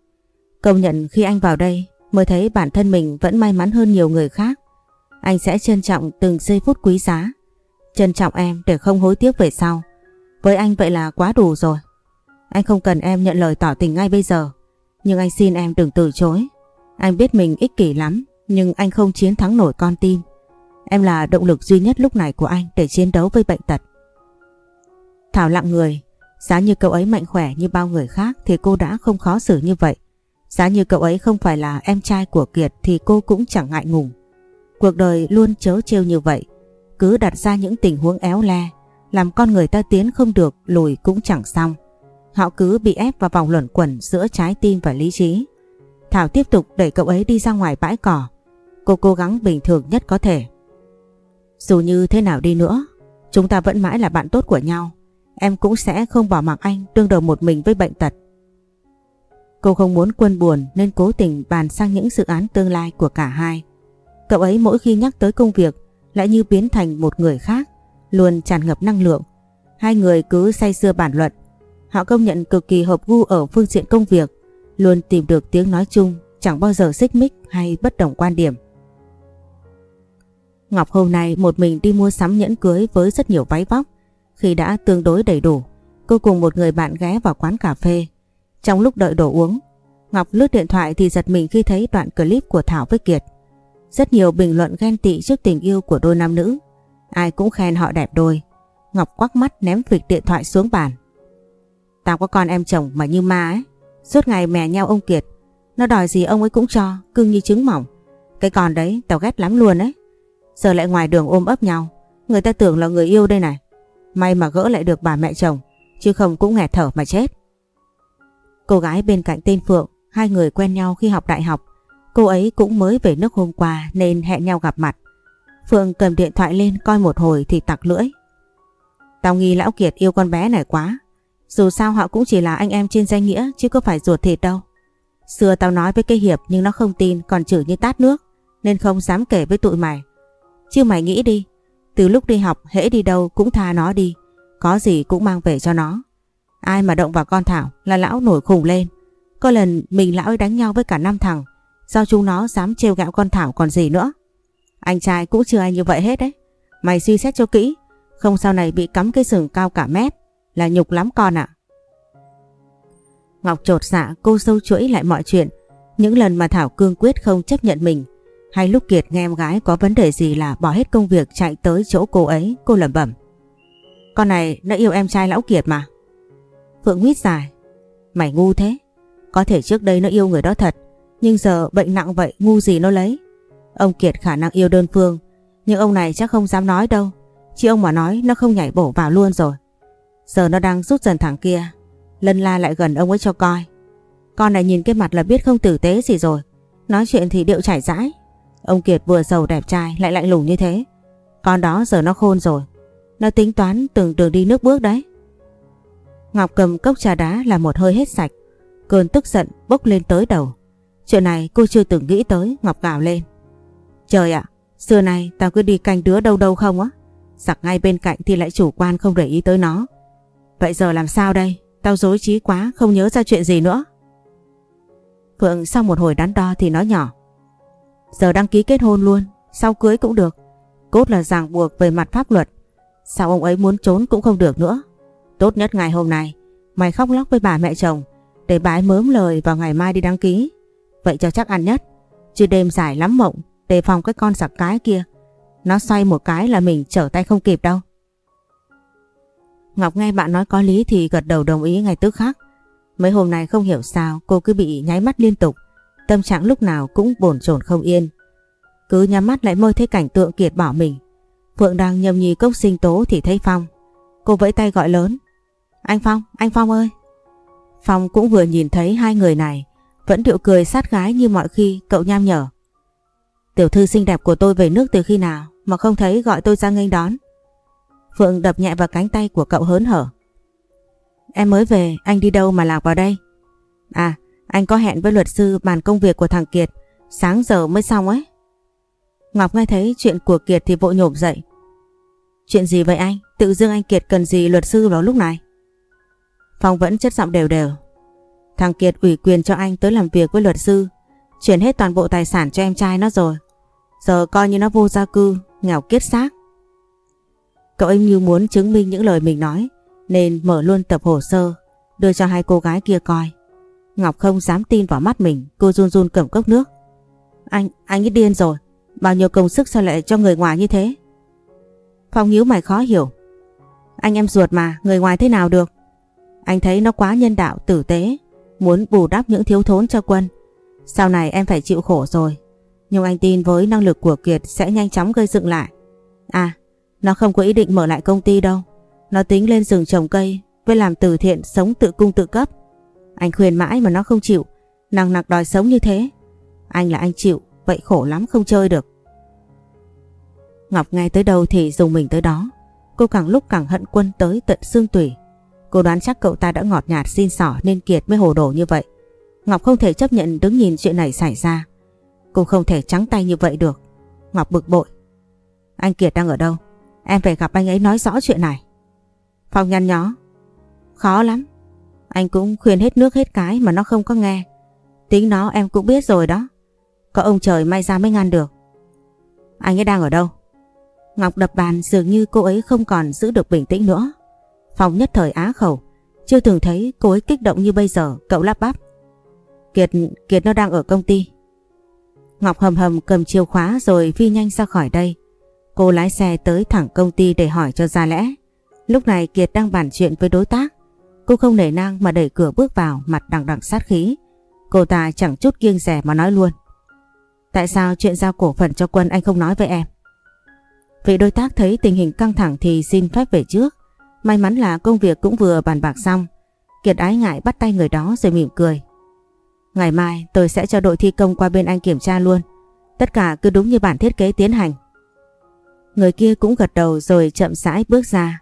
Công nhận khi anh vào đây mới thấy bản thân mình vẫn may mắn hơn nhiều người khác. Anh sẽ trân trọng từng giây phút quý giá. Trân trọng em để không hối tiếc về sau. Với anh vậy là quá đủ rồi. Anh không cần em nhận lời tỏ tình ngay bây giờ. Nhưng anh xin em đừng từ chối. Anh biết mình ích kỷ lắm, nhưng anh không chiến thắng nổi con tim. Em là động lực duy nhất lúc này của anh để chiến đấu với bệnh tật. Thảo lặng người, giá như cậu ấy mạnh khỏe như bao người khác thì cô đã không khó xử như vậy. Giá như cậu ấy không phải là em trai của Kiệt thì cô cũng chẳng ngại ngùng. Cuộc đời luôn chớ trêu như vậy, cứ đặt ra những tình huống éo le, làm con người ta tiến không được lùi cũng chẳng xong. Họ cứ bị ép vào vòng luẩn quẩn giữa trái tim và lý trí. Thảo tiếp tục đẩy cậu ấy đi ra ngoài bãi cỏ. Cô cố gắng bình thường nhất có thể. Dù như thế nào đi nữa, chúng ta vẫn mãi là bạn tốt của nhau. Em cũng sẽ không bỏ mặc anh đương đầu một mình với bệnh tật. Cô không muốn quân buồn nên cố tình bàn sang những dự án tương lai của cả hai. Cậu ấy mỗi khi nhắc tới công việc lại như biến thành một người khác, luôn tràn ngập năng lượng. Hai người cứ say sưa bàn luận. Họ công nhận cực kỳ hợp gu ở phương diện công việc, luôn tìm được tiếng nói chung, chẳng bao giờ xích mích hay bất đồng quan điểm. Ngọc hôm nay một mình đi mua sắm nhẫn cưới với rất nhiều váy vóc. Khi đã tương đối đầy đủ, cô cùng một người bạn ghé vào quán cà phê. Trong lúc đợi đồ uống, Ngọc lướt điện thoại thì giật mình khi thấy đoạn clip của Thảo với Kiệt. Rất nhiều bình luận ghen tị trước tình yêu của đôi nam nữ. Ai cũng khen họ đẹp đôi. Ngọc quắc mắt ném vịt điện thoại xuống bàn. Tao có con em chồng mà như ma ấy. Suốt ngày mè nhau ông Kiệt. Nó đòi gì ông ấy cũng cho, cưng như trứng mỏng. Cái con đấy tao ghét lắm luôn ấy. Giờ lại ngoài đường ôm ấp nhau. Người ta tưởng là người yêu đây này. May mà gỡ lại được bà mẹ chồng. Chứ không cũng nghẹt thở mà chết. Cô gái bên cạnh tên Phượng, hai người quen nhau khi học đại học. Cô ấy cũng mới về nước hôm qua nên hẹn nhau gặp mặt. Phương cầm điện thoại lên coi một hồi thì tặc lưỡi. Tao nghi Lão Kiệt yêu con bé này quá. Dù sao họ cũng chỉ là anh em trên danh nghĩa chứ có phải ruột thịt đâu. Xưa tao nói với cái Hiệp nhưng nó không tin còn chửi như tát nước nên không dám kể với tụi mày. Chứ mày nghĩ đi, từ lúc đi học hễ đi đâu cũng tha nó đi, có gì cũng mang về cho nó. Ai mà động vào con Thảo là lão nổi khùng lên. Có lần mình lão ấy đánh nhau với cả năm thằng, sao chúng nó dám trêu gạo con Thảo còn gì nữa. Anh trai cũng chưa ai như vậy hết đấy. Mày suy xét cho kỹ, không sau này bị cắm cái sừng cao cả mét, là nhục lắm con ạ. Ngọc trột dạ cô sâu chuỗi lại mọi chuyện, những lần mà Thảo cương quyết không chấp nhận mình, hay lúc Kiệt nghe em gái có vấn đề gì là bỏ hết công việc chạy tới chỗ cô ấy, cô lẩm bẩm. Con này nó yêu em trai lão Kiệt mà. Phượng huyết dài. Mày ngu thế. Có thể trước đây nó yêu người đó thật, nhưng giờ bệnh nặng vậy ngu gì nó lấy. Ông Kiệt khả năng yêu đơn phương, nhưng ông này chắc không dám nói đâu. Chứ ông mà nói nó không nhảy bổ vào luôn rồi. Giờ nó đang rút dần thằng kia, lân la lại gần ông ấy cho coi. Con này nhìn cái mặt là biết không tử tế gì rồi. Nói chuyện thì điệu chảy rãi. Ông Kiệt vừa giàu đẹp trai lại lạnh lùng như thế. Con đó giờ nó khôn rồi. Nó tính toán từng đường đi nước bước đấy. Ngọc cầm cốc trà đá là một hơi hết sạch. Cơn tức giận bốc lên tới đầu. Chuyện này cô chưa từng nghĩ tới Ngọc gào lên. Trời ạ, xưa nay tao cứ đi canh đứa đâu đâu không á. Giặc ngay bên cạnh thì lại chủ quan không để ý tới nó. Vậy giờ làm sao đây? Tao dối trí quá không nhớ ra chuyện gì nữa. Phượng sau một hồi đắn đo thì nói nhỏ. Giờ đăng ký kết hôn luôn, sau cưới cũng được. Cốt là ràng buộc về mặt pháp luật. Sao ông ấy muốn trốn cũng không được nữa. Tốt nhất ngày hôm nay, mày khóc lóc với bà mẹ chồng để bà ấy mớm lời vào ngày mai đi đăng ký. Vậy cho chắc ăn nhất. Chứ đêm dài lắm mộng, đề phòng cái con giặc cái kia. Nó xoay một cái là mình trở tay không kịp đâu. Ngọc nghe bạn nói có lý thì gật đầu đồng ý ngay tức khắc. Mấy hôm nay không hiểu sao cô cứ bị nháy mắt liên tục. Tâm trạng lúc nào cũng bồn chồn không yên. Cứ nhắm mắt lại mơ thấy cảnh tượng Kiệt bỏ mình. Phượng đang nhầm nhì cốc sinh tố thì thấy Phong. Cô vẫy tay gọi lớn. Anh Phong, anh Phong ơi. Phong cũng vừa nhìn thấy hai người này. Vẫn điệu cười sát gái như mọi khi cậu nham nhở. Tiểu thư xinh đẹp của tôi về nước từ khi nào mà không thấy gọi tôi ra nghênh đón. Phượng đập nhẹ vào cánh tay của cậu hớn hở. Em mới về, anh đi đâu mà lạc vào đây? À, anh có hẹn với luật sư bàn công việc của thằng Kiệt, sáng giờ mới xong ấy. Ngọc nghe thấy chuyện của Kiệt thì vội nhổm dậy. Chuyện gì vậy anh? Tự dưng anh Kiệt cần gì luật sư vào lúc này? Phong vẫn chất giọng đều đều. Thằng Kiệt ủy quyền cho anh tới làm việc với luật sư, chuyển hết toàn bộ tài sản cho em trai nó rồi. Giờ coi như nó vô gia cư, nghèo kiết xác. Cậu ấy như muốn chứng minh những lời mình nói, nên mở luôn tập hồ sơ, đưa cho hai cô gái kia coi. Ngọc không dám tin vào mắt mình, cô run run cầm cốc nước. Anh, anh ấy điên rồi, bao nhiêu công sức sao lại cho người ngoài như thế? Phong nhíu mày khó hiểu. Anh em ruột mà, người ngoài thế nào được? Anh thấy nó quá nhân đạo, tử tế, muốn bù đắp những thiếu thốn cho quân. Sau này em phải chịu khổ rồi. Nhưng anh tin với năng lực của Kiệt sẽ nhanh chóng gây dựng lại. À, nó không có ý định mở lại công ty đâu. Nó tính lên rừng trồng cây với làm từ thiện sống tự cung tự cấp. Anh khuyên mãi mà nó không chịu, Nàng nặc đòi sống như thế. Anh là anh chịu, vậy khổ lắm không chơi được. Ngọc nghe tới đâu thì dùng mình tới đó. Cô càng lúc càng hận quân tới tận xương tủy. Cô đoán chắc cậu ta đã ngọt nhạt xin xỏ nên Kiệt mới hồ đồ như vậy. Ngọc không thể chấp nhận đứng nhìn chuyện này xảy ra. Cô không thể trắng tay như vậy được. Ngọc bực bội. Anh Kiệt đang ở đâu? Em phải gặp anh ấy nói rõ chuyện này. Phong nhăn nhó. Khó lắm. Anh cũng khuyên hết nước hết cái mà nó không có nghe. Tính nó em cũng biết rồi đó. Có ông trời may ra mới ngăn được. Anh ấy đang ở đâu? Ngọc đập bàn dường như cô ấy không còn giữ được bình tĩnh nữa. Phong nhất thời á khẩu. Chưa từng thấy cô ấy kích động như bây giờ, cậu lắp bắp. Kiệt, Kiệt nó đang ở công ty. Ngọc hầm hầm cầm chìa khóa rồi phi nhanh ra khỏi đây. Cô lái xe tới thẳng công ty để hỏi cho ra lẽ. Lúc này Kiệt đang bàn chuyện với đối tác. Cô không nể nang mà đẩy cửa bước vào mặt đằng đằng sát khí. Cô ta chẳng chút kiêng rẻ mà nói luôn. Tại sao chuyện giao cổ phần cho quân anh không nói với em? Vị đối tác thấy tình hình căng thẳng thì xin phép về trước. May mắn là công việc cũng vừa bàn bạc xong. Kiệt ái ngại bắt tay người đó rồi mỉm cười. Ngày mai tôi sẽ cho đội thi công qua bên anh kiểm tra luôn. Tất cả cứ đúng như bản thiết kế tiến hành. Người kia cũng gật đầu rồi chậm rãi bước ra.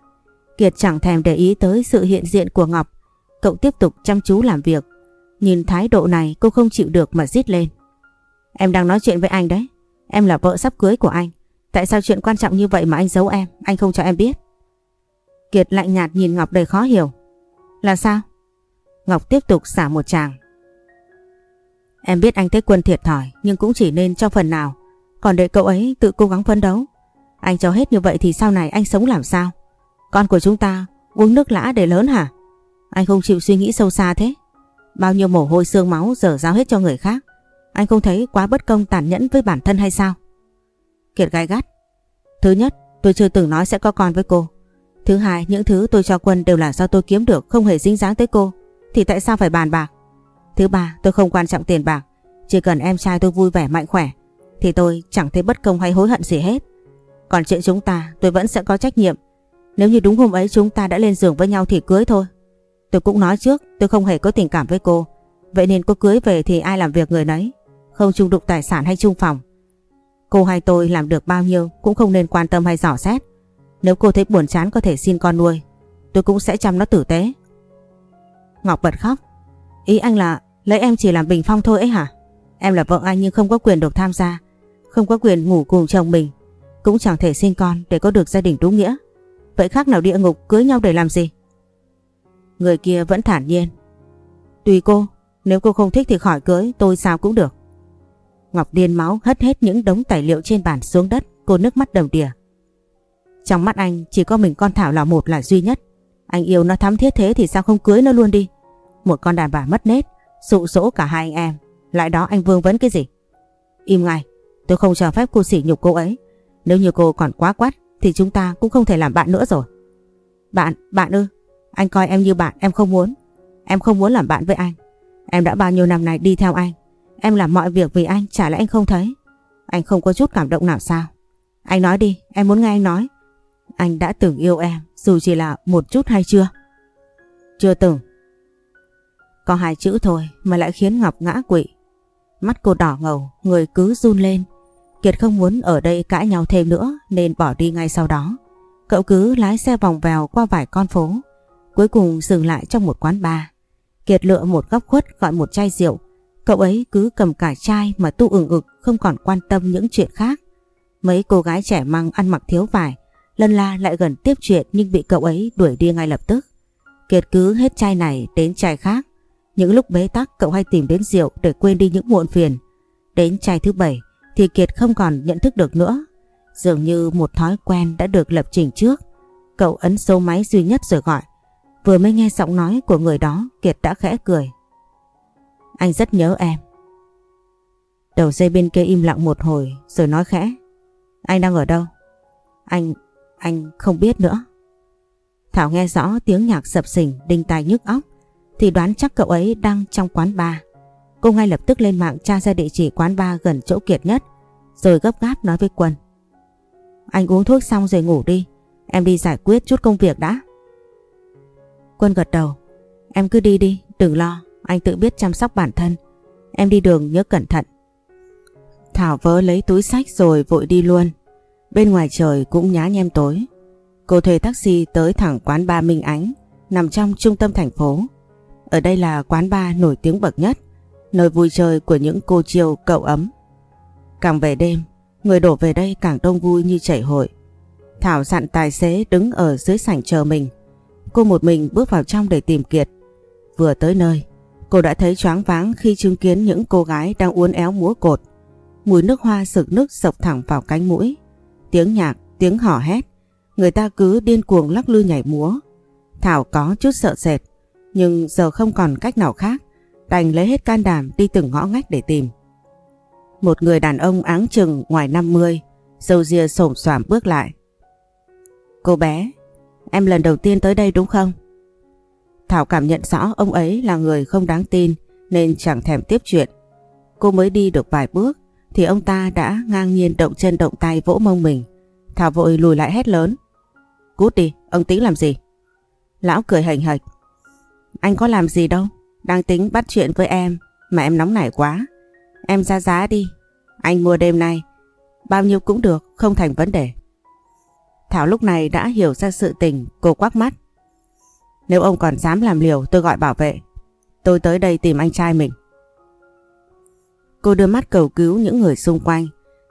Kiệt chẳng thèm để ý tới sự hiện diện của Ngọc. Cậu tiếp tục chăm chú làm việc. Nhìn thái độ này cô không chịu được mà rít lên. Em đang nói chuyện với anh đấy. Em là vợ sắp cưới của anh. Tại sao chuyện quan trọng như vậy mà anh giấu em, anh không cho em biết? Kiệt lạnh nhạt nhìn Ngọc đầy khó hiểu. Là sao? Ngọc tiếp tục xả một chàng. Em biết anh thấy quân thiệt thòi nhưng cũng chỉ nên cho phần nào. Còn để cậu ấy tự cố gắng phấn đấu. Anh cho hết như vậy thì sau này anh sống làm sao? Con của chúng ta uống nước lã để lớn hả? Anh không chịu suy nghĩ sâu xa thế. Bao nhiêu mồ hôi xương máu dở giao hết cho người khác. Anh không thấy quá bất công tàn nhẫn với bản thân hay sao? Kiệt gai gắt. Thứ nhất, tôi chưa từng nói sẽ có con với cô. Thứ hai, những thứ tôi cho quân đều là do tôi kiếm được không hề dính dáng tới cô. Thì tại sao phải bàn bạc? Thứ ba, tôi không quan trọng tiền bạc. Chỉ cần em trai tôi vui vẻ mạnh khỏe thì tôi chẳng thấy bất công hay hối hận gì hết. Còn chuyện chúng ta tôi vẫn sẽ có trách nhiệm. Nếu như đúng hôm ấy chúng ta đã lên giường với nhau thì cưới thôi. Tôi cũng nói trước tôi không hề có tình cảm với cô. Vậy nên cô cưới về thì ai làm việc người nấy. Không chung đụng tài sản hay chung phòng. Cô hay tôi làm được bao nhiêu cũng không nên quan tâm hay dò xét. Nếu cô thấy buồn chán có thể xin con nuôi. Tôi cũng sẽ chăm nó tử tế. Ngọc bật khóc. Ý anh là lấy em chỉ làm bình phong thôi ấy hả? Em là vợ anh nhưng không có quyền được tham gia. Không có quyền ngủ cùng chồng mình. Cũng chẳng thể sinh con để có được gia đình đúng nghĩa. Vậy khác nào địa ngục cưới nhau để làm gì? Người kia vẫn thản nhiên. Tùy cô, nếu cô không thích thì khỏi cưới, tôi sao cũng được. Ngọc điên máu hất hết những đống tài liệu trên bàn xuống đất, cô nước mắt đầm đìa. Trong mắt anh chỉ có mình con Thảo là một là duy nhất. Anh yêu nó thắm thiết thế thì sao không cưới nó luôn đi. Một con đàn bà mất nết, sụ sỗ cả hai anh em. Lại đó anh vương vấn cái gì? Im ngay, tôi không cho phép cô sỉ nhục cô ấy. Nếu như cô còn quá quát thì chúng ta cũng không thể làm bạn nữa rồi. Bạn, bạn ư? Anh coi em như bạn, em không muốn. Em không muốn làm bạn với anh. Em đã bao nhiêu năm nay đi theo anh. Em làm mọi việc vì anh, chả lẽ anh không thấy? Anh không có chút cảm động nào sao? Anh nói đi, em muốn nghe anh nói. Anh đã từng yêu em, dù chỉ là một chút hay chưa? Chưa từng. Có hai chữ thôi mà lại khiến Ngọc ngã quỵ. Mắt cô đỏ ngầu, người cứ run lên. Kiệt không muốn ở đây cãi nhau thêm nữa nên bỏ đi ngay sau đó. Cậu cứ lái xe vòng vèo qua vài con phố. Cuối cùng dừng lại trong một quán bar. Kiệt lựa một góc khuất gọi một chai rượu. Cậu ấy cứ cầm cả chai mà tu ừng ực không còn quan tâm những chuyện khác. Mấy cô gái trẻ măng ăn mặc thiếu vải. Lân la lại gần tiếp chuyện nhưng bị cậu ấy đuổi đi ngay lập tức. Kiệt cứ hết chai này đến chai khác. Những lúc bế tắc cậu hay tìm đến rượu để quên đi những muộn phiền. Đến chai thứ bảy thì Kiệt không còn nhận thức được nữa. Dường như một thói quen đã được lập trình trước. Cậu ấn số máy duy nhất rồi gọi. Vừa mới nghe giọng nói của người đó Kiệt đã khẽ cười. Anh rất nhớ em. Đầu dây bên kia im lặng một hồi rồi nói khẽ. Anh đang ở đâu? Anh, anh không biết nữa. Thảo nghe rõ tiếng nhạc sập sình đinh tai nhức óc thì đoán chắc cậu ấy đang trong quán bar. Cô ngay lập tức lên mạng tra ra địa chỉ quán bar gần chỗ Kiệt nhất rồi gấp gáp nói với Quân. Anh uống thuốc xong rồi ngủ đi, em đi giải quyết chút công việc đã. Quân gật đầu, em cứ đi đi, đừng lo, anh tự biết chăm sóc bản thân. Em đi đường nhớ cẩn thận. Thảo vớ lấy túi sách rồi vội đi luôn. Bên ngoài trời cũng nhá nhem tối. Cô thuê taxi tới thẳng quán ba Minh Ánh, nằm trong trung tâm thành phố. Ở đây là quán ba nổi tiếng bậc nhất, nơi vui chơi của những cô chiêu cậu ấm. Càng về đêm, người đổ về đây càng đông vui như chảy hội. Thảo dặn tài xế đứng ở dưới sảnh chờ mình. Cô một mình bước vào trong để tìm Kiệt. Vừa tới nơi, cô đã thấy choáng váng khi chứng kiến những cô gái đang uốn éo múa cột. Mùi nước hoa sực nước sộc thẳng vào cánh mũi. Tiếng nhạc, tiếng hò hét. Người ta cứ điên cuồng lắc lư nhảy múa. Thảo có chút sợ sệt, nhưng giờ không còn cách nào khác. Đành lấy hết can đảm đi từng ngõ ngách để tìm. Một người đàn ông áng chừng ngoài 50, dâu ria sổm xoàm bước lại. Cô bé, em lần đầu tiên tới đây đúng không? Thảo cảm nhận rõ ông ấy là người không đáng tin nên chẳng thèm tiếp chuyện. Cô mới đi được vài bước thì ông ta đã ngang nhiên động chân động tay vỗ mông mình. Thảo vội lùi lại hét lớn. Cút đi, ông tính làm gì? Lão cười hành hạch. Anh có làm gì đâu, đang tính bắt chuyện với em mà em nóng nảy quá. Em ra giá đi, anh mua đêm nay, bao nhiêu cũng được, không thành vấn đề. Thảo lúc này đã hiểu ra sự tình, cô quắc mắt. Nếu ông còn dám làm liều tôi gọi bảo vệ. Tôi tới đây tìm anh trai mình. Cô đưa mắt cầu cứu những người xung quanh,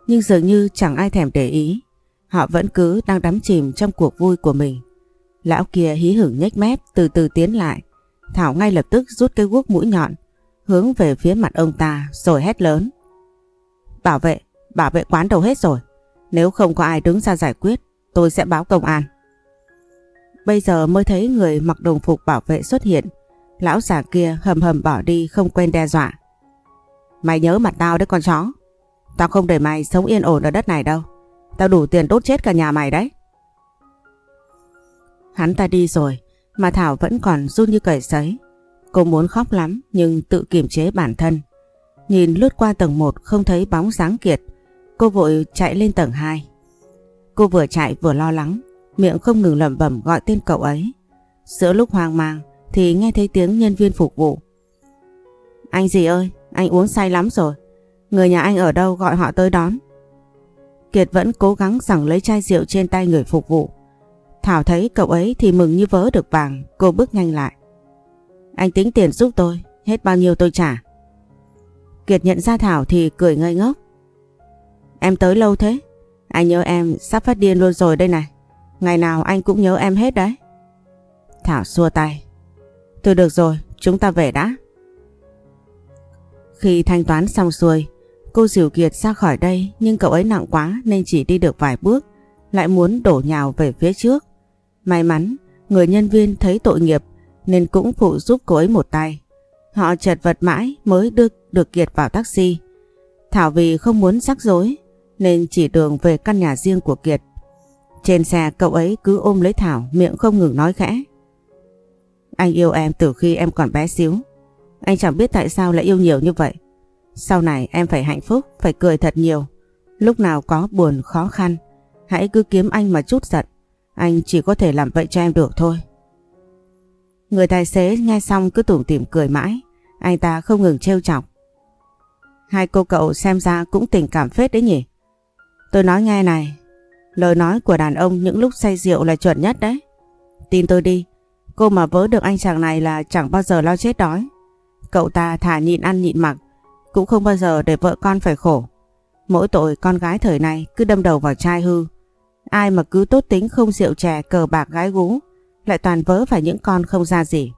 nhưng dường như chẳng ai thèm để ý. Họ vẫn cứ đang đắm chìm trong cuộc vui của mình. Lão kia hí hửng nhếch mép từ từ tiến lại. Thảo ngay lập tức rút cây guốc mũi nhọn, hướng về phía mặt ông ta rồi hét lớn. Bảo vệ, bảo vệ quán đầu hết rồi. Nếu không có ai đứng ra giải quyết, tôi sẽ báo công an. Bây giờ mới thấy người mặc đồng phục bảo vệ xuất hiện. Lão già kia hầm hầm bỏ đi không quên đe dọa. Mày nhớ mặt tao đấy con chó. Tao không để mày sống yên ổn ở đất này đâu. Tao đủ tiền đốt chết cả nhà mày đấy. Hắn ta đi rồi, mà Thảo vẫn còn run như cầy sấy. Cô muốn khóc lắm nhưng tự kiềm chế bản thân. Nhìn lướt qua tầng 1 không thấy bóng dáng Kiệt. Cô vội chạy lên tầng 2. Cô vừa chạy vừa lo lắng, miệng không ngừng lẩm bẩm gọi tên cậu ấy. Giữa lúc hoang mang thì nghe thấy tiếng nhân viên phục vụ. Anh gì ơi, anh uống say lắm rồi. Người nhà anh ở đâu gọi họ tới đón. Kiệt vẫn cố gắng rằng lấy chai rượu trên tay người phục vụ. Thảo thấy cậu ấy thì mừng như vớ được vàng, cô bước nhanh lại. Anh tính tiền giúp tôi, hết bao nhiêu tôi trả. Kiệt nhận ra Thảo thì cười ngây ngốc. Em tới lâu thế? Anh nhớ em sắp phát điên luôn rồi đây này. Ngày nào anh cũng nhớ em hết đấy. Thảo xua tay. Thôi được rồi, chúng ta về đã. Khi thanh toán xong xuôi, cô dìu Kiệt ra khỏi đây nhưng cậu ấy nặng quá nên chỉ đi được vài bước, lại muốn đổ nhào về phía trước. May mắn, người nhân viên thấy tội nghiệp nên cũng phụ giúp cô ấy một tay. Họ chật vật mãi mới đưa được Kiệt vào taxi. Thảo vì không muốn rắc rối nên chỉ đường về căn nhà riêng của Kiệt. Trên xe cậu ấy cứ ôm lấy Thảo miệng không ngừng nói khẽ. Anh yêu em từ khi em còn bé xíu. Anh chẳng biết tại sao lại yêu nhiều như vậy. Sau này em phải hạnh phúc, phải cười thật nhiều. Lúc nào có buồn khó khăn, hãy cứ kiếm anh mà chút giận. Anh chỉ có thể làm vậy cho em được thôi. Người tài xế nghe xong cứ tủm tỉm cười mãi. Anh ta không ngừng trêu chọc. Hai cô cậu xem ra cũng tình cảm phết đấy nhỉ. Tôi nói nghe này, lời nói của đàn ông những lúc say rượu là chuẩn nhất đấy. Tin tôi đi, cô mà vớ được anh chàng này là chẳng bao giờ lo chết đói. Cậu ta thả nhịn ăn nhịn mặc, cũng không bao giờ để vợ con phải khổ. Mỗi tội con gái thời này cứ đâm đầu vào trai hư. Ai mà cứ tốt tính không rượu chè cờ bạc gái gú, lại toàn vớ phải những con không ra gì.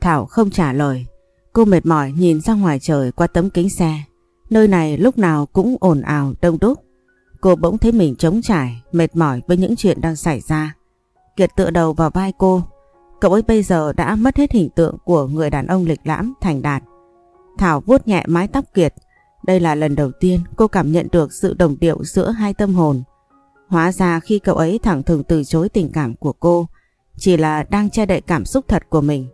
Thảo không trả lời, cô mệt mỏi nhìn ra ngoài trời qua tấm kính xe. Nơi này lúc nào cũng ồn ào đông đúc. Cô bỗng thấy mình trống trải, mệt mỏi với những chuyện đang xảy ra. Kiệt tựa đầu vào vai cô. Cậu ấy bây giờ đã mất hết hình tượng của người đàn ông lịch lãm thành đạt. Thảo vuốt nhẹ mái tóc Kiệt. Đây là lần đầu tiên cô cảm nhận được sự đồng điệu giữa hai tâm hồn. Hóa ra khi cậu ấy thẳng thừng từ chối tình cảm của cô, chỉ là đang che đậy cảm xúc thật của mình.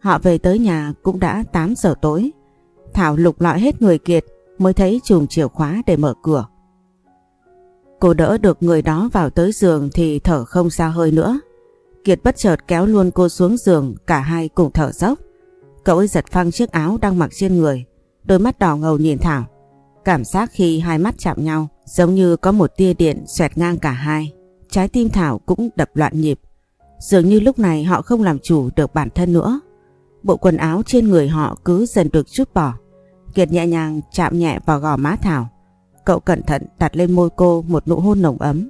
Họ về tới nhà cũng đã 8 giờ tối. Thảo lục lọi hết người Kiệt mới thấy chùm chìa khóa để mở cửa. Cô đỡ được người đó vào tới giường thì thở không ra hơi nữa. Kiệt bất chợt kéo luôn cô xuống giường, cả hai cùng thở dốc. Cậu ấy giật phăng chiếc áo đang mặc trên người, đôi mắt đỏ ngầu nhìn Thảo. Cảm giác khi hai mắt chạm nhau giống như có một tia điện xoẹt ngang cả hai. Trái tim Thảo cũng đập loạn nhịp. Dường như lúc này họ không làm chủ được bản thân nữa. Bộ quần áo trên người họ cứ dần được chút bỏ. Kiệt nhẹ nhàng chạm nhẹ vào gò má Thảo. Cậu cẩn thận đặt lên môi cô một nụ hôn nồng ấm.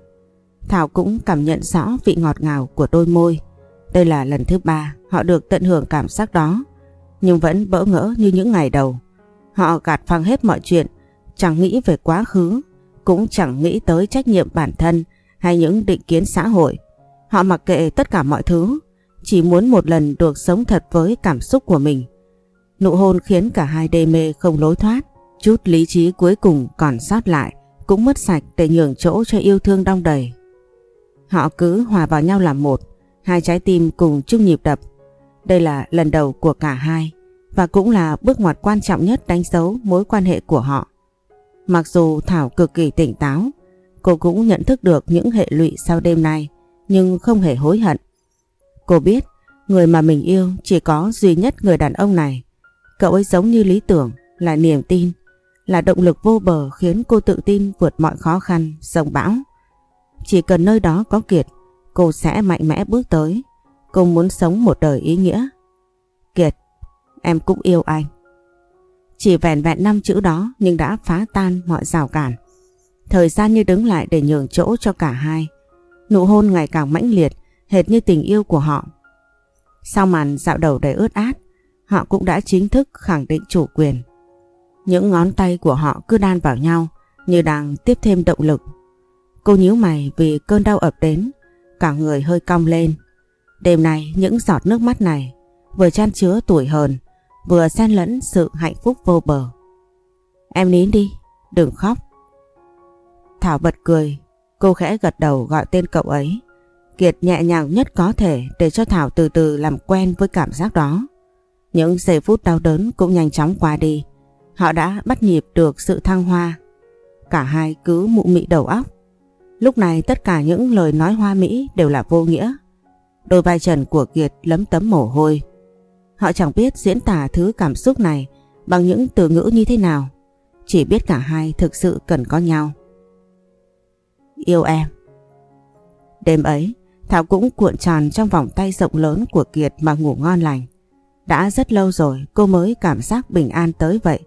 Thảo cũng cảm nhận rõ vị ngọt ngào của đôi môi. Đây là lần thứ ba họ được tận hưởng cảm giác đó. Nhưng vẫn bỡ ngỡ như những ngày đầu. Họ gạt phăng hết mọi chuyện, chẳng nghĩ về quá khứ, cũng chẳng nghĩ tới trách nhiệm bản thân hay những định kiến xã hội. Họ mặc kệ tất cả mọi thứ, chỉ muốn một lần được sống thật với cảm xúc của mình. Nụ hôn khiến cả hai đê mê không lối thoát. Chút lý trí cuối cùng còn sót lại cũng mất sạch để nhường chỗ cho yêu thương đong đầy. Họ cứ hòa vào nhau làm một, hai trái tim cùng chung nhịp đập. Đây là lần đầu của cả hai và cũng là bước ngoặt quan trọng nhất đánh dấu mối quan hệ của họ. Mặc dù Thảo cực kỳ tỉnh táo, cô cũng nhận thức được những hệ lụy sau đêm nay nhưng không hề hối hận. Cô biết người mà mình yêu chỉ có duy nhất người đàn ông này. Cậu ấy giống như lý tưởng, là niềm tin, là động lực vô bờ khiến cô tự tin vượt mọi khó khăn, sông bão. Chỉ cần nơi đó có Kiệt, cô sẽ mạnh mẽ bước tới. Cô muốn sống một đời ý nghĩa. Kiệt, em cũng yêu anh. Chỉ vẹn vẹn năm chữ đó nhưng đã phá tan mọi rào cản. Thời gian như đứng lại để nhường chỗ cho cả hai. Nụ hôn ngày càng mãnh liệt, hệt như tình yêu của họ. Sau màn dạo đầu đầy ướt át, họ cũng đã chính thức khẳng định chủ quyền. Những ngón tay của họ cứ đan vào nhau như đang tiếp thêm động lực. Cô nhíu mày vì cơn đau ập đến, cả người hơi cong lên. Đêm nay những giọt nước mắt này vừa chan chứa tuổi hờn, vừa xen lẫn sự hạnh phúc vô bờ. Em nín đi, đừng khóc. Thảo bật cười, cô khẽ gật đầu gọi tên cậu ấy. Kiệt nhẹ nhàng nhất có thể để cho Thảo từ từ làm quen với cảm giác đó. Những giây phút đau đớn cũng nhanh chóng qua đi. Họ đã bắt nhịp được sự thăng hoa. Cả hai cứ mụ mị đầu óc. Lúc này tất cả những lời nói hoa mỹ đều là vô nghĩa. Đôi vai trần của Kiệt lấm tấm mồ hôi. Họ chẳng biết diễn tả thứ cảm xúc này bằng những từ ngữ như thế nào. Chỉ biết cả hai thực sự cần có nhau. Yêu em. Đêm ấy, Thảo cũng cuộn tròn trong vòng tay rộng lớn của Kiệt mà ngủ ngon lành. Đã rất lâu rồi cô mới cảm giác bình an tới vậy.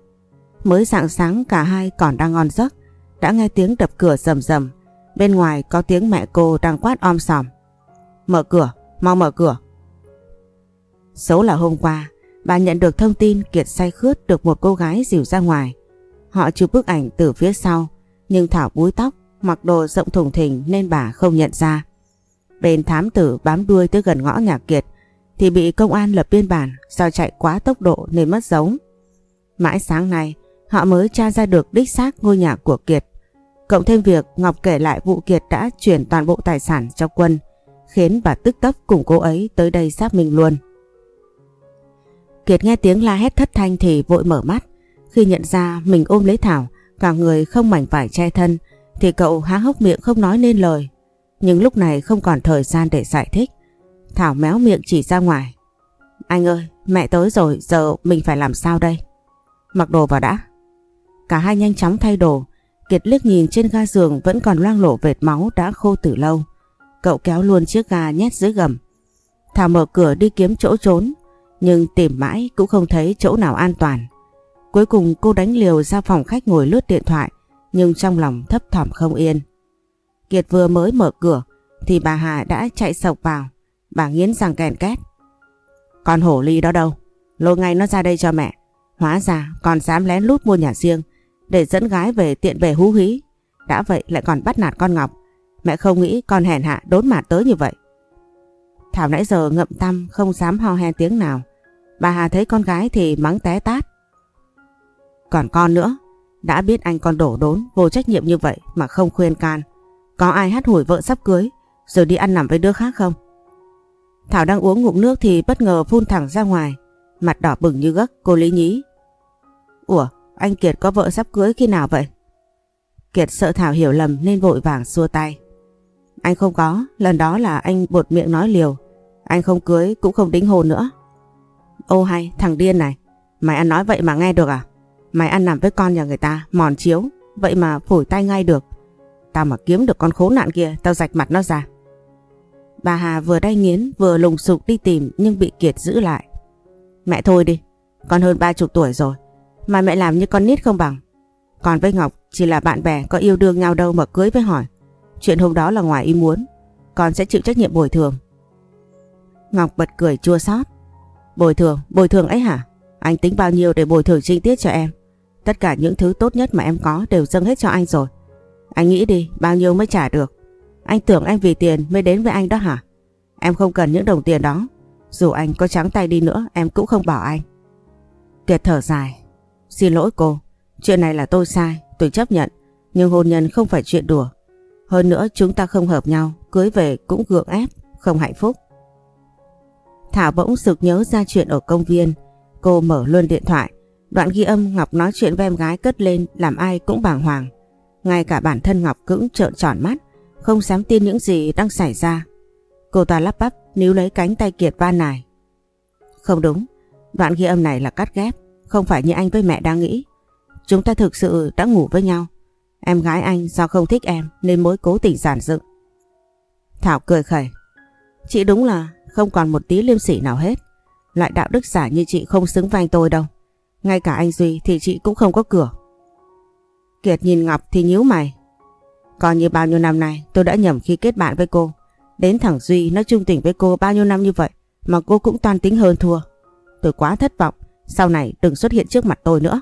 Mới sáng sáng cả hai còn đang ngon giấc, đã nghe tiếng đập cửa rầm rầm. Bên ngoài có tiếng mẹ cô đang quát om sòm. Mở cửa, mau mở cửa. Số là hôm qua, bà nhận được thông tin Kiệt say khướt được một cô gái dìu ra ngoài. Họ chụp bức ảnh từ phía sau, nhưng Thảo búi tóc, mặc đồ rộng thùng thình nên bà không nhận ra. Bên thám tử bám đuôi tới gần ngõ nhà Kiệt thì bị công an lập biên bản do chạy quá tốc độ nên mất dấu. Mãi sáng nay, họ mới tra ra được đích xác ngôi nhà của Kiệt. Cộng thêm việc Ngọc kể lại vụ Kiệt đã chuyển toàn bộ tài sản cho quân, khiến bà tức tốc cùng cô ấy tới đây xác minh luôn. Kiệt nghe tiếng la hét thất thanh thì vội mở mắt. Khi nhận ra mình ôm lấy Thảo, cả người không mảnh vải che thân, thì cậu há hốc miệng không nói nên lời. Nhưng lúc này không còn thời gian để giải thích. Thảo méo miệng chỉ ra ngoài. Anh ơi, mẹ tới rồi, giờ mình phải làm sao đây? Mặc đồ vào đã. Cả hai nhanh chóng thay đồ. Kiệt liếc nhìn trên ga giường vẫn còn loang lổ vệt máu đã khô từ lâu. Cậu kéo luôn chiếc ga nhét dưới gầm. Thảo mở cửa đi kiếm chỗ trốn, nhưng tìm mãi cũng không thấy chỗ nào an toàn. Cuối cùng cô đánh liều ra phòng khách ngồi lướt điện thoại, nhưng trong lòng thấp thỏm không yên. Kiệt vừa mới mở cửa thì bà Hà đã chạy sộc vào. Bà nghiến răng kèn két. Con hổ ly đó đâu? Lôi ngay nó ra đây cho mẹ. Hóa ra còn dám lén lút mua nhà riêng để dẫn gái về tiện bề hú hí. Đã vậy lại còn bắt nạt con Ngọc. Mẹ không nghĩ con hèn hạ đốn mặt tới như vậy. Thảo nãy giờ ngậm tâm không dám ho he tiếng nào. Bà Hà thấy con gái thì mắng té tát. Còn con nữa, đã biết anh con đổ đốn vô trách nhiệm như vậy mà không khuyên can. Có ai hát hủi vợ sắp cưới rồi đi ăn nằm với đứa khác không? Thảo đang uống ngụm nước thì bất ngờ phun thẳng ra ngoài. Mặt đỏ bừng như gấc cô Lý Nhí. Ủa, anh Kiệt có vợ sắp cưới khi nào vậy? Kiệt sợ Thảo hiểu lầm nên vội vàng xua tay. Anh không có, lần đó là anh bột miệng nói liều. Anh không cưới cũng không đính hôn nữa. Ô hay, thằng điên này, mày ăn nói vậy mà nghe được à? Mày ăn nằm với con nhà người ta, mòn chiếu, vậy mà phổi tay ngay được. Tao mà kiếm được con khốn nạn kia, tao rạch mặt nó ra. Bà Hà vừa đay nghiến vừa lùng sục đi tìm nhưng bị Kiệt giữ lại. Mẹ thôi đi, con hơn ba chục tuổi rồi, mà mẹ làm như con nít không bằng. Còn với Ngọc chỉ là bạn bè có yêu đương nhau đâu mà cưới với hỏi. Chuyện hôm đó là ngoài ý muốn, con sẽ chịu trách nhiệm bồi thường. Ngọc bật cười chua xót. Bồi thường, bồi thường ấy hả? Anh tính bao nhiêu để bồi thường chi tiết cho em? Tất cả những thứ tốt nhất mà em có đều dâng hết cho anh rồi. Anh nghĩ đi, bao nhiêu mới trả được? Anh tưởng em vì tiền mới đến với anh đó hả? Em không cần những đồng tiền đó. Dù anh có trắng tay đi nữa em cũng không bỏ anh. Kiệt thở dài. Xin lỗi cô. Chuyện này là tôi sai. Tôi chấp nhận. Nhưng hôn nhân không phải chuyện đùa. Hơn nữa chúng ta không hợp nhau. Cưới về cũng gượng ép. Không hạnh phúc. Thảo bỗng sực nhớ ra chuyện ở công viên. Cô mở luôn điện thoại. Đoạn ghi âm Ngọc nói chuyện với em gái cất lên làm ai cũng bàng hoàng. Ngay cả bản thân Ngọc cũng trợn tròn mắt không dám tin những gì đang xảy ra. Cô ta lắp bắp níu lấy cánh tay Kiệt van nài. Không đúng, đoạn ghi âm này là cắt ghép, không phải như anh với mẹ đang nghĩ. Chúng ta thực sự đã ngủ với nhau. Em gái anh do không thích em nên mới cố tình giản dựng. Thảo cười khẩy. Chị đúng là không còn một tí liêm sỉ nào hết. Loại đạo đức giả như chị không xứng với anh tôi đâu. Ngay cả anh Duy thì chị cũng không có cửa. Kiệt nhìn Ngọc thì nhíu mày. Còn như bao nhiêu năm nay tôi đã nhầm khi kết bạn với cô. Đến thằng Duy nó trung tình với cô bao nhiêu năm như vậy mà cô cũng toan tính hơn thua. Tôi quá thất vọng. Sau này đừng xuất hiện trước mặt tôi nữa.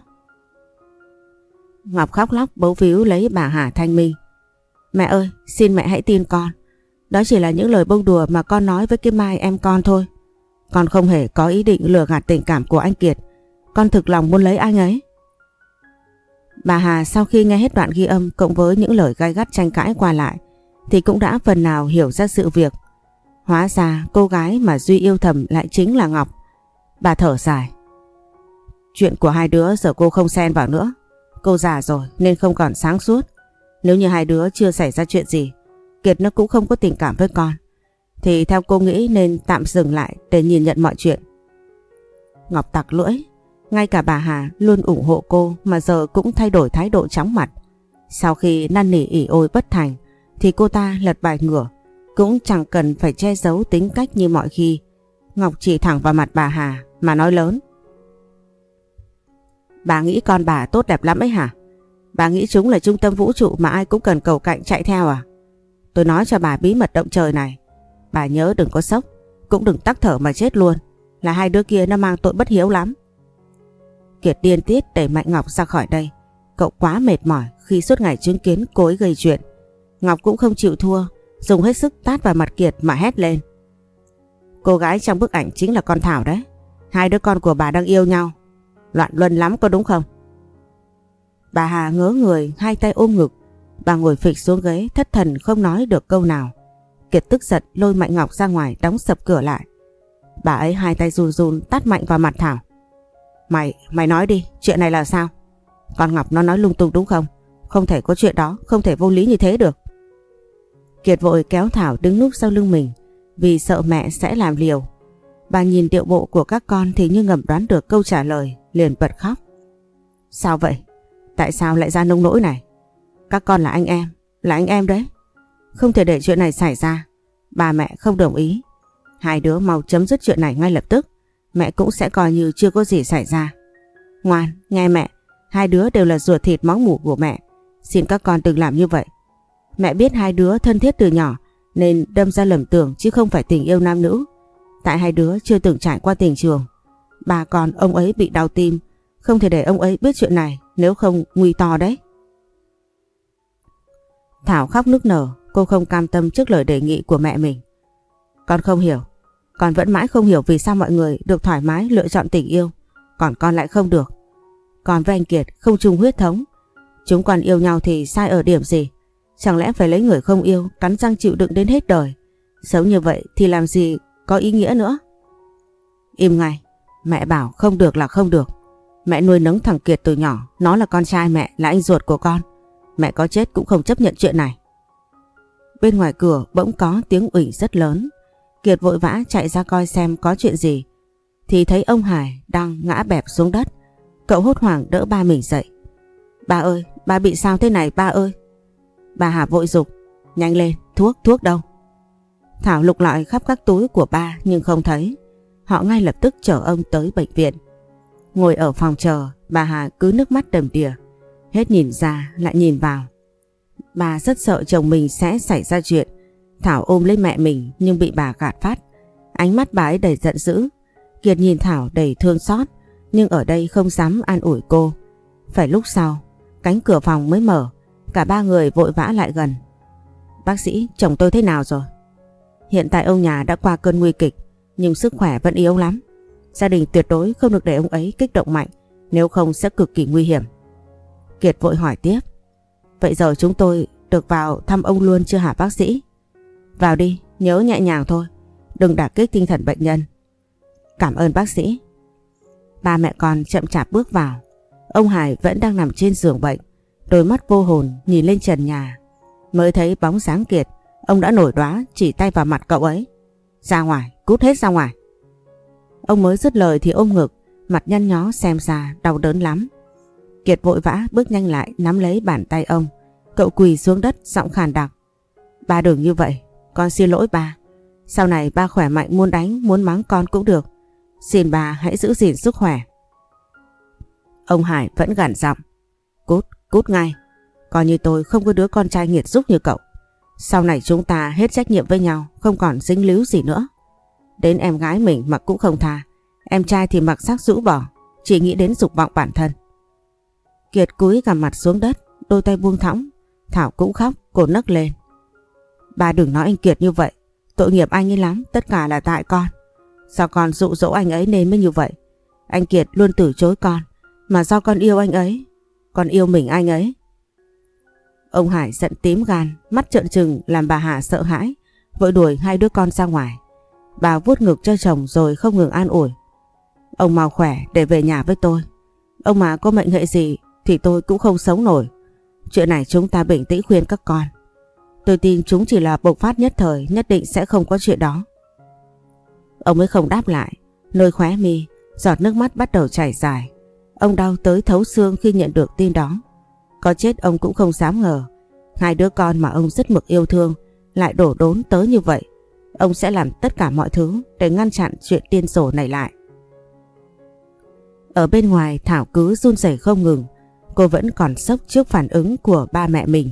Ngọc khóc lóc bấu víu lấy bà Hà Thanh Minh. Mẹ ơi, xin mẹ hãy tin con. Đó chỉ là những lời bông đùa mà con nói với cái Mai em con thôi. Con không hề có ý định lừa gạt tình cảm của anh Kiệt. Con thực lòng muốn lấy anh ấy. Bà Hà sau khi nghe hết đoạn ghi âm cộng với những lời gai gắt tranh cãi qua lại thì cũng đã phần nào hiểu ra sự việc. Hóa ra cô gái mà Duy yêu thầm lại chính là Ngọc. Bà thở dài. Chuyện của hai đứa giờ cô không xen vào nữa. Cô già rồi nên không còn sáng suốt. Nếu như hai đứa chưa xảy ra chuyện gì, Kiệt nó cũng không có tình cảm với con. Thì theo cô nghĩ nên tạm dừng lại để nhìn nhận mọi chuyện. Ngọc tặc lưỡi, ngay cả bà Hà luôn ủng hộ cô mà giờ cũng thay đổi thái độ chóng mặt. Sau khi năn nỉ ỉ ôi bất thành thì cô ta lật bài ngửa, cũng chẳng cần phải che giấu tính cách như mọi khi. Ngọc chỉ thẳng vào mặt bà Hà mà nói lớn. Bà nghĩ con bà tốt đẹp lắm ấy hả? Bà nghĩ chúng là trung tâm vũ trụ mà ai cũng cần cầu cạnh chạy theo à? Tôi nói cho bà bí mật động trời này. Bà nhớ đừng có sốc, cũng đừng tắc thở mà chết luôn. là hai đứa kia nó mang tội bất hiếu lắm. Kiệt điên tiết đẩy Mạnh Ngọc ra khỏi đây. Cậu quá mệt mỏi khi suốt ngày chứng kiến cô ấy gây chuyện. Ngọc cũng không chịu thua, dùng hết sức tát vào mặt Kiệt mà hét lên. Cô gái trong bức ảnh chính là con Thảo đấy. Hai đứa con của bà đang yêu nhau. Loạn luân lắm có đúng không? Bà Hà ngớ người, hai tay ôm ngực. Bà ngồi phịch xuống ghế, thất thần không nói được câu nào. Kiệt tức giận lôi Mạnh Ngọc ra ngoài đóng sập cửa lại. Bà ấy hai tay run run tát mạnh vào mặt Thảo. Mày, mày nói đi, chuyện này là sao? Con Ngọc nó nói lung tung đúng không? Không thể có chuyện đó, không thể vô lý như thế được. Kiệt vội kéo Thảo đứng núp sau lưng mình vì sợ mẹ sẽ làm liều. Bà nhìn điệu bộ của các con thì như ngầm đoán được câu trả lời, liền bật khóc. Sao vậy? Tại sao lại ra nông nỗi này? Các con là anh em, là anh em đấy. Không thể để chuyện này xảy ra. Bà mẹ không đồng ý. Hai đứa mau chấm dứt chuyện này ngay lập tức. Mẹ cũng sẽ coi như chưa có gì xảy ra. Ngoan, nghe mẹ. Hai đứa đều là ruột thịt máu mủ của mẹ. Xin các con đừng làm như vậy. Mẹ biết hai đứa thân thiết từ nhỏ nên đâm ra lầm tưởng chứ không phải tình yêu nam nữ. Tại hai đứa chưa từng trải qua tình trường. Bà con ông ấy bị đau tim. Không thể để ông ấy biết chuyện này nếu không nguy to đấy. Thảo khóc nức nở, cô không cam tâm trước lời đề nghị của mẹ mình. Con không hiểu, con vẫn mãi không hiểu vì sao mọi người được thoải mái lựa chọn tình yêu, còn con lại không được. Con với anh Kiệt không chung huyết thống, chúng con yêu nhau thì sai ở điểm gì? Chẳng lẽ phải lấy người không yêu, cắn răng chịu đựng đến hết đời? Sống như vậy thì làm gì có ý nghĩa nữa? Im ngay, mẹ bảo không được là không được. Mẹ nuôi nấng thằng Kiệt từ nhỏ, nó là con trai mẹ, là anh ruột của con. Mẹ có chết cũng không chấp nhận chuyện này. Bên ngoài cửa bỗng có tiếng ủy rất lớn. Kiệt vội vã chạy ra coi xem có chuyện gì. Thì thấy ông Hải đang ngã bẹp xuống đất. Cậu hốt hoảng đỡ ba mình dậy. Ba ơi, ba bị sao thế này ba ơi? Bà Hà vội dục Nhanh lên, thuốc, thuốc đâu? Thảo lục lọi khắp các túi của ba nhưng không thấy. Họ ngay lập tức chở ông tới bệnh viện. Ngồi ở phòng chờ, bà Hà cứ nước mắt đầm đìa. Hết nhìn ra lại nhìn vào. Bà rất sợ chồng mình sẽ xảy ra chuyện. Thảo ôm lấy mẹ mình nhưng bị bà gạt phát. Ánh mắt bà ấy đầy giận dữ. Kiệt nhìn Thảo đầy thương xót nhưng ở đây không dám an ủi cô. Phải lúc sau, cánh cửa phòng mới mở. Cả ba người vội vã lại gần. Bác sĩ, chồng tôi thế nào rồi? Hiện tại ông nhà đã qua cơn nguy kịch nhưng sức khỏe vẫn yếu lắm. Gia đình tuyệt đối không được để ông ấy kích động mạnh nếu không sẽ cực kỳ nguy hiểm. Kiệt vội hỏi tiếp. Vậy giờ chúng tôi được vào thăm ông luôn chưa hả bác sĩ? Vào đi, nhớ nhẹ nhàng thôi. Đừng đả kích tinh thần bệnh nhân. Cảm ơn bác sĩ. Ba mẹ con chậm chạp bước vào. Ông Hải vẫn đang nằm trên giường bệnh. Đôi mắt vô hồn nhìn lên trần nhà. Mới thấy bóng sáng Kiệt. Ông đã nổi đoá chỉ tay vào mặt cậu ấy. Ra ngoài, cút hết ra ngoài. Ông mới dứt lời thì ôm ngực, mặt nhăn nhó xem ra đau đớn lắm. Kiệt vội vã bước nhanh lại nắm lấy bàn tay ông. Cậu quỳ xuống đất giọng khàn đặc. Ba đừng như vậy, con xin lỗi ba. Sau này ba khỏe mạnh muốn đánh, muốn mắng con cũng được. Xin bà hãy giữ gìn sức khỏe. Ông Hải vẫn gằn giọng. Cút, cút ngay. Coi như tôi không có đứa con trai nghiệt giúp như cậu. Sau này chúng ta hết trách nhiệm với nhau, không còn dính líu gì nữa. Đến em gái mình mà cũng không tha. Em trai thì mặc sắc rũ bỏ, chỉ nghĩ đến dục vọng bản thân. Kiệt cúi gằm mặt xuống đất, đôi tay buông thõng. Thảo cũng khóc, cô nấc lên. Bà đừng nói anh Kiệt như vậy, tội nghiệp anh ấy lắm, tất cả là tại con. Sao con dụ dỗ anh ấy nên mới như vậy? Anh Kiệt luôn từ chối con, mà do con yêu anh ấy, con yêu mình anh ấy. Ông Hải giận tím gan, mắt trợn trừng làm bà Hà sợ hãi, vội đuổi hai đứa con ra ngoài. Bà vuốt ngực cho chồng rồi không ngừng an ủi. Ông mau khỏe để về nhà với tôi. Ông mà có mệnh hệ gì thì tôi cũng không sống nổi. Chuyện này chúng ta bình tĩnh khuyên các con. Tôi tin chúng chỉ là bộc phát nhất thời, nhất định sẽ không có chuyện đó. Ông ấy không đáp lại, nơi khóe mi, giọt nước mắt bắt đầu chảy dài. Ông đau tới thấu xương khi nhận được tin đó. Có chết ông cũng không dám ngờ. Hai đứa con mà ông rất mực yêu thương, lại đổ đốn tới như vậy. Ông sẽ làm tất cả mọi thứ để ngăn chặn chuyện điên rồ này lại. Ở bên ngoài, Thảo cứ run rẩy không ngừng. Cô vẫn còn sốc trước phản ứng của ba mẹ mình.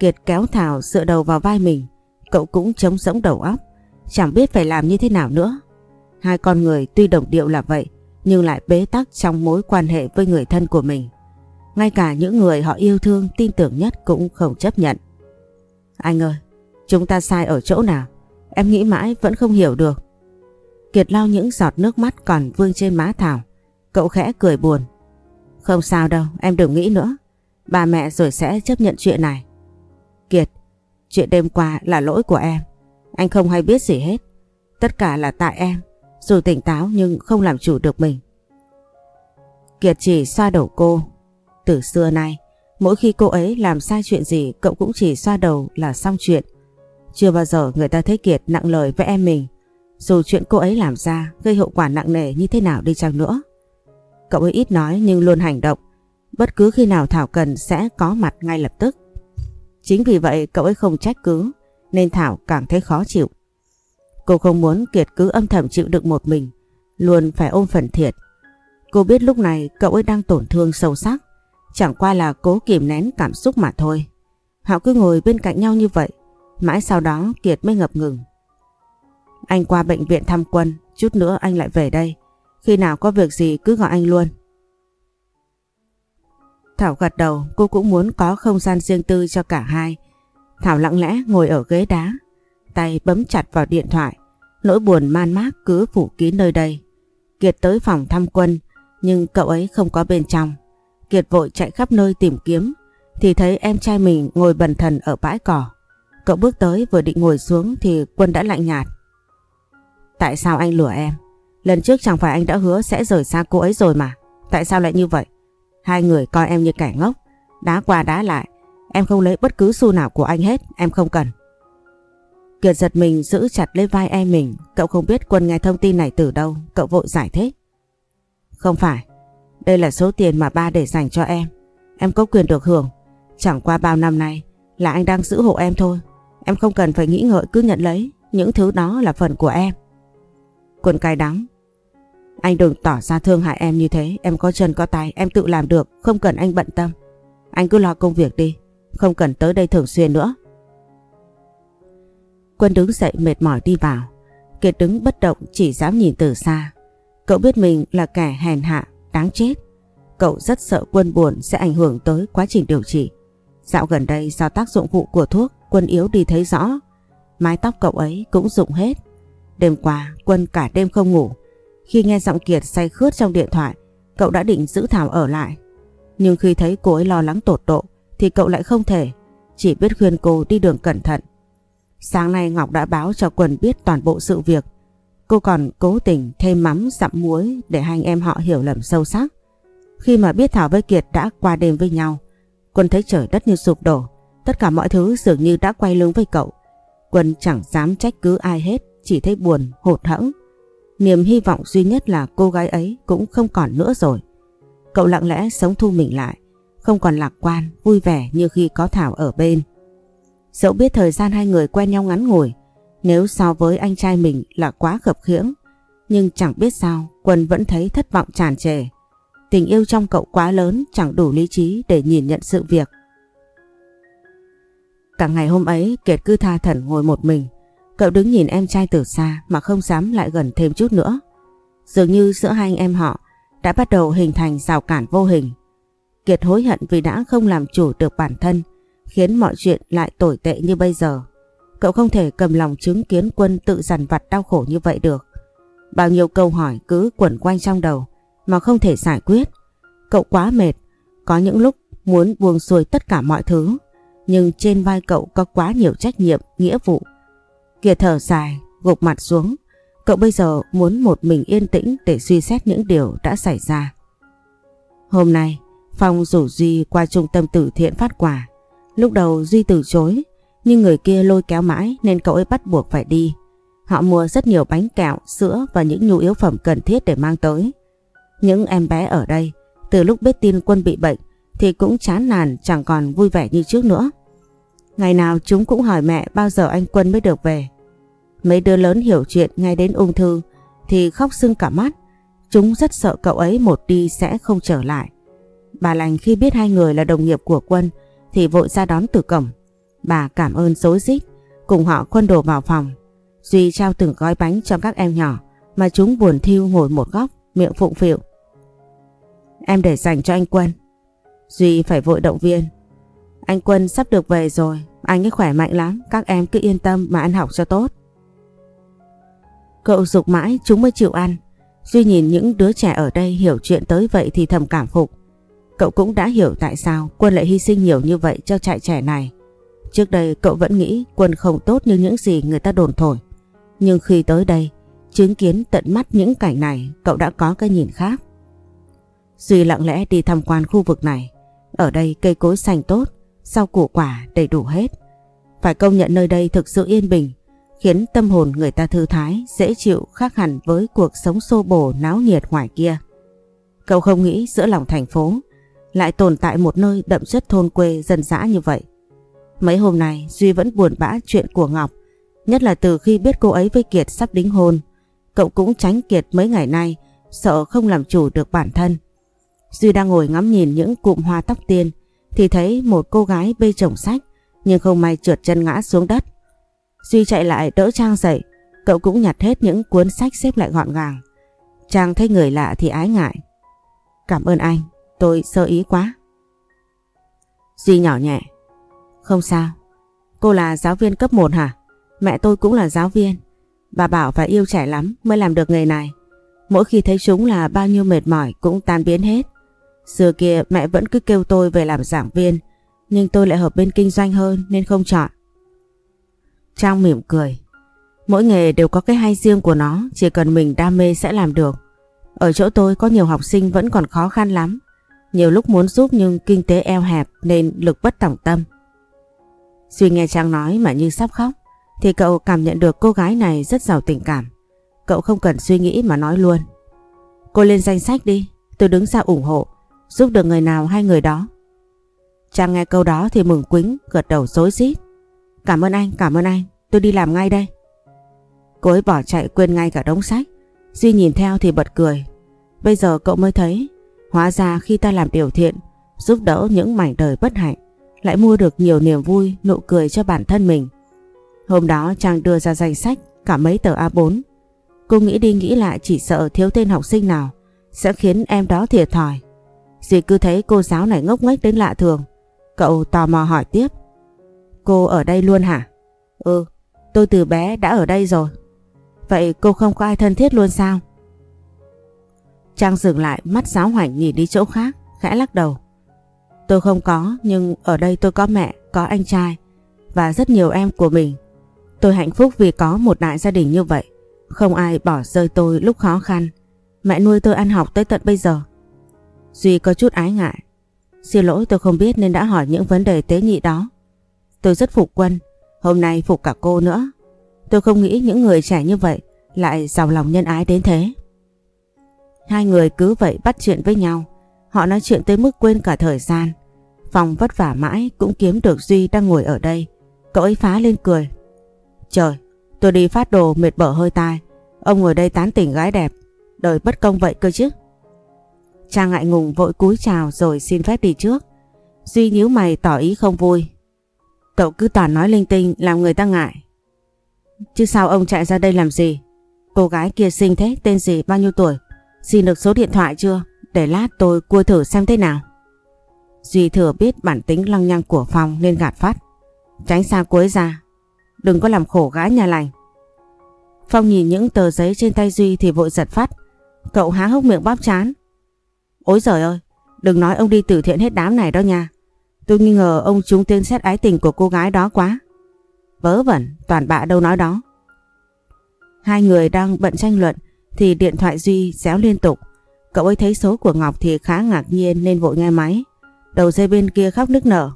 Kiệt kéo Thảo dựa đầu vào vai mình. Cậu cũng trống rỗng đầu óc. Chẳng biết phải làm như thế nào nữa. Hai con người tuy đồng điệu là vậy, nhưng lại bế tắc trong mối quan hệ với người thân của mình. Ngay cả những người họ yêu thương tin tưởng nhất cũng không chấp nhận. Anh ơi, chúng ta sai ở chỗ nào? Em nghĩ mãi vẫn không hiểu được. Kiệt lau những giọt nước mắt còn vương trên má Thảo. Cậu khẽ cười buồn. Không sao đâu, em đừng nghĩ nữa. Bà mẹ rồi sẽ chấp nhận chuyện này. Kiệt, chuyện đêm qua là lỗi của em. Anh không hay biết gì hết. Tất cả là tại em. Dù tỉnh táo nhưng không làm chủ được mình. Kiệt chỉ xoa đầu cô. Từ xưa nay, mỗi khi cô ấy làm sai chuyện gì cậu cũng chỉ xoa đầu là xong chuyện. Chưa bao giờ người ta thấy Kiệt nặng lời với em mình. Dù chuyện cô ấy làm ra gây hậu quả nặng nề như thế nào đi chăng nữa. Cậu ấy ít nói nhưng luôn hành động. Bất cứ khi nào Thảo cần sẽ có mặt ngay lập tức. Chính vì vậy cậu ấy không trách cứ nên Thảo càng thấy khó chịu. Cô không muốn Kiệt cứ âm thầm chịu đựng một mình, luôn phải ôm phần thiệt. Cô biết lúc này cậu ấy đang tổn thương sâu sắc, chẳng qua là cố kìm nén cảm xúc mà thôi. Họ cứ ngồi bên cạnh nhau như vậy, mãi sau đó Kiệt mới ngập ngừng. Anh qua bệnh viện thăm quân, chút nữa anh lại về đây. Khi nào có việc gì cứ gọi anh luôn. Thảo gật đầu, cô cũng muốn có không gian riêng tư cho cả hai. Thảo lặng lẽ ngồi ở ghế đá, tay bấm chặt vào điện thoại. Nỗi buồn man mác cứ phủ kín nơi đây. Kiệt tới phòng thăm quân, nhưng cậu ấy không có bên trong. Kiệt vội chạy khắp nơi tìm kiếm, thì thấy em trai mình ngồi bần thần ở bãi cỏ. Cậu bước tới vừa định ngồi xuống thì quân đã lạnh nhạt. Tại sao anh lừa em? Lần trước chẳng phải anh đã hứa sẽ rời xa cô ấy rồi mà. Tại sao lại như vậy? Hai người coi em như kẻ ngốc. Đá qua đá lại. Em không lấy bất cứ xu nào của anh hết. Em không cần. Kiệt giật mình giữ chặt lấy vai em mình. Cậu không biết Quân nghe thông tin này từ đâu. Cậu vội giải thích. Không phải. Đây là số tiền mà ba để dành cho em. Em có quyền được hưởng. Chẳng qua bao năm nay là anh đang giữ hộ em thôi. Em không cần phải nghĩ ngợi cứ nhận lấy. Những thứ đó là phần của em. Quân cay đắng. Anh đừng tỏ ra thương hại em như thế. Em có chân có tay. Em tự làm được. Không cần anh bận tâm. Anh cứ lo công việc đi. Không cần tới đây thường xuyên nữa. Quân đứng dậy mệt mỏi đi vào. Kiệt đứng bất động chỉ dám nhìn từ xa. Cậu biết mình là kẻ hèn hạ, đáng chết. Cậu rất sợ quân buồn sẽ ảnh hưởng tới quá trình điều trị. Dạo gần đây do tác dụng phụ của thuốc, quân yếu đi thấy rõ. Mái tóc cậu ấy cũng rụng hết. Đêm qua, quân cả đêm không ngủ. Khi nghe giọng Kiệt say khướt trong điện thoại, cậu đã định giữ Thảo ở lại. Nhưng khi thấy cô ấy lo lắng tột độ, thì cậu lại không thể. Chỉ biết khuyên cô đi đường cẩn thận. Sáng nay Ngọc đã báo cho Quân biết toàn bộ sự việc. Cô còn cố tình thêm mắm dặm muối để hai anh em họ hiểu lầm sâu sắc. Khi mà biết Thảo với Kiệt đã qua đêm với nhau, Quân thấy trời đất như sụp đổ. Tất cả mọi thứ dường như đã quay lưng với cậu. Quân chẳng dám trách cứ ai hết, chỉ thấy buồn, hụt hẫng. Niềm hy vọng duy nhất là cô gái ấy cũng không còn nữa rồi. Cậu lặng lẽ sống thu mình lại, không còn lạc quan, vui vẻ như khi có Thảo ở bên. Dẫu biết thời gian hai người quen nhau ngắn ngủi, nếu so với anh trai mình là quá khập khiễng, nhưng chẳng biết sao Quân vẫn thấy thất vọng tràn trề. Tình yêu trong cậu quá lớn chẳng đủ lý trí để nhìn nhận sự việc. Cả ngày hôm ấy Kiệt cứ tha thẩn ngồi một mình. Cậu đứng nhìn em trai từ xa mà không dám lại gần thêm chút nữa. Dường như giữa hai anh em họ đã bắt đầu hình thành rào cản vô hình. Kiệt hối hận vì đã không làm chủ được bản thân khiến mọi chuyện lại tồi tệ như bây giờ. Cậu không thể cầm lòng chứng kiến quân tự dằn vặt đau khổ như vậy được. Bao nhiêu câu hỏi cứ quẩn quanh trong đầu mà không thể giải quyết. Cậu quá mệt, có những lúc muốn buông xuôi tất cả mọi thứ, nhưng trên vai cậu có quá nhiều trách nhiệm, nghĩa vụ. Kiệt thở dài, gục mặt xuống. Cậu bây giờ muốn một mình yên tĩnh để suy xét những điều đã xảy ra. Hôm nay, Phong rủ Duy qua trung tâm tử thiện phát quà. Lúc đầu Duy từ chối, nhưng người kia lôi kéo mãi nên cậu ấy bắt buộc phải đi. Họ mua rất nhiều bánh kẹo, sữa và những nhu yếu phẩm cần thiết để mang tới. Những em bé ở đây, từ lúc biết tin quân bị bệnh thì cũng chán nản chẳng còn vui vẻ như trước nữa. Ngày nào chúng cũng hỏi mẹ bao giờ anh Quân mới được về. Mấy đứa lớn hiểu chuyện ngay đến ung thư thì khóc sưng cả mắt. Chúng rất sợ cậu ấy một đi sẽ không trở lại. Bà lành khi biết hai người là đồng nghiệp của Quân thì vội ra đón từ cổng. Bà cảm ơn dối rít cùng họ quân đồ vào phòng. Duy trao từng gói bánh cho các em nhỏ mà chúng buồn thiêu ngồi một góc, miệng phụng phịu. Em để dành cho anh Quân. Duy phải vội động viên. Anh Quân sắp được về rồi, anh ấy khỏe mạnh lắm, các em cứ yên tâm mà ăn học cho tốt. Cậu dục mãi chúng mới chịu ăn. Duy nhìn những đứa trẻ ở đây hiểu chuyện tới vậy thì thầm cảm phục. Cậu cũng đã hiểu tại sao Quân lại hy sinh nhiều như vậy cho trại trẻ này. Trước đây cậu vẫn nghĩ Quân không tốt như những gì người ta đồn thổi. Nhưng khi tới đây, chứng kiến tận mắt những cảnh này, cậu đã có cái nhìn khác. Duy lặng lẽ đi tham quan khu vực này. Ở đây cây cối xanh tốt, rau củ quả đầy đủ hết. Phải công nhận nơi đây thực sự yên bình, khiến tâm hồn người ta thư thái, dễ chịu khác hẳn với cuộc sống xô bồ náo nhiệt ngoài kia. Cậu không nghĩ giữa lòng thành phố lại tồn tại một nơi đậm chất thôn quê dân dã như vậy. Mấy hôm nay Duy vẫn buồn bã chuyện của Ngọc, nhất là từ khi biết cô ấy với Kiệt sắp đính hôn. Cậu cũng tránh Kiệt mấy ngày nay, sợ không làm chủ được bản thân. Duy đang ngồi ngắm nhìn những cụm hoa tóc tiên, thì thấy một cô gái bê chồng sách, nhưng không may trượt chân ngã xuống đất. Duy chạy lại đỡ Trang dậy, cậu cũng nhặt hết những cuốn sách xếp lại gọn gàng. Trang thấy người lạ thì ái ngại. Cảm ơn anh, tôi sơ ý quá. Duy nhỏ nhẹ. Không sao, cô là giáo viên cấp 1 hả? Mẹ tôi cũng là giáo viên. Bà bảo phải yêu trẻ lắm mới làm được nghề này. Mỗi khi thấy chúng là bao nhiêu mệt mỏi cũng tan biến hết. Xưa kia mẹ vẫn cứ kêu tôi về làm giảng viên, nhưng tôi lại hợp bên kinh doanh hơn nên không chọn. Trang mỉm cười. Mỗi nghề đều có cái hay riêng của nó, chỉ cần mình đam mê sẽ làm được. Ở chỗ tôi có nhiều học sinh vẫn còn khó khăn lắm. Nhiều lúc muốn giúp nhưng kinh tế eo hẹp nên lực bất tòng tâm. Duy nghe Trang nói mà như sắp khóc thì cậu cảm nhận được cô gái này rất giàu tình cảm. Cậu không cần suy nghĩ mà nói luôn. Cô lên danh sách đi, tôi đứng ra ủng hộ, giúp được người nào hay người đó. Trang nghe câu đó thì mừng quính, gật đầu dối rít Cảm ơn anh, cảm ơn anh, tôi đi làm ngay đây. Cô ấy bỏ chạy quên ngay cả đống sách. Duy nhìn theo thì bật cười. Bây giờ cậu mới thấy, hóa ra khi ta làm điều thiện, giúp đỡ những mảnh đời bất hạnh, lại mua được nhiều niềm vui, nụ cười cho bản thân mình. Hôm đó Trang đưa ra danh sách cả mấy tờ A4. Cô nghĩ đi nghĩ lại chỉ sợ thiếu tên học sinh nào sẽ khiến em đó thiệt thòi. Dì cứ thấy cô giáo này ngốc nghếch đến lạ thường. Cậu tò mò hỏi tiếp. Cô ở đây luôn hả? Ừ, tôi từ bé đã ở đây rồi. Vậy cô không có ai thân thiết luôn sao? Trang dừng lại mắt giáo hoảnh nhìn đi chỗ khác, khẽ lắc đầu. Tôi không có, nhưng ở đây tôi có mẹ, có anh trai và rất nhiều em của mình. Tôi hạnh phúc vì có một đại gia đình như vậy. Không ai bỏ rơi tôi lúc khó khăn. Mẹ nuôi tôi ăn học tới tận bây giờ. Duy có chút ái ngại. Xin lỗi tôi không biết nên đã hỏi những vấn đề tế nhị đó. Tôi rất phục quân, hôm nay phục cả cô nữa. Tôi không nghĩ những người trẻ như vậy lại giàu lòng nhân ái đến thế. Hai người cứ vậy bắt chuyện với nhau. Họ nói chuyện tới mức quên cả thời gian. Phòng vất vả mãi cũng kiếm được Duy đang ngồi ở đây. Cậu ấy phá lên cười. Trời, tôi đi phát đồ mệt bở hơi tai. Ông ngồi đây tán tỉnh gái đẹp. Đời bất công vậy cơ chứ. Trang ngại ngùng vội cúi chào rồi xin phép đi trước. Duy nhíu mày tỏ ý không vui. Cậu cứ toàn nói linh tinh làm người ta ngại. Chứ sao ông chạy ra đây làm gì? Cô gái kia xinh thế, tên gì, bao nhiêu tuổi? Xin được số điện thoại chưa? Để lát tôi cua thử xem thế nào. Duy thừa biết bản tính lăng nhăng của Phong nên gạt phát. Tránh xa cuối ra. Đừng có làm khổ gái nhà lành. Phong nhìn những tờ giấy trên tay Duy thì vội giật phát. Cậu há hốc miệng bóp chán. Ôi giời ơi, đừng nói ông đi từ thiện hết đám này đó nha. Tôi nghi ngờ ông trúng tên xét ái tình của cô gái đó quá. Vớ vẩn, toàn bạ đâu nói đó. Hai người đang bận tranh luận thì điện thoại Duy réo liên tục. Cậu ấy thấy số của Ngọc thì khá ngạc nhiên nên vội nghe máy. Đầu dây bên kia khóc nức nở.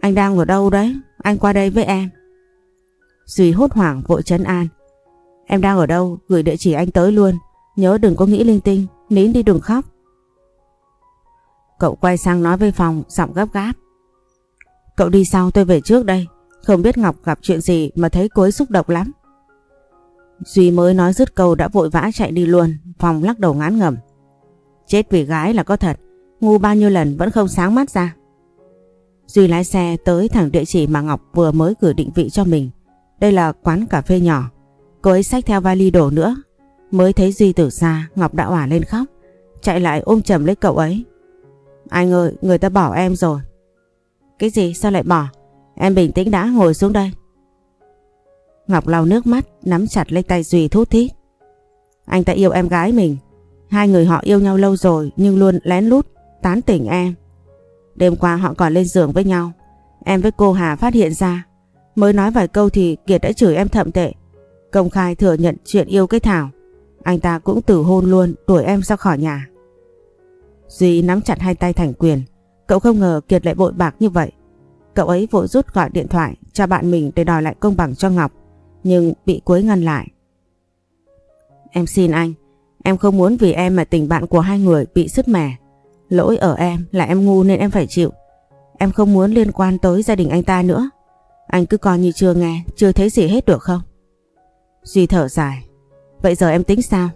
Anh đang ở đâu đấy? Anh qua đây với em. Duy hốt hoảng vội chấn an. Em đang ở đâu? Gửi địa chỉ anh tới luôn. Nhớ đừng có nghĩ linh tinh, nín đi đừng khóc. Cậu quay sang nói với phòng giọng gấp gáp. Cậu đi sau tôi về trước đây. Không biết Ngọc gặp chuyện gì mà thấy cô ấy xúc động lắm. Duy mới nói dứt câu đã vội vã chạy đi luôn. phòng lắc đầu ngán ngẩm. Chết vì gái là có thật. Ngu bao nhiêu lần vẫn không sáng mắt ra. Duy lái xe tới thẳng địa chỉ mà Ngọc vừa mới gửi định vị cho mình. Đây là quán cà phê nhỏ. Cô ấy xách theo vali đổ nữa. Mới thấy Duy từ xa, Ngọc đã òa lên khóc, chạy lại ôm chầm lấy cậu ấy. Anh ơi, người ta bỏ em rồi. Cái gì, sao lại bỏ? Em bình tĩnh đã, ngồi xuống đây. Ngọc lau nước mắt, nắm chặt lấy tay Duy thút thít. Anh ta yêu em gái mình. Hai người họ yêu nhau lâu rồi nhưng luôn lén lút, tán tỉnh em. Đêm qua họ còn lên giường với nhau. Em với cô Hà phát hiện ra. Mới nói vài câu thì Kiệt đã chửi em thậm tệ. Công khai thừa nhận chuyện yêu cái Thảo. Anh ta cũng tử hôn luôn đuổi em ra khỏi nhà. Duy nắm chặt hai tay thành quyền. Cậu không ngờ Kiệt lại bội bạc như vậy. Cậu ấy vội rút gọi điện thoại cho bạn mình để đòi lại công bằng cho Ngọc. Nhưng bị Quế ngăn lại. Em xin anh. Em không muốn vì em mà tình bạn của hai người bị sứt mẻ. Lỗi ở em là em ngu nên em phải chịu. Em không muốn liên quan tới gia đình anh ta nữa. Anh cứ coi như chưa nghe, chưa thấy gì hết được không? Duy thở dài. Vậy giờ em tính sao?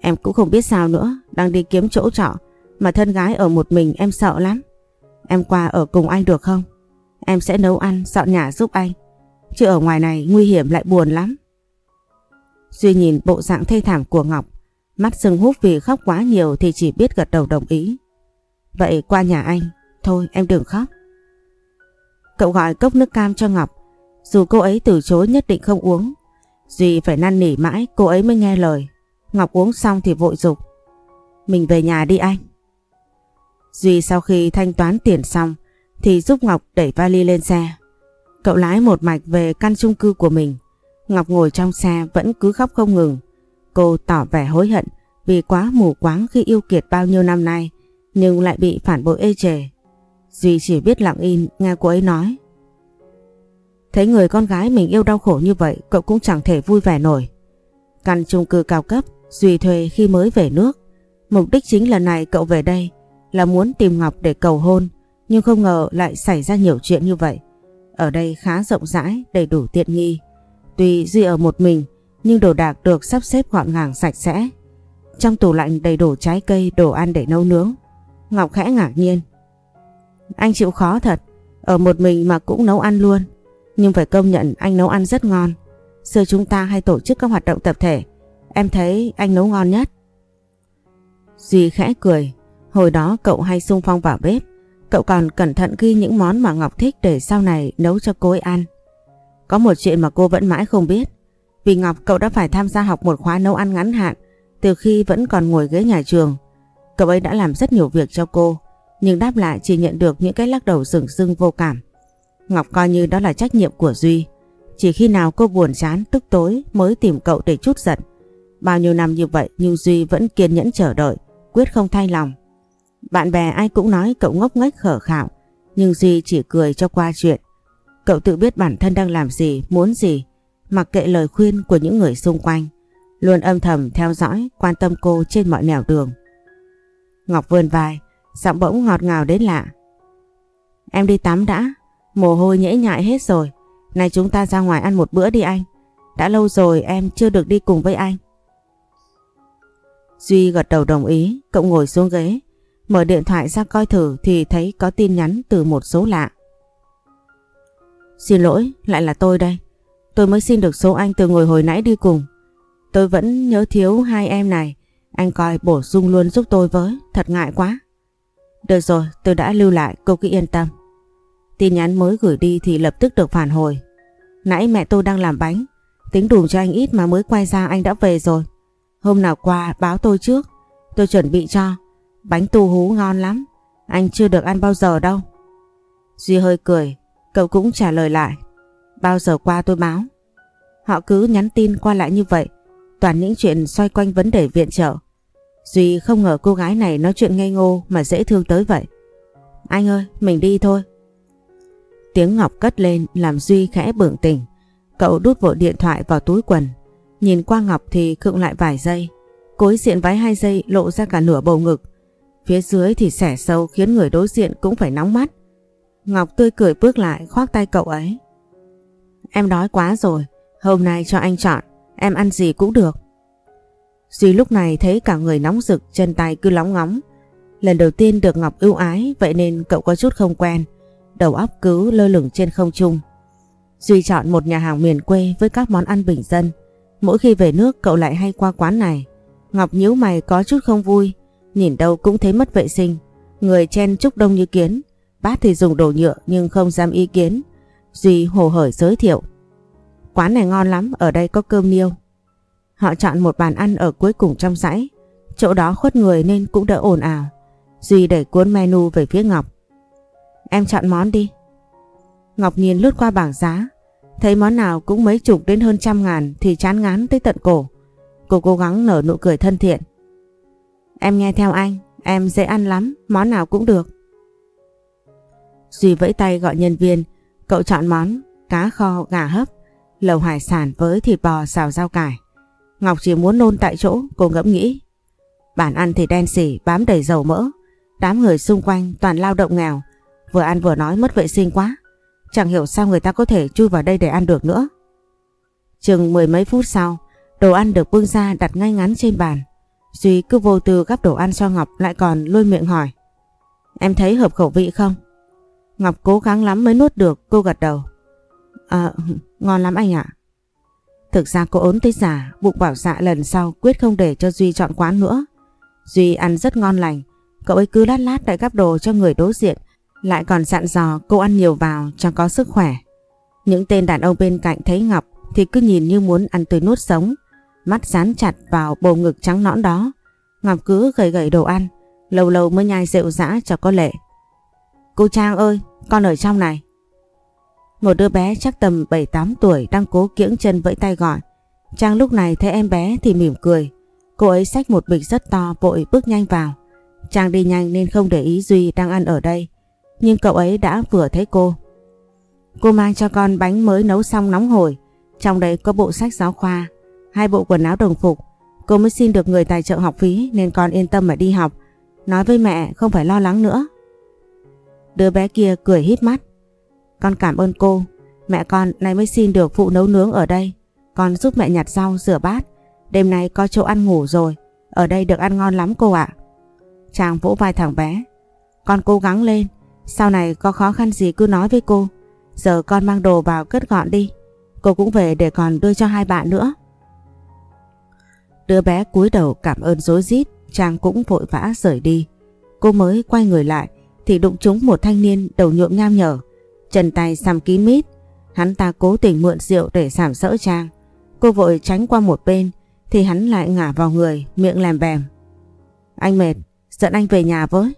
Em cũng không biết sao nữa, đang đi kiếm chỗ trọ mà thân gái ở một mình em sợ lắm. Em qua ở cùng anh được không? Em sẽ nấu ăn, dọn nhà giúp anh. Chứ ở ngoài này nguy hiểm lại buồn lắm. Duy nhìn bộ dạng thê thảm của Ngọc, mắt sưng húp vì khóc quá nhiều thì chỉ biết gật đầu đồng ý. Vậy qua nhà anh, thôi em đừng khóc. Cậu gọi cốc nước cam cho Ngọc, dù cô ấy từ chối nhất định không uống. Duy phải năn nỉ mãi cô ấy mới nghe lời. Ngọc uống xong thì vội dục Mình về nhà đi anh. Duy sau khi thanh toán tiền xong thì giúp Ngọc đẩy vali lên xe. Cậu lái một mạch về căn chung cư của mình. Ngọc ngồi trong xe vẫn cứ khóc không ngừng. Cô tỏ vẻ hối hận vì quá mù quáng khi yêu Kiệt bao nhiêu năm nay, nhưng lại bị phản bội ê chề. Duy chỉ biết lặng im, nghe cô ấy nói. Thấy người con gái mình yêu đau khổ như vậy, cậu cũng chẳng thể vui vẻ nổi. Căn chung cư cao cấp, Duy thuê khi mới về nước. Mục đích chính lần này cậu về đây là muốn tìm Ngọc để cầu hôn, nhưng không ngờ lại xảy ra nhiều chuyện như vậy. Ở đây khá rộng rãi, đầy đủ tiện nghi. Tuy Duy ở một mình nhưng đồ đạc được sắp xếp gọn gàng sạch sẽ. Trong tủ lạnh đầy đủ trái cây, đồ ăn để nấu nướng. Ngọc khẽ ngạc nhiên. Anh chịu khó thật, ở một mình mà cũng nấu ăn luôn. Nhưng phải công nhận anh nấu ăn rất ngon. Xưa chúng ta hay tổ chức các hoạt động tập thể. Em thấy anh nấu ngon nhất. Duy khẽ cười. Hồi đó cậu hay sung phong vào bếp. Cậu còn cẩn thận ghi những món mà Ngọc thích để sau này nấu cho cô ấy ăn. Có một chuyện mà cô vẫn mãi không biết. Vì Ngọc cậu đã phải tham gia học một khóa nấu ăn ngắn hạn từ khi vẫn còn ngồi ghế nhà trường. Cậu ấy đã làm rất nhiều việc cho cô nhưng đáp lại chỉ nhận được những cái lắc đầu rừng rưng vô cảm. Ngọc coi như đó là trách nhiệm của Duy. Chỉ khi nào cô buồn chán tức tối mới tìm cậu để chút giận. Bao nhiêu năm như vậy nhưng Duy vẫn kiên nhẫn chờ đợi, quyết không thay lòng. Bạn bè ai cũng nói cậu ngốc nghếch khở khạo, nhưng Duy chỉ cười cho qua chuyện. Cậu tự biết bản thân đang làm gì, muốn gì, mặc kệ lời khuyên của những người xung quanh. Luôn âm thầm theo dõi, quan tâm cô trên mọi nẻo đường. Ngọc vươn vai, giọng bỗng ngọt ngào đến lạ. Em đi tắm đã, mồ hôi nhễ nhại hết rồi. Này chúng ta ra ngoài ăn một bữa đi anh. Đã lâu rồi em chưa được đi cùng với anh. Duy gật đầu đồng ý, cậu ngồi xuống ghế. Mở điện thoại ra coi thử thì thấy có tin nhắn từ một số lạ. Xin lỗi, lại là tôi đây. Tôi mới xin được số anh từ ngồi hồi nãy đi cùng. Tôi vẫn nhớ thiếu hai em này. Anh coi bổ sung luôn giúp tôi với, thật ngại quá. Được rồi, tôi đã lưu lại, cô cứ yên tâm. Tin nhắn mới gửi đi thì lập tức được phản hồi. Nãy mẹ tôi đang làm bánh, tính đủ cho anh ít mà mới quay ra anh đã về rồi. Hôm nào qua báo tôi trước, tôi chuẩn bị cho. Bánh tu hú ngon lắm, anh chưa được ăn bao giờ đâu. Duy hơi cười, cậu cũng trả lời lại. Bao giờ qua tôi báo. Họ cứ nhắn tin qua lại như vậy, toàn những chuyện xoay quanh vấn đề viện trợ. Duy không ngờ cô gái này nói chuyện ngây ngô mà dễ thương tới vậy. Anh ơi, mình đi thôi. Tiếng Ngọc cất lên làm Duy khẽ bừng tỉnh. Cậu đút vội điện thoại vào túi quần. Nhìn qua Ngọc thì khựng lại vài giây. Cối diện váy hai giây lộ ra cả nửa bầu ngực. Phía dưới thì xẻ sâu khiến người đối diện cũng phải nóng mắt. Ngọc tươi cười bước lại khoác tay cậu ấy. Em đói quá rồi, hôm nay cho anh chọn, em ăn gì cũng được. Duy lúc này thấy cả người nóng rực, chân tay cứ lóng ngóng. Lần đầu tiên được Ngọc ưu ái vậy nên cậu có chút không quen, đầu óc cứ lơ lửng trên không trung. Duy chọn một nhà hàng miền quê với các món ăn bình dân, Mỗi khi về nước cậu lại hay qua quán này. Ngọc nhíu mày có chút không vui, nhìn đâu cũng thấy mất vệ sinh. Người chen chúc đông như kiến, bát thì dùng đồ nhựa nhưng không dám ý kiến. Duy hồ hởi giới thiệu. Quán này ngon lắm, ở đây có cơm niêu. Họ chọn một bàn ăn ở cuối cùng trong dãy. Chỗ đó khuất người nên cũng đỡ ồn ào. Duy đẩy cuốn menu về phía Ngọc. Em chọn món đi. Ngọc nhìn lướt qua bảng giá. Thấy món nào cũng mấy chục đến hơn trăm ngàn thì chán ngán tới tận cổ. Cô cố gắng nở nụ cười thân thiện. Em nghe theo anh, em dễ ăn lắm, món nào cũng được. Duy vẫy tay gọi nhân viên, cậu chọn món cá kho gà hấp, lẩu hải sản với thịt bò xào rau cải. Ngọc chỉ muốn nôn tại chỗ, cô ngẫm nghĩ. Bản ăn thì đen xỉ, bám đầy dầu mỡ. Đám người xung quanh toàn lao động nghèo, vừa ăn vừa nói mất vệ sinh quá. Chẳng hiểu sao người ta có thể chui vào đây để ăn được nữa. Chừng mười mấy phút sau, đồ ăn được bưng ra đặt ngay ngắn trên bàn. Duy cứ vô tư gắp đồ ăn cho Ngọc lại còn lôi miệng hỏi. Em thấy hợp khẩu vị không? Ngọc cố gắng lắm mới nuốt được, cô gật đầu. À, ngon lắm anh ạ. Thực ra cô ốm tới giả, bụng bảo dạ lần sau quyết không để cho Duy chọn quán nữa. Duy ăn rất ngon lành, cậu ấy cứ lát lát lại gắp đồ cho người đối diện, lại còn dặn dò cô ăn nhiều vào cho có sức khỏe. Những tên đàn ông bên cạnh thấy Ngọc thì cứ nhìn như muốn ăn tươi nuốt sống, mắt dán chặt vào bầu ngực trắng nõn đó. Ngọc cứ gầy gầy đồ ăn, lâu lâu mới nhai rượu dã cho có lệ. Cô Trang ơi, con ở trong này. Một đứa bé chắc tầm 7-8 tuổi đang cố kiễng chân vẫy tay gọi. Trang lúc này thấy em bé thì mỉm cười. Cô ấy xách một bịch rất to vội bước nhanh vào. Trang đi nhanh nên không để ý Duy đang ăn ở đây. Nhưng cậu ấy đã vừa thấy cô. Cô mang cho con bánh mới nấu xong nóng hổi. Trong đấy có bộ sách giáo khoa, hai bộ quần áo đồng phục. Cô mới xin được người tài trợ học phí nên con yên tâm mà đi học. Nói với mẹ không phải lo lắng nữa. Đứa bé kia cười hít mắt. Con cảm ơn cô. Mẹ con nay mới xin được phụ nấu nướng ở đây. Con giúp mẹ nhặt rau, rửa bát. Đêm nay có chỗ ăn ngủ rồi. Ở đây được ăn ngon lắm cô ạ. Chàng vỗ vai thằng bé. Con cố gắng lên. Sau này có khó khăn gì cứ nói với cô. Giờ con mang đồ vào cất gọn đi. Cô cũng về để còn đưa cho hai bạn nữa. Đứa bé cúi đầu cảm ơn rối rít Trang cũng vội vã rời đi. Cô mới quay người lại thì đụng trúng một thanh niên đầu nhuộm nham nhở. Chân tay xăm kín mít. Hắn ta cố tình mượn rượu để giảm sỡ Trang. Cô vội tránh qua một bên thì hắn lại ngả vào người, miệng làm bèm. Anh mệt, dẫn anh về nhà với.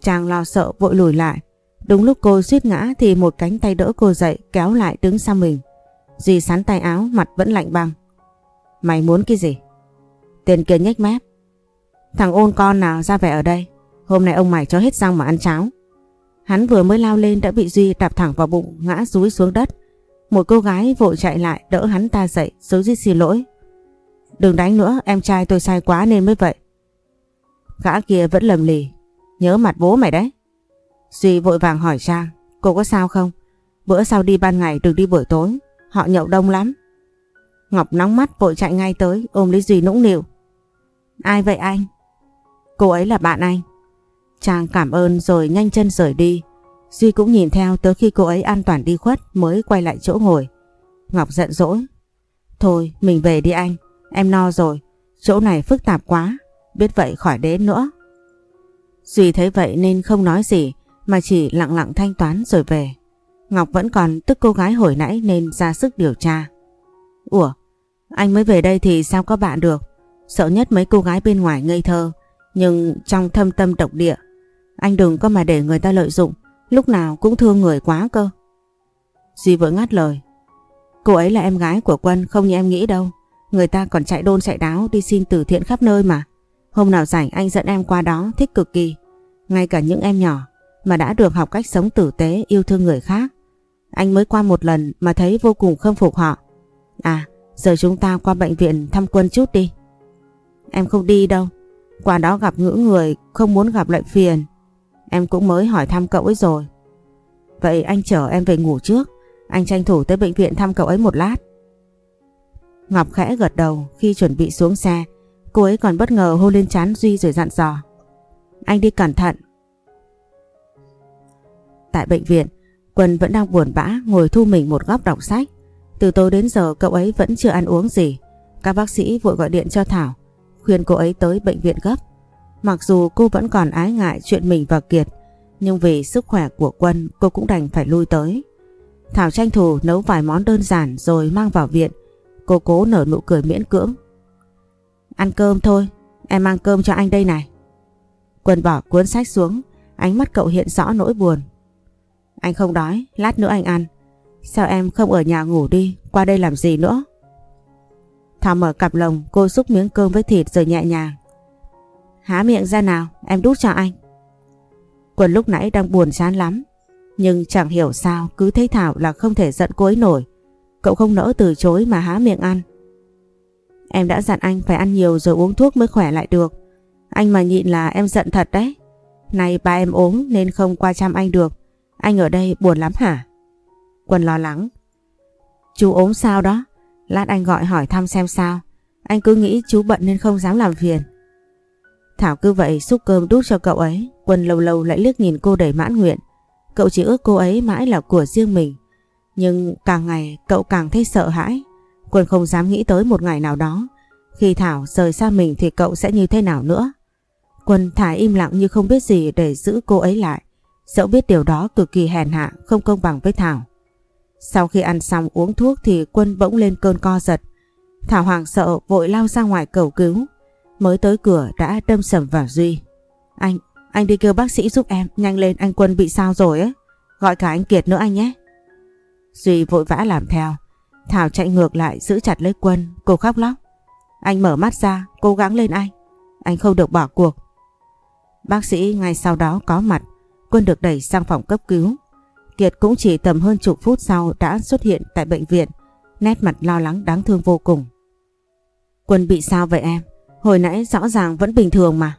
Trang lo sợ vội lùi lại. Đúng lúc cô suýt ngã thì một cánh tay đỡ cô dậy kéo lại đứng sau mình. Duy sắn tay áo mặt vẫn lạnh băng. Mày muốn cái gì? Tiền kia nhếch mép. Thằng ôn con nào ra vẻ ở đây? Hôm nay ông mày cho hết răng mà ăn cháo. Hắn vừa mới lao lên đã bị Duy đạp thẳng vào bụng, ngã rúi xuống đất. Một cô gái vội chạy lại, đỡ hắn ta dậy dấu Duy xin lỗi. Đừng đánh nữa, em trai tôi sai quá nên mới vậy. Gã kia vẫn lầm lì. Nhớ mặt bố mày đấy. Duy vội vàng hỏi Trang. Cô có sao không? Bữa sau đi ban ngày đừng đi buổi tối. Họ nhậu đông lắm. Ngọc nóng mắt vội chạy ngay tới ôm lấy Duy nũng nịu. Ai vậy anh? Cô ấy là bạn anh. Trang cảm ơn rồi nhanh chân rời đi. Duy cũng nhìn theo tới khi cô ấy an toàn đi khuất mới quay lại chỗ ngồi. Ngọc giận dỗi. Thôi mình về đi anh, em no rồi. Chỗ này phức tạp quá, biết vậy khỏi đến nữa. Duy thấy vậy nên không nói gì mà chỉ lặng lặng thanh toán rồi về. Ngọc vẫn còn tức cô gái hồi nãy nên ra sức điều tra. Ủa, anh mới về đây thì sao có bạn được? Sợ nhất mấy cô gái bên ngoài ngây thơ, nhưng trong thâm tâm độc địa anh đừng có mà để người ta lợi dụng, lúc nào cũng thương người quá cơ. Duy vội ngắt lời. Cô ấy là em gái của Quân không như em nghĩ đâu. Người ta còn chạy đôn chạy đáo đi xin từ thiện khắp nơi mà. Hôm nào rảnh anh dẫn em qua đó thích cực kỳ. Ngay cả những em nhỏ mà đã được học cách sống tử tế yêu thương người khác. Anh mới qua một lần mà thấy vô cùng khâm phục họ. À, giờ chúng ta qua bệnh viện thăm Quân chút đi. Em không đi đâu. Qua đó gặp ngữ người không muốn gặp lại phiền. Em cũng mới hỏi thăm cậu ấy rồi. Vậy anh chở em về ngủ trước. Anh tranh thủ tới bệnh viện thăm cậu ấy một lát. Ngọc khẽ gật đầu khi chuẩn bị xuống xe. Cô ấy còn bất ngờ hôn lên chán Duy rồi dặn dò. Anh đi cẩn thận. Tại bệnh viện, Quân vẫn đang buồn bã ngồi thu mình một góc đọc sách. Từ tối đến giờ cậu ấy vẫn chưa ăn uống gì. Các bác sĩ vội gọi điện cho Thảo, khuyên cô ấy tới bệnh viện gấp. Mặc dù cô vẫn còn ái ngại chuyện mình và Kiệt, nhưng vì sức khỏe của Quân cô cũng đành phải lui tới. Thảo tranh thủ nấu vài món đơn giản rồi mang vào viện. Cô cố nở nụ cười miễn cưỡng. Ăn cơm thôi, em mang cơm cho anh đây này. Quân bỏ cuốn sách xuống, ánh mắt cậu hiện rõ nỗi buồn. Anh không đói, lát nữa anh ăn. Sao em không ở nhà ngủ đi, qua đây làm gì nữa? Thảo mở cặp lồng, cô xúc miếng cơm với thịt rồi nhẹ nhàng. Há miệng ra nào, em đút cho anh. Quân lúc nãy đang buồn chán lắm, nhưng chẳng hiểu sao cứ thấy Thảo là không thể giận cô ấy nổi. Cậu không nỡ từ chối mà há miệng ăn. Em đã dặn anh phải ăn nhiều rồi uống thuốc mới khỏe lại được. Anh mà nhịn là em giận thật đấy. Này ba em ốm nên không qua chăm anh được. Anh ở đây buồn lắm hả? Quân lo lắng. Chú ốm sao đó? Lát anh gọi hỏi thăm xem sao. Anh cứ nghĩ chú bận nên không dám làm phiền. Thảo cứ vậy xúc cơm đút cho cậu ấy. Quân lâu lâu lại liếc nhìn cô đầy mãn nguyện. Cậu chỉ ước cô ấy mãi là của riêng mình. Nhưng càng ngày cậu càng thấy sợ hãi. Quân không dám nghĩ tới một ngày nào đó. Khi Thảo rời xa mình thì cậu sẽ như thế nào nữa. Quân thả im lặng như không biết gì để giữ cô ấy lại. Dẫu biết điều đó cực kỳ hèn hạ, không công bằng với Thảo. Sau khi ăn xong uống thuốc thì Quân bỗng lên cơn co giật. Thảo hoàng sợ vội lao ra ngoài cầu cứu. Mới tới cửa đã đâm sầm vào Duy. Anh, anh đi kêu bác sĩ giúp em, nhanh lên anh Quân bị sao rồi ấy. Gọi cả anh Kiệt nữa anh nhé. Duy vội vã làm theo. Thảo chạy ngược lại giữ chặt lấy Quân, cô khóc lóc. Anh mở mắt ra, cố gắng lên anh. Anh không được bỏ cuộc. Bác sĩ ngay sau đó có mặt, Quân được đẩy sang phòng cấp cứu. Kiệt cũng chỉ tầm hơn chục phút sau đã xuất hiện tại bệnh viện, nét mặt lo lắng đáng thương vô cùng. Quân bị sao vậy em? Hồi nãy rõ ràng vẫn bình thường mà.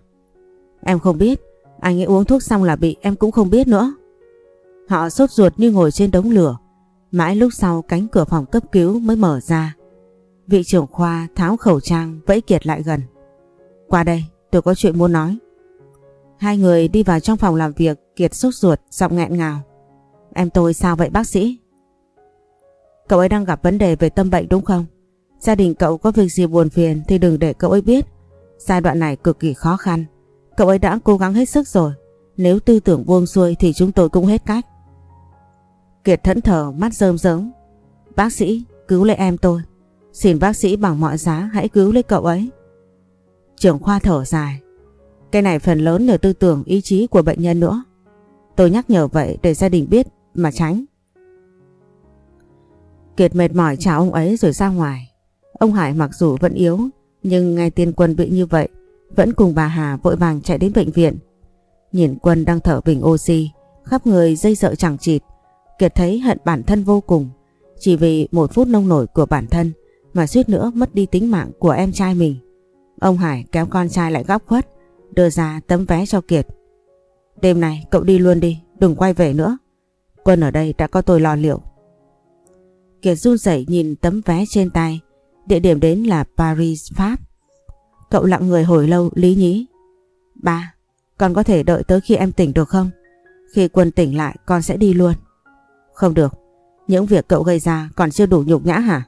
Em không biết, anh ấy uống thuốc xong là bị em cũng không biết nữa. Họ sốt ruột như ngồi trên đống lửa. Mãi lúc sau cánh cửa phòng cấp cứu mới mở ra. Vị trưởng khoa tháo khẩu trang vẫy Kiệt lại gần. Qua đây, tôi có chuyện muốn nói. Hai người đi vào trong phòng làm việc, Kiệt sốt ruột, giọng nghẹn ngào. Em tôi sao vậy bác sĩ? Cậu ấy đang gặp vấn đề về tâm bệnh đúng không? Gia đình cậu có việc gì buồn phiền thì đừng để cậu ấy biết. Giai đoạn này cực kỳ khó khăn. Cậu ấy đã cố gắng hết sức rồi. Nếu tư tưởng buông xuôi thì chúng tôi cũng hết cách. Kiệt thẫn thờ mắt rơm rớm. Bác sĩ, cứu lấy em tôi. Xin bác sĩ bằng mọi giá hãy cứu lấy cậu ấy. Trưởng khoa thở dài. Cái này phần lớn nhờ tư tưởng ý chí của bệnh nhân nữa. Tôi nhắc nhở vậy để gia đình biết mà tránh. Kiệt mệt mỏi chào ông ấy rồi ra ngoài. Ông Hải mặc dù vẫn yếu nhưng nghe tiên quân bị như vậy vẫn cùng bà Hà vội vàng chạy đến bệnh viện. Nhìn quân đang thở bình oxy khắp người dây sợ chẳng chịt. Kiệt thấy hận bản thân vô cùng chỉ vì một phút nông nổi của bản thân mà suýt nữa mất đi tính mạng của em trai mình. Ông Hải kéo con trai lại góc khuất đưa ra tấm vé cho Kiệt. Đêm này cậu đi luôn đi, đừng quay về nữa. Quân ở đây đã có tôi lo liệu. Kiệt run rẩy nhìn tấm vé trên tay, địa điểm đến là Paris, Pháp. Cậu lặng người hồi lâu lý nhí. Ba, con có thể đợi tới khi em tỉnh được không? Khi quân tỉnh lại con sẽ đi luôn. Không được, những việc cậu gây ra còn chưa đủ nhục nhã hả?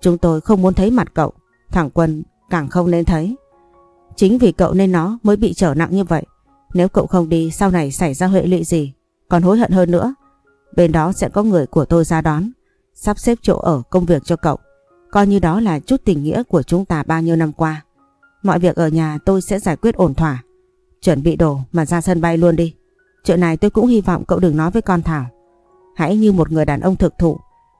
Chúng tôi không muốn thấy mặt cậu, thằng quân càng không nên thấy. Chính vì cậu nên nó mới bị trở nặng như vậy. Nếu cậu không đi sau này xảy ra hệ lụy gì, còn hối hận hơn nữa. Bên đó sẽ có người của tôi ra đón, sắp xếp chỗ ở công việc cho cậu. Coi như đó là chút tình nghĩa của chúng ta bao nhiêu năm qua. Mọi việc ở nhà tôi sẽ giải quyết ổn thỏa. Chuẩn bị đồ mà ra sân bay luôn đi. Chuyện này tôi cũng hy vọng cậu đừng nói với con Thảo. Hãy như một người đàn ông thực thụ.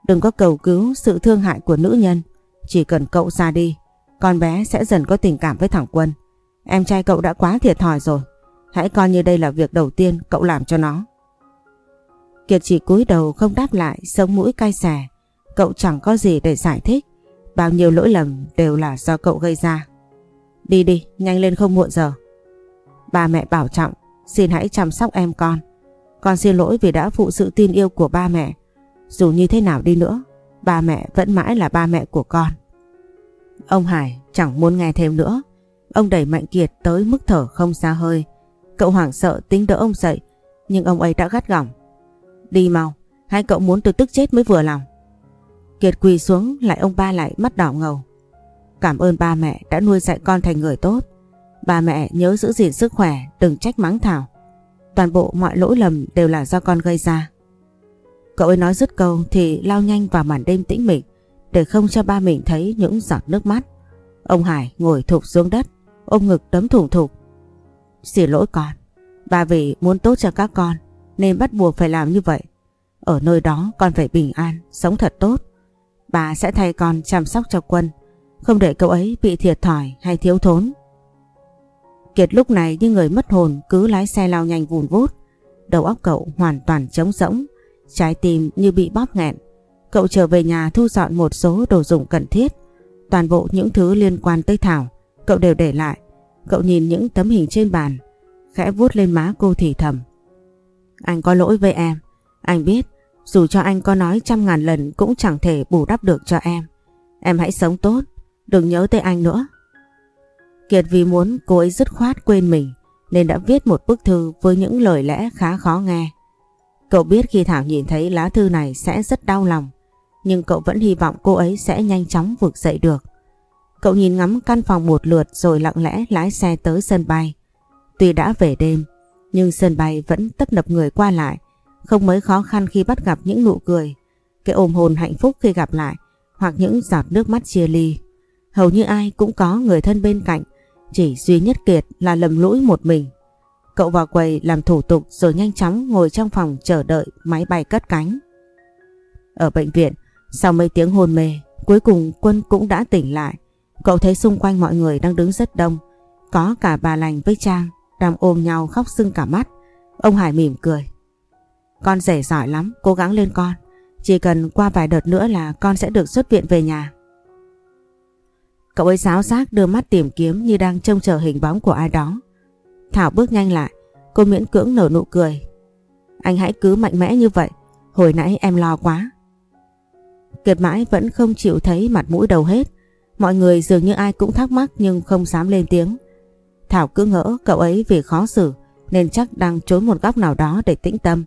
Đừng có cầu cứu sự thương hại của nữ nhân. Chỉ cần cậu ra đi, con bé sẽ dần có tình cảm với thằng Quân. Em trai cậu đã quá thiệt thòi rồi. Hãy coi như đây là việc đầu tiên cậu làm cho nó. Kiệt chỉ cúi đầu không đáp lại, sống mũi cay xè. Cậu chẳng có gì để giải thích. Bao nhiêu lỗi lầm đều là do cậu gây ra. Đi đi, nhanh lên không muộn giờ. Ba mẹ bảo trọng, xin hãy chăm sóc em con. Con xin lỗi vì đã phụ sự tin yêu của ba mẹ. Dù như thế nào đi nữa, ba mẹ vẫn mãi là ba mẹ của con. Ông Hải chẳng muốn nghe thêm nữa. Ông đẩy Mạnh Kiệt tới mức thở không xa hơi. Cậu hoảng sợ tính đỡ ông dậy, nhưng ông ấy đã gắt gỏng. Đi mau, hai cậu muốn tôi tức chết mới vừa lòng. Kiệt quỳ xuống lại ông ba lại mắt đỏ ngầu. Cảm ơn ba mẹ đã nuôi dạy con thành người tốt. Ba mẹ nhớ giữ gìn sức khỏe, đừng trách mắng Thảo. Toàn bộ mọi lỗi lầm đều là do con gây ra. Cậu ấy nói dứt câu thì lao nhanh vào màn đêm tĩnh mịch để không cho ba mình thấy những giọt nước mắt. Ông Hải ngồi thụp xuống đất, ôm ngực đấm thủng thục. Xin lỗi con, ba vì muốn tốt cho các con nên bắt buộc phải làm như vậy. Ở nơi đó con phải bình an, sống thật tốt. Bà sẽ thay con chăm sóc cho quân, không để cậu ấy bị thiệt thòi hay thiếu thốn. Kiệt lúc này như người mất hồn cứ lái xe lao nhanh vùn vút. Đầu óc cậu hoàn toàn trống rỗng, trái tim như bị bóp nghẹn. Cậu trở về nhà thu dọn một số đồ dùng cần thiết. Toàn bộ những thứ liên quan tới Thảo, cậu đều để lại. Cậu nhìn những tấm hình trên bàn, khẽ vuốt lên má cô thì thầm. Anh có lỗi với em. Anh biết, dù cho anh có nói trăm ngàn lần cũng chẳng thể bù đắp được cho em. Em hãy sống tốt, đừng nhớ tới anh nữa. Kiệt vì muốn cô ấy dứt khoát quên mình nên đã viết một bức thư với những lời lẽ khá khó nghe. Cậu biết khi Thảo nhìn thấy lá thư này sẽ rất đau lòng nhưng cậu vẫn hy vọng cô ấy sẽ nhanh chóng vực dậy được. Cậu nhìn ngắm căn phòng một lượt rồi lặng lẽ lái xe tới sân bay. Tuy đã về đêm nhưng sân bay vẫn tấp nập người qua lại không mấy khó khăn khi bắt gặp những nụ cười cái ôm hồn hạnh phúc khi gặp lại hoặc những giọt nước mắt chia ly. Hầu như ai cũng có người thân bên cạnh chỉ duy nhất Kiệt là lầm lũi một mình. Cậu vào quầy làm thủ tục rồi nhanh chóng ngồi trong phòng chờ đợi máy bay cất cánh. Ở bệnh viện, sau mấy tiếng hôn mê, cuối cùng Quân cũng đã tỉnh lại. Cậu thấy xung quanh mọi người đang đứng rất đông. Có cả bà lành với Trang đang ôm nhau khóc sưng cả mắt. Ông Hải mỉm cười. Con rể giỏi lắm, cố gắng lên con. Chỉ cần qua vài đợt nữa là con sẽ được xuất viện về nhà. Cậu ấy giáo giác đưa mắt tìm kiếm như đang trông chờ hình bóng của ai đó. Thảo bước nhanh lại, cô miễn cưỡng nở nụ cười. Anh hãy cứ mạnh mẽ như vậy, hồi nãy em lo quá. Kiệt mãi vẫn không chịu thấy mặt mũi đầu hết. Mọi người dường như ai cũng thắc mắc nhưng không dám lên tiếng. Thảo cứ ngỡ cậu ấy vì khó xử nên chắc đang trốn một góc nào đó để tĩnh tâm.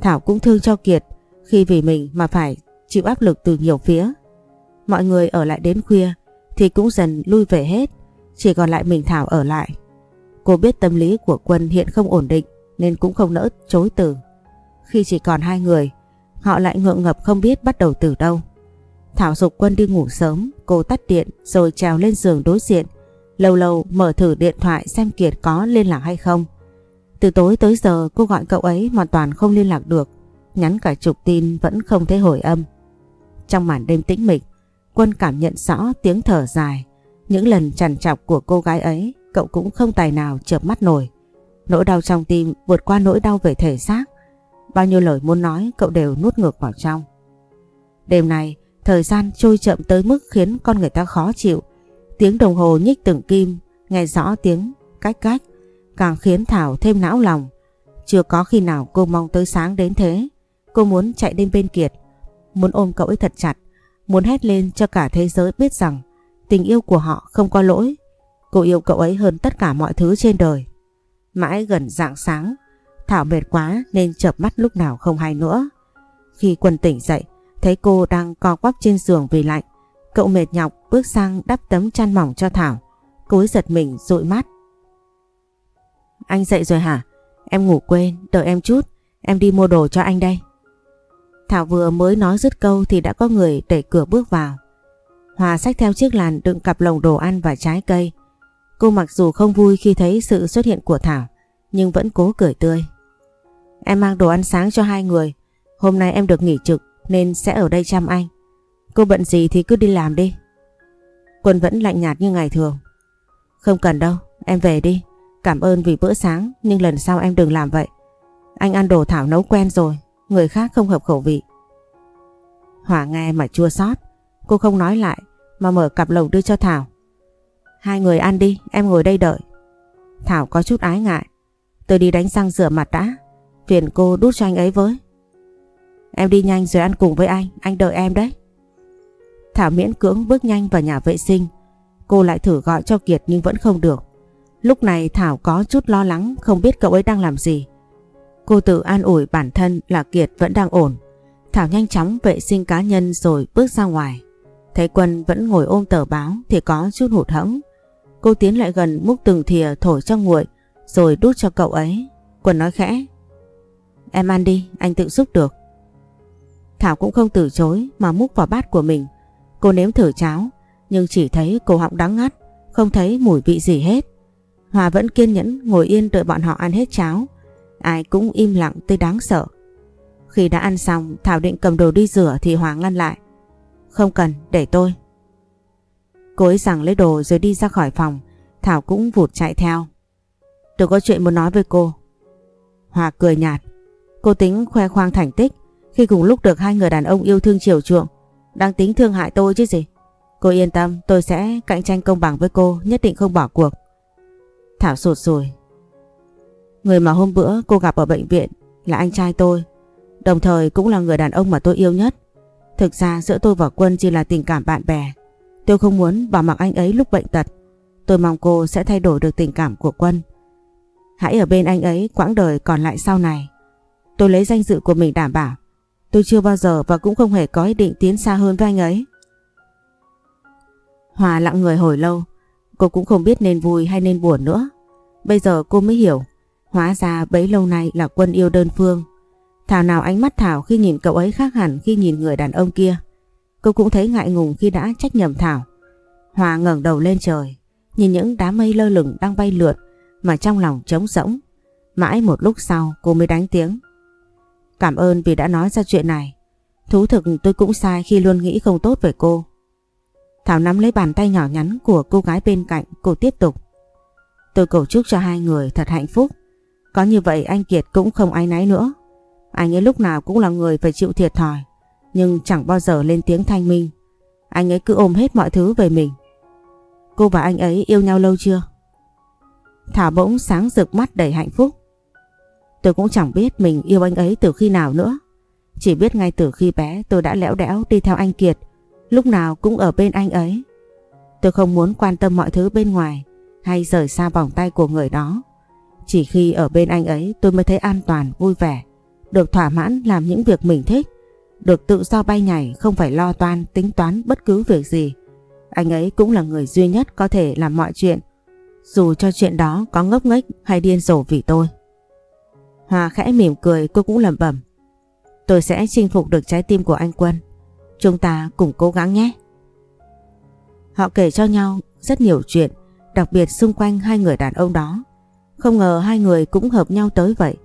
Thảo cũng thương cho Kiệt khi vì mình mà phải chịu áp lực từ nhiều phía. Mọi người ở lại đến khuya thì cũng dần lui về hết, chỉ còn lại mình Thảo ở lại. Cô biết tâm lý của Quân hiện không ổn định nên cũng không nỡ chối từ. Khi chỉ còn hai người, họ lại ngượng ngập không biết bắt đầu từ đâu. Thảo dục Quân đi ngủ sớm, cô tắt điện rồi trèo lên giường đối diện. Lâu lâu mở thử điện thoại xem Kiệt có liên lạc hay không. Từ tối tới giờ cô gọi cậu ấy mà toàn không liên lạc được. Nhắn cả chục tin vẫn không thấy hồi âm. Trong màn đêm tĩnh mịch, Quân cảm nhận rõ tiếng thở dài. Những lần trằn trọc của cô gái ấy, cậu cũng không tài nào chợp mắt nổi. Nỗi đau trong tim vượt qua nỗi đau về thể xác. Bao nhiêu lời muốn nói cậu đều nuốt ngược vào trong. Đêm này, thời gian trôi chậm tới mức khiến con người ta khó chịu. Tiếng đồng hồ nhích từng kim, nghe rõ tiếng cách cách, càng khiến Thảo thêm não lòng. Chưa có khi nào cô mong tới sáng đến thế. Cô muốn chạy đến bên Kiệt, muốn ôm cậu ấy thật chặt, muốn hét lên cho cả thế giới biết rằng tình yêu của họ không có lỗi. Cô yêu cậu ấy hơn tất cả mọi thứ trên đời. Mãi gần dạng sáng, Thảo mệt quá nên chợp mắt lúc nào không hay nữa. Khi quần tỉnh dậy, thấy cô đang co quắp trên giường vì lạnh. Cậu mệt nhọc bước sang đắp tấm chăn mỏng cho Thảo. Cô ấy giật mình dụi mắt. Anh dậy rồi hả? Em ngủ quên, đợi em chút, em đi mua đồ cho anh đây. Thảo vừa mới nói dứt câu thì đã có người đẩy cửa bước vào. Hòa xách theo chiếc làn đựng cặp lồng đồ ăn và trái cây. Cô mặc dù không vui khi thấy sự xuất hiện của Thảo, nhưng vẫn cố cười tươi. Em mang đồ ăn sáng cho hai người, hôm nay em được nghỉ trực nên sẽ ở đây chăm anh. Cô bận gì thì cứ đi làm đi. Quân vẫn lạnh nhạt như ngày thường. Không cần đâu, em về đi. Cảm ơn vì bữa sáng nhưng lần sau em đừng làm vậy. Anh ăn đồ Thảo nấu quen rồi, người khác không hợp khẩu vị. Hỏa nghe mà chua xót, cô không nói lại mà mở cặp lồng đưa cho Thảo. Hai người ăn đi, em ngồi đây đợi. Thảo có chút ái ngại. Tôi đi đánh răng rửa mặt đã, phiền cô đút cho anh ấy với. Em đi nhanh rồi ăn cùng với anh, anh đợi em đấy. Thảo miễn cưỡng bước nhanh vào nhà vệ sinh. Cô lại thử gọi cho Kiệt nhưng vẫn không được. Lúc này Thảo có chút lo lắng không biết cậu ấy đang làm gì. Cô tự an ủi bản thân là Kiệt vẫn đang ổn. Thảo nhanh chóng vệ sinh cá nhân rồi bước ra ngoài. Thấy Quân vẫn ngồi ôm tờ báo thì có chút hụt hẫng. Cô tiến lại gần múc từng thìa thổi cho nguội rồi đút cho cậu ấy. Quân nói khẽ. Em ăn đi, anh tự giúp được. Thảo cũng không từ chối mà múc vào bát của mình. Cô nếm thử cháo nhưng chỉ thấy cổ họng đắng ngắt, không thấy mùi vị gì hết. Hòa vẫn kiên nhẫn ngồi yên đợi bọn họ ăn hết cháo. Ai cũng im lặng tới đáng sợ. Khi đã ăn xong Thảo định cầm đồ đi rửa thì Hòa ngăn lại. Không cần, để tôi. Cô ấy rằng lấy đồ rồi đi ra khỏi phòng. Thảo cũng vụt chạy theo. Tôi có chuyện muốn nói với cô. Hòa cười nhạt. Cô tính khoe khoang thành tích khi cùng lúc được hai người đàn ông yêu thương chiều chuộng. Đang tính thương hại tôi chứ gì. Cô yên tâm, tôi sẽ cạnh tranh công bằng với cô, nhất định không bỏ cuộc. Thảo sụt sùi. Người mà hôm bữa cô gặp ở bệnh viện là anh trai tôi. Đồng thời cũng là người đàn ông mà tôi yêu nhất. Thực ra giữa tôi và Quân chỉ là tình cảm bạn bè. Tôi không muốn bỏ mặc anh ấy lúc bệnh tật. Tôi mong cô sẽ thay đổi được tình cảm của Quân. Hãy ở bên anh ấy quãng đời còn lại sau này. Tôi lấy danh dự của mình đảm bảo. Tôi chưa bao giờ và cũng không hề có ý định tiến xa hơn với anh ấy. Hòa lặng người hồi lâu. Cô cũng không biết nên vui hay nên buồn nữa. Bây giờ cô mới hiểu. Hóa ra bấy lâu nay là quân yêu đơn phương. Thảo nào ánh mắt Thảo khi nhìn cậu ấy khác hẳn khi nhìn người đàn ông kia. Cô cũng thấy ngại ngùng khi đã trách nhầm Thảo. Hòa ngẩng đầu lên trời, nhìn những đám mây lơ lửng đang bay lượn mà trong lòng trống rỗng. Mãi một lúc sau cô mới đánh tiếng. Cảm ơn vì đã nói ra chuyện này. Thú thực tôi cũng sai khi luôn nghĩ không tốt về cô. Thảo nắm lấy bàn tay nhỏ nhắn của cô gái bên cạnh, cô tiếp tục. Tôi cầu chúc cho hai người thật hạnh phúc. Có như vậy anh Kiệt cũng không ai náy nữa. Anh ấy lúc nào cũng là người phải chịu thiệt thòi, nhưng chẳng bao giờ lên tiếng thanh minh. Anh ấy cứ ôm hết mọi thứ về mình. Cô và anh ấy yêu nhau lâu chưa? Thảo bỗng sáng rực mắt đầy hạnh phúc. Tôi cũng chẳng biết mình yêu anh ấy từ khi nào nữa. Chỉ biết ngay từ khi bé tôi đã lẽo đẽo đi theo anh Kiệt, lúc nào cũng ở bên anh ấy. Tôi không muốn quan tâm mọi thứ bên ngoài hay rời xa vòng tay của người đó. Chỉ khi ở bên anh ấy tôi mới thấy an toàn, vui vẻ, được thỏa mãn làm những việc mình thích, được tự do bay nhảy không phải lo toan tính toán bất cứ việc gì. Anh ấy cũng là người duy nhất có thể làm mọi chuyện, dù cho chuyện đó có ngốc nghếch hay điên rồ vì tôi. Hòa khẽ mỉm cười cô cũng lẩm bẩm. Tôi sẽ chinh phục được trái tim của anh Quân. Chúng ta cùng cố gắng nhé. Họ kể cho nhau rất nhiều chuyện, đặc biệt xung quanh hai người đàn ông đó. Không ngờ hai người cũng hợp nhau tới vậy.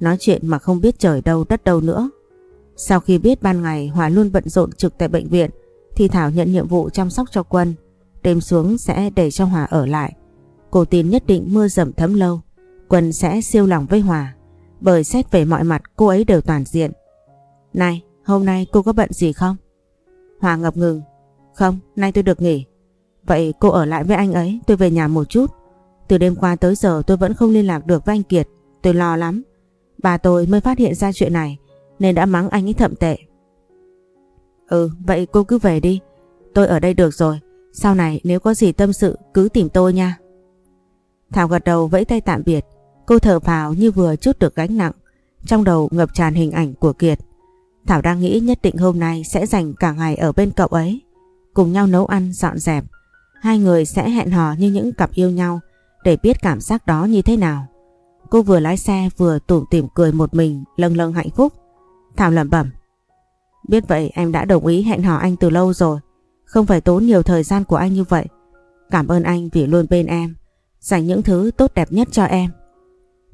Nói chuyện mà không biết trời đâu đất đâu nữa. Sau khi biết ban ngày Hòa luôn bận rộn trực tại bệnh viện thì Thảo nhận nhiệm vụ chăm sóc cho Quân. Đêm xuống sẽ để cho Hòa ở lại. Cô tin nhất định mưa dầm thấm lâu. Quân sẽ siêu lòng với Hòa. Bởi xét về mọi mặt cô ấy đều toàn diện. Này, hôm nay cô có bận gì không? Hòa ngập ngừng. Không, nay tôi được nghỉ. Vậy cô ở lại với anh ấy, tôi về nhà một chút. Từ đêm qua tới giờ tôi vẫn không liên lạc được với anh Kiệt. Tôi lo lắm. Bà tôi mới phát hiện ra chuyện này nên đã mắng anh ấy thậm tệ. Ừ, vậy cô cứ về đi. Tôi ở đây được rồi. Sau này nếu có gì tâm sự cứ tìm tôi nha. Thảo gật đầu vẫy tay tạm biệt. Cô thở vào như vừa chút được gánh nặng. Trong đầu ngập tràn hình ảnh của Kiệt. Thảo đang nghĩ nhất định hôm nay sẽ dành cả ngày ở bên cậu ấy. Cùng nhau nấu ăn, dọn dẹp. Hai người sẽ hẹn hò như những cặp yêu nhau để biết cảm giác đó như thế nào. Cô vừa lái xe vừa tủm tỉm cười một mình lâng lâng hạnh phúc. Thảo lẩm bẩm. Biết vậy em đã đồng ý hẹn hò anh từ lâu rồi. Không phải tốn nhiều thời gian của anh như vậy. Cảm ơn anh vì luôn bên em. Dành những thứ tốt đẹp nhất cho em.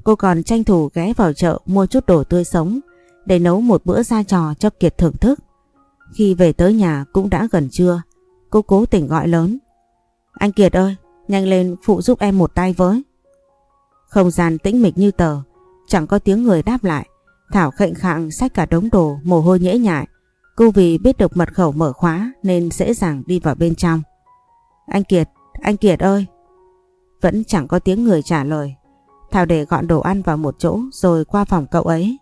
Cô còn tranh thủ ghé vào chợ mua chút đồ tươi sống để nấu một bữa ra trò cho Kiệt thưởng thức. Khi về tới nhà cũng đã gần trưa. Cô cố tình gọi lớn. Anh Kiệt ơi, nhanh lên phụ giúp em một tay với. Không gian tĩnh mịch như tờ, chẳng có tiếng người đáp lại. Thảo khệnh khạng xách cả đống đồ mồ hôi nhễ nhại. Cô vì biết được mật khẩu mở khóa nên dễ dàng đi vào bên trong. Anh Kiệt, anh Kiệt ơi! Vẫn chẳng có tiếng người trả lời. Thảo để gọn đồ ăn vào một chỗ rồi qua phòng cậu ấy.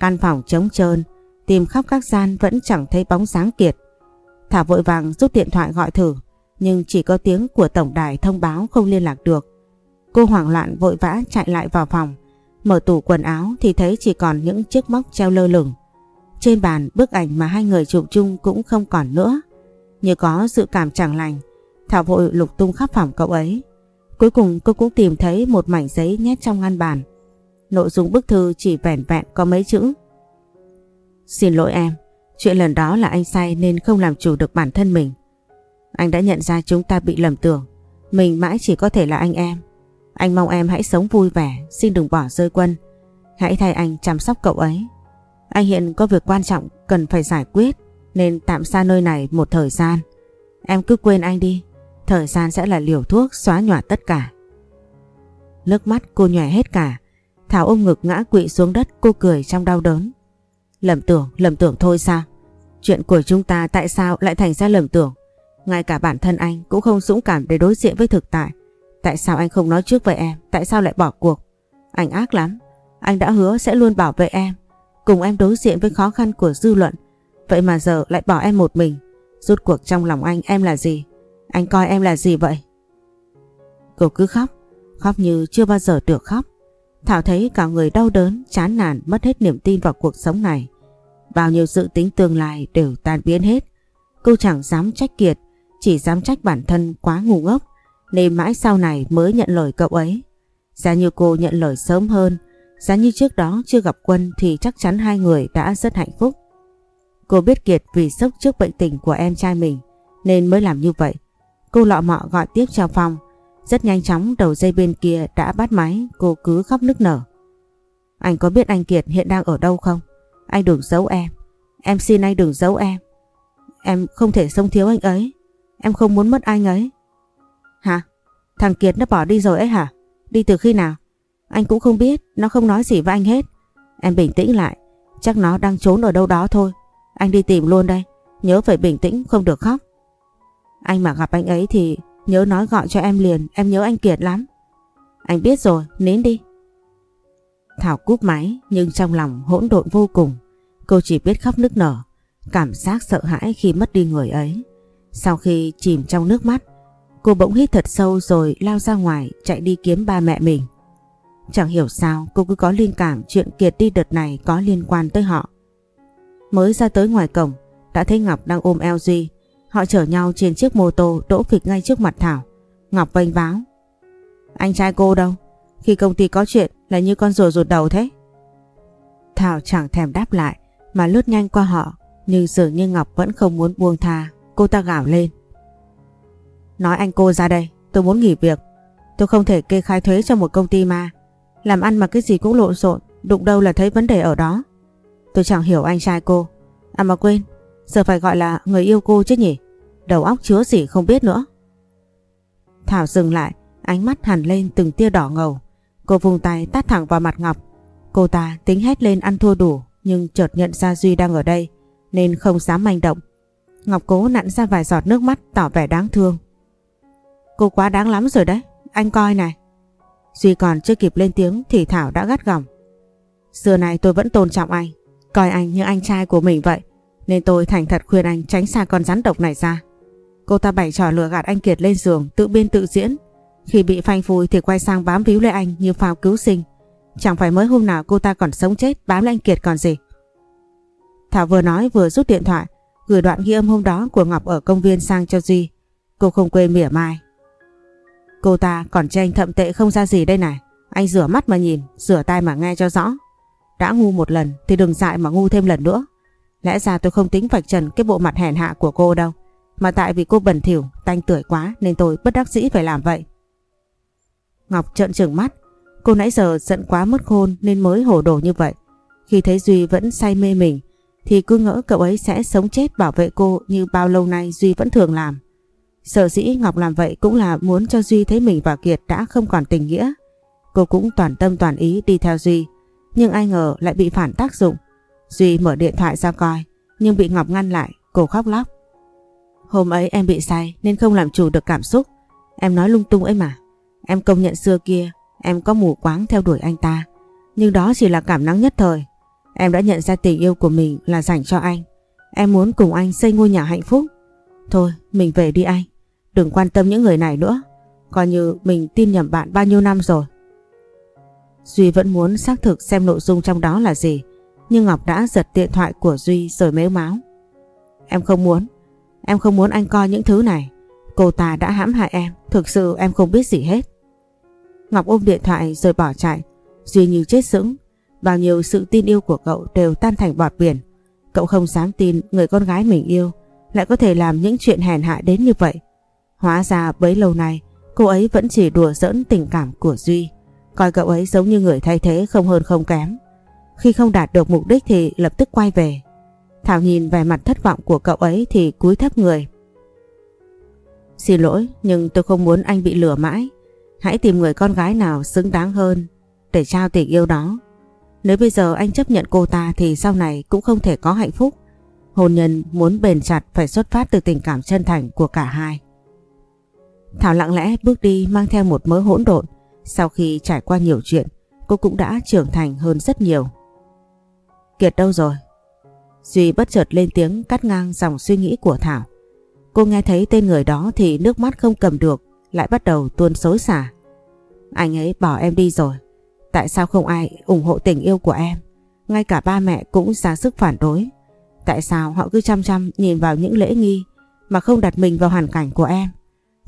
Căn phòng trống trơn, tìm khắp các gian vẫn chẳng thấy bóng sáng Kiệt. Thảo vội vàng rút điện thoại gọi thử, nhưng chỉ có tiếng của tổng đài thông báo không liên lạc được. Cô hoảng loạn vội vã chạy lại vào phòng, mở tủ quần áo thì thấy chỉ còn những chiếc móc treo lơ lửng. trên bàn bức ảnh mà hai người chụp chung cũng không còn nữa. Như có sự cảm chẳng lành, Thảo vội lục tung khắp phòng cậu ấy. Cuối cùng cô cũng tìm thấy một mảnh giấy nhét trong ngăn bàn. Nội dung bức thư chỉ vẻn vẹn có mấy chữ. Xin lỗi em, chuyện lần đó là anh sai nên không làm chủ được bản thân mình. Anh đã nhận ra chúng ta bị lầm tưởng, mình mãi chỉ có thể là anh em. Anh mong em hãy sống vui vẻ, xin đừng bỏ rơi quân. Hãy thay anh chăm sóc cậu ấy. Anh hiện có việc quan trọng cần phải giải quyết nên tạm xa nơi này một thời gian. Em cứ quên anh đi, thời gian sẽ là liều thuốc xóa nhòa tất cả. Nước mắt cô nhòe hết cả, Thảo ôm ngực ngã quỵ xuống đất cô cười trong đau đớn. Lầm tưởng, lầm tưởng thôi sao? Chuyện của chúng ta tại sao lại thành ra lầm tưởng? Ngay cả bản thân anh cũng không dũng cảm để đối diện với thực tại. Tại sao anh không nói trước với em? Tại sao lại bỏ cuộc? Anh ác lắm. Anh đã hứa sẽ luôn bảo vệ em. Cùng em đối diện với khó khăn của dư luận. Vậy mà giờ lại bỏ em một mình. Rút cuộc trong lòng anh em là gì? Anh coi em là gì vậy? Cô cứ khóc. Khóc như chưa bao giờ được khóc. Thảo thấy cả người đau đớn, chán nản, mất hết niềm tin vào cuộc sống này. Bao nhiêu dự tính tương lai đều tan biến hết. Cô chẳng dám trách Kiệt, chỉ dám trách bản thân quá ngu ngốc, nên mãi sau này mới nhận lời cậu ấy. Giá như cô nhận lời sớm hơn, giá như trước đó chưa gặp Quân thì chắc chắn hai người đã rất hạnh phúc. Cô biết Kiệt vì sốc trước bệnh tình của em trai mình nên mới làm như vậy. Cô lọ mọ gọi tiếp cho Phong, rất nhanh chóng đầu dây bên kia đã bắt máy cô cứ khóc nức nở. Anh có biết anh Kiệt hiện đang ở đâu không? Anh đừng giấu em. Em xin anh đừng giấu em. Em không thể sống thiếu anh ấy. Em không muốn mất anh ấy. Hả? Thằng Kiệt nó bỏ đi rồi ấy hả? Đi từ khi nào? Anh cũng không biết, nó không nói gì với anh hết. Em bình tĩnh lại, chắc nó đang trốn ở đâu đó thôi. Anh đi tìm luôn đây, nhớ phải bình tĩnh không được khóc. Anh mà gặp anh ấy thì Nhớ nói gọi cho em liền, em nhớ anh Kiệt lắm. Anh biết rồi, nín đi. Thảo cúp máy nhưng trong lòng hỗn độn vô cùng. Cô chỉ biết khóc nức nở, cảm giác sợ hãi khi mất đi người ấy. Sau khi chìm trong nước mắt, cô bỗng hít thật sâu rồi lao ra ngoài chạy đi kiếm ba mẹ mình. Chẳng hiểu sao cô cứ có linh cảm chuyện Kiệt đi đợt này có liên quan tới họ. Mới ra tới ngoài cổng, đã thấy Ngọc đang ôm eo Duy, Họ chở nhau trên chiếc mô tô đỗ phịch ngay trước mặt Thảo. Ngọc vênh váo. Anh trai cô đâu? Khi công ty có chuyện là như con rùa rụt đầu thế. Thảo chẳng thèm đáp lại, mà lướt nhanh qua họ. Nhưng dường như Ngọc vẫn không muốn buông tha. Cô ta gào lên. Nói anh cô ra đây. Tôi muốn nghỉ việc. Tôi không thể kê khai thuế cho một công ty mà. Làm ăn mà cái gì cũng lộn xộn. Đụng đâu là thấy vấn đề ở đó. Tôi chẳng hiểu anh trai cô. À mà quên. Giờ phải gọi là người yêu cô chứ nhỉ? Đầu óc chứa gì không biết nữa. Thảo dừng lại, ánh mắt hẳn lên từng tia đỏ ngầu. Cô vùng tay tát thẳng vào mặt Ngọc. Cô ta tính hét lên ăn thua đủ nhưng chợt nhận ra Duy đang ở đây nên không dám manh động. Ngọc cố nặn ra vài giọt nước mắt tỏ vẻ đáng thương. Cô quá đáng lắm rồi đấy, anh coi này. Duy còn chưa kịp lên tiếng thì Thảo đã gắt gỏng. Xưa này tôi vẫn tôn trọng anh, coi anh như anh trai của mình vậy. Nên tôi thành thật khuyên anh tránh xa con rắn độc này ra. Cô ta bày trò lừa gạt anh Kiệt lên giường tự biên tự diễn. Khi bị phanh phui thì quay sang bám víu lấy anh như phao cứu sinh. Chẳng phải mới hôm nào cô ta còn sống chết bám lấy anh Kiệt còn gì. Thảo vừa nói vừa rút điện thoại gửi đoạn ghi âm hôm đó của Ngọc ở công viên sang cho Duy. Cô không quên mỉa mai. Cô ta còn tranh thậm tệ không ra gì đây này. Anh rửa mắt mà nhìn, rửa tai mà nghe cho rõ. Đã ngu một lần thì đừng dại mà ngu thêm lần nữa. Lẽ ra tôi không tính vạch trần cái bộ mặt hèn hạ của cô đâu. Mà tại vì cô bẩn thỉu, tanh tuổi quá nên tôi bất đắc dĩ phải làm vậy. Ngọc trợn trừng mắt. Cô nãy giờ giận quá mất khôn nên mới hổ đổ như vậy. Khi thấy Duy vẫn say mê mình thì cứ ngỡ cậu ấy sẽ sống chết bảo vệ cô như bao lâu nay Duy vẫn thường làm. Sở dĩ Ngọc làm vậy cũng là muốn cho Duy thấy mình và Kiệt đã không còn tình nghĩa. Cô cũng toàn tâm toàn ý đi theo Duy. Nhưng ai ngờ lại bị phản tác dụng. Duy mở điện thoại ra coi nhưng bị Ngọc ngăn lại, cô khóc lóc. Hôm ấy em bị say nên không làm chủ được cảm xúc. Em nói lung tung ấy mà. Em công nhận xưa kia em có mù quáng theo đuổi anh ta. Nhưng đó chỉ là cảm nắng nhất thời. Em đã nhận ra tình yêu của mình là dành cho anh. Em muốn cùng anh xây ngôi nhà hạnh phúc. Thôi mình về đi anh. Đừng quan tâm những người này nữa. Coi như mình tin nhầm bạn bao nhiêu năm rồi. Duy vẫn muốn xác thực xem nội dung trong đó là gì. Nhưng Ngọc đã giật điện thoại của Duy rồi mếu máu. Em không muốn, em không muốn anh coi những thứ này. Cô ta đã hãm hại em, thực sự em không biết gì hết. Ngọc ôm điện thoại rồi bỏ chạy. Duy như chết sững, bao nhiêu sự tin yêu của cậu đều tan thành bọt biển. Cậu không dám tin người con gái mình yêu lại có thể làm những chuyện hèn hạ đến như vậy. Hóa ra bấy lâu nay cô ấy vẫn chỉ đùa giỡn tình cảm của Duy, coi cậu ấy giống như người thay thế không hơn không kém. Khi không đạt được mục đích thì lập tức quay về. Thảo nhìn vẻ mặt thất vọng của cậu ấy thì cúi thấp người. Xin lỗi nhưng tôi không muốn anh bị lừa mãi. Hãy tìm người con gái nào xứng đáng hơn để trao tình yêu đó. Nếu bây giờ anh chấp nhận cô ta thì sau này cũng không thể có hạnh phúc. Hôn nhân muốn bền chặt phải xuất phát từ tình cảm chân thành của cả hai. Thảo lặng lẽ bước đi mang theo một mớ hỗn độn. Sau khi trải qua nhiều chuyện, cô cũng đã trưởng thành hơn rất nhiều. Kiệt đâu rồi? Duy bất chợt lên tiếng cắt ngang dòng suy nghĩ của Thảo. Cô nghe thấy tên người đó thì nước mắt không cầm được, lại bắt đầu tuôn xối xả. Anh ấy bỏ em đi rồi. Tại sao không ai ủng hộ tình yêu của em? Ngay cả ba mẹ cũng ra sức phản đối. Tại sao họ cứ chăm chăm nhìn vào những lễ nghi mà không đặt mình vào hoàn cảnh của em?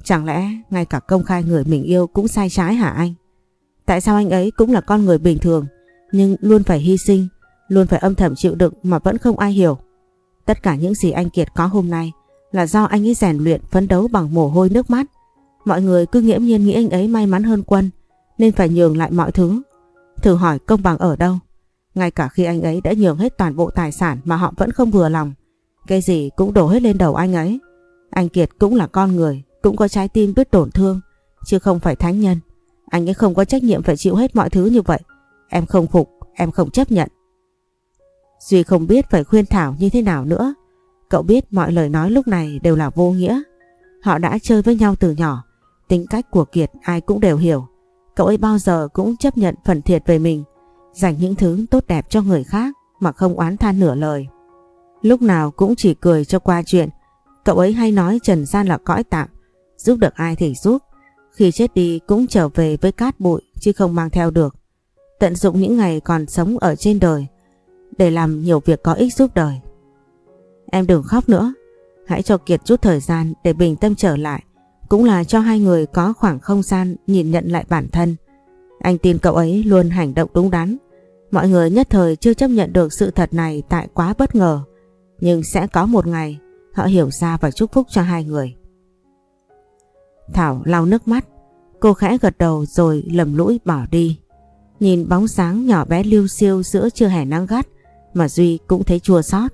Chẳng lẽ ngay cả công khai người mình yêu cũng sai trái hả anh? Tại sao anh ấy cũng là con người bình thường nhưng luôn phải hy sinh, luôn phải âm thầm chịu đựng mà vẫn không ai hiểu? Tất cả những gì anh Kiệt có hôm nay là do anh ấy rèn luyện phấn đấu bằng mồ hôi nước mắt. Mọi người cứ nghiễm nhiên nghĩ anh ấy may mắn hơn quân nên phải nhường lại mọi thứ. Thử hỏi công bằng ở đâu? Ngay cả khi anh ấy đã nhường hết toàn bộ tài sản mà họ vẫn không vừa lòng. Cái gì cũng đổ hết lên đầu anh ấy. Anh Kiệt cũng là con người, cũng có trái tim biết tổn thương, chứ không phải thánh nhân. Anh ấy không có trách nhiệm phải chịu hết mọi thứ như vậy. Em không phục, em không chấp nhận. Duy không biết phải khuyên Thảo như thế nào nữa. Cậu biết mọi lời nói lúc này đều là vô nghĩa. Họ đã chơi với nhau từ nhỏ. Tính cách của Kiệt ai cũng đều hiểu. Cậu ấy bao giờ cũng chấp nhận phần thiệt về mình. Dành những thứ tốt đẹp cho người khác mà không oán than nửa lời. Lúc nào cũng chỉ cười cho qua chuyện. Cậu ấy hay nói trần gian là cõi tạm. Giúp được ai thì giúp. Khi chết đi cũng trở về với cát bụi chứ không mang theo được. Tận dụng những ngày còn sống ở trên đời để làm nhiều việc có ích giúp đời. Em đừng khóc nữa. Hãy cho Kiệt chút thời gian để bình tâm trở lại. Cũng là cho hai người có khoảng không gian nhìn nhận lại bản thân. Anh tin cậu ấy luôn hành động đúng đắn. Mọi người nhất thời chưa chấp nhận được sự thật này tại quá bất ngờ. Nhưng sẽ có một ngày, họ hiểu ra và chúc phúc cho hai người. Thảo lau nước mắt. Cô khẽ gật đầu rồi lầm lũi bỏ đi. Nhìn bóng sáng nhỏ bé lưu siêu giữa trưa hè nắng gắt mà Duy cũng thấy chua xót.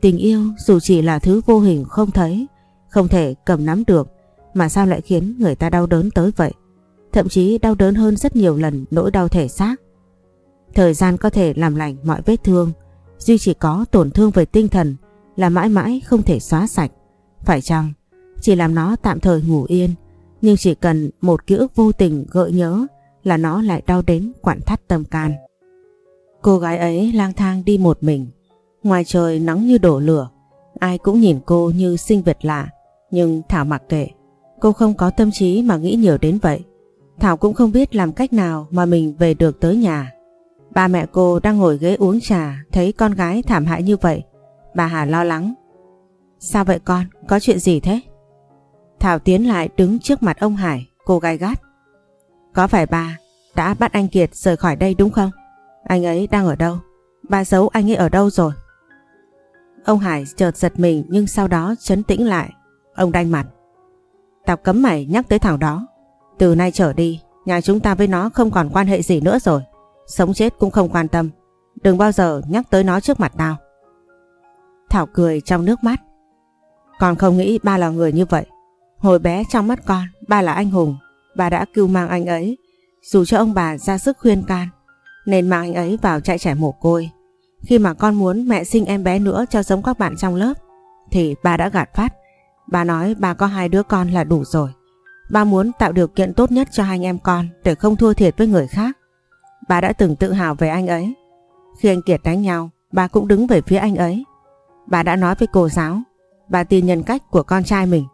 Tình yêu dù chỉ là thứ vô hình không thấy, không thể cầm nắm được mà sao lại khiến người ta đau đớn tới vậy. Thậm chí đau đớn hơn rất nhiều lần nỗi đau thể xác. Thời gian có thể làm lành mọi vết thương, Duy chỉ có tổn thương về tinh thần là mãi mãi không thể xóa sạch. Phải chăng chỉ làm nó tạm thời ngủ yên, nhưng chỉ cần một ký ức vô tình gợi nhớ là nó lại đau đến quặn thắt tâm can. Cô gái ấy lang thang đi một mình, ngoài trời nắng như đổ lửa, ai cũng nhìn cô như sinh vật lạ, nhưng Thảo mặc kệ, cô không có tâm trí mà nghĩ nhiều đến vậy. Thảo cũng không biết làm cách nào mà mình về được tới nhà. Ba mẹ cô đang ngồi ghế uống trà, thấy con gái thảm hại như vậy. Bà Hà lo lắng. Sao vậy con? Có chuyện gì thế? Thảo tiến lại đứng trước mặt ông Hải, cô gai gắt. Có phải bà đã bắt anh Kiệt rời khỏi đây đúng không? Anh ấy đang ở đâu? Bà giấu anh ấy ở đâu rồi? Ông Hải chợt giật mình nhưng sau đó chấn tĩnh lại. Ông đanh mặt. Tao cấm mày nhắc tới thằng đó. Từ nay trở đi, nhà chúng ta với nó không còn quan hệ gì nữa rồi. Sống chết cũng không quan tâm. Đừng bao giờ nhắc tới nó trước mặt tao. Thảo cười trong nước mắt. Con không nghĩ ba là người như vậy. Hồi bé trong mắt con, ba là anh hùng. Ba đã cứu mang anh ấy, dù cho ông bà ra sức khuyên can, nên mang anh ấy vào trại trẻ mồ côi. Khi mà con muốn mẹ sinh em bé nữa cho giống các bạn trong lớp, thì ba đã gạt phát. Ba nói ba có hai đứa con là đủ rồi. Ba muốn tạo điều kiện tốt nhất cho hai anh em con để không thua thiệt với người khác. Ba đã từng tự hào về anh ấy. Khi anh Kiệt đánh nhau, ba cũng đứng về phía anh ấy. Bà đã nói với cô giáo, bà tin nhân cách của con trai mình.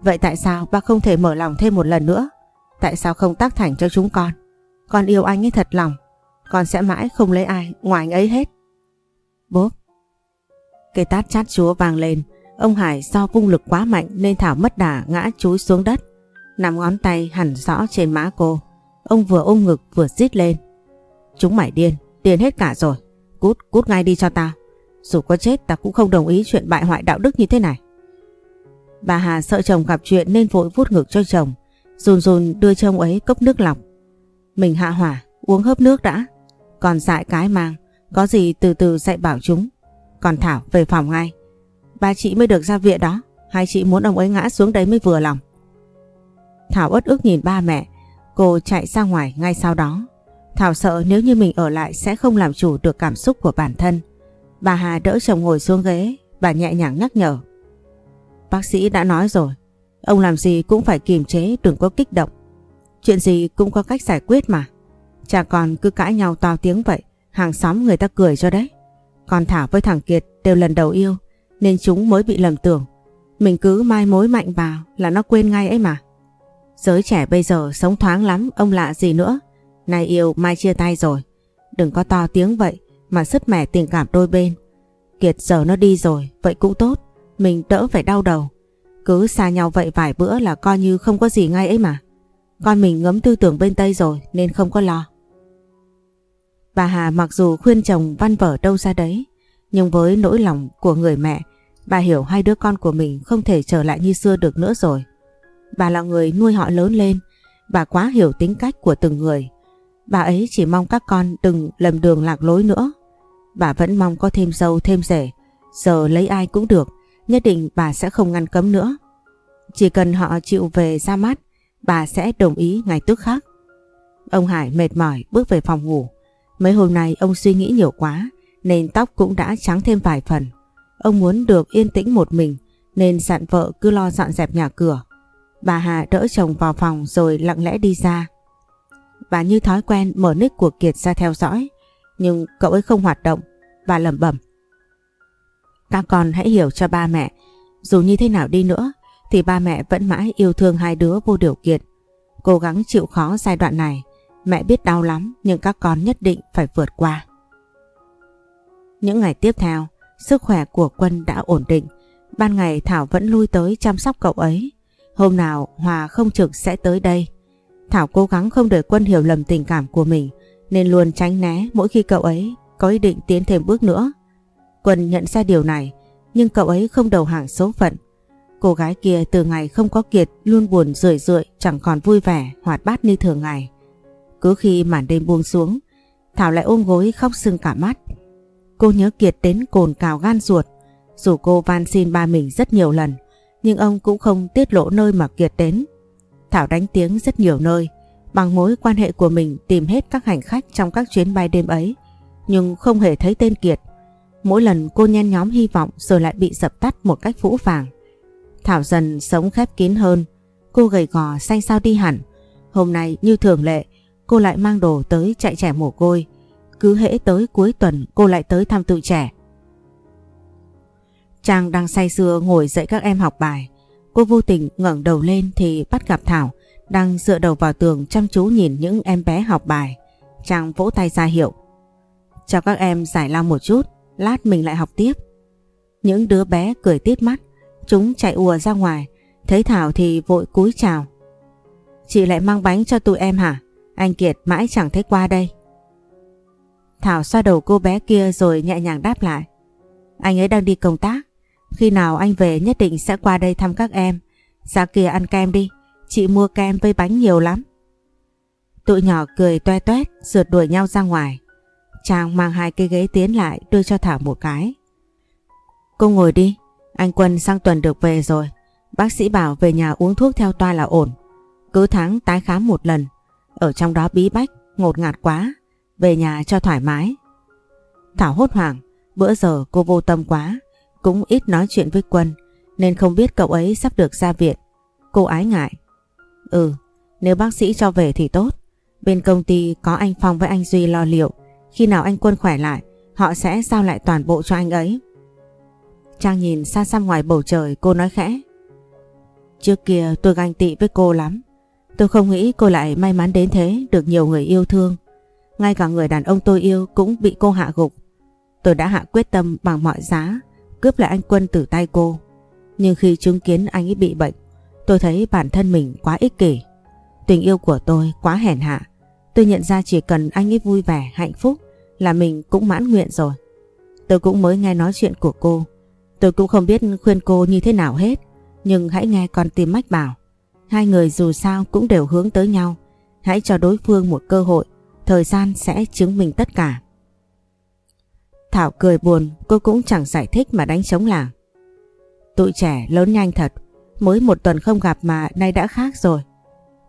Vậy tại sao ba không thể mở lòng thêm một lần nữa? Tại sao không tác thành cho chúng con? Con yêu anh ấy thật lòng. Con sẽ mãi không lấy ai ngoài anh ấy hết. Bốp. Cây tát chát chúa vang lên. Ông Hải do vung lực quá mạnh nên Thảo mất đà ngã chúi xuống đất. Nằm ngón tay hẳn rõ trên má cô. Ông vừa ôm ngực vừa rít lên. Chúng mày điên, tiền hết cả rồi. Cút, cút ngay đi cho ta Dù có chết ta cũng không đồng ý chuyện bại hoại đạo đức như thế này. Bà Hà sợ chồng gặp chuyện nên vội vuốt ngực cho chồng. Run run đưa cho ông ấy cốc nước lọc. Mình hạ hỏa, uống hớp nước đã. Còn dại cái mang, có gì từ từ dạy bảo chúng. Còn Thảo về phòng ngay. Ba chị mới được ra viện đó. Hai chị muốn ông ấy ngã xuống đấy mới vừa lòng. Thảo ớt ức nhìn ba mẹ. Cô chạy ra ngoài ngay sau đó. Thảo sợ nếu như mình ở lại sẽ không làm chủ được cảm xúc của bản thân. Bà Hà đỡ chồng ngồi xuống ghế, bà nhẹ nhàng nhắc nhở. Bác sĩ đã nói rồi, ông làm gì cũng phải kiềm chế đừng có kích động. Chuyện gì cũng có cách giải quyết mà. Chả còn cứ cãi nhau to tiếng vậy, hàng xóm người ta cười cho đấy. Còn Thảo với thằng Kiệt đều lần đầu yêu, nên chúng mới bị lầm tưởng. Mình cứ mai mối mạnh vào là nó quên ngay ấy mà. Giới trẻ bây giờ sống thoáng lắm, ông lạ gì nữa. Nay yêu mai chia tay rồi. Đừng có to tiếng vậy mà sứt mẻ tình cảm đôi bên. Kiệt giờ nó đi rồi, vậy cũng tốt. Mình đỡ phải đau đầu. Cứ xa nhau vậy vài bữa là coi như không có gì ngay ấy mà. Con mình ngấm tư tưởng bên Tây rồi nên không có lo. Bà Hà mặc dù khuyên chồng văn vở đâu ra đấy, nhưng với nỗi lòng của người mẹ, bà hiểu hai đứa con của mình không thể trở lại như xưa được nữa rồi. Bà là người nuôi họ lớn lên, bà quá hiểu tính cách của từng người. Bà ấy chỉ mong các con đừng lầm đường lạc lối nữa. Bà vẫn mong có thêm dâu thêm rể, giờ lấy ai cũng được, nhất định bà sẽ không ngăn cấm nữa. Chỉ cần họ chịu về ra mắt, bà sẽ đồng ý ngay tức khắc. Ông Hải mệt mỏi bước về phòng ngủ. Mấy hôm nay ông suy nghĩ nhiều quá, nên tóc cũng đã trắng thêm vài phần. Ông muốn được yên tĩnh một mình, nên dặn vợ cứ lo dọn dẹp nhà cửa. Bà Hà đỡ chồng vào phòng rồi lặng lẽ đi ra. Bà như thói quen, mở nick của Kiệt ra theo dõi nhưng cậu ấy không hoạt động. Bà lẩm bẩm. Các con hãy hiểu cho ba mẹ. Dù như thế nào đi nữa, thì ba mẹ vẫn mãi yêu thương hai đứa vô điều kiện. Cố gắng chịu khó giai đoạn này. Mẹ biết đau lắm nhưng các con nhất định phải vượt qua. Những ngày tiếp theo, sức khỏe của Quân đã ổn định. Ban ngày Thảo vẫn lui tới chăm sóc cậu ấy. Hôm nào Hòa không trực sẽ tới đây. Thảo cố gắng không để Quân hiểu lầm tình cảm của mình nên luôn tránh né mỗi khi cậu ấy có ý định tiến thêm bước nữa. Quân nhận ra điều này nhưng cậu ấy không đầu hàng số phận. Cô gái kia từ ngày không có Kiệt luôn buồn rười rượi chẳng còn vui vẻ hoạt bát như thường ngày. Cứ khi màn đêm buông xuống Thảo lại ôm gối khóc sưng cả mắt. Cô nhớ Kiệt đến cồn cào gan ruột dù cô van xin ba mình rất nhiều lần nhưng ông cũng không tiết lộ nơi mà Kiệt đến. Thảo đánh tiếng rất nhiều nơi bằng mối quan hệ của mình tìm hết các hành khách trong các chuyến bay đêm ấy nhưng không hề thấy tên Kiệt. Mỗi lần cô nhen nhóm hy vọng rồi lại bị dập tắt một cách vũ vàng. Thảo dần sống khép kín hơn, cô gầy gò xanh sao đi hẳn. Hôm nay như thường lệ, cô lại mang đồ tới chạy trẻ mồ côi. Cứ hễ tới cuối tuần cô lại tới thăm tụi trẻ. Trang đang say sưa ngồi dạy các em học bài. Cô vô tình ngẩng đầu lên thì bắt gặp Thảo đang dựa đầu vào tường chăm chú nhìn những em bé học bài. Trang vỗ tay ra hiệu. Cho các em giải lao một chút, lát mình lại học tiếp. Những đứa bé cười tít mắt, chúng chạy ùa ra ngoài, thấy Thảo thì vội cúi chào. Chị lại mang bánh cho tụi em hả? Anh Kiệt mãi chẳng thấy qua đây. Thảo xoa đầu cô bé kia rồi nhẹ nhàng đáp lại. Anh ấy đang đi công tác. Khi nào anh về nhất định sẽ qua đây thăm các em. Ra kia ăn kem đi. Chị mua kem với bánh nhiều lắm. Tụi nhỏ cười toe toét, rượt đuổi nhau ra ngoài. Trang mang hai cây ghế tiến lại, đưa cho Thảo một cái. Cô ngồi đi. Anh Quân sang tuần được về rồi. Bác sĩ bảo về nhà uống thuốc theo toa là ổn. Cứ tháng tái khám một lần. Ở trong đó bí bách, ngột ngạt quá. Về nhà cho thoải mái. Thảo hốt hoảng. Bữa giờ cô vô tâm quá. Cũng ít nói chuyện với Quân. Nên không biết cậu ấy sắp được ra viện. Cô ái ngại. Ừ, nếu bác sĩ cho về thì tốt. Bên công ty có anh Phong với anh Duy lo liệu. Khi nào anh Quân khỏe lại, họ sẽ giao lại toàn bộ cho anh ấy. Trang nhìn xa xăm ngoài bầu trời cô nói khẽ. Trước kia tôi ganh tị với cô lắm. Tôi không nghĩ cô lại may mắn đến thế được nhiều người yêu thương. Ngay cả người đàn ông tôi yêu cũng bị cô hạ gục. Tôi đã hạ quyết tâm bằng mọi giá cướp lại anh Quân từ tay cô. Nhưng khi chứng kiến anh ấy bị bệnh, tôi thấy bản thân mình quá ích kỷ. Tình yêu của tôi quá hèn hạ. Tôi nhận ra chỉ cần anh ấy vui vẻ, hạnh phúc là mình cũng mãn nguyện rồi. Tôi cũng mới nghe nói chuyện của cô. Tôi cũng không biết khuyên cô như thế nào hết. Nhưng hãy nghe con tim mách bảo. Hai người dù sao cũng đều hướng tới nhau. Hãy cho đối phương một cơ hội. Thời gian sẽ chứng minh tất cả. Thảo cười buồn, cô cũng chẳng giải thích mà đánh chống làng. Tụi trẻ lớn nhanh thật, mới một tuần không gặp mà nay đã khác rồi.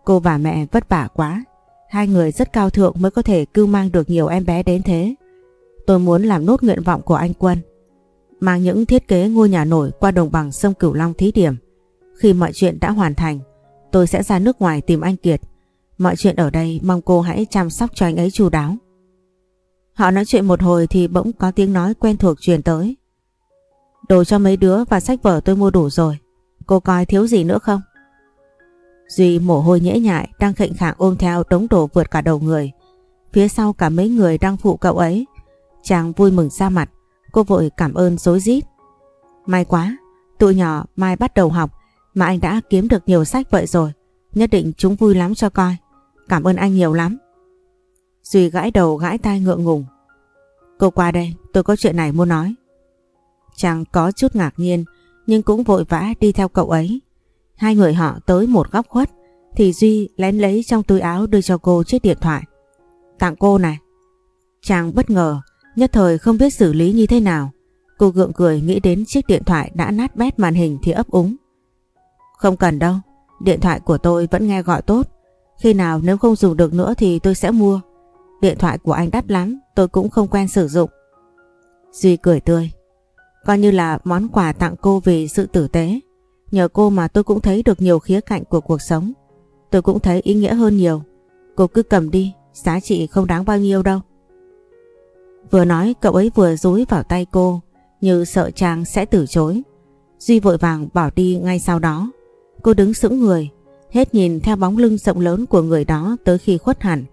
Cô và mẹ vất vả quá, hai người rất cao thượng mới có thể cưu mang được nhiều em bé đến thế. Tôi muốn làm nốt nguyện vọng của anh Quân. Mang những thiết kế ngôi nhà nổi qua đồng bằng sông Cửu Long thí điểm. Khi mọi chuyện đã hoàn thành, tôi sẽ ra nước ngoài tìm anh Kiệt. Mọi chuyện ở đây mong cô hãy chăm sóc cho anh ấy chu đáo. Họ nói chuyện một hồi thì bỗng có tiếng nói quen thuộc truyền tới. Đồ cho mấy đứa và sách vở tôi mua đủ rồi. Cô coi thiếu gì nữa không? Duy mồ hôi nhễ nhại đang khệnh khạng ôm theo đống đồ vượt cả đầu người. Phía sau cả mấy người đang phụ cậu ấy. Chàng vui mừng ra mặt, cô vội cảm ơn dối rít. May quá, tụi nhỏ mai bắt đầu học mà anh đã kiếm được nhiều sách vậy rồi. Nhất định chúng vui lắm cho coi. Cảm ơn anh nhiều lắm. Duy gãi đầu gãi tai ngượng ngùng. Cô qua đây, tôi có chuyện này muốn nói. Chàng có chút ngạc nhiên nhưng cũng vội vã đi theo cậu ấy. Hai người họ tới một góc khuất thì Duy lén lấy trong túi áo đưa cho cô chiếc điện thoại. Tặng cô này. Chàng bất ngờ, nhất thời không biết xử lý như thế nào. Cô gượng cười nghĩ đến chiếc điện thoại đã nát bét màn hình thì ấp úng. Không cần đâu, điện thoại của tôi vẫn nghe gọi tốt. Khi nào nếu không dùng được nữa thì tôi sẽ mua. Điện thoại của anh đắt lắm, tôi cũng không quen sử dụng. Duy cười tươi. Coi như là món quà tặng cô vì sự tử tế. Nhờ cô mà tôi cũng thấy được nhiều khía cạnh của cuộc sống. Tôi cũng thấy ý nghĩa hơn nhiều. Cô cứ cầm đi, giá trị không đáng bao nhiêu đâu. Vừa nói cậu ấy vừa dúi vào tay cô, như sợ chàng sẽ từ chối. Duy vội vàng bỏ đi ngay sau đó. Cô đứng sững người, hết nhìn theo bóng lưng rộng lớn của người đó tới khi khuất hẳn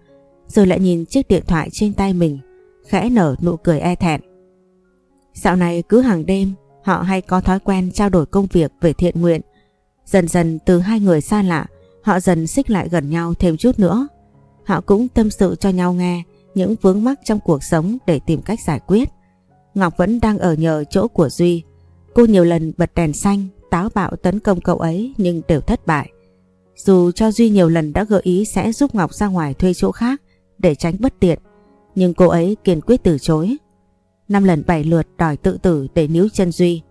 rồi lại nhìn chiếc điện thoại trên tay mình, khẽ nở nụ cười e thẹn. Dạo này cứ hàng đêm họ hay có thói quen trao đổi công việc về thiện nguyện. Dần dần từ hai người xa lạ, họ dần xích lại gần nhau thêm chút nữa. Họ cũng tâm sự cho nhau nghe những vướng mắc trong cuộc sống để tìm cách giải quyết. Ngọc vẫn đang ở nhờ chỗ của Duy. Cô nhiều lần bật đèn xanh, táo bạo tấn công cậu ấy nhưng đều thất bại. Dù cho Duy nhiều lần đã gợi ý sẽ giúp Ngọc ra ngoài thuê chỗ khác, để tránh bất tiện, nhưng cô ấy kiên quyết từ chối. Năm lần bảy lượt đòi tự tử để níu chân Duy.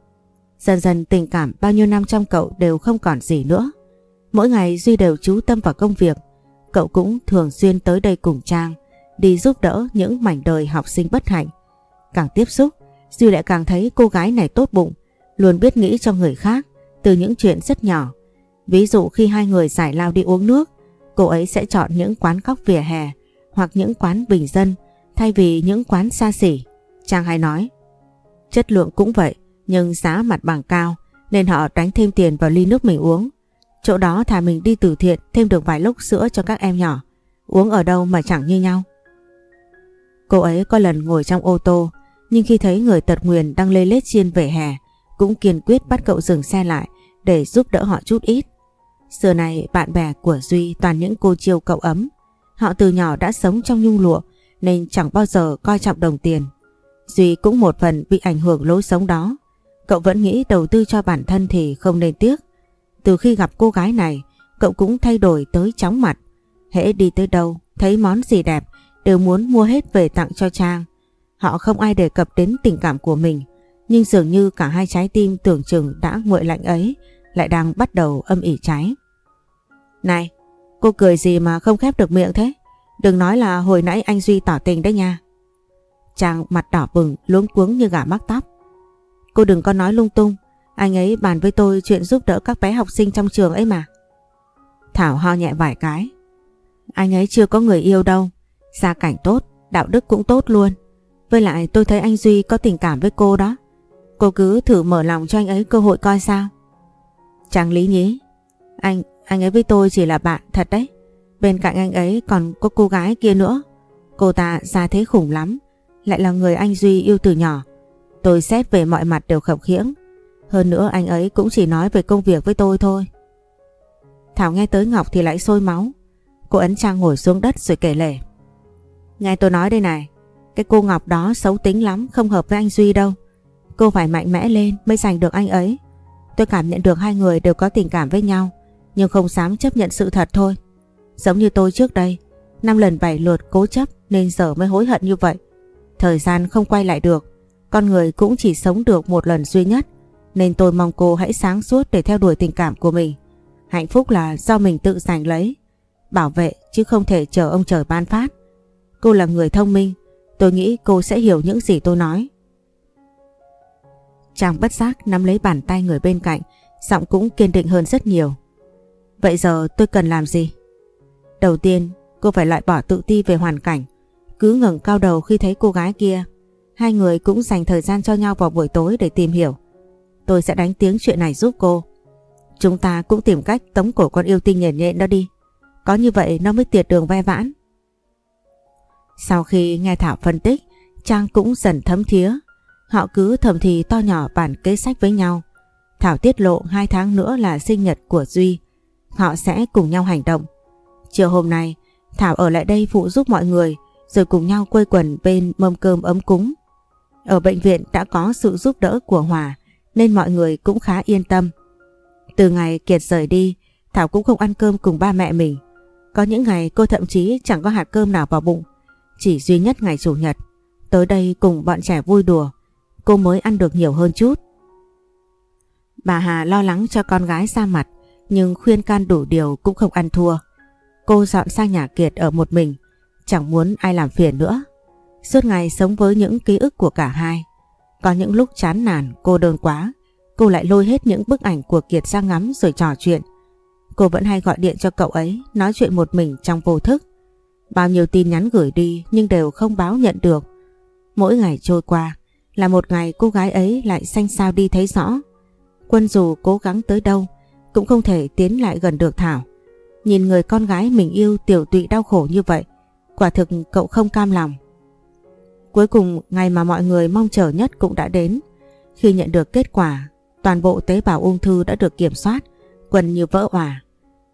Dần dần tình cảm bao nhiêu năm trong cậu đều không còn gì nữa. Mỗi ngày Duy đều chú tâm vào công việc, cậu cũng thường xuyên tới đây cùng Trang, đi giúp đỡ những mảnh đời học sinh bất hạnh. Càng tiếp xúc, Duy lại càng thấy cô gái này tốt bụng, luôn biết nghĩ cho người khác từ những chuyện rất nhỏ. Ví dụ khi hai người giải lao đi uống nước, cô ấy sẽ chọn những quán cóc vỉa hè hoặc những quán bình dân thay vì những quán xa xỉ. Trang hay nói, chất lượng cũng vậy nhưng giá mặt bằng cao nên họ đánh thêm tiền vào ly nước mình uống. Chỗ đó thà mình đi từ thiện thêm được vài lốc sữa cho các em nhỏ. Uống ở đâu mà chẳng như nhau. Cô ấy có lần ngồi trong ô tô nhưng khi thấy người tật nguyền đang lê lết trên vỉa hè cũng kiên quyết bắt cậu dừng xe lại để giúp đỡ họ chút ít. Xưa này bạn bè của Duy toàn những cô chiêu cậu ấm Họ từ nhỏ đã sống trong nhung lụa nên chẳng bao giờ coi trọng đồng tiền. Duy cũng một phần bị ảnh hưởng lối sống đó. Cậu vẫn nghĩ đầu tư cho bản thân thì không nên tiếc. Từ khi gặp cô gái này, cậu cũng thay đổi tới chóng mặt. Hễ đi tới đâu, thấy món gì đẹp, đều muốn mua hết về tặng cho Trang. Họ không ai đề cập đến tình cảm của mình, nhưng dường như cả hai trái tim tưởng chừng đã nguội lạnh ấy lại đang bắt đầu âm ỉ cháy. Này, Cô cười gì mà không khép được miệng thế? Đừng nói là hồi nãy anh Duy tỏ tình đấy nha. Chàng mặt đỏ bừng, luống cuống như gà mắc tóc. Cô đừng có nói lung tung, anh ấy bàn với tôi chuyện giúp đỡ các bé học sinh trong trường ấy mà. Thảo ho nhẹ vài cái. Anh ấy chưa có người yêu đâu, gia cảnh tốt, đạo đức cũng tốt luôn. Với lại tôi thấy anh Duy có tình cảm với cô đó. Cô cứ thử mở lòng cho anh ấy cơ hội coi sao. Chàng lý nhí. Anh, anh ấy với tôi chỉ là bạn thật đấy. Bên cạnh anh ấy còn có cô gái kia nữa. Cô ta ra thế khủng lắm. lại là người anh Duy yêu từ nhỏ. Tôi xét về mọi mặt đều khập khiễng. Hơn nữa anh ấy cũng chỉ nói về công việc với tôi thôi. Thảo nghe tới Ngọc thì lại sôi máu. Cô ấn Trang ngồi xuống đất rồi kể lể. Nghe tôi nói đây này, cái cô Ngọc đó xấu tính lắm, không hợp với anh Duy đâu. Cô phải mạnh mẽ lên mới giành được anh ấy. Tôi cảm nhận được hai người đều có tình cảm với nhau, nhưng không dám chấp nhận sự thật thôi. Giống như tôi trước đây, năm lần bảy lượt cố chấp nên giờ mới hối hận như vậy. Thời gian không quay lại được, con người cũng chỉ sống được một lần duy nhất, nên tôi mong cô hãy sáng suốt để theo đuổi tình cảm của mình. Hạnh phúc là do mình tự giành lấy, bảo vệ chứ không thể chờ ông trời ban phát. Cô là người thông minh, tôi nghĩ cô sẽ hiểu những gì tôi nói. Chàng bất giác nắm lấy bàn tay người bên cạnh, giọng cũng kiên định hơn rất nhiều. Vậy giờ tôi cần làm gì? Đầu tiên, cô phải loại bỏ tự ti về hoàn cảnh. Cứ ngẩng cao đầu khi thấy cô gái kia. Hai người cũng dành thời gian cho nhau vào buổi tối để tìm hiểu. Tôi sẽ đánh tiếng chuyện này giúp cô. Chúng ta cũng tìm cách tống cổ con yêu tinh nhện nhện đó đi. Có như vậy nó mới tiệt đường ve vãn. Sau khi nghe Thảo phân tích, Trang cũng dần thấm thía. Họ cứ thầm thì to nhỏ bản kế sách với nhau. Thảo tiết lộ hai tháng nữa là sinh nhật của Duy. Họ sẽ cùng nhau hành động. Chiều hôm nay, Thảo ở lại đây phụ giúp mọi người rồi cùng nhau quây quần bên mâm cơm ấm cúng. Ở bệnh viện đã có sự giúp đỡ của Hòa nên mọi người cũng khá yên tâm. Từ ngày Kiệt rời đi, Thảo cũng không ăn cơm cùng ba mẹ mình. Có những ngày cô thậm chí chẳng có hạt cơm nào vào bụng. Chỉ duy nhất ngày Chủ nhật, tới đây cùng bọn trẻ vui đùa, cô mới ăn được nhiều hơn chút. Bà Hà lo lắng cho con gái xa mặt, nhưng khuyên can đủ điều cũng không ăn thua. Cô dọn sang nhà Kiệt ở một mình, chẳng muốn ai làm phiền nữa. Suốt ngày sống với những ký ức của cả hai. Có những lúc chán nản, cô đơn quá, cô lại lôi hết những bức ảnh của Kiệt ra ngắm rồi trò chuyện. Cô vẫn hay gọi điện cho cậu ấy, nói chuyện một mình trong vô thức. Bao nhiêu tin nhắn gửi đi nhưng đều không báo nhận được. Mỗi ngày trôi qua là một ngày cô gái ấy lại xanh xao đi thấy rõ. Quân dù cố gắng tới đâu cũng không thể tiến lại gần được Thảo. Nhìn người con gái mình yêu tiểu tụy đau khổ như vậy, quả thực cậu không cam lòng. Cuối cùng ngày mà mọi người mong chờ nhất cũng đã đến. Khi nhận được kết quả, toàn bộ tế bào ung thư đã được kiểm soát, quần như vỡ òa.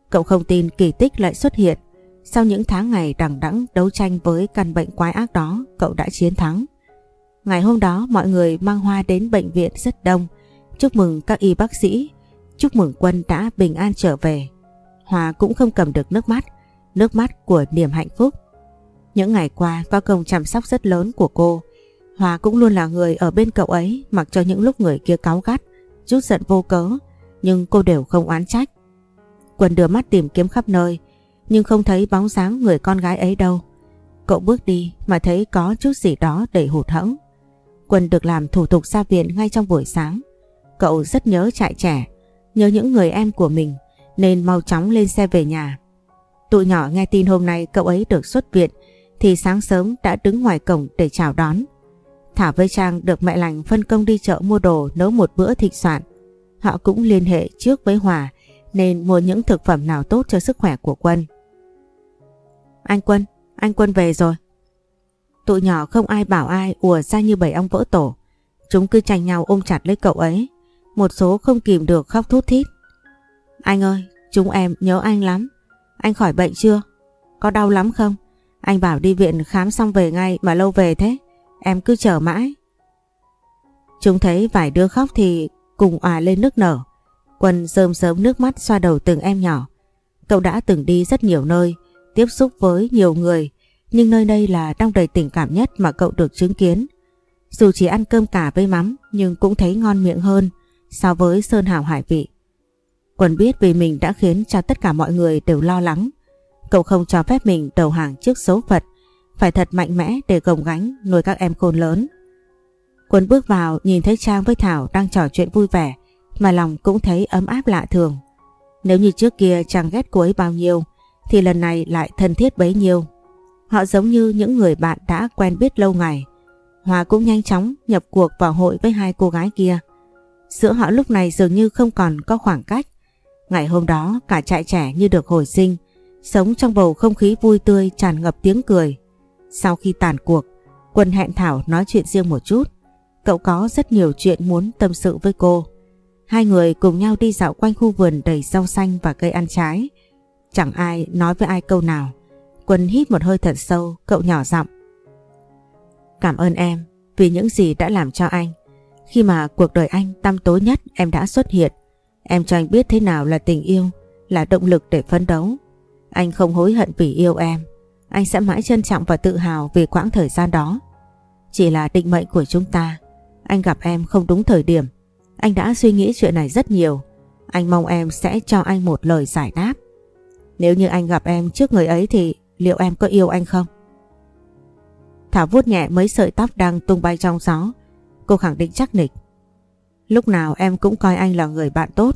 Cậu không tin kỳ tích lại xuất hiện. Sau những tháng ngày đằng đẵng đấu tranh với căn bệnh quái ác đó, cậu đã chiến thắng. Ngày hôm đó mọi người mang hoa đến bệnh viện rất đông, chúc mừng các y bác sĩ, chúc mừng quân đã bình an trở về. Hòa cũng không cầm được nước mắt, nước mắt của niềm hạnh phúc. Những ngày qua có công chăm sóc rất lớn của cô, Hòa cũng luôn là người ở bên cậu ấy mặc cho những lúc người kia cáu gắt, rút giận vô cớ, nhưng cô đều không oán trách. Quân đưa mắt tìm kiếm khắp nơi, nhưng không thấy bóng dáng người con gái ấy đâu. Cậu bước đi mà thấy có chút gì đó đầy hụt hẫng. Quân được làm thủ tục ra viện ngay trong buổi sáng. Cậu rất nhớ trại trẻ, nhớ những người em của mình nên mau chóng lên xe về nhà. Tụi nhỏ nghe tin hôm nay cậu ấy được xuất viện thì sáng sớm đã đứng ngoài cổng để chào đón. Thảo với Trang được mẹ lành phân công đi chợ mua đồ nấu một bữa thịt soạn. Họ cũng liên hệ trước với Hòa nên mua những thực phẩm nào tốt cho sức khỏe của Quân. Anh Quân, anh Quân về rồi. Tụi nhỏ không ai bảo ai ùa ra như bầy ong vỡ tổ. Chúng cứ tranh nhau ôm chặt lấy cậu ấy. Một số không kìm được khóc thút thít. Anh ơi, chúng em nhớ anh lắm. Anh khỏi bệnh chưa? Có đau lắm không? Anh bảo đi viện khám xong về ngay mà lâu về thế. Em cứ chờ mãi. Chúng thấy vài đứa khóc thì cùng òa lên nước nở. Quân rơm rớm nước mắt xoa đầu từng em nhỏ. Cậu đã từng đi rất nhiều nơi, tiếp xúc với nhiều người, nhưng nơi đây là đong đầy tình cảm nhất mà cậu được chứng kiến. Dù chỉ ăn cơm cả với mắm nhưng cũng thấy ngon miệng hơn so với Sơn Hào Hải Vị. Quân biết vì mình đã khiến cho tất cả mọi người đều lo lắng. Cậu không cho phép mình đầu hàng trước số phận, phải thật mạnh mẽ để gồng gánh nuôi các em khôn lớn. Quân bước vào nhìn thấy Trang với Thảo đang trò chuyện vui vẻ mà lòng cũng thấy ấm áp lạ thường. Nếu như trước kia Trang ghét cô ấy bao nhiêu thì lần này lại thân thiết bấy nhiêu. Họ giống như những người bạn đã quen biết lâu ngày. Hòa cũng nhanh chóng nhập cuộc vào hội với hai cô gái kia. Giữa họ lúc này dường như không còn có khoảng cách. Ngày hôm đó cả trại trẻ như được hồi sinh, sống trong bầu không khí vui tươi tràn ngập tiếng cười. Sau khi tàn cuộc, Quân hẹn Thảo nói chuyện riêng một chút. Cậu có rất nhiều chuyện muốn tâm sự với cô. Hai người cùng nhau đi dạo quanh khu vườn đầy rau xanh và cây ăn trái. Chẳng ai nói với ai câu nào. Quân hít một hơi thật sâu, cậu nhỏ giọng. Cảm ơn em vì những gì đã làm cho anh. Khi mà cuộc đời anh tăm tối nhất em đã xuất hiện. Em cho anh biết thế nào là tình yêu, là động lực để phấn đấu. Anh không hối hận vì yêu em. Anh sẽ mãi trân trọng và tự hào vì quãng thời gian đó. Chỉ là định mệnh của chúng ta. Anh gặp em không đúng thời điểm. Anh đã suy nghĩ chuyện này rất nhiều. Anh mong em sẽ cho anh một lời giải đáp. Nếu như anh gặp em trước người ấy thì liệu em có yêu anh không? Thảo vuốt nhẹ mấy sợi tóc đang tung bay trong gió. Cô khẳng định chắc nịch. Lúc nào em cũng coi anh là người bạn tốt.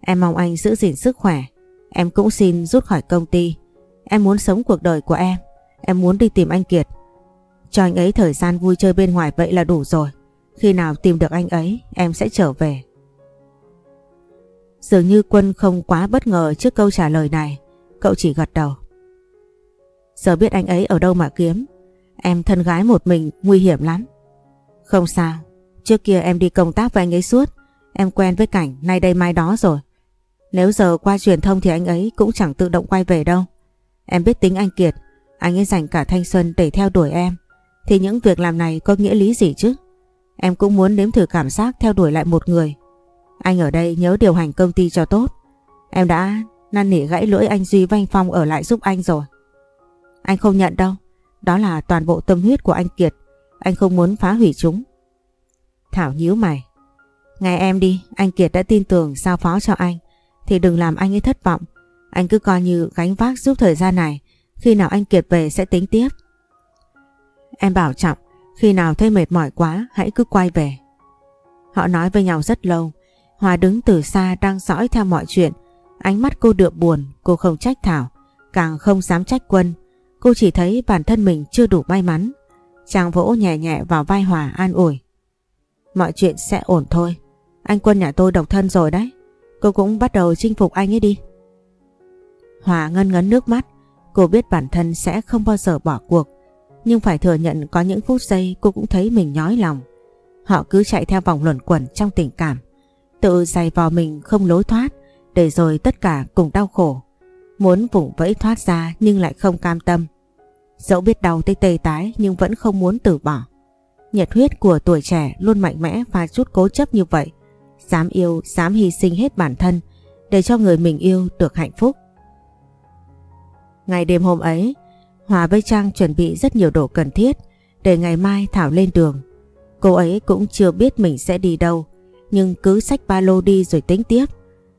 Em mong anh giữ gìn sức khỏe. Em cũng xin rút khỏi công ty. Em muốn sống cuộc đời của em. Em muốn đi tìm anh Kiệt. Cho anh ấy thời gian vui chơi bên ngoài vậy là đủ rồi. Khi nào tìm được anh ấy, em sẽ trở về. Dường như Quân không quá bất ngờ trước câu trả lời này. Cậu chỉ gật đầu. Giờ biết anh ấy ở đâu mà kiếm. Em thân gái một mình, nguy hiểm lắm. Không sao. Trước kia em đi công tác với anh ấy suốt. Em quen với cảnh nay đây mai đó rồi. Nếu giờ qua truyền thông thì anh ấy cũng chẳng tự động quay về đâu. Em biết tính anh Kiệt. Anh ấy dành cả thanh xuân để theo đuổi em. Thì những việc làm này có nghĩa lý gì chứ? Em cũng muốn nếm thử cảm giác theo đuổi lại một người. Anh ở đây nhớ điều hành công ty cho tốt. Em đã năn nỉ gãy lưỡi anh Duy văn Phong ở lại giúp anh rồi. Anh không nhận đâu. Đó là toàn bộ tâm huyết của anh Kiệt. Anh không muốn phá hủy chúng. Thảo nhíu mày. Nghe em đi, anh Kiệt đã tin tưởng giao phó cho anh. Thì đừng làm anh ấy thất vọng. Anh cứ coi như gánh vác giúp thời gian này. Khi nào anh Kiệt về sẽ tính tiếp. Em bảo trọng, khi nào thấy mệt mỏi quá hãy cứ quay về. Họ nói với nhau rất lâu. Hòa đứng từ xa đang dõi theo mọi chuyện. Ánh mắt cô đượm buồn, cô không trách Thảo, càng không dám trách Quân. Cô chỉ thấy bản thân mình chưa đủ may mắn. Chàng vỗ nhẹ nhẹ vào vai Hòa an ủi. Mọi chuyện sẽ ổn thôi. Anh Quân nhà tôi độc thân rồi đấy. Cô cũng bắt đầu chinh phục anh ấy đi. Hòa ngân ngấn nước mắt. Cô biết bản thân sẽ không bao giờ bỏ cuộc. Nhưng phải thừa nhận có những phút giây cô cũng thấy mình nhói lòng. Họ cứ chạy theo vòng luẩn quẩn trong tình cảm. Tự dày vào mình không lối thoát. Để rồi tất cả cùng đau khổ. Muốn vùng vẫy thoát ra nhưng lại không cam tâm. Dẫu biết đau tới tê tái nhưng vẫn không muốn từ bỏ. Nhiệt huyết của tuổi trẻ luôn mạnh mẽ và chút cố chấp như vậy. Dám yêu, dám hy sinh hết bản thân để cho người mình yêu được hạnh phúc. Ngày đêm hôm ấy, Hòa với Trang chuẩn bị rất nhiều đồ cần thiết để ngày mai Thảo lên đường. Cô ấy cũng chưa biết mình sẽ đi đâu, nhưng cứ xách ba lô đi rồi tính tiếp.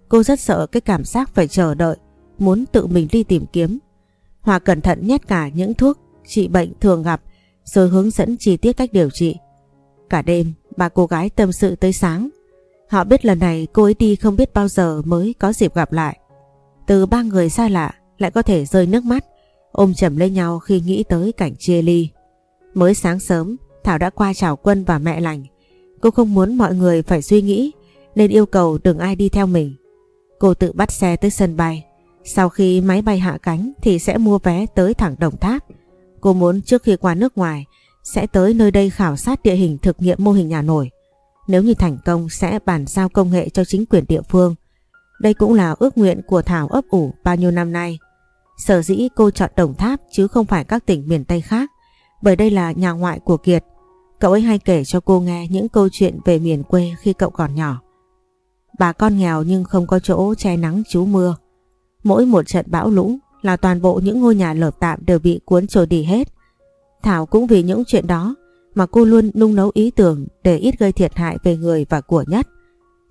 Cô rất sợ cái cảm giác phải chờ đợi, muốn tự mình đi tìm kiếm. Hòa cẩn thận nhét cả những thuốc trị bệnh thường gặp rồi hướng dẫn chi tiết cách điều trị. Cả đêm, bà cô gái tâm sự tới sáng. Họ biết lần này cô ấy đi không biết bao giờ mới có dịp gặp lại. Từ ba người xa lạ lại có thể rơi nước mắt, ôm chầm lấy nhau khi nghĩ tới cảnh chia ly. Mới sáng sớm, Thảo đã qua chào quân và mẹ lành. Cô không muốn mọi người phải suy nghĩ nên yêu cầu đừng ai đi theo mình. Cô tự bắt xe tới sân bay. Sau khi máy bay hạ cánh thì sẽ mua vé tới thẳng Đồng Tháp. Cô muốn trước khi qua nước ngoài, sẽ tới nơi đây khảo sát địa hình thực nghiệm mô hình nhà nổi. Nếu như thành công, sẽ bàn giao công nghệ cho chính quyền địa phương. Đây cũng là ước nguyện của Thảo ấp ủ bao nhiêu năm nay. Sở dĩ cô chọn Đồng Tháp chứ không phải các tỉnh miền Tây khác, bởi đây là nhà ngoại của Kiệt. Cậu ấy hay kể cho cô nghe những câu chuyện về miền quê khi cậu còn nhỏ. Bà con nghèo nhưng không có chỗ che nắng trú mưa. Mỗi một trận bão lũ là toàn bộ những ngôi nhà lợp tạm đều bị cuốn trôi đi hết. Thảo cũng vì những chuyện đó mà cô luôn nung nấu ý tưởng để ít gây thiệt hại về người và của nhất.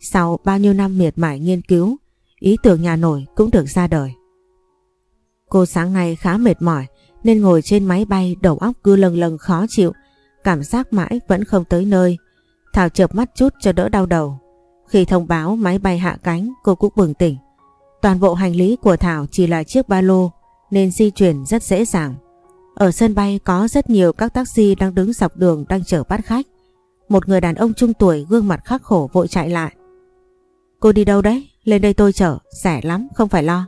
Sau bao nhiêu năm miệt mài nghiên cứu, ý tưởng nhà nổi cũng được ra đời. Cô sáng nay khá mệt mỏi nên ngồi trên máy bay đầu óc cứ lâng lâng khó chịu, cảm giác mãi vẫn không tới nơi. Thảo chợp mắt chút cho đỡ đau đầu. Khi thông báo máy bay hạ cánh cô cũng bừng tỉnh. Toàn bộ hành lý của Thảo chỉ là chiếc ba lô nên di chuyển rất dễ dàng. Ở sân bay có rất nhiều các taxi đang đứng dọc đường đang chở bắt khách. Một người đàn ông trung tuổi gương mặt khắc khổ vội chạy lại. Cô đi đâu đấy? Lên đây tôi chở, rẻ lắm, không phải lo.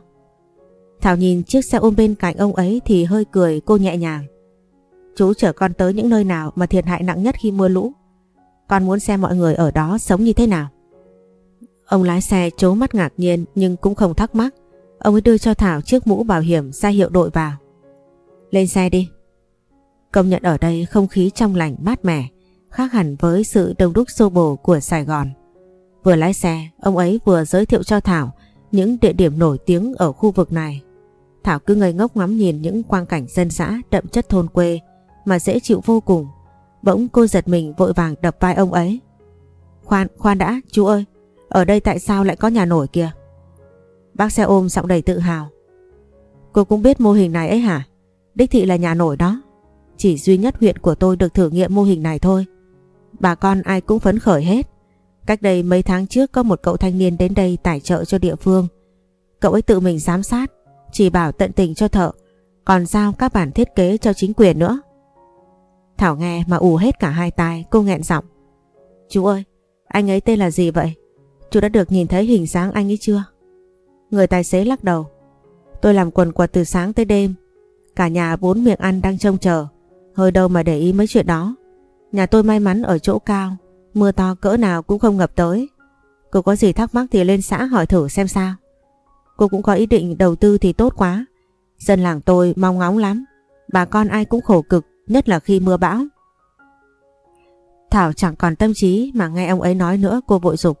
Thảo nhìn chiếc xe ôm bên cạnh ông ấy thì hơi cười cô nhẹ nhàng. chú chở con tới những nơi nào mà thiệt hại nặng nhất khi mưa lũ. Con muốn xem mọi người ở đó sống như thế nào. Ông lái xe chố mắt ngạc nhiên nhưng cũng không thắc mắc. Ông ấy đưa cho Thảo chiếc mũ bảo hiểm ra hiệu đội vào. Lên xe đi. Công nhận ở đây không khí trong lành mát mẻ, khác hẳn với sự đông đúc xô bồ của Sài Gòn. Vừa lái xe, ông ấy vừa giới thiệu cho Thảo những địa điểm nổi tiếng ở khu vực này. Thảo cứ ngây ngốc ngắm nhìn những quang cảnh dân xã đậm chất thôn quê mà dễ chịu vô cùng. Bỗng cô giật mình vội vàng đập vai ông ấy. Khoan, khoan đã, chú ơi, ở đây tại sao lại có nhà nổi kìa? Bác xe ôm giọng đầy tự hào. Cô cũng biết mô hình này ấy hả? Đích thị là nhà nổi đó. Chỉ duy nhất huyện của tôi được thử nghiệm mô hình này thôi. Bà con ai cũng phấn khởi hết. Cách đây mấy tháng trước có một cậu thanh niên đến đây tài trợ cho địa phương. Cậu ấy tự mình giám sát, chỉ bảo tận tình cho thợ, còn giao các bản thiết kế cho chính quyền nữa. Thảo nghe mà ù hết cả hai tai, cô nghẹn giọng. Chú ơi, anh ấy tên là gì vậy? Chú đã được nhìn thấy hình dáng anh ấy chưa? Người tài xế lắc đầu. Tôi làm quần quật từ sáng tới đêm. Cả nhà bốn miệng ăn đang trông chờ. Hơi đâu mà để ý mấy chuyện đó. Nhà tôi may mắn ở chỗ cao. Mưa to cỡ nào cũng không ngập tới. Cô có gì thắc mắc thì lên xã hỏi thử xem sao. Cô cũng có ý định đầu tư thì tốt quá. Dân làng tôi mong ngóng lắm. Bà con ai cũng khổ cực, nhất là khi mưa bão. Thảo chẳng còn tâm trí mà nghe ông ấy nói nữa cô vội dục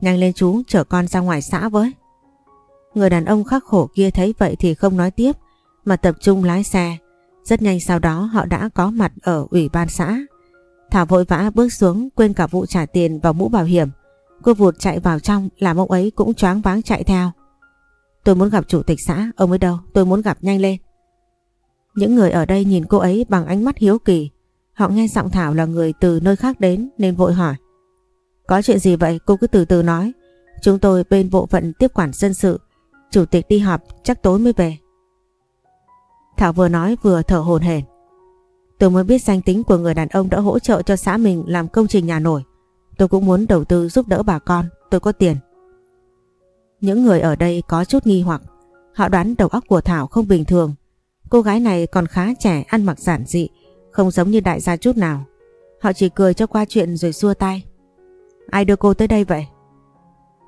Nhanh lên chú chở con ra ngoài xã với. Người đàn ông khắc khổ kia thấy vậy thì không nói tiếp mà tập trung lái xe. Rất nhanh sau đó họ đã có mặt ở ủy ban xã. Thảo vội vã bước xuống quên cả vụ trả tiền vào mũ bảo hiểm. Cô vụt chạy vào trong làm ông ấy cũng choáng váng chạy theo. Tôi muốn gặp chủ tịch xã, ông ấy đâu, tôi muốn gặp nhanh lên. Những người ở đây nhìn cô ấy bằng ánh mắt hiếu kỳ. Họ nghe giọng Thảo là người từ nơi khác đến nên vội hỏi. Có chuyện gì vậy cô cứ từ từ nói. Chúng tôi bên bộ phận tiếp quản dân sự. Chủ tịch đi họp chắc tối mới về. Thảo vừa nói vừa thở hồn hển. Tôi mới biết danh tính của người đàn ông đã hỗ trợ cho xã mình làm công trình nhà nổi. Tôi cũng muốn đầu tư giúp đỡ bà con, tôi có tiền. Những người ở đây có chút nghi hoặc, họ đoán đầu óc của Thảo không bình thường. Cô gái này còn khá trẻ, ăn mặc giản dị, không giống như đại gia chút nào. Họ chỉ cười cho qua chuyện rồi xua tay. Ai đưa cô tới đây vậy?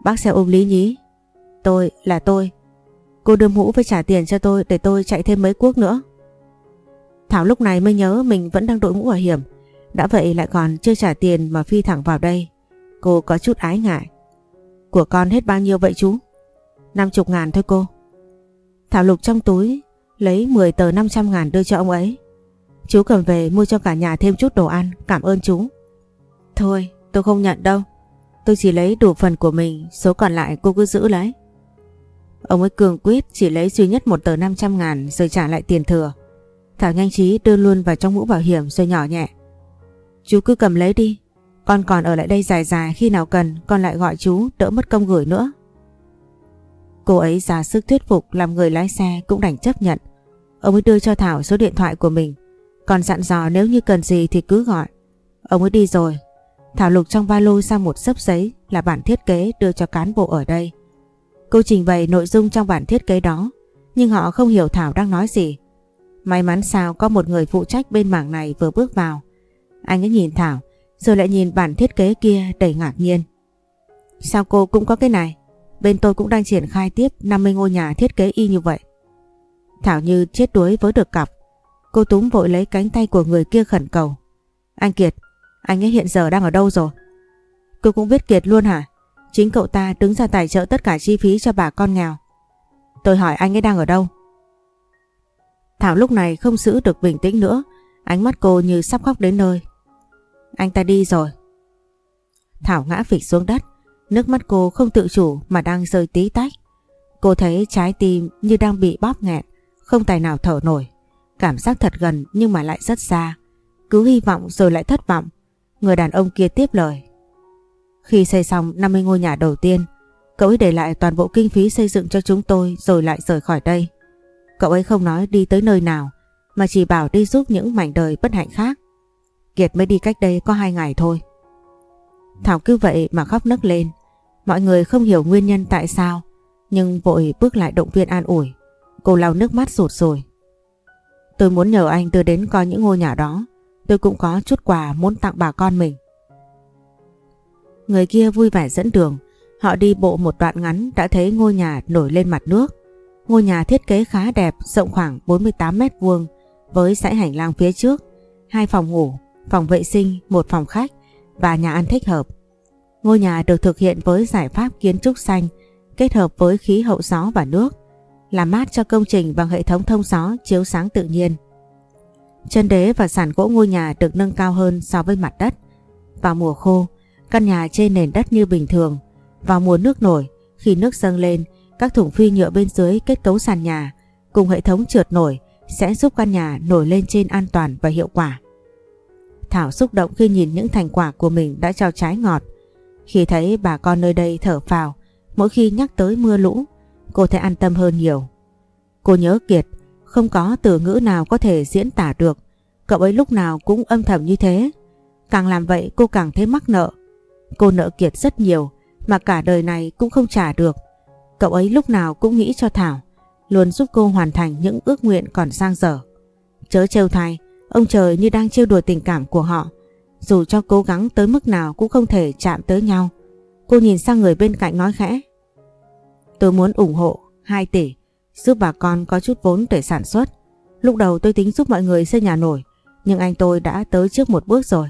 Bác xe ôm lý nhí. Tôi, là tôi. Cô đưa mũ với trả tiền cho tôi để tôi chạy thêm mấy cuốc nữa. Thảo lúc này mới nhớ mình vẫn đang đội mũ bảo hiểm. Đã vậy lại còn chưa trả tiền mà phi thẳng vào đây. Cô có chút ái ngại. Của con hết bao nhiêu vậy chú? 50 ngàn thôi cô. Thảo lục trong túi lấy 10 tờ 500 ngàn đưa cho ông ấy. Chú cầm về mua cho cả nhà thêm chút đồ ăn, cảm ơn chú. Thôi, tôi không nhận đâu. Tôi chỉ lấy đủ phần của mình, số còn lại cô cứ giữ lấy. Ông ấy cường quyết chỉ lấy duy nhất một tờ 500 ngàn rồi trả lại tiền thừa. Thảo nhanh trí đưa luôn vào trong mũ bảo hiểm rồi nhỏ nhẹ. Chú cứ cầm lấy đi, con còn ở lại đây dài dài khi nào cần con lại gọi chú đỡ mất công gửi nữa. Cô ấy ra sức thuyết phục làm người lái xe cũng đành chấp nhận. Ông ấy đưa cho Thảo số điện thoại của mình. Còn dặn dò nếu như cần gì thì cứ gọi. Ông ấy đi rồi. Thảo lục trong ba lô ra một sấp giấy là bản thiết kế đưa cho cán bộ ở đây. Cô trình bày nội dung trong bản thiết kế đó nhưng họ không hiểu Thảo đang nói gì. May mắn sao có một người phụ trách bên mảng này vừa bước vào. Anh ấy nhìn Thảo rồi lại nhìn bản thiết kế kia đầy ngạc nhiên. Sao cô cũng có cái này? Bên tôi cũng đang triển khai tiếp 50 ngôi nhà thiết kế y như vậy. Thảo như chết đuối với được cặp. Cô túm vội lấy cánh tay của người kia khẩn cầu. Anh Kiệt, anh ấy hiện giờ đang ở đâu rồi? Cô cũng biết Kiệt luôn hả? Chính cậu ta đứng ra tài trợ tất cả chi phí cho bà con nghèo. Tôi hỏi anh ấy đang ở đâu? Thảo lúc này không giữ được bình tĩnh nữa. Ánh mắt cô như sắp khóc đến nơi. Anh ta đi rồi. Thảo ngã phịch xuống đất. Nước mắt cô không tự chủ mà đang rơi tí tách. Cô thấy trái tim như đang bị bóp nghẹn, không tài nào thở nổi. Cảm giác thật gần nhưng mà lại rất xa. Cứ hy vọng rồi lại thất vọng. Người đàn ông kia tiếp lời. Khi xây xong 50 ngôi nhà đầu tiên, cậu ấy để lại toàn bộ kinh phí xây dựng cho chúng tôi rồi lại rời khỏi đây. Cậu ấy không nói đi tới nơi nào, mà chỉ bảo đi giúp những mảnh đời bất hạnh khác. Kiệt mới đi cách đây có hai ngày thôi. Thảo cứ vậy mà khóc nấc lên. Mọi người không hiểu nguyên nhân tại sao, nhưng vội bước lại động viên an ủi. Cô lau nước mắt rụt rồi. Tôi muốn nhờ anh đưa đến coi những ngôi nhà đó. Tôi cũng có chút quà muốn tặng bà con mình. Người kia vui vẻ dẫn đường. Họ đi bộ một đoạn ngắn đã thấy ngôi nhà nổi lên mặt nước. Ngôi nhà thiết kế khá đẹp, rộng khoảng 48 mét vuông với dãy hành lang phía trước, hai phòng ngủ, phòng vệ sinh, một phòng khách và nhà ăn thích hợp. Ngôi nhà được thực hiện với giải pháp kiến trúc xanh kết hợp với khí hậu gió và nước, làm mát cho công trình bằng hệ thống thông gió chiếu sáng tự nhiên. Chân đế và sàn gỗ ngôi nhà được nâng cao hơn so với mặt đất. Vào mùa khô, căn nhà trên nền đất như bình thường. Vào mùa nước nổi, khi nước dâng lên, các thùng phi nhựa bên dưới kết cấu sàn nhà cùng hệ thống trượt nổi sẽ giúp căn nhà nổi lên trên an toàn và hiệu quả. Thảo xúc động khi nhìn những thành quả của mình đã cho trái ngọt. Khi thấy bà con nơi đây thở phào, mỗi khi nhắc tới mưa lũ, cô thấy an tâm hơn nhiều. Cô nhớ Kiệt, không có từ ngữ nào có thể diễn tả được. Cậu ấy lúc nào cũng âm thầm như thế. Càng làm vậy cô càng thấy mắc nợ. Cô nợ Kiệt rất nhiều mà cả đời này cũng không trả được. Cậu ấy lúc nào cũng nghĩ cho Thảo, luôn giúp cô hoàn thành những ước nguyện còn sang dở. Chớ trêu thay, ông trời như đang trêu đùa tình cảm của họ. Dù cho cố gắng tới mức nào cũng không thể chạm tới nhau. Cô nhìn sang người bên cạnh nói khẽ. Tôi muốn ủng hộ 2 tỷ, giúp bà con có chút vốn để sản xuất. Lúc đầu tôi tính giúp mọi người xây nhà nổi, nhưng anh tôi đã tới trước một bước rồi.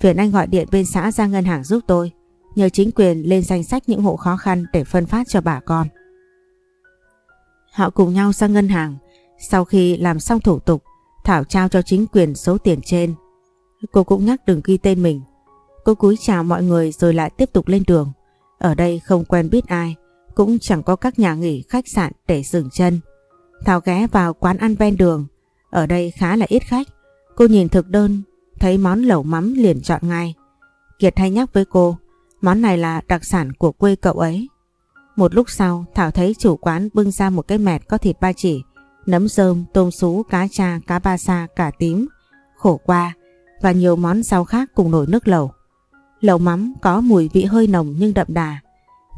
Phiền anh gọi điện bên xã ra ngân hàng giúp tôi, nhờ chính quyền lên danh sách những hộ khó khăn để phân phát cho bà con. Họ cùng nhau sang ngân hàng, sau khi làm xong thủ tục, Thảo trao cho chính quyền số tiền trên. Cô cũng nhắc đừng ghi tên mình. Cô cúi chào mọi người rồi lại tiếp tục lên đường. Ở đây không quen biết ai, cũng chẳng có các nhà nghỉ khách sạn để dừng chân. Thảo ghé vào quán ăn ven đường, ở đây khá là ít khách. Cô nhìn thực đơn, thấy món lẩu mắm liền chọn ngay. Kiệt hay nhắc với cô, món này là đặc sản của quê cậu ấy. Một lúc sau, Thảo thấy chủ quán bưng ra một cái mẹt có thịt ba chỉ, nấm rơm, tôm sú, cá cha, cá ba sa, cả tím, khổ qua và nhiều món rau khác cùng nồi nước lẩu. Lẩu mắm có mùi vị hơi nồng nhưng đậm đà,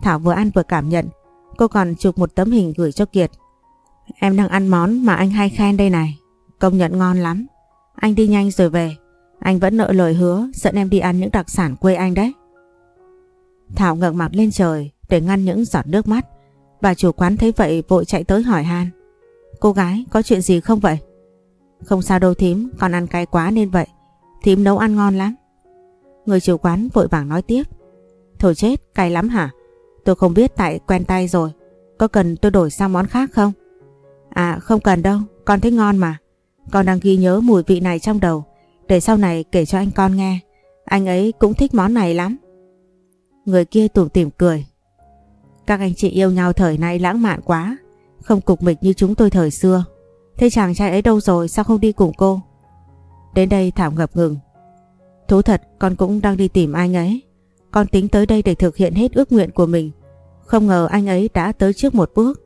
Thảo vừa ăn vừa cảm nhận. Cô còn chụp một tấm hình gửi cho Kiệt. Em đang ăn món mà anh hay khen đây này. Công nhận ngon lắm. Anh đi nhanh rồi về. Anh vẫn nợ lời hứa dẫn em đi ăn những đặc sản quê anh đấy. Thảo ngẩng mặt lên trời để ngăn những giọt nước mắt. Bà chủ quán thấy vậy vội chạy tới hỏi Han. Cô gái có chuyện gì không vậy? Không sao đâu thím, còn ăn cay quá nên vậy. Thím nấu ăn ngon lắm. Người chủ quán vội vàng nói tiếp. Thôi chết, cay lắm hả? Tôi không biết tại quen tay rồi. Có cần tôi đổi sang món khác không? À không cần đâu, con thấy ngon mà. Con đang ghi nhớ mùi vị này trong đầu. Để sau này kể cho anh con nghe. Anh ấy cũng thích món này lắm. Người kia tủm tỉm cười. Các anh chị yêu nhau thời nay lãng mạn quá. Không cục mịch như chúng tôi thời xưa. Thế chàng trai ấy đâu rồi sao không đi cùng cô? Đến đây Thảo ngập ngừng. Thú thật con cũng đang đi tìm anh ấy. Con tính tới đây để thực hiện hết ước nguyện của mình. Không ngờ anh ấy đã tới trước một bước.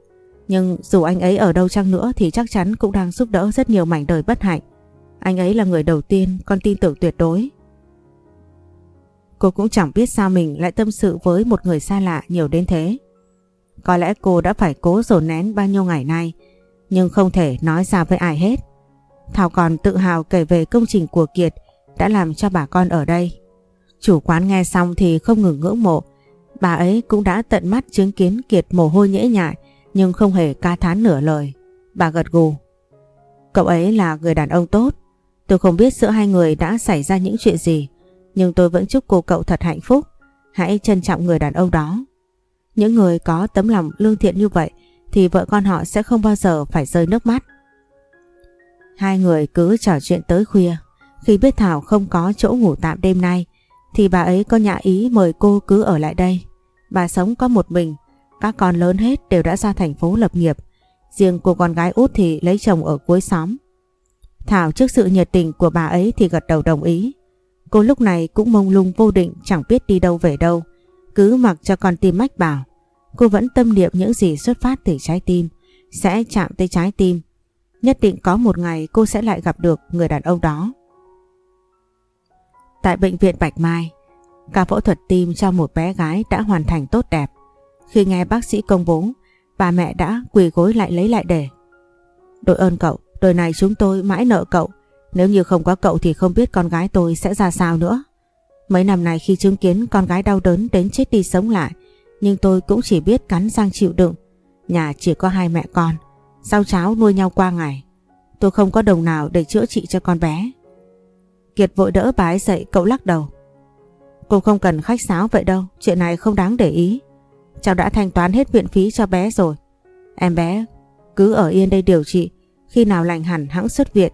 Nhưng dù anh ấy ở đâu chăng nữa thì chắc chắn cũng đang giúp đỡ rất nhiều mảnh đời bất hạnh. Anh ấy là người đầu tiên con tin tưởng tuyệt đối. Cô cũng chẳng biết sao mình lại tâm sự với một người xa lạ nhiều đến thế. Có lẽ cô đã phải cố dồn nén bao nhiêu ngày nay, nhưng không thể nói ra với ai hết. Thảo còn tự hào kể về công trình của Kiệt đã làm cho bà con ở đây Chủ quán nghe xong thì không ngừng ngưỡng mộ. Bà ấy cũng đã tận mắt chứng kiến Kiệt mồ hôi nhễ nhại, nhưng không hề ca thán nửa lời. Bà gật gù. Cậu ấy là người đàn ông tốt. Tôi không biết giữa hai người đã xảy ra những chuyện gì, nhưng tôi vẫn chúc cô cậu thật hạnh phúc. Hãy trân trọng người đàn ông đó. Những người có tấm lòng lương thiện như vậy thì vợ con họ sẽ không bao giờ phải rơi nước mắt. Hai người cứ trò chuyện tới khuya. Khi biết Thảo không có chỗ ngủ tạm đêm nay thì bà ấy có nhã ý mời cô cứ ở lại đây. Bà sống có một mình, các con lớn hết đều đã ra thành phố lập nghiệp. Riêng cô con gái út thì lấy chồng ở cuối xóm. Thảo trước sự nhiệt tình của bà ấy thì gật đầu đồng ý. Cô lúc này cũng mông lung vô định chẳng biết đi đâu về đâu. Cứ mặc cho con tim mách bảo. Cô vẫn tâm niệm những gì xuất phát từ trái tim, sẽ chạm tới trái tim. Nhất định có một ngày cô sẽ lại gặp được người đàn ông đó. Tại bệnh viện Bạch Mai, ca phẫu thuật tim cho một bé gái đã hoàn thành tốt đẹp. Khi nghe bác sĩ công bố, bà mẹ đã quỳ gối lại lấy lại để. Đội ơn cậu, Đời này chúng tôi mãi nợ cậu. Nếu như không có cậu thì không biết con gái tôi sẽ ra sao nữa. Mấy năm này khi chứng kiến con gái đau đớn đến chết đi sống lại, nhưng tôi cũng chỉ biết cắn răng chịu đựng. Nhà chỉ có hai mẹ con, sao cháo nuôi nhau qua ngày. Tôi không có đồng nào để chữa trị cho con bé. Kiệt vội đỡ bà ấy dậy cậu lắc đầu. Cô không cần khách sáo vậy đâu, chuyện này không đáng để ý. Cháu đã thanh toán hết viện phí cho bé rồi. Em bé cứ ở yên đây điều trị, khi nào lành hẳn hãng xuất viện.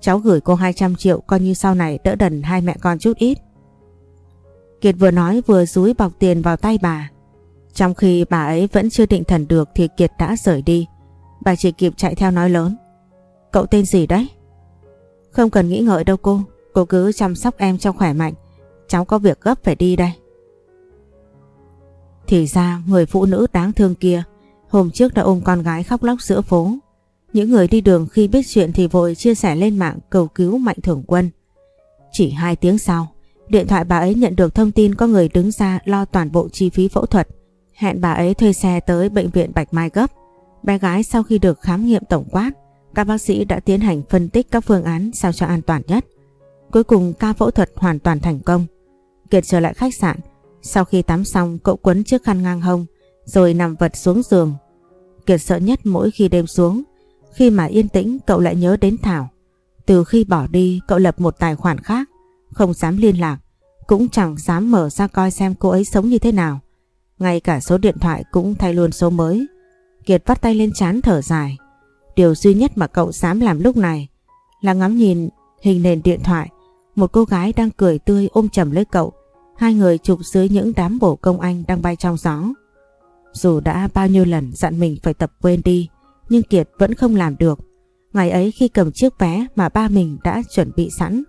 Cháu gửi cô 200 triệu coi như sau này đỡ đần hai mẹ con chút ít. Kiệt vừa nói vừa rúi bọc tiền vào tay bà. Trong khi bà ấy vẫn chưa định thần được thì Kiệt đã rời đi. Bà chỉ kịp chạy theo nói lớn. Cậu tên gì đấy? Không cần nghĩ ngợi đâu cô, cô cứ chăm sóc em cho khỏe mạnh. Cháu có việc gấp phải đi đây. Thì ra người phụ nữ đáng thương kia hôm trước đã ôm con gái khóc lóc giữa phố. Những người đi đường khi biết chuyện thì vội chia sẻ lên mạng cầu cứu Mạnh Thường Quân. Chỉ hai tiếng sau, điện thoại bà ấy nhận được thông tin có người đứng ra lo toàn bộ chi phí phẫu thuật. Hẹn bà ấy thuê xe tới bệnh viện Bạch Mai gấp. Bé gái sau khi được khám nghiệm tổng quát, các bác sĩ đã tiến hành phân tích các phương án sao cho an toàn nhất. Cuối cùng ca phẫu thuật hoàn toàn thành công. Kiệt trở lại khách sạn. Sau khi tắm xong, cậu quấn chiếc khăn ngang hông, rồi nằm vật xuống giường. Kiệt sợ nhất mỗi khi đêm xuống. Khi mà yên tĩnh, cậu lại nhớ đến Thảo. Từ khi bỏ đi, cậu lập một tài khoản khác. Không dám liên lạc. Cũng chẳng dám mở ra coi xem cô ấy sống như thế nào. Ngay cả số điện thoại cũng thay luôn số mới. Kiệt vắt tay lên chán thở dài. Điều duy nhất mà cậu dám làm lúc này là ngắm nhìn hình nền điện thoại. Một cô gái đang cười tươi ôm chầm lấy cậu. Hai người chụp dưới những đám bổ công anh đang bay trong gió. Dù đã bao nhiêu lần dặn mình phải tập quên đi, nhưng Kiệt vẫn không làm được. Ngày ấy khi cầm chiếc vé mà ba mình đã chuẩn bị sẵn,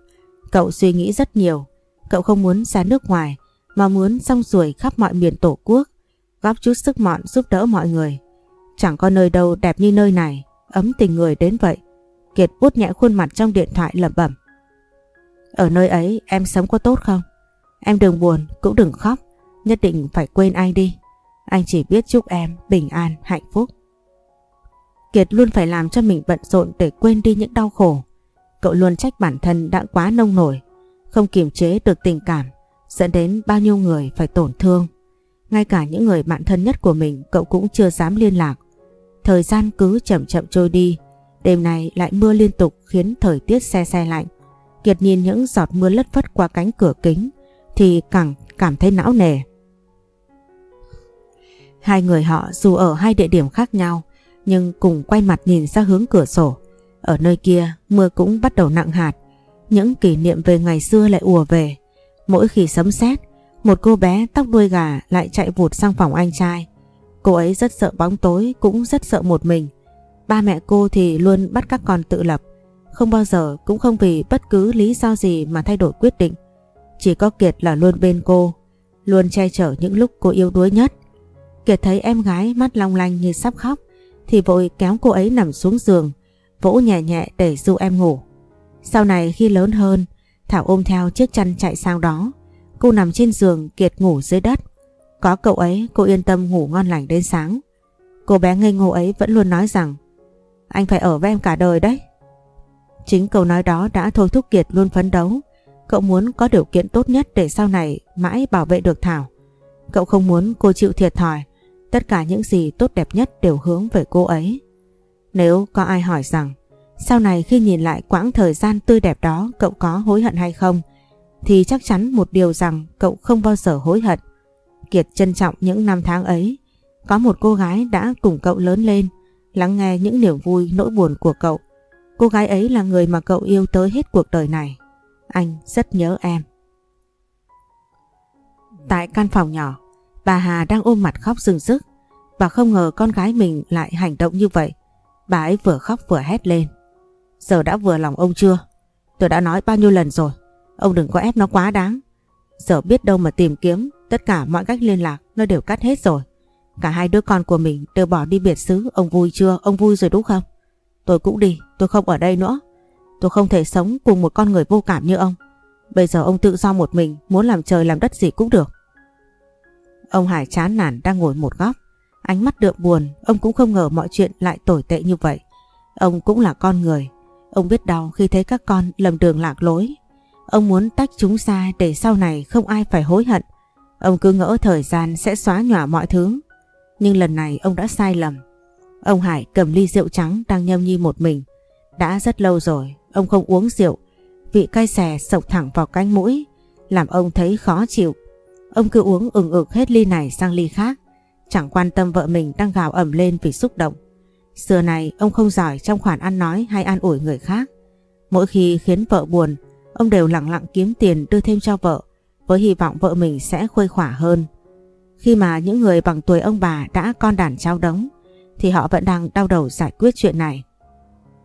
cậu suy nghĩ rất nhiều. Cậu không muốn ra nước ngoài, mà muốn xong ruồi khắp mọi miền tổ quốc, góp chút sức mọn giúp đỡ mọi người. Chẳng có nơi đâu đẹp như nơi này, ấm tình người đến vậy. Kiệt bút nhẹ khuôn mặt trong điện thoại lẩm bẩm. Ở nơi ấy em sống có tốt không? Em đừng buồn, cũng đừng khóc, nhất định phải quên anh đi. Anh chỉ biết chúc em bình an, hạnh phúc. Kiệt luôn phải làm cho mình bận rộn để quên đi những đau khổ. Cậu luôn trách bản thân đã quá nông nổi, không kiềm chế được tình cảm, dẫn đến bao nhiêu người phải tổn thương. Ngay cả những người bạn thân nhất của mình cậu cũng chưa dám liên lạc. Thời gian cứ chậm chậm trôi đi, đêm nay lại mưa liên tục khiến thời tiết xe xe lạnh. Kiệt nhìn những giọt mưa lất phất qua cánh cửa kính thì càng cảm thấy não nề. Hai người họ dù ở hai địa điểm khác nhau nhưng cùng quay mặt nhìn ra hướng cửa sổ. Ở nơi kia mưa cũng bắt đầu nặng hạt. Những kỷ niệm về ngày xưa lại ùa về. Mỗi khi sấm sét, một cô bé tóc đuôi gà lại chạy vụt sang phòng anh trai. Cô ấy rất sợ bóng tối cũng rất sợ một mình. Ba mẹ cô thì luôn bắt các con tự lập. Không bao giờ cũng không vì bất cứ lý do gì mà thay đổi quyết định. Chỉ có Kiệt là luôn bên cô, luôn che chở những lúc cô yêu đuối nhất. Kiệt thấy em gái mắt long lanh như sắp khóc thì vội kéo cô ấy nằm xuống giường, vỗ nhẹ nhẹ để du em ngủ. Sau này khi lớn hơn, Thảo ôm theo chiếc chăn chạy sang đó. Cô nằm trên giường Kiệt ngủ dưới đất. Có cậu ấy cô yên tâm ngủ ngon lành đến sáng. Cô bé ngây ngô ấy vẫn luôn nói rằng anh phải ở với em cả đời đấy. Chính câu nói đó đã thôi thúc Kiệt luôn phấn đấu. Cậu muốn có điều kiện tốt nhất để sau này mãi bảo vệ được Thảo. Cậu không muốn cô chịu thiệt thòi Tất cả những gì tốt đẹp nhất đều hướng về cô ấy. Nếu có ai hỏi rằng sau này khi nhìn lại quãng thời gian tươi đẹp đó cậu có hối hận hay không thì chắc chắn một điều rằng cậu không bao giờ hối hận. Kiệt trân trọng những năm tháng ấy. Có một cô gái đã cùng cậu lớn lên, lắng nghe những niềm vui nỗi buồn của cậu. Cô gái ấy là người mà cậu yêu tới hết cuộc đời này. Anh rất nhớ em. Tại căn phòng nhỏ, Bà Hà đang ôm mặt khóc rừng rức. Bà không ngờ con gái mình lại hành động như vậy. Bà ấy vừa khóc vừa hét lên. Giờ đã vừa lòng ông chưa? Tôi đã nói bao nhiêu lần rồi. Ông đừng có ép nó quá đáng. Giờ biết đâu mà tìm kiếm. Tất cả mọi cách liên lạc nó đều cắt hết rồi. Cả hai đứa con của mình đều bỏ đi biệt xứ. Ông vui chưa? Ông vui rồi đúng không? Tôi cũng đi. Tôi không ở đây nữa. Tôi không thể sống cùng một con người vô cảm như ông. Bây giờ ông tự do một mình. Muốn làm trời làm đất gì cũng được. Ông Hải chán nản đang ngồi một góc. Ánh mắt đượm buồn, ông cũng không ngờ mọi chuyện lại tồi tệ như vậy. Ông cũng là con người, Ông biết đau khi thấy các con lầm đường lạc lối. Ông muốn tách chúng ra để sau này không ai phải hối hận. Ông cứ ngỡ thời gian sẽ xóa nhòa mọi thứ. Nhưng lần này ông đã sai lầm. Ông Hải cầm ly rượu trắng đang nhâm nhi một mình. Đã rất lâu rồi, ông không uống rượu. Vị cay xè sộc thẳng vào cánh mũi, làm ông thấy khó chịu. Ông cứ uống ừng ực hết ly này sang ly khác, chẳng quan tâm vợ mình đang gào ẩm lên vì xúc động. Xưa này ông không giỏi trong khoản ăn nói hay an ủi người khác. Mỗi khi khiến vợ buồn, ông đều lặng lặng kiếm tiền đưa thêm cho vợ, với hy vọng vợ mình sẽ khuây khỏa hơn. Khi mà những người bằng tuổi ông bà đã con đàn cháu đống, thì họ vẫn đang đau đầu giải quyết chuyện này.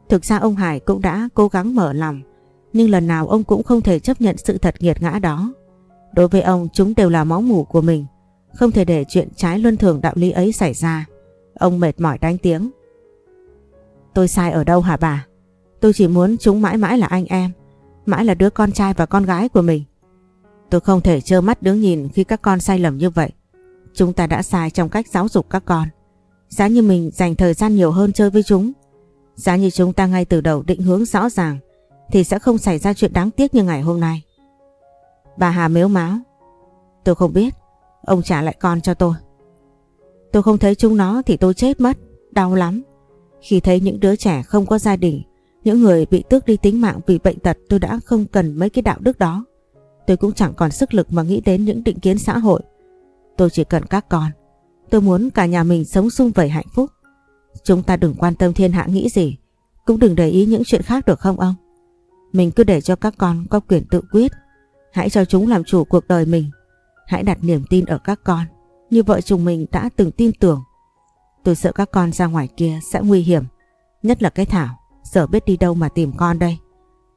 Thực ra ông Hải cũng đã cố gắng mở lòng, nhưng lần nào ông cũng không thể chấp nhận sự thật nghiệt ngã đó. Đối với ông chúng đều là máu mủ của mình, không thể để chuyện trái luân thường đạo lý ấy xảy ra. Ông mệt mỏi đánh tiếng. Tôi sai ở đâu hả bà? Tôi chỉ muốn chúng mãi mãi là anh em, mãi là đứa con trai và con gái của mình. Tôi không thể trơ mắt đứng nhìn khi các con sai lầm như vậy. Chúng ta đã sai trong cách giáo dục các con. Giá như mình dành thời gian nhiều hơn chơi với chúng. Giá như chúng ta ngay từ đầu định hướng rõ ràng thì sẽ không xảy ra chuyện đáng tiếc như ngày hôm nay. Bà Hà mếu máo. Tôi không biết. Ông trả lại con cho tôi. Tôi không thấy chúng nó thì tôi chết mất. Đau lắm. Khi thấy những đứa trẻ không có gia đình, những người bị tước đi tính mạng vì bệnh tật tôi đã không cần mấy cái đạo đức đó. Tôi cũng chẳng còn sức lực mà nghĩ đến những định kiến xã hội. Tôi chỉ cần các con. Tôi muốn cả nhà mình sống sung vầy hạnh phúc. Chúng ta đừng quan tâm thiên hạ nghĩ gì. Cũng đừng để ý những chuyện khác được không ông? Mình cứ để cho các con có quyền tự quyết. Hãy cho chúng làm chủ cuộc đời mình. Hãy đặt niềm tin ở các con. Như vợ chồng mình đã từng tin tưởng. Tôi sợ các con ra ngoài kia sẽ nguy hiểm. Nhất là cái Thảo. Giờ biết đi đâu mà tìm con đây.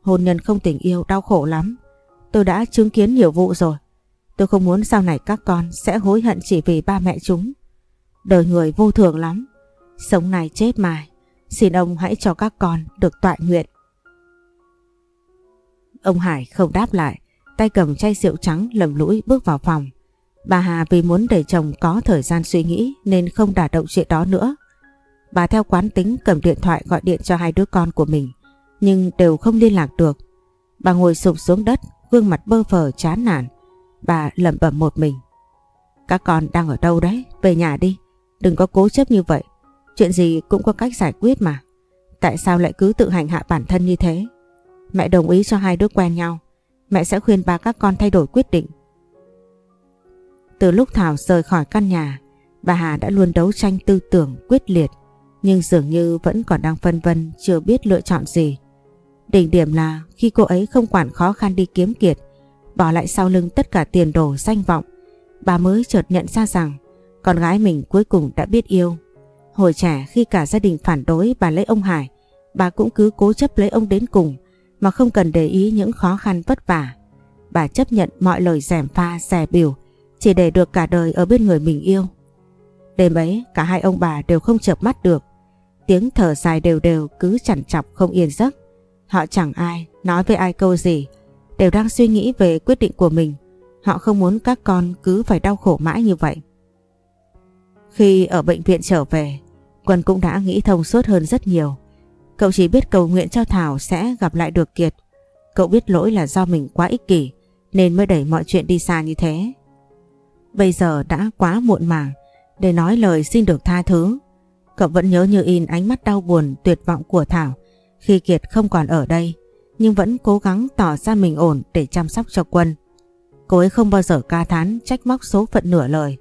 Hôn nhân không tình yêu, đau khổ lắm. Tôi đã chứng kiến nhiều vụ rồi. Tôi không muốn sau này các con sẽ hối hận chỉ vì ba mẹ chúng. Đời người vô thường lắm. Sống này chết mai. Xin ông hãy cho các con được tọa nguyện. Ông Hải không đáp lại. Tay cầm chai rượu trắng lầm lũi bước vào phòng. Bà Hà vì muốn để chồng có thời gian suy nghĩ nên không đả động chuyện đó nữa. Bà theo quán tính cầm điện thoại gọi điện cho hai đứa con của mình, nhưng đều không liên lạc được. Bà ngồi sụp xuống đất, gương mặt bơ phờ chán nản. Bà lẩm bẩm một mình. Các con đang ở đâu đấy? Về nhà đi. Đừng có cố chấp như vậy. Chuyện gì cũng có cách giải quyết mà. Tại sao lại cứ tự hành hạ bản thân như thế? Mẹ đồng ý cho hai đứa quen nhau. Mẹ sẽ khuyên ba các con thay đổi quyết định. Từ lúc Thảo rời khỏi căn nhà, bà Hà đã luôn đấu tranh tư tưởng quyết liệt, nhưng dường như vẫn còn đang phân vân chưa biết lựa chọn gì. Đỉnh điểm là khi cô ấy không quản khó khăn đi kiếm kiệt, bỏ lại sau lưng tất cả tiền đồ danh vọng, bà mới chợt nhận ra rằng con gái mình cuối cùng đã biết yêu. Hồi trẻ khi cả gia đình phản đối bà lấy ông Hải, bà cũng cứ cố chấp lấy ông đến cùng mà không cần để ý những khó khăn vất vả. Bà chấp nhận mọi lời rèm pha, rè biểu chỉ để được cả đời ở bên người mình yêu. Đêm ấy cả hai ông bà đều không chợp mắt được. Tiếng thở dài đều đều cứ chằn chọc không yên giấc. Họ chẳng ai nói với ai câu gì, đều đang suy nghĩ về quyết định của mình. Họ không muốn các con cứ phải đau khổ mãi như vậy. Khi ở bệnh viện trở về, Quân cũng đã nghĩ thông suốt hơn rất nhiều. Cậu chỉ biết cầu nguyện cho Thảo sẽ gặp lại được Kiệt. Cậu biết lỗi là do mình quá ích kỷ nên mới đẩy mọi chuyện đi xa như thế. Bây giờ đã quá muộn màng để nói lời xin được tha thứ. Cậu vẫn nhớ như in ánh mắt đau buồn tuyệt vọng của Thảo khi Kiệt không còn ở đây nhưng vẫn cố gắng tỏ ra mình ổn để chăm sóc cho Quân. Cô ấy không bao giờ ca thán trách móc số phận nửa lời.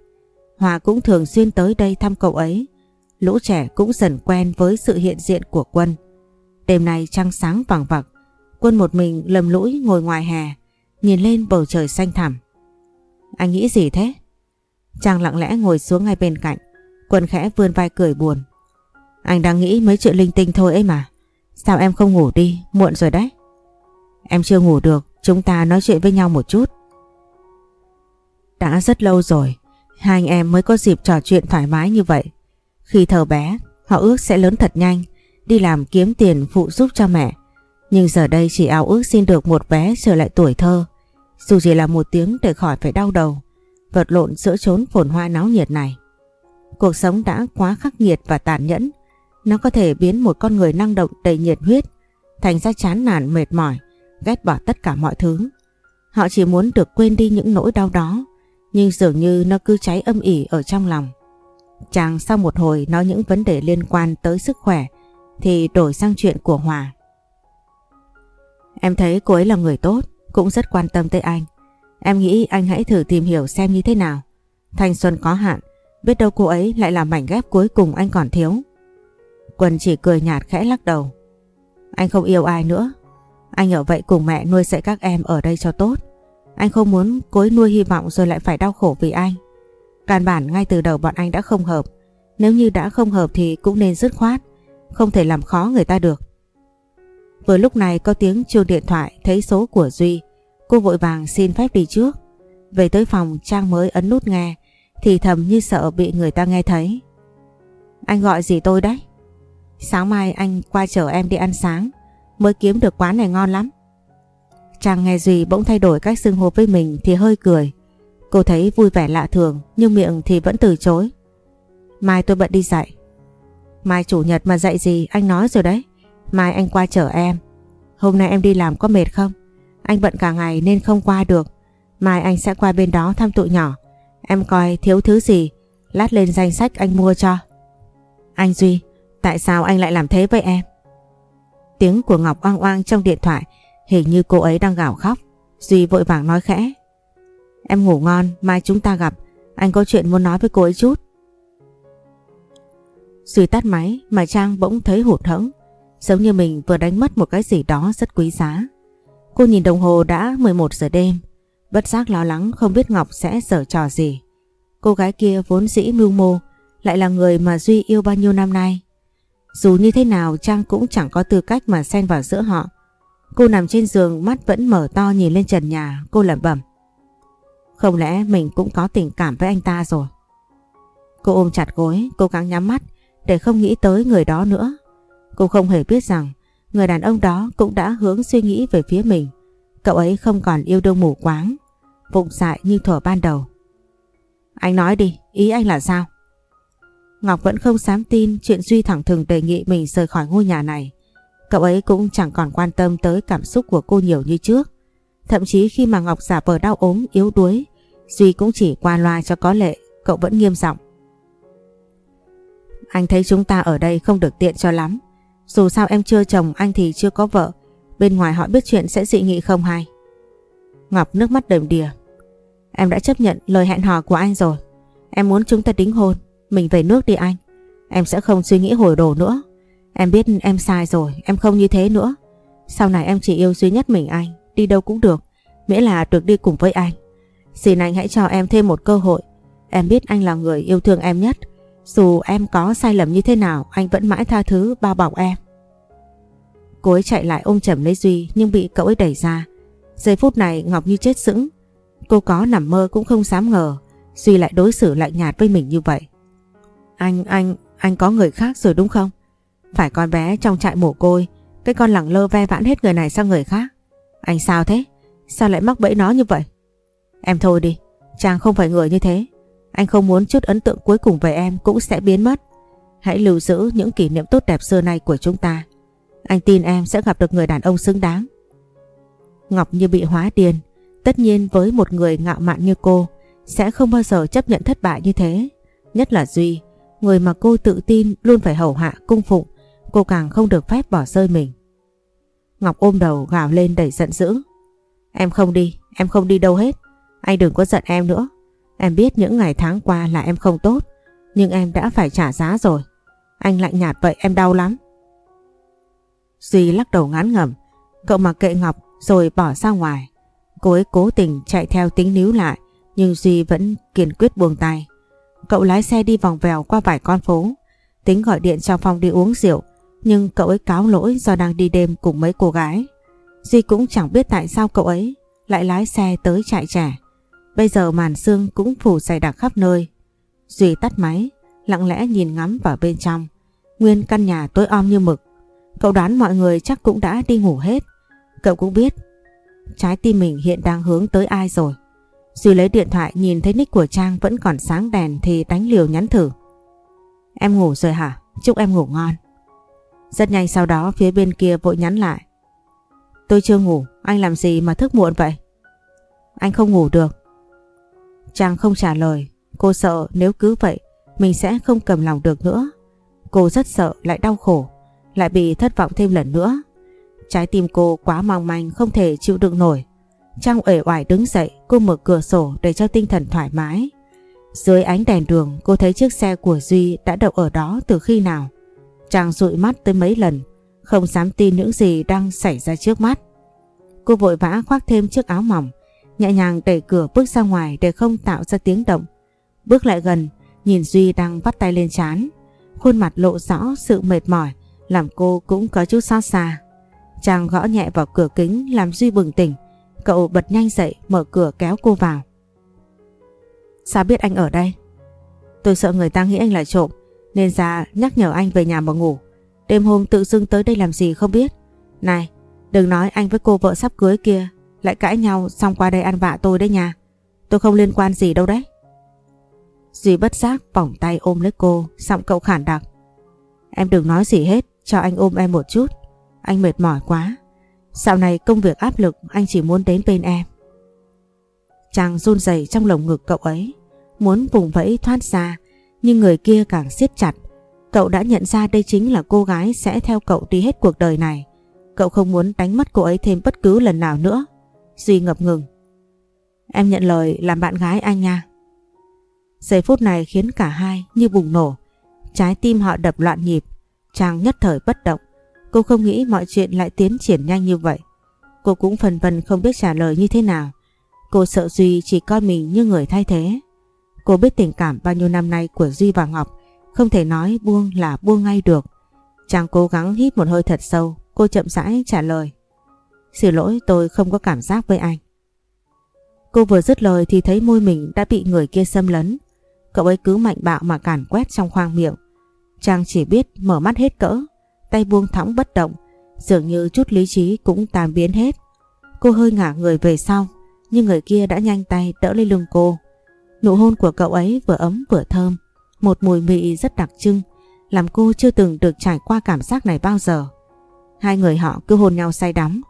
Hòa cũng thường xuyên tới đây thăm cậu ấy. Lũ trẻ cũng dần quen với sự hiện diện của Quân. Đêm nay trăng sáng vàng vặc, Quân một mình lầm lũi ngồi ngoài hè, nhìn lên bầu trời xanh thẳm. Anh nghĩ gì thế? Trang lặng lẽ ngồi xuống ngay bên cạnh, Quân khẽ vươn vai cười buồn. Anh đang nghĩ mấy chuyện linh tinh thôi ấy mà. Sao em không ngủ đi, muộn rồi đấy. Em chưa ngủ được, chúng ta nói chuyện với nhau một chút. Đã rất lâu rồi, hai anh em mới có dịp trò chuyện thoải mái như vậy. Khi thờ bé, họ ước sẽ lớn thật nhanh, đi làm kiếm tiền phụ giúp cho mẹ. Nhưng giờ đây chỉ ao ước xin được một bé trở lại tuổi thơ. Dù chỉ là một tiếng để khỏi phải đau đầu, vật lộn giữa chốn phồn hoa náo nhiệt này. Cuộc sống đã quá khắc nghiệt và tàn nhẫn. Nó có thể biến một con người năng động đầy nhiệt huyết thành ra chán nản mệt mỏi, ghét bỏ tất cả mọi thứ. Họ chỉ muốn được quên đi những nỗi đau đó, nhưng dường như nó cứ cháy âm ỉ ở trong lòng. Chàng sau một hồi nói những vấn đề liên quan tới sức khỏe thì đổi sang chuyện của Hòa. Em thấy cô ấy là người tốt, cũng rất quan tâm tới anh. Em nghĩ anh hãy thử tìm hiểu xem như thế nào. Thanh xuân có hạn, biết đâu cô ấy lại là mảnh ghép cuối cùng anh còn thiếu. Quân chỉ cười nhạt khẽ lắc đầu. Anh không yêu ai nữa. Anh ở vậy cùng mẹ nuôi dạy các em ở đây cho tốt. Anh không muốn cối nuôi hy vọng rồi lại phải đau khổ vì anh. Càn bản ngay từ đầu bọn anh đã không hợp. Nếu như đã không hợp thì cũng nên dứt khoát. Không thể làm khó người ta được. Vừa lúc này có tiếng chuông điện thoại thấy số của Duy. Cô vội vàng xin phép đi trước. Về tới phòng, Trang mới ấn nút nghe, thì thầm như sợ bị người ta nghe thấy. Anh gọi gì tôi đấy? Sáng mai anh qua chở em đi ăn sáng mới kiếm được quán này ngon lắm. Trang nghe Duy bỗng thay đổi cách xưng hô với mình thì hơi cười. Cô thấy vui vẻ lạ thường nhưng miệng thì vẫn từ chối. Mai tôi bận đi dạy. Mai chủ nhật mà dạy gì anh nói rồi đấy. Mai anh qua chở em. Hôm nay em đi làm có mệt không? Anh bận cả ngày nên không qua được. Mai anh sẽ qua bên đó thăm tụi nhỏ. Em coi thiếu thứ gì, lát lên danh sách anh mua cho. Anh Duy, tại sao anh lại làm thế với em? Tiếng của Ngọc oang oang trong điện thoại, hình như cô ấy đang gào khóc. Duy vội vàng nói khẽ. Em ngủ ngon, mai chúng ta gặp, anh có chuyện muốn nói với cô ấy chút. Duy tắt máy mà Trang bỗng thấy hụt hẫng, giống như mình vừa đánh mất một cái gì đó rất quý giá. Cô nhìn đồng hồ đã 11 giờ đêm, bất giác lo lắng không biết Ngọc sẽ giở trò gì. Cô gái kia vốn dĩ mưu mô, lại là người mà Duy yêu bao nhiêu năm nay. Dù như thế nào Trang cũng chẳng có tư cách mà xen vào giữa họ. Cô nằm trên giường mắt vẫn mở to nhìn lên trần nhà, cô lẩm bẩm. Không lẽ mình cũng có tình cảm với anh ta rồi? Cô ôm chặt gối, cố gắng nhắm mắt để không nghĩ tới người đó nữa. Cô không hề biết rằng người đàn ông đó cũng đã hướng suy nghĩ về phía mình. Cậu ấy không còn yêu đương mù quáng, vụng dại như thuở ban đầu. Anh nói đi, ý anh là sao? Ngọc vẫn không dám tin chuyện Duy thẳng thừng đề nghị mình rời khỏi ngôi nhà này. Cậu ấy cũng chẳng còn quan tâm tới cảm xúc của cô nhiều như trước. Thậm chí khi mà Ngọc giả vờ đau ốm, yếu đuối, Duy cũng chỉ qua loa cho có lệ, cậu vẫn nghiêm giọng. Anh thấy chúng ta ở đây không được tiện cho lắm. Dù sao em chưa chồng anh thì chưa có vợ. Bên ngoài họ biết chuyện sẽ dị nghị không hay. Ngọc nước mắt đầm đìa. Em đã chấp nhận lời hẹn hò của anh rồi. Em muốn chúng ta đính hôn. Mình về nước đi anh. Em sẽ không suy nghĩ hồi đồ nữa. Em biết em sai rồi. Em không như thế nữa. Sau này em chỉ yêu duy nhất mình anh. Đi đâu cũng được. Miễn là được đi cùng với anh. Xin anh hãy cho em thêm một cơ hội. Em biết anh là người yêu thương em nhất. Dù em có sai lầm như thế nào anh vẫn mãi tha thứ bao bọc em. Cô ấy chạy lại ôm chầm lấy Duy nhưng bị cậu ấy đẩy ra. Giây phút này Ngọc như chết sững. Cô có nằm mơ cũng không dám ngờ Duy lại đối xử lạnh nhạt với mình như vậy. Anh, anh, anh có người khác rồi đúng không? Phải con bé trong trại mồ côi, cái con lẳng lơ ve vãn hết người này sang người khác. Anh sao thế? Sao lại mắc bẫy nó như vậy? Em thôi đi, chàng không phải người như thế. Anh không muốn chút ấn tượng cuối cùng về em cũng sẽ biến mất. Hãy lưu giữ những kỷ niệm tốt đẹp xưa nay của chúng ta. Anh tin em sẽ gặp được người đàn ông xứng đáng. Ngọc như bị hóa điên. Tất nhiên với một người ngạo mạn như cô sẽ không bao giờ chấp nhận thất bại như thế. Nhất là Duy, người mà cô tự tin luôn phải hầu hạ cung phụng, cô càng không được phép bỏ rơi mình. Ngọc ôm đầu gào lên đầy giận dữ. Em không đi, em không đi đâu hết. Anh đừng có giận em nữa. Em biết những ngày tháng qua là em không tốt, nhưng em đã phải trả giá rồi. Anh lạnh nhạt vậy em đau lắm. Duy lắc đầu ngán ngẩm, cậu mặc kệ Ngọc rồi bỏ ra ngoài. Cô ấy cố tình chạy theo tính níu lại, nhưng Duy vẫn kiên quyết buông tay. Cậu lái xe đi vòng vèo qua vài con phố, tính gọi điện cho Phong đi uống rượu, nhưng cậu ấy cáo lỗi do đang đi đêm cùng mấy cô gái. Duy cũng chẳng biết tại sao cậu ấy lại lái xe tới trại trẻ. Bây giờ màn sương cũng phủ dày đặc khắp nơi. Duy tắt máy, lặng lẽ nhìn ngắm vào bên trong. Nguyên căn nhà tối om như mực. Cậu đoán mọi người chắc cũng đã đi ngủ hết. Cậu cũng biết trái tim mình hiện đang hướng tới ai rồi. Duy lấy điện thoại nhìn thấy nick của Trang vẫn còn sáng đèn thì đánh liều nhắn thử. Em ngủ rồi hả? Chúc em ngủ ngon. Rất nhanh sau đó phía bên kia vội nhắn lại. tôi chưa ngủ, anh làm gì mà thức muộn vậy? Anh không ngủ được. Trang không trả lời, cô sợ nếu cứ vậy mình sẽ không cầm lòng được nữa. Cô rất sợ lại đau khổ, lại bị thất vọng thêm lần nữa. Trái tim cô quá mong manh không thể chịu đựng nổi. Trang uể oải đứng dậy, cô mở cửa sổ để cho tinh thần thoải mái. Dưới ánh đèn đường cô thấy chiếc xe của Duy đã đậu ở đó từ khi nào chàng dụi mắt tới mấy lần, không dám tin những gì đang xảy ra trước mắt. Cô vội vã khoác thêm chiếc áo mỏng, nhẹ nhàng đẩy cửa bước ra ngoài để không tạo ra tiếng động. Bước lại gần, nhìn Duy đang vắt tay lên chán, khuôn mặt lộ rõ sự mệt mỏi, làm cô cũng có chút xót xa. chàng gõ nhẹ vào cửa kính làm Duy bừng tỉnh, cậu bật nhanh dậy mở cửa kéo cô vào. Sao biết anh ở đây? Tôi sợ người ta nghĩ anh là trộm, nên ra nhắc nhở anh về nhà mà ngủ. Đêm hôm tự dưng tới đây làm gì không biết. Này, đừng nói anh với cô vợ sắp cưới kia lại cãi nhau xong qua đây ăn vạ tôi đấy nha. Tôi không liên quan gì đâu đấy. Duy bất giác vòng tay ôm lấy cô, giọng cậu khản đặc. Em đừng nói gì hết, cho anh ôm em một chút. Anh mệt mỏi quá. Dạo này công việc áp lực, anh chỉ muốn đến bên em. Chàng run rẩy trong lồng ngực cậu ấy, muốn vùng vẫy thoát ra, nhưng người kia càng siết chặt. Cậu đã nhận ra đây chính là cô gái sẽ theo cậu đi hết cuộc đời này. Cậu không muốn đánh mất cô ấy thêm bất cứ lần nào nữa. Duy ngập ngừng. Em nhận lời làm bạn gái anh nha. Giây phút này khiến cả hai như bùng nổ. Trái tim họ đập loạn nhịp. Chàng nhất thời bất động. Cô không nghĩ mọi chuyện lại tiến triển nhanh như vậy. Cô cũng phần phần không biết trả lời như thế nào. Cô sợ Duy chỉ coi mình như người thay thế. Cô biết tình cảm bao nhiêu năm nay của Duy và Ngọc không thể nói buông là buông ngay được. Chàng cố gắng hít một hơi thật sâu, cô chậm rãi trả lời. Xin lỗi tôi không có cảm giác với anh. Cô vừa dứt lời thì thấy môi mình đã bị người kia xâm lấn. Cậu ấy cứ mạnh bạo mà càn quét trong khoang miệng. Trang chỉ biết mở mắt hết cỡ, tay buông thõng bất động, dường như chút lý trí cũng tan biến hết. Cô hơi ngả người về sau, nhưng người kia đã nhanh tay đỡ lấy lưng cô. Nụ hôn của cậu ấy vừa ấm vừa thơm, một mùi mị rất đặc trưng, làm cô chưa từng được trải qua cảm giác này bao giờ. Hai người họ cứ hôn nhau say đắm,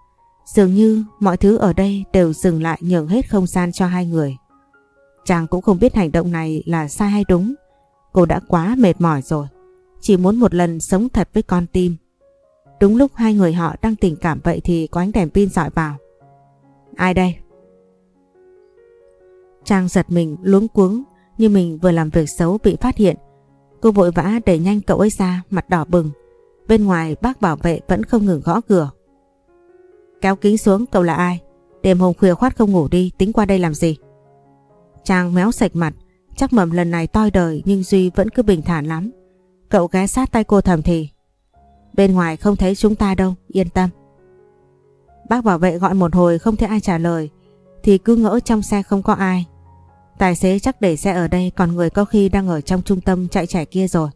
dường như mọi thứ ở đây đều dừng lại nhường hết không gian cho hai người. Chàng cũng không biết hành động này là sai hay đúng, cô đã quá mệt mỏi rồi, chỉ muốn một lần sống thật với con tim. Đúng lúc hai người họ đang tình cảm vậy thì có ánh đèn pin dọi vào. Ai đây? Trang giật mình luống cuống như mình vừa làm việc xấu bị phát hiện. Cô vội vã đẩy nhanh cậu ấy ra mặt đỏ bừng. Bên ngoài bác bảo vệ vẫn không ngừng gõ cửa. Kéo kính xuống cậu là ai? Đêm hôm khuya khoát không ngủ đi tính qua đây làm gì? Trang méo sạch mặt chắc mầm lần này toi đời nhưng Duy vẫn cứ bình thản lắm. Cậu ghé sát tay cô thầm thì. Bên ngoài không thấy chúng ta đâu, yên tâm. Bác bảo vệ gọi một hồi không thấy ai trả lời thì cứ ngỡ trong xe không có ai Tài xế chắc để xe ở đây còn người có khi đang ở trong trung tâm chạy trẻ kia rồi.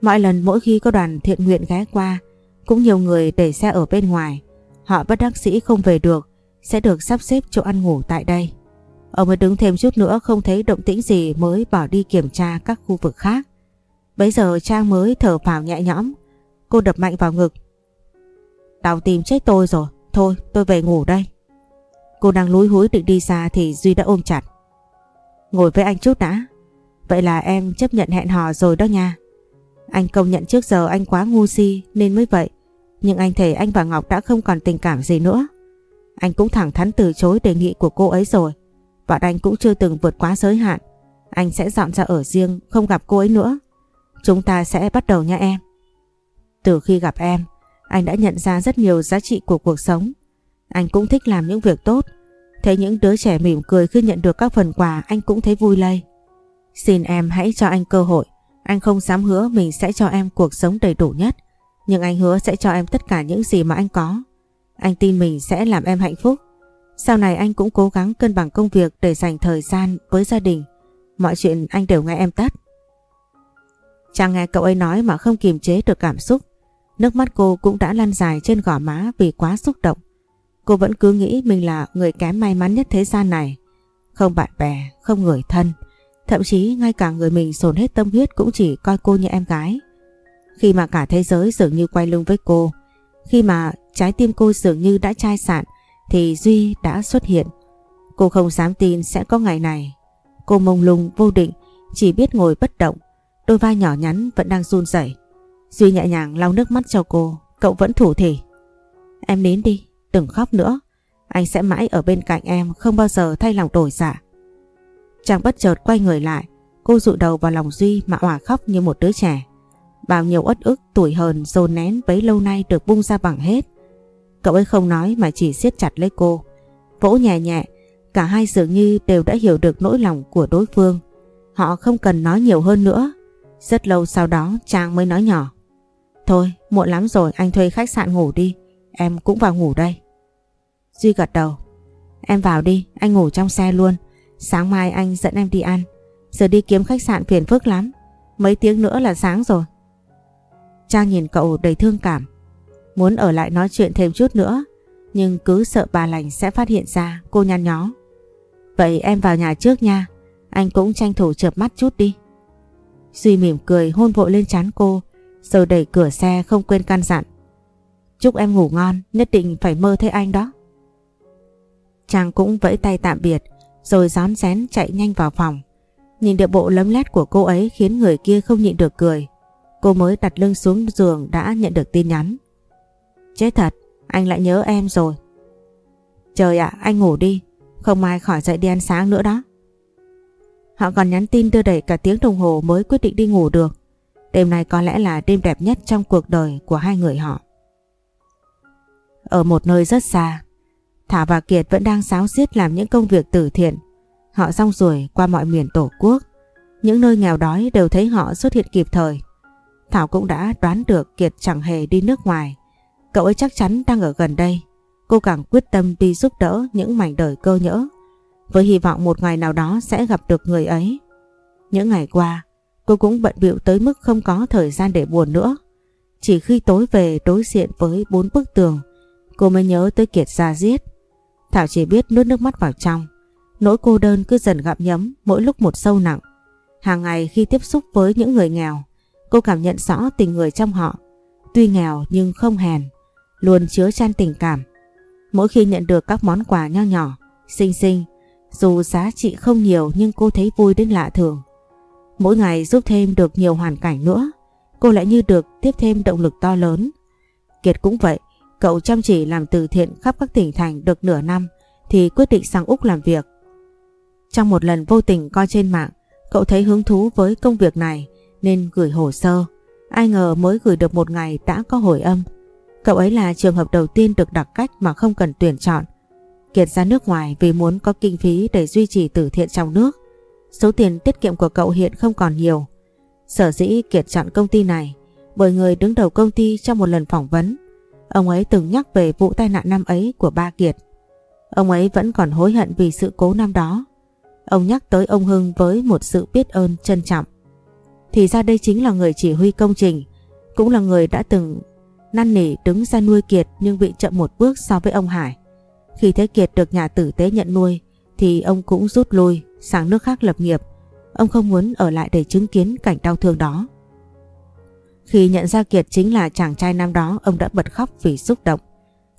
Mọi lần mỗi khi có đoàn thiện nguyện ghé qua, cũng nhiều người để xe ở bên ngoài. Họ bất đắc sĩ không về được, sẽ được sắp xếp chỗ ăn ngủ tại đây. Ông mới đứng thêm chút nữa không thấy động tĩnh gì mới bỏ đi kiểm tra các khu vực khác. Bấy giờ Trang mới thở phào nhẹ nhõm, cô đập mạnh vào ngực. Đau tìm chết tôi rồi, thôi tôi về ngủ đây. Cô đang lúi húi định đi xa thì Duy đã ôm chặt. Ngồi với anh chút đã. Vậy là em chấp nhận hẹn hò rồi đó nha. Anh công nhận trước giờ anh quá ngu si nên mới vậy. Nhưng anh thấy anh và Ngọc đã không còn tình cảm gì nữa. Anh cũng thẳng thắn từ chối đề nghị của cô ấy rồi. Bọn anh cũng chưa từng vượt quá giới hạn. Anh sẽ dọn ra ở riêng, không gặp cô ấy nữa. Chúng ta sẽ bắt đầu nha em. Từ khi gặp em, anh đã nhận ra rất nhiều giá trị của cuộc sống. Anh cũng thích làm những việc tốt. Thấy những đứa trẻ mỉm cười khi nhận được các phần quà, anh cũng thấy vui lây. Xin em hãy cho anh cơ hội. Anh không dám hứa mình sẽ cho em cuộc sống đầy đủ nhất. Nhưng anh hứa sẽ cho em tất cả những gì mà anh có. Anh tin mình sẽ làm em hạnh phúc. Sau này anh cũng cố gắng cân bằng công việc để dành thời gian với gia đình. Mọi chuyện anh đều nghe em tất. Chàng nghe cậu ấy nói mà không kiềm chế được cảm xúc. Nước mắt cô cũng đã lăn dài trên gò má vì quá xúc động. Cô vẫn cứ nghĩ mình là người kém may mắn nhất thế gian này. Không bạn bè, không người thân. Thậm chí ngay cả người mình sồn hết tâm huyết cũng chỉ coi cô như em gái. Khi mà cả thế giới dường như quay lưng với cô, Khi mà trái tim cô dường như đã chai sạn thì Duy đã xuất hiện. Cô không dám tin sẽ có ngày này. Cô mông lung vô định, chỉ biết ngồi bất động. Đôi vai nhỏ nhắn vẫn đang run rẩy. Duy nhẹ nhàng lau nước mắt cho cô, cậu vẫn thủ thỉ. Em nín đi, đừng khóc nữa. Anh sẽ mãi ở bên cạnh em, không bao giờ thay lòng đổi dạ. Chàng bất chợt quay người lại, cô dụi đầu vào lòng Duy mà òa khóc như một đứa trẻ. Bao nhiêu uất ức tuổi hờn dồn nén bấy lâu nay được bung ra bằng hết. Cậu ấy không nói mà chỉ siết chặt lấy cô. Vỗ nhẹ nhẹ, cả hai dường như đều đã hiểu được nỗi lòng của đối phương. Họ không cần nói nhiều hơn nữa. Rất lâu sau đó Trang mới nói nhỏ. Thôi, muộn lắm rồi anh thuê khách sạn ngủ đi. Em cũng vào ngủ đây. Duy gật đầu. Em vào đi, anh ngủ trong xe luôn. Sáng mai anh dẫn em đi ăn. Giờ đi kiếm khách sạn phiền phức lắm. Mấy tiếng nữa là sáng rồi. Trang nhìn cậu đầy thương cảm. Muốn ở lại nói chuyện thêm chút nữa. Nhưng cứ sợ bà lành sẽ phát hiện ra cô nhăn nhó. Vậy em vào nhà trước nha. Anh cũng tranh thủ chợp mắt chút đi. Duy mỉm cười hôn vội lên trán cô. Rồi đẩy cửa xe không quên căn dặn. Chúc em ngủ ngon, nhất định phải mơ thấy anh đó. Trang cũng vẫy tay tạm biệt, rồi rón rén chạy nhanh vào phòng. Nhìn được bộ lấm lét của cô ấy khiến người kia không nhịn được cười. Cô mới đặt lưng xuống giường đã nhận được tin nhắn. Chết thật, anh lại nhớ em rồi. Trời ạ, anh ngủ đi, không mai khỏi dậy đi ăn sáng nữa đó. Họ còn nhắn tin đưa đẩy cả tiếng đồng hồ mới quyết định đi ngủ được. Đêm nay có lẽ là đêm đẹp nhất trong cuộc đời của hai người họ. Ở một nơi rất xa, Thảo và Kiệt vẫn đang sáo xiết làm những công việc từ thiện. Họ rong ruổi qua mọi miền tổ quốc. Những nơi nghèo đói đều thấy họ xuất hiện kịp thời. Thảo cũng đã đoán được Kiệt chẳng hề đi nước ngoài. Cậu ấy chắc chắn đang ở gần đây. Cô càng quyết tâm đi giúp đỡ những mảnh đời cơ nhỡ. Với hy vọng một ngày nào đó sẽ gặp được người ấy. Những ngày qua, cô cũng bận bịu tới mức không có thời gian để buồn nữa. Chỉ khi tối về đối diện với bốn bức tường, cô mới nhớ tới Kiệt ra giết. Thảo chỉ biết nuốt nước mắt vào trong. Nỗi cô đơn cứ dần gặm nhấm mỗi lúc một sâu nặng. Hàng ngày khi tiếp xúc với những người nghèo, cô cảm nhận rõ tình người trong họ. Tuy nghèo nhưng không hèn, luôn chứa chan tình cảm. Mỗi khi nhận được các món quà nho nhỏ, xinh xinh, dù giá trị không nhiều nhưng cô thấy vui đến lạ thường. Mỗi ngày giúp thêm được nhiều hoàn cảnh nữa, cô lại như được tiếp thêm động lực to lớn. Kiệt cũng vậy, Cậu chăm chỉ làm từ thiện khắp các tỉnh thành được nửa năm thì quyết định sang Úc làm việc. Trong một lần vô tình coi trên mạng, cậu thấy hứng thú với công việc này nên gửi hồ sơ. Ai ngờ mới gửi được một ngày đã có hồi âm. Cậu ấy là trường hợp đầu tiên được đặc cách mà không cần tuyển chọn. Kiệt ra nước ngoài vì muốn có kinh phí để duy trì từ thiện trong nước. Số tiền tiết kiệm của cậu hiện không còn nhiều. Sở dĩ Kiệt chọn công ty này bởi người đứng đầu công ty trong một lần phỏng vấn Ông ấy từng nhắc về vụ tai nạn năm ấy của ba Kiệt. Ông ấy vẫn còn hối hận vì sự cố năm đó. Ông nhắc tới ông Hưng với một sự biết ơn trân trọng. Thì ra đây chính là người chỉ huy công trình, cũng là người đã từng năn nỉ đứng ra nuôi Kiệt nhưng bị chậm một bước so với ông Hải. Khi thấy Kiệt được nhà tử tế nhận nuôi thì ông cũng rút lui sang nước khác lập nghiệp. Ông không muốn ở lại để chứng kiến cảnh đau thương đó. Khi nhận ra Kiệt chính là chàng trai năm đó ông đã bật khóc vì xúc động.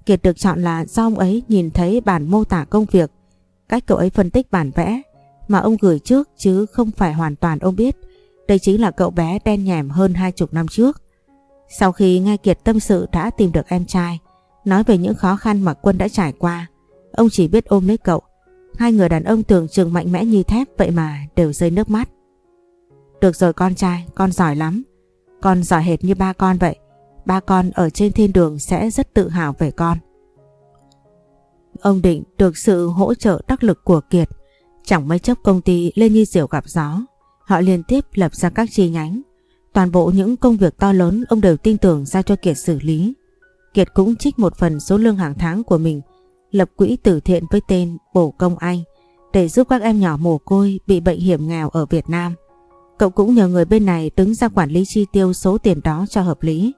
Kiệt được chọn là do ông ấy nhìn thấy bản mô tả công việc, cách cậu ấy phân tích bản vẽ mà ông gửi trước chứ không phải hoàn toàn ông biết. Đây chính là cậu bé đen nhèm hơn hai chục năm trước. Sau khi nghe Kiệt tâm sự đã tìm được em trai, nói về những khó khăn mà Quân đã trải qua, ông chỉ biết ôm lấy cậu. Hai người đàn ông tưởng chừng mạnh mẽ như thép vậy mà đều rơi nước mắt. Được rồi con trai, con giỏi lắm. Con giỏi hệt như ba con vậy. Ba con ở trên thiên đường sẽ rất tự hào về con. Ông Định được sự hỗ trợ đắc lực của Kiệt. Chẳng mấy chốc công ty lên như diều gặp gió. Họ liên tiếp lập ra các chi nhánh. Toàn bộ những công việc to lớn ông đều tin tưởng giao cho Kiệt xử lý. Kiệt cũng trích một phần số lương hàng tháng của mình, lập quỹ từ thiện với tên Bổ Công Anh, để giúp các em nhỏ mồ côi bị bệnh hiểm nghèo ở Việt Nam. Cậu cũng nhờ người bên này đứng ra quản lý chi tiêu số tiền đó cho hợp lý.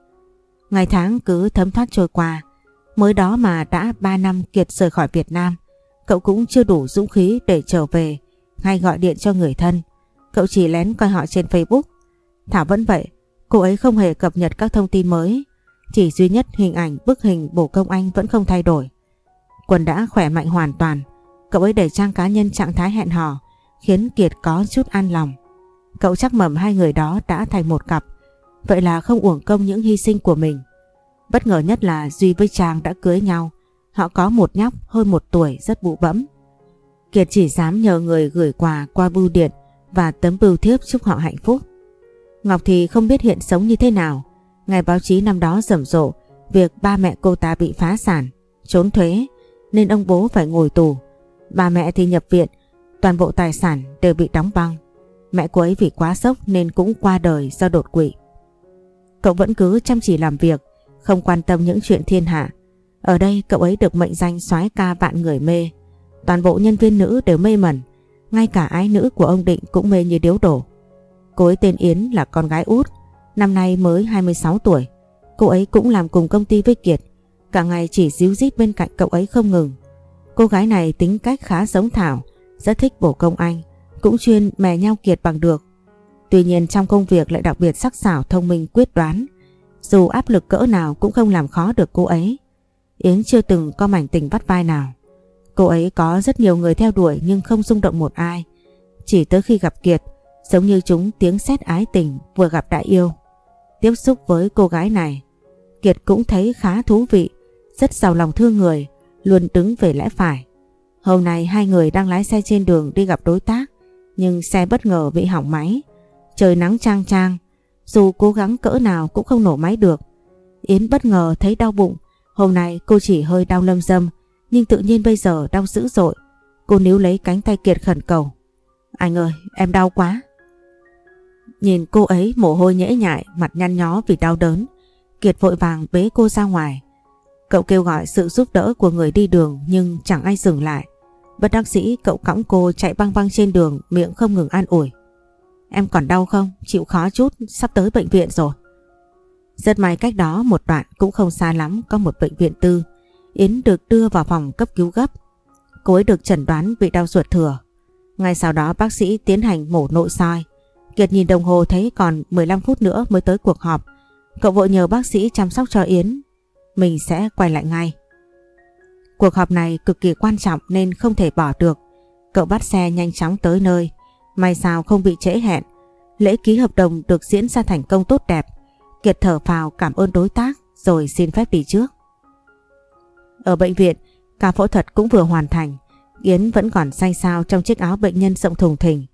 Ngày tháng cứ thấm thoát trôi qua. Mới đó mà đã 3 năm Kiệt rời khỏi Việt Nam. Cậu cũng chưa đủ dũng khí để trở về hay gọi điện cho người thân. Cậu chỉ lén coi họ trên Facebook. Thảo vẫn vậy. Cô ấy không hề cập nhật các thông tin mới. Chỉ duy nhất hình ảnh, bức hình bổ công anh vẫn không thay đổi. Quần đã khỏe mạnh hoàn toàn. Cậu ấy để trang cá nhân trạng thái hẹn hò, khiến Kiệt có chút an lòng. Cậu chắc mầm hai người đó đã thành một cặp. Vậy là không uổng công những hy sinh của mình. Bất ngờ nhất là Duy với Trang đã cưới nhau. Họ có một nhóc hơn một tuổi rất bụ bẫm. Kiệt chỉ dám nhờ người gửi quà qua bưu điện và tấm bưu thiếp chúc họ hạnh phúc. Ngọc thì không biết hiện sống như thế nào. Ngày báo chí năm đó rầm rộ việc ba mẹ cô ta bị phá sản, trốn thuế nên ông bố phải ngồi tù. Bà mẹ thì nhập viện, toàn bộ tài sản đều bị đóng băng. Mẹ cô ấy vì quá sốc nên cũng qua đời do đột quỵ. Cậu vẫn cứ chăm chỉ làm việc, không quan tâm những chuyện thiên hạ. Ở đây cậu ấy được mệnh danh soái ca vạn người mê. Toàn bộ nhân viên nữ đều mê mẩn, ngay cả ái nữ của ông Định cũng mê như điếu đổ. Cô ấy tên Yến là con gái út, năm nay mới 26 tuổi. Cô ấy cũng làm cùng công ty với Kiệt, cả ngày chỉ díu dít bên cạnh cậu ấy không ngừng. Cô gái này tính cách khá giống Thảo, rất thích bổ công anh, cũng chuyên mè nhau Kiệt bằng được. Tuy nhiên trong công việc lại đặc biệt sắc sảo thông minh quyết đoán, dù áp lực cỡ nào cũng không làm khó được cô ấy. Yến chưa từng có mảnh tình vắt vai nào. Cô ấy có rất nhiều người theo đuổi nhưng không rung động một ai. Chỉ tới khi gặp Kiệt, giống như chúng tiếng sét ái tình vừa gặp đại yêu. Tiếp xúc với cô gái này, Kiệt cũng thấy khá thú vị, rất giàu lòng thương người, luôn đứng về lẽ phải. Hôm nay hai người đang lái xe trên đường đi gặp đối tác, nhưng xe bất ngờ bị hỏng máy. Trời nắng trang trang, dù cố gắng cỡ nào cũng không nổ máy được. Yến bất ngờ thấy đau bụng, hôm nay cô chỉ hơi đau lâm dâm, nhưng tự nhiên bây giờ đau dữ dội. Cô níu lấy cánh tay Kiệt khẩn cầu. Anh ơi, em đau quá. Nhìn cô ấy mồ hôi nhễ nhại, mặt nhăn nhó vì đau đớn. Kiệt vội vàng bế cô ra ngoài. Cậu kêu gọi sự giúp đỡ của người đi đường nhưng chẳng ai dừng lại. Bất đắc sĩ cậu cõng cô chạy băng băng trên đường miệng không ngừng an ủi. Em còn đau không? Chịu khó chút, sắp tới bệnh viện rồi. Rất may cách đó một đoạn cũng không xa lắm có một bệnh viện tư. Yến được đưa vào phòng cấp cứu gấp. Cô ấy được chẩn đoán bị đau ruột thừa. Ngay sau đó bác sĩ tiến hành mổ nội soi. Kiệt nhìn đồng hồ thấy còn 15 phút nữa mới tới cuộc họp. Cậu vội nhờ bác sĩ chăm sóc cho Yến. Mình sẽ quay lại ngay. Cuộc họp này cực kỳ quan trọng nên không thể bỏ được. Cậu bắt xe nhanh chóng tới nơi. May sao không bị trễ hẹn. Lễ ký hợp đồng được diễn ra thành công tốt đẹp. Kiệt thở phào cảm ơn đối tác rồi xin phép đi trước. Ở bệnh viện, ca phẫu thuật cũng vừa hoàn thành. Yến vẫn còn xanh xao trong chiếc áo bệnh nhân rộng thùng thình.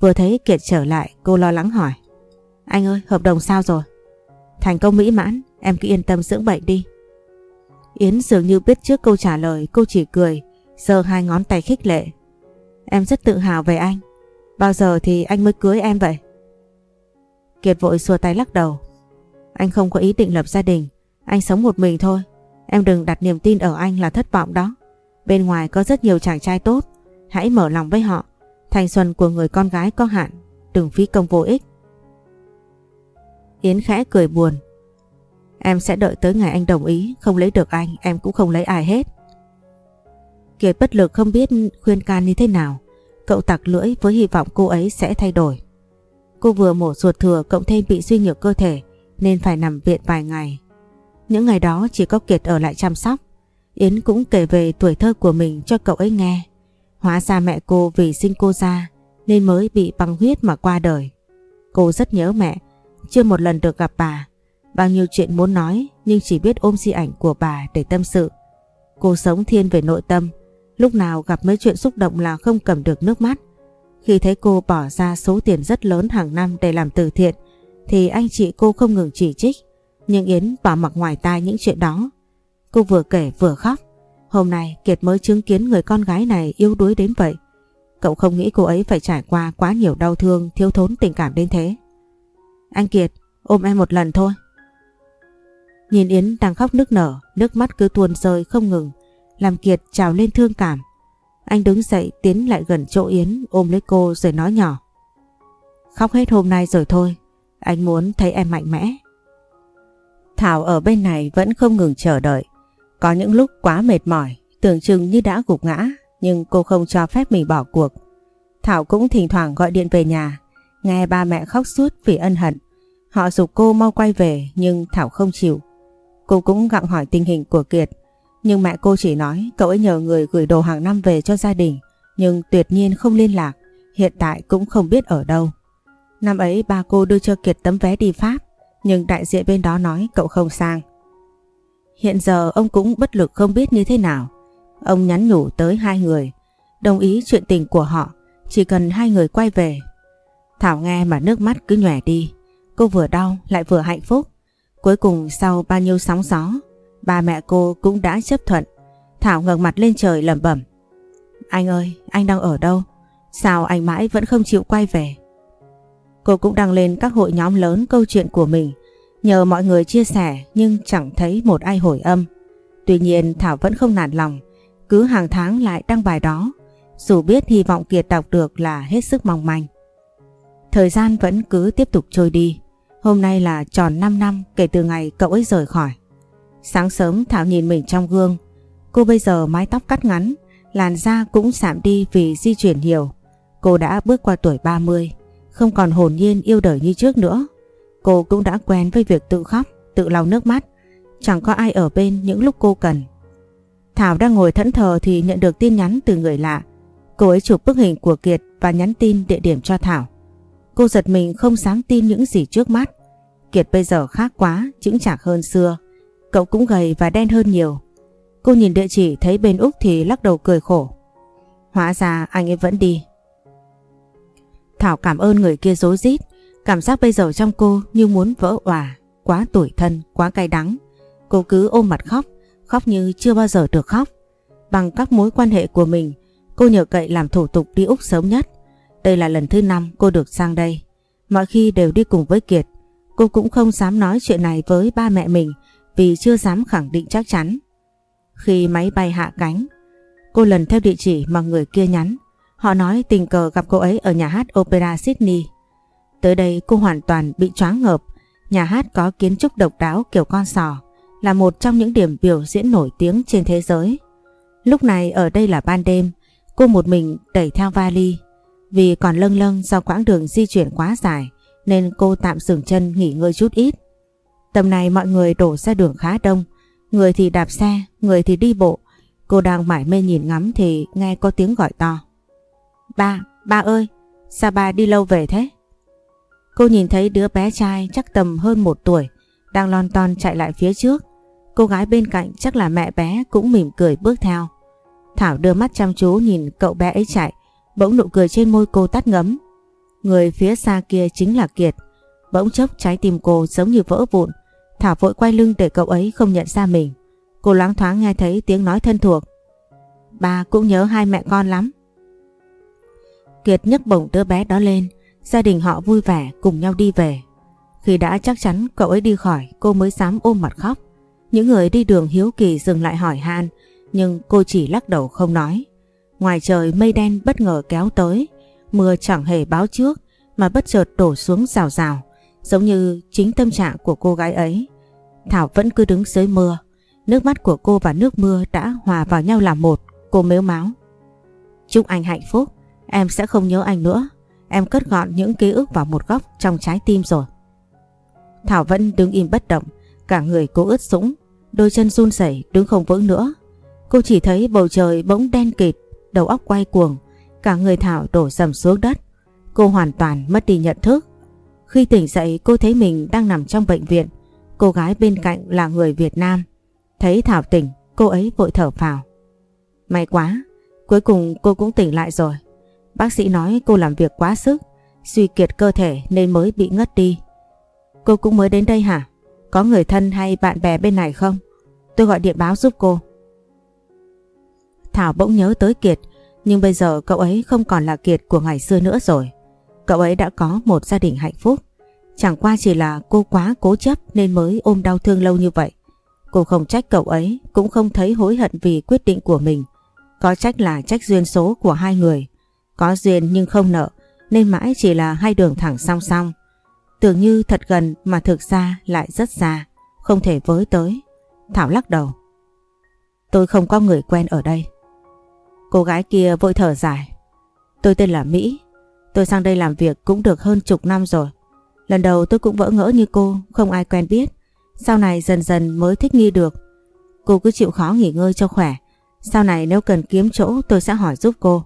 Vừa thấy Kiệt trở lại cô lo lắng hỏi. Anh ơi hợp đồng sao rồi? Thành công mỹ mãn em cứ yên tâm dưỡng bệnh đi. Yến dường như biết trước câu trả lời cô chỉ cười giơ hai ngón tay khích lệ. Em rất tự hào về anh. Bao giờ thì anh mới cưới em vậy? Kiệt vội xua tay lắc đầu. Anh không có ý định lập gia đình. Anh sống một mình thôi. Em đừng đặt niềm tin ở anh là thất vọng đó. Bên ngoài có rất nhiều chàng trai tốt. Hãy mở lòng với họ. Thành xuân của người con gái có hạn, đừng phí công vô ích. Yến khẽ cười buồn. Em sẽ đợi tới ngày anh đồng ý, không lấy được anh, em cũng không lấy ai hết. Kiệt bất lực không biết khuyên can như thế nào. Cậu tặc lưỡi với hy vọng cô ấy sẽ thay đổi. Cô vừa mổ ruột thừa cộng thêm bị suy nhược cơ thể nên phải nằm viện vài ngày. Những ngày đó chỉ có Kiệt ở lại chăm sóc. Yến cũng kể về tuổi thơ của mình cho cậu ấy nghe. Hóa ra mẹ cô vì sinh cô ra nên mới bị băng huyết mà qua đời. Cô rất nhớ mẹ, chưa một lần được gặp bà. Bao nhiêu chuyện muốn nói nhưng chỉ biết ôm di ảnh của bà để tâm sự. Cô sống thiên về nội tâm, lúc nào gặp mấy chuyện xúc động là không cầm được nước mắt. Khi thấy cô bỏ ra số tiền rất lớn hàng năm để làm từ thiện thì anh chị cô không ngừng chỉ trích. Nhưng Yến bỏ mặc ngoài tai những chuyện đó. Cô vừa kể vừa khóc. Hôm nay Kiệt mới chứng kiến người con gái này yếu đuối đến vậy. Cậu không nghĩ cô ấy phải trải qua quá nhiều đau thương, thiếu thốn tình cảm đến thế. Anh Kiệt, ôm em một lần thôi. Nhìn Yến đang khóc nức nở, nước mắt cứ tuôn rơi không ngừng, làm Kiệt trào lên thương cảm. Anh đứng dậy tiến lại gần chỗ Yến ôm lấy cô rồi nói nhỏ. Khóc hết hôm nay rồi thôi, anh muốn thấy em mạnh mẽ. Thảo ở bên này vẫn không ngừng chờ đợi. Có những lúc quá mệt mỏi, tưởng chừng như đã gục ngã, nhưng cô không cho phép mình bỏ cuộc. Thảo cũng thỉnh thoảng gọi điện về nhà, nghe ba mẹ khóc suốt vì ân hận. Họ dục cô mau quay về nhưng Thảo không chịu. Cô cũng gặng hỏi tình hình của Kiệt. Nhưng mẹ cô chỉ nói cậu ấy nhờ người gửi đồ hàng năm về cho gia đình. Nhưng tuyệt nhiên không liên lạc. Hiện tại cũng không biết ở đâu. Năm ấy ba cô đưa cho Kiệt tấm vé đi Pháp. Nhưng đại diện bên đó nói cậu không sang. Hiện giờ ông cũng bất lực không biết như thế nào. Ông nhắn nhủ tới hai người. Đồng ý chuyện tình của họ. Chỉ cần hai người quay về. Thảo nghe mà nước mắt cứ nhòe đi. Cô vừa đau lại vừa hạnh phúc. Cuối cùng sau bao nhiêu sóng gió, ba mẹ cô cũng đã chấp thuận. Thảo ngẩng mặt lên trời lẩm bẩm. Anh ơi, anh đang ở đâu? Sao anh mãi vẫn không chịu quay về? Cô cũng đăng lên các hội nhóm lớn câu chuyện của mình. Nhờ mọi người chia sẻ nhưng chẳng thấy một ai hồi âm. Tuy nhiên Thảo vẫn không nản lòng. Cứ hàng tháng lại đăng bài đó. Dù biết hy vọng Kiệt đọc được là hết sức mong manh. Thời gian vẫn cứ tiếp tục trôi đi. Hôm nay là tròn 5 năm kể từ ngày cậu ấy rời khỏi. Sáng sớm Thảo nhìn mình trong gương. Cô bây giờ mái tóc cắt ngắn, làn da cũng giảm đi vì di chuyển nhiều. Cô đã bước qua tuổi 30, không còn hồn nhiên yêu đời như trước nữa. Cô cũng đã quen với việc tự khóc, tự lau nước mắt. Chẳng có ai ở bên những lúc cô cần. Thảo đang ngồi thẫn thờ thì nhận được tin nhắn từ người lạ. Cô ấy chụp bức hình của Kiệt và nhắn tin địa điểm cho Thảo. Cô giật mình không dám tin những gì trước mắt. Kiệt bây giờ khác quá, chững chạc hơn xưa. Cậu cũng gầy và đen hơn nhiều. Cô nhìn địa chỉ thấy bên Úc thì lắc đầu cười khổ. Hóa ra anh ấy vẫn đi. Thảo cảm ơn người kia dối rít Cảm giác bây giờ trong cô như muốn vỡ òa. Quá tuổi thân, quá cay đắng. Cô cứ ôm mặt khóc, khóc như chưa bao giờ được khóc. Bằng các mối quan hệ của mình, cô nhờ cậy làm thủ tục đi Úc sớm nhất. Đây là lần thứ năm cô được sang đây. Mọi khi đều đi cùng với Kiệt. Cô cũng không dám nói chuyện này với ba mẹ mình vì chưa dám khẳng định chắc chắn. Khi máy bay hạ cánh, cô lần theo địa chỉ mà người kia nhắn. Họ nói tình cờ gặp cô ấy ở nhà hát Opera Sydney. Tới đây cô hoàn toàn bị choáng ngợp. Nhà hát có kiến trúc độc đáo kiểu con sò, là một trong những điểm biểu diễn nổi tiếng trên thế giới. Lúc này ở đây là ban đêm, cô một mình đẩy theo vali vì còn lâng lâng do quãng đường di chuyển quá dài nên cô tạm dừng chân nghỉ ngơi chút ít. Tầm này mọi người đổ ra đường khá đông, người thì đạp xe, người thì đi bộ. Cô đang mải mê nhìn ngắm thì nghe có tiếng gọi to. Ba, ba ơi, sao ba đi lâu về thế? Cô nhìn thấy đứa bé trai chắc tầm hơn một tuổi đang lon ton chạy lại phía trước. Cô gái bên cạnh chắc là mẹ bé cũng mỉm cười bước theo. Thảo đưa mắt chăm chú nhìn cậu bé ấy chạy Bỗng nụ cười trên môi cô tắt ngấm. Người phía xa kia chính là Kiệt. Bỗng chốc trái tim cô giống như vỡ vụn. Thảo vội quay lưng để cậu ấy không nhận ra mình. Cô loáng thoáng nghe thấy tiếng nói thân thuộc. bà cũng nhớ hai mẹ con lắm. Kiệt nhấc bổng đứa bé đó lên. Gia đình họ vui vẻ cùng nhau đi về. Khi đã chắc chắn cậu ấy đi khỏi, cô mới dám ôm mặt khóc. Những người đi đường hiếu kỳ dừng lại hỏi han, nhưng cô chỉ lắc đầu không nói. Ngoài trời mây đen bất ngờ kéo tới, mưa chẳng hề báo trước mà bất chợt đổ xuống rào rào, giống như chính tâm trạng của cô gái ấy. Thảo vẫn cứ đứng dưới mưa, nước mắt của cô và nước mưa đã hòa vào nhau làm một, cô mếu máu. Chúc anh hạnh phúc, em sẽ không nhớ anh nữa, em cất gọn những ký ức vào một góc trong trái tim rồi. Thảo vẫn đứng im bất động, cả người cô ướt sũng, đôi chân run rẩy đứng không vững nữa. Cô chỉ thấy bầu trời bỗng đen kịt đầu óc quay cuồng, cả người Thảo đổ sầm xuống đất. Cô hoàn toàn mất đi nhận thức. Khi tỉnh dậy cô thấy mình đang nằm trong bệnh viện. Cô gái bên cạnh là người Việt Nam. Thấy Thảo tỉnh, cô ấy vội thở phào. May quá, cuối cùng cô cũng tỉnh lại rồi. Bác sĩ nói cô làm việc quá sức, suy kiệt cơ thể nên mới bị ngất đi. Cô cũng mới đến đây hả? Có người thân hay bạn bè bên này không? Tôi gọi điện báo giúp cô. Thảo bỗng nhớ tới Kiệt, nhưng bây giờ cậu ấy không còn là Kiệt của ngày xưa nữa rồi. Cậu ấy đã có một gia đình hạnh phúc. Chẳng qua chỉ là cô quá cố chấp nên mới ôm đau thương lâu như vậy. Cô không trách cậu ấy, cũng không thấy hối hận vì quyết định của mình. Có trách là trách duyên số của hai người. Có duyên nhưng không nợ, nên mãi chỉ là hai đường thẳng song song. Tưởng như thật gần mà thực ra lại rất xa, không thể với tới. Thảo lắc đầu. Tôi không có người quen ở đây. Cô gái kia vội thở dài. Tôi tên là Mỹ. Tôi sang đây làm việc cũng được hơn chục năm rồi. Lần đầu tôi cũng vỡ ngỡ như cô, không ai quen biết. Sau này dần dần mới thích nghi được. Cô cứ chịu khó nghỉ ngơi cho khỏe. Sau này nếu cần kiếm chỗ tôi sẽ hỏi giúp cô.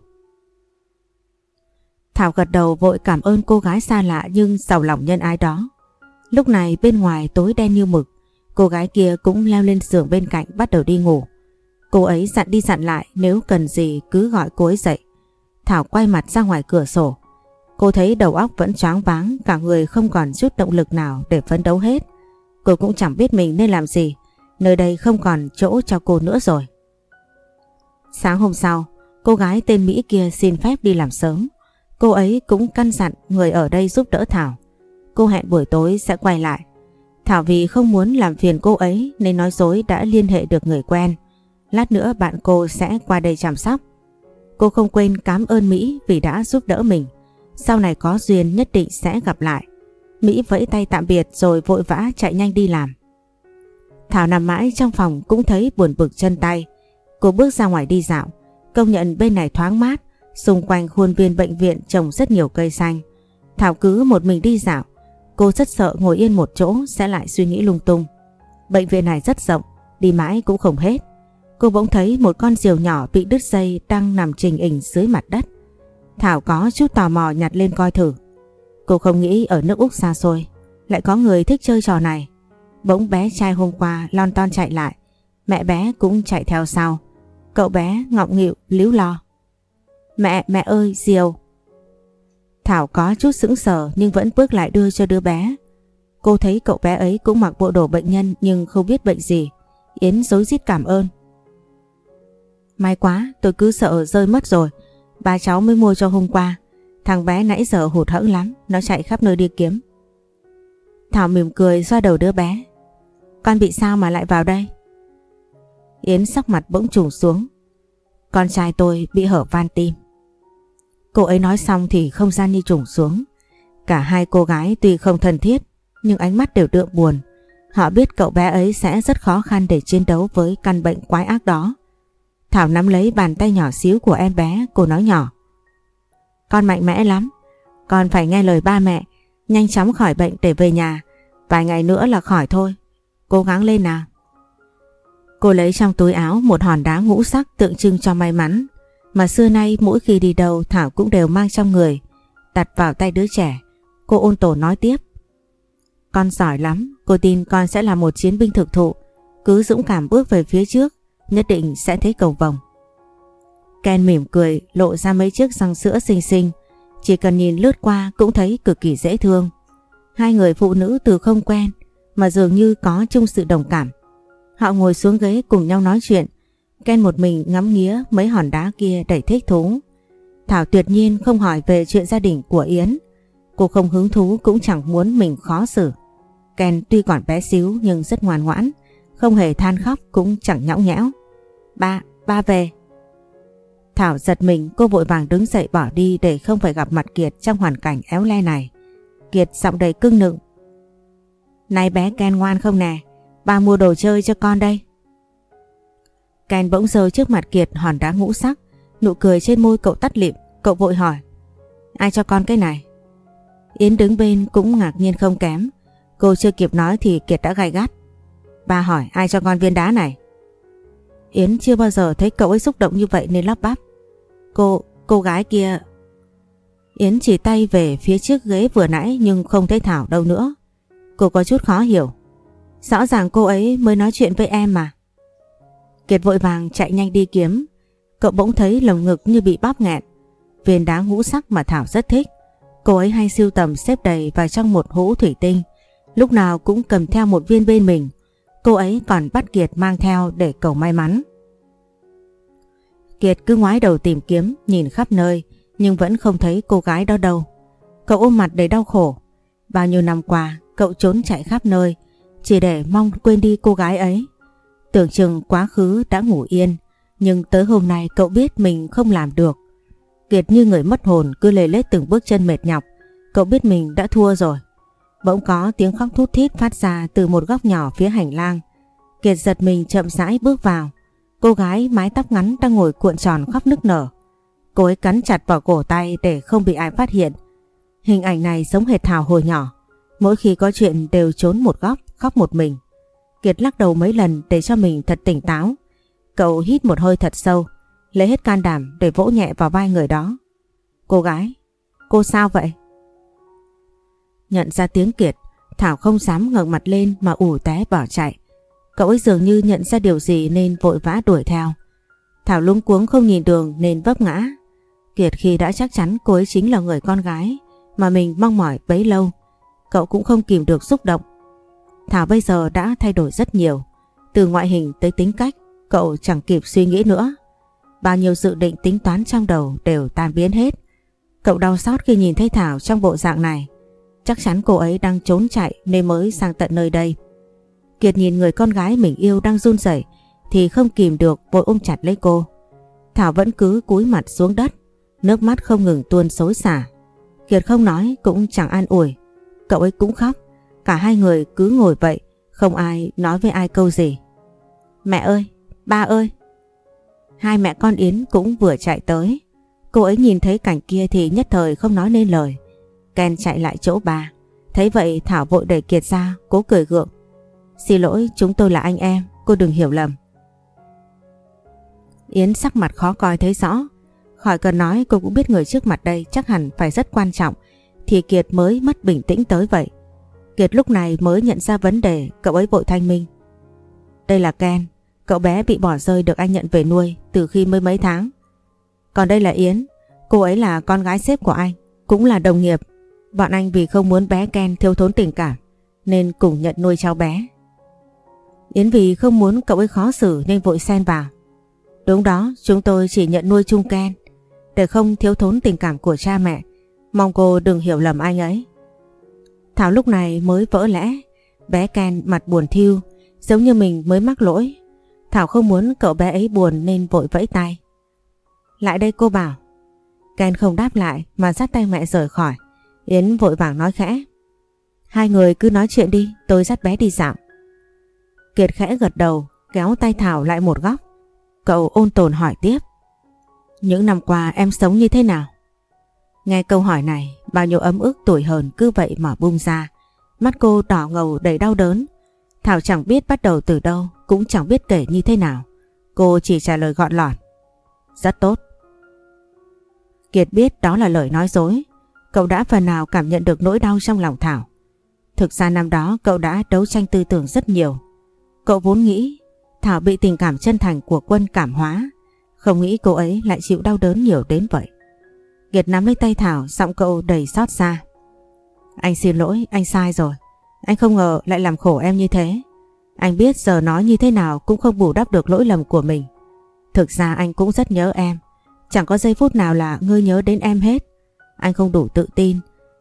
Thảo gật đầu vội cảm ơn cô gái xa lạ nhưng giàu lòng nhân ái đó. Lúc này bên ngoài tối đen như mực, cô gái kia cũng leo lên giường bên cạnh bắt đầu đi ngủ. Cô ấy dặn đi dặn lại nếu cần gì cứ gọi cô ấy dậy. Thảo quay mặt ra ngoài cửa sổ. Cô thấy đầu óc vẫn choáng váng, cả người không còn chút động lực nào để phấn đấu hết. Cô cũng chẳng biết mình nên làm gì, nơi đây không còn chỗ cho cô nữa rồi. Sáng hôm sau, cô gái tên Mỹ kia xin phép đi làm sớm. Cô ấy cũng căn dặn người ở đây giúp đỡ Thảo. Cô hẹn buổi tối sẽ quay lại. Thảo vì không muốn làm phiền cô ấy nên nói dối đã liên hệ được người quen. Lát nữa bạn cô sẽ qua đây chăm sóc. Cô không quên cảm ơn Mỹ vì đã giúp đỡ mình. Sau này có duyên nhất định sẽ gặp lại. Mỹ vẫy tay tạm biệt rồi vội vã chạy nhanh đi làm. Thảo nằm mãi trong phòng cũng thấy buồn bực chân tay. Cô bước ra ngoài đi dạo. Công nhận bên này thoáng mát. Xung quanh khuôn viên bệnh viện trồng rất nhiều cây xanh. Thảo cứ một mình đi dạo. Cô rất sợ ngồi yên một chỗ sẽ lại suy nghĩ lung tung. Bệnh viện này rất rộng, đi mãi cũng không hết. Cô bỗng thấy một con diều nhỏ bị đứt dây đang nằm trình hình dưới mặt đất. Thảo có chút tò mò nhặt lên coi thử. Cô không nghĩ ở nước Úc xa xôi lại có người thích chơi trò này. Bỗng bé trai hôm qua lon ton chạy lại, mẹ bé cũng chạy theo sau. Cậu bé ngọng nghịu líu lo. Mẹ, mẹ ơi, diều. Thảo có chút sững sờ nhưng vẫn bước lại đưa cho đứa bé. Cô thấy cậu bé ấy cũng mặc bộ đồ bệnh nhân nhưng không biết bệnh gì. Yến dối rít cảm ơn. May quá, tôi cứ sợ rơi mất rồi. Ba cháu mới mua cho hôm qua. Thằng bé nãy giờ hụt hẫng lắm, nó chạy khắp nơi đi kiếm. Thảo mỉm cười xoa đầu đứa bé. Con bị sao mà lại vào đây? Yến sắc mặt bỗng trùng xuống. Con trai tôi bị hở van tim. Cô ấy nói xong thì không gian như trùng xuống. Cả hai cô gái tuy không thân thiết nhưng ánh mắt đều đượm buồn. Họ biết cậu bé ấy sẽ rất khó khăn để chiến đấu với căn bệnh quái ác đó. Thảo nắm lấy bàn tay nhỏ xíu của em bé, cô nói nhỏ. Con mạnh mẽ lắm, con phải nghe lời ba mẹ, nhanh chóng khỏi bệnh để về nhà. Vài ngày nữa là khỏi thôi, cố gắng lên nào. Cô lấy trong túi áo một hòn đá ngũ sắc tượng trưng cho may mắn, mà xưa nay mỗi khi đi đâu Thảo cũng đều mang trong người, đặt vào tay đứa trẻ. Cô ôn tổ nói tiếp. Con giỏi lắm, cô tin con sẽ là một chiến binh thực thụ, cứ dũng cảm bước về phía trước, nhất định sẽ thấy cầu vồng. Ken mỉm cười lộ ra mấy chiếc răng sữa xinh xinh, chỉ cần nhìn lướt qua cũng thấy cực kỳ dễ thương. Hai người phụ nữ từ không quen mà dường như có chung sự đồng cảm. Họ ngồi xuống ghế cùng nhau nói chuyện, Ken một mình ngắm nghía mấy hòn đá kia đầy thích thú. Thảo tuyệt nhiên không hỏi về chuyện gia đình của Yến. Cô không hứng thú cũng chẳng muốn mình khó xử. Ken tuy còn bé xíu nhưng rất ngoan ngoãn, không hề than khóc cũng chẳng nhõng nhẽo. Ba, ba về. Thảo giật mình cô vội vàng đứng dậy bỏ đi để không phải gặp mặt Kiệt trong hoàn cảnh éo le này. Kiệt giọng đầy cưng nựng. Này bé Ken ngoan không nè, ba mua đồ chơi cho con đây. Ken bỗng rơi trước mặt Kiệt hòn đá ngũ sắc, nụ cười trên môi cậu tắt lịm, cậu vội hỏi. Ai cho con cái này? Yến đứng bên cũng ngạc nhiên không kém, cô chưa kịp nói thì Kiệt đã gai gắt. Ba hỏi ai cho con viên đá này? Yến chưa bao giờ thấy cậu ấy xúc động như vậy nên lắp bắp. Cô, cô gái kia... Yến chỉ tay về phía trước ghế vừa nãy nhưng không thấy Thảo đâu nữa. Cô có chút khó hiểu. Rõ ràng cô ấy mới nói chuyện với em mà. Kiệt vội vàng chạy nhanh đi kiếm. Cậu bỗng thấy lồng ngực như bị bóp nghẹn. Viên đá ngũ sắc mà Thảo rất thích. Cô ấy hay siêu tầm xếp đầy vào trong một hũ thủy tinh. Lúc nào cũng cầm theo một viên bên mình. Cô ấy còn bắt Kiệt mang theo để cầu may mắn. Kiệt cứ ngoái đầu tìm kiếm, nhìn khắp nơi, nhưng vẫn không thấy cô gái đó đâu. Cậu ôm mặt đầy đau khổ. Bao nhiêu năm qua, cậu trốn chạy khắp nơi, chỉ để mong quên đi cô gái ấy. Tưởng chừng quá khứ đã ngủ yên, nhưng tới hôm nay cậu biết mình không làm được. Kiệt như người mất hồn cứ lê lết từng bước chân mệt nhọc, cậu biết mình đã thua rồi. Bỗng có tiếng khóc thút thít phát ra từ một góc nhỏ phía hành lang. Kiệt giật mình chậm rãi bước vào. Cô gái mái tóc ngắn đang ngồi cuộn tròn khóc nức nở. Cô ấy cắn chặt vào cổ tay để không bị ai phát hiện. Hình ảnh này giống hệt Thảo hồi nhỏ. Mỗi khi có chuyện đều trốn một góc, khóc một mình. Kiệt lắc đầu mấy lần để cho mình thật tỉnh táo. Cậu hít một hơi thật sâu, lấy hết can đảm để vỗ nhẹ vào vai người đó. Cô gái, cô sao vậy? Nhận ra tiếng Kiệt, Thảo không dám ngẩng mặt lên mà ủ té bỏ chạy. Cậu ấy dường như nhận ra điều gì nên vội vã đuổi theo. Thảo lúng cuống không nhìn đường nên vấp ngã. Kiệt khi đã chắc chắn cô ấy chính là người con gái mà mình mong mỏi bấy lâu. Cậu cũng không kìm được xúc động. Thảo bây giờ đã thay đổi rất nhiều. Từ ngoại hình tới tính cách, cậu chẳng kịp suy nghĩ nữa. Bao nhiêu dự định tính toán trong đầu đều tan biến hết. Cậu đau xót khi nhìn thấy Thảo trong bộ dạng này. Chắc chắn cô ấy đang trốn chạy nên mới sang tận nơi đây. Kiệt nhìn người con gái mình yêu đang run rẩy thì không kìm được vội ôm chặt lấy cô. Thảo vẫn cứ cúi mặt xuống đất, nước mắt không ngừng tuôn xối xả. Kiệt không nói cũng chẳng an ủi, cậu ấy cũng khóc. Cả hai người cứ ngồi vậy, không ai nói với ai câu gì. Mẹ ơi, ba ơi. Hai mẹ con Yến cũng vừa chạy tới. Cô ấy nhìn thấy cảnh kia thì nhất thời không nói nên lời. Ken chạy lại chỗ bà. Thấy vậy Thảo vội đẩy Kiệt ra, cố cười gượng. Xin lỗi, chúng tôi là anh em, cô đừng hiểu lầm. Yến sắc mặt khó coi thấy rõ. Khỏi cần nói cô cũng biết người trước mặt đây chắc hẳn phải rất quan trọng thì Kiệt mới mất bình tĩnh tới vậy. Kiệt lúc này mới nhận ra vấn đề cậu ấy vội thanh minh. Đây là Ken, cậu bé bị bỏ rơi được anh nhận về nuôi từ khi mới mấy tháng. Còn đây là Yến, cô ấy là con gái sếp của anh, cũng là đồng nghiệp. Bọn anh vì không muốn bé Ken thiếu thốn tình cảm nên cùng nhận nuôi cháu bé. Yến vì không muốn cậu ấy khó xử nên vội xen vào. Đúng đó, chúng tôi chỉ nhận nuôi chung Ken để không thiếu thốn tình cảm của cha mẹ. Mong cô đừng hiểu lầm anh ấy. Thảo lúc này mới vỡ lẽ. Bé Ken mặt buồn thiêu, giống như mình mới mắc lỗi. Thảo không muốn cậu bé ấy buồn nên vội vẫy tay. Lại đây cô bảo. Ken không đáp lại mà dắt tay mẹ rời khỏi. Yến vội vàng nói khẽ. Hai người cứ nói chuyện đi, tôi dắt bé đi dạo. Kiệt khẽ gật đầu, kéo tay Thảo lại một góc. Cậu ôn tồn hỏi tiếp. Những năm qua em sống như thế nào? Nghe câu hỏi này, bao nhiêu ấm ức tuổi hờn cứ vậy mà bung ra. Mắt cô đỏ ngầu đầy đau đớn. Thảo chẳng biết bắt đầu từ đâu, cũng chẳng biết kể như thế nào. Cô chỉ trả lời gọn lọt. Rất tốt. Kiệt biết đó là lời nói dối. Cậu đã phần nào cảm nhận được nỗi đau trong lòng Thảo. Thực ra năm đó cậu đã đấu tranh tư tưởng rất nhiều. Cậu vốn nghĩ Thảo bị tình cảm chân thành của quân cảm hóa. Không nghĩ cô ấy lại chịu đau đớn nhiều đến vậy. Kiệt nắm lấy tay Thảo, giọng cậu đầy xót xa. Anh xin lỗi, anh sai rồi. Anh không ngờ lại làm khổ em như thế. Anh biết giờ nói như thế nào cũng không bù đắp được lỗi lầm của mình. Thực ra anh cũng rất nhớ em. Chẳng có giây phút nào là ngươi nhớ đến em hết. Anh không đủ tự tin.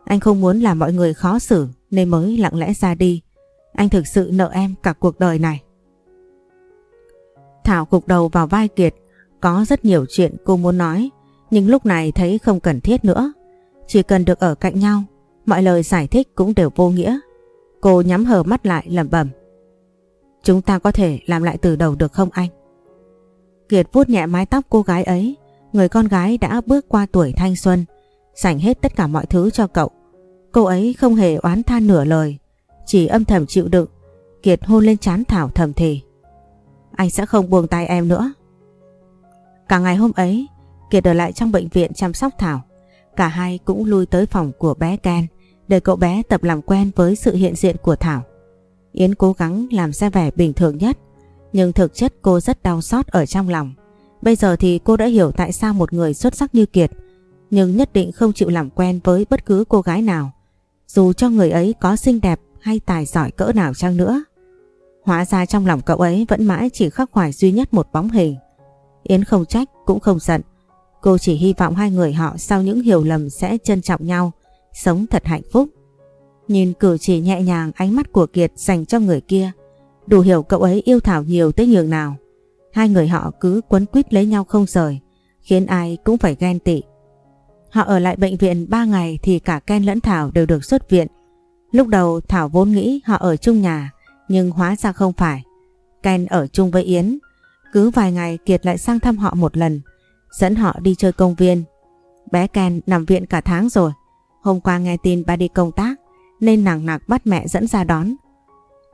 Anh không muốn làm mọi người khó xử nên mới lặng lẽ ra đi. Anh thực sự nợ em cả cuộc đời này. Thảo cục đầu vào vai Kiệt. Có rất nhiều chuyện cô muốn nói. Nhưng lúc này thấy không cần thiết nữa. Chỉ cần được ở cạnh nhau. Mọi lời giải thích cũng đều vô nghĩa. Cô nhắm hờ mắt lại lẩm bẩm. Chúng ta có thể làm lại từ đầu được không anh? Kiệt vuốt nhẹ mái tóc cô gái ấy. Người con gái đã bước qua tuổi thanh xuân. Dành hết tất cả mọi thứ cho cậu. Cô ấy không hề oán than nửa lời. Chỉ âm thầm chịu đựng. Kiệt hôn lên trán Thảo thầm thì. Anh sẽ không buông tay em nữa. Cả ngày hôm ấy, Kiệt ở lại trong bệnh viện chăm sóc Thảo. Cả hai cũng lui tới phòng của bé Ken để cậu bé tập làm quen với sự hiện diện của Thảo. Yến cố gắng làm ra vẻ bình thường nhất, nhưng thực chất cô rất đau xót ở trong lòng. Bây giờ thì cô đã hiểu tại sao một người xuất sắc như Kiệt, nhưng nhất định không chịu làm quen với bất cứ cô gái nào, dù cho người ấy có xinh đẹp hay tài giỏi cỡ nào chăng nữa. Hóa ra trong lòng cậu ấy vẫn mãi chỉ khắc khoải duy nhất một bóng hình. Yến không trách cũng không giận. Cô chỉ hy vọng hai người họ sau những hiểu lầm sẽ trân trọng nhau, sống thật hạnh phúc. Nhìn cử chỉ nhẹ nhàng ánh mắt của Kiệt dành cho người kia, đủ hiểu cậu ấy yêu Thảo nhiều tới nhường nào. Hai người họ cứ quấn quýt lấy nhau không rời, khiến ai cũng phải ghen tị. Họ ở lại bệnh viện 3 ngày thì cả Ken lẫn Thảo đều được xuất viện. Lúc đầu Thảo vốn nghĩ họ ở chung nhà, nhưng hóa ra không phải. Ken ở chung với Yến. Cứ vài ngày Kiệt lại sang thăm họ một lần, dẫn họ đi chơi công viên. Bé Ken nằm viện cả tháng rồi. Hôm qua nghe tin ba đi công tác nên nàng nặc bắt mẹ dẫn ra đón.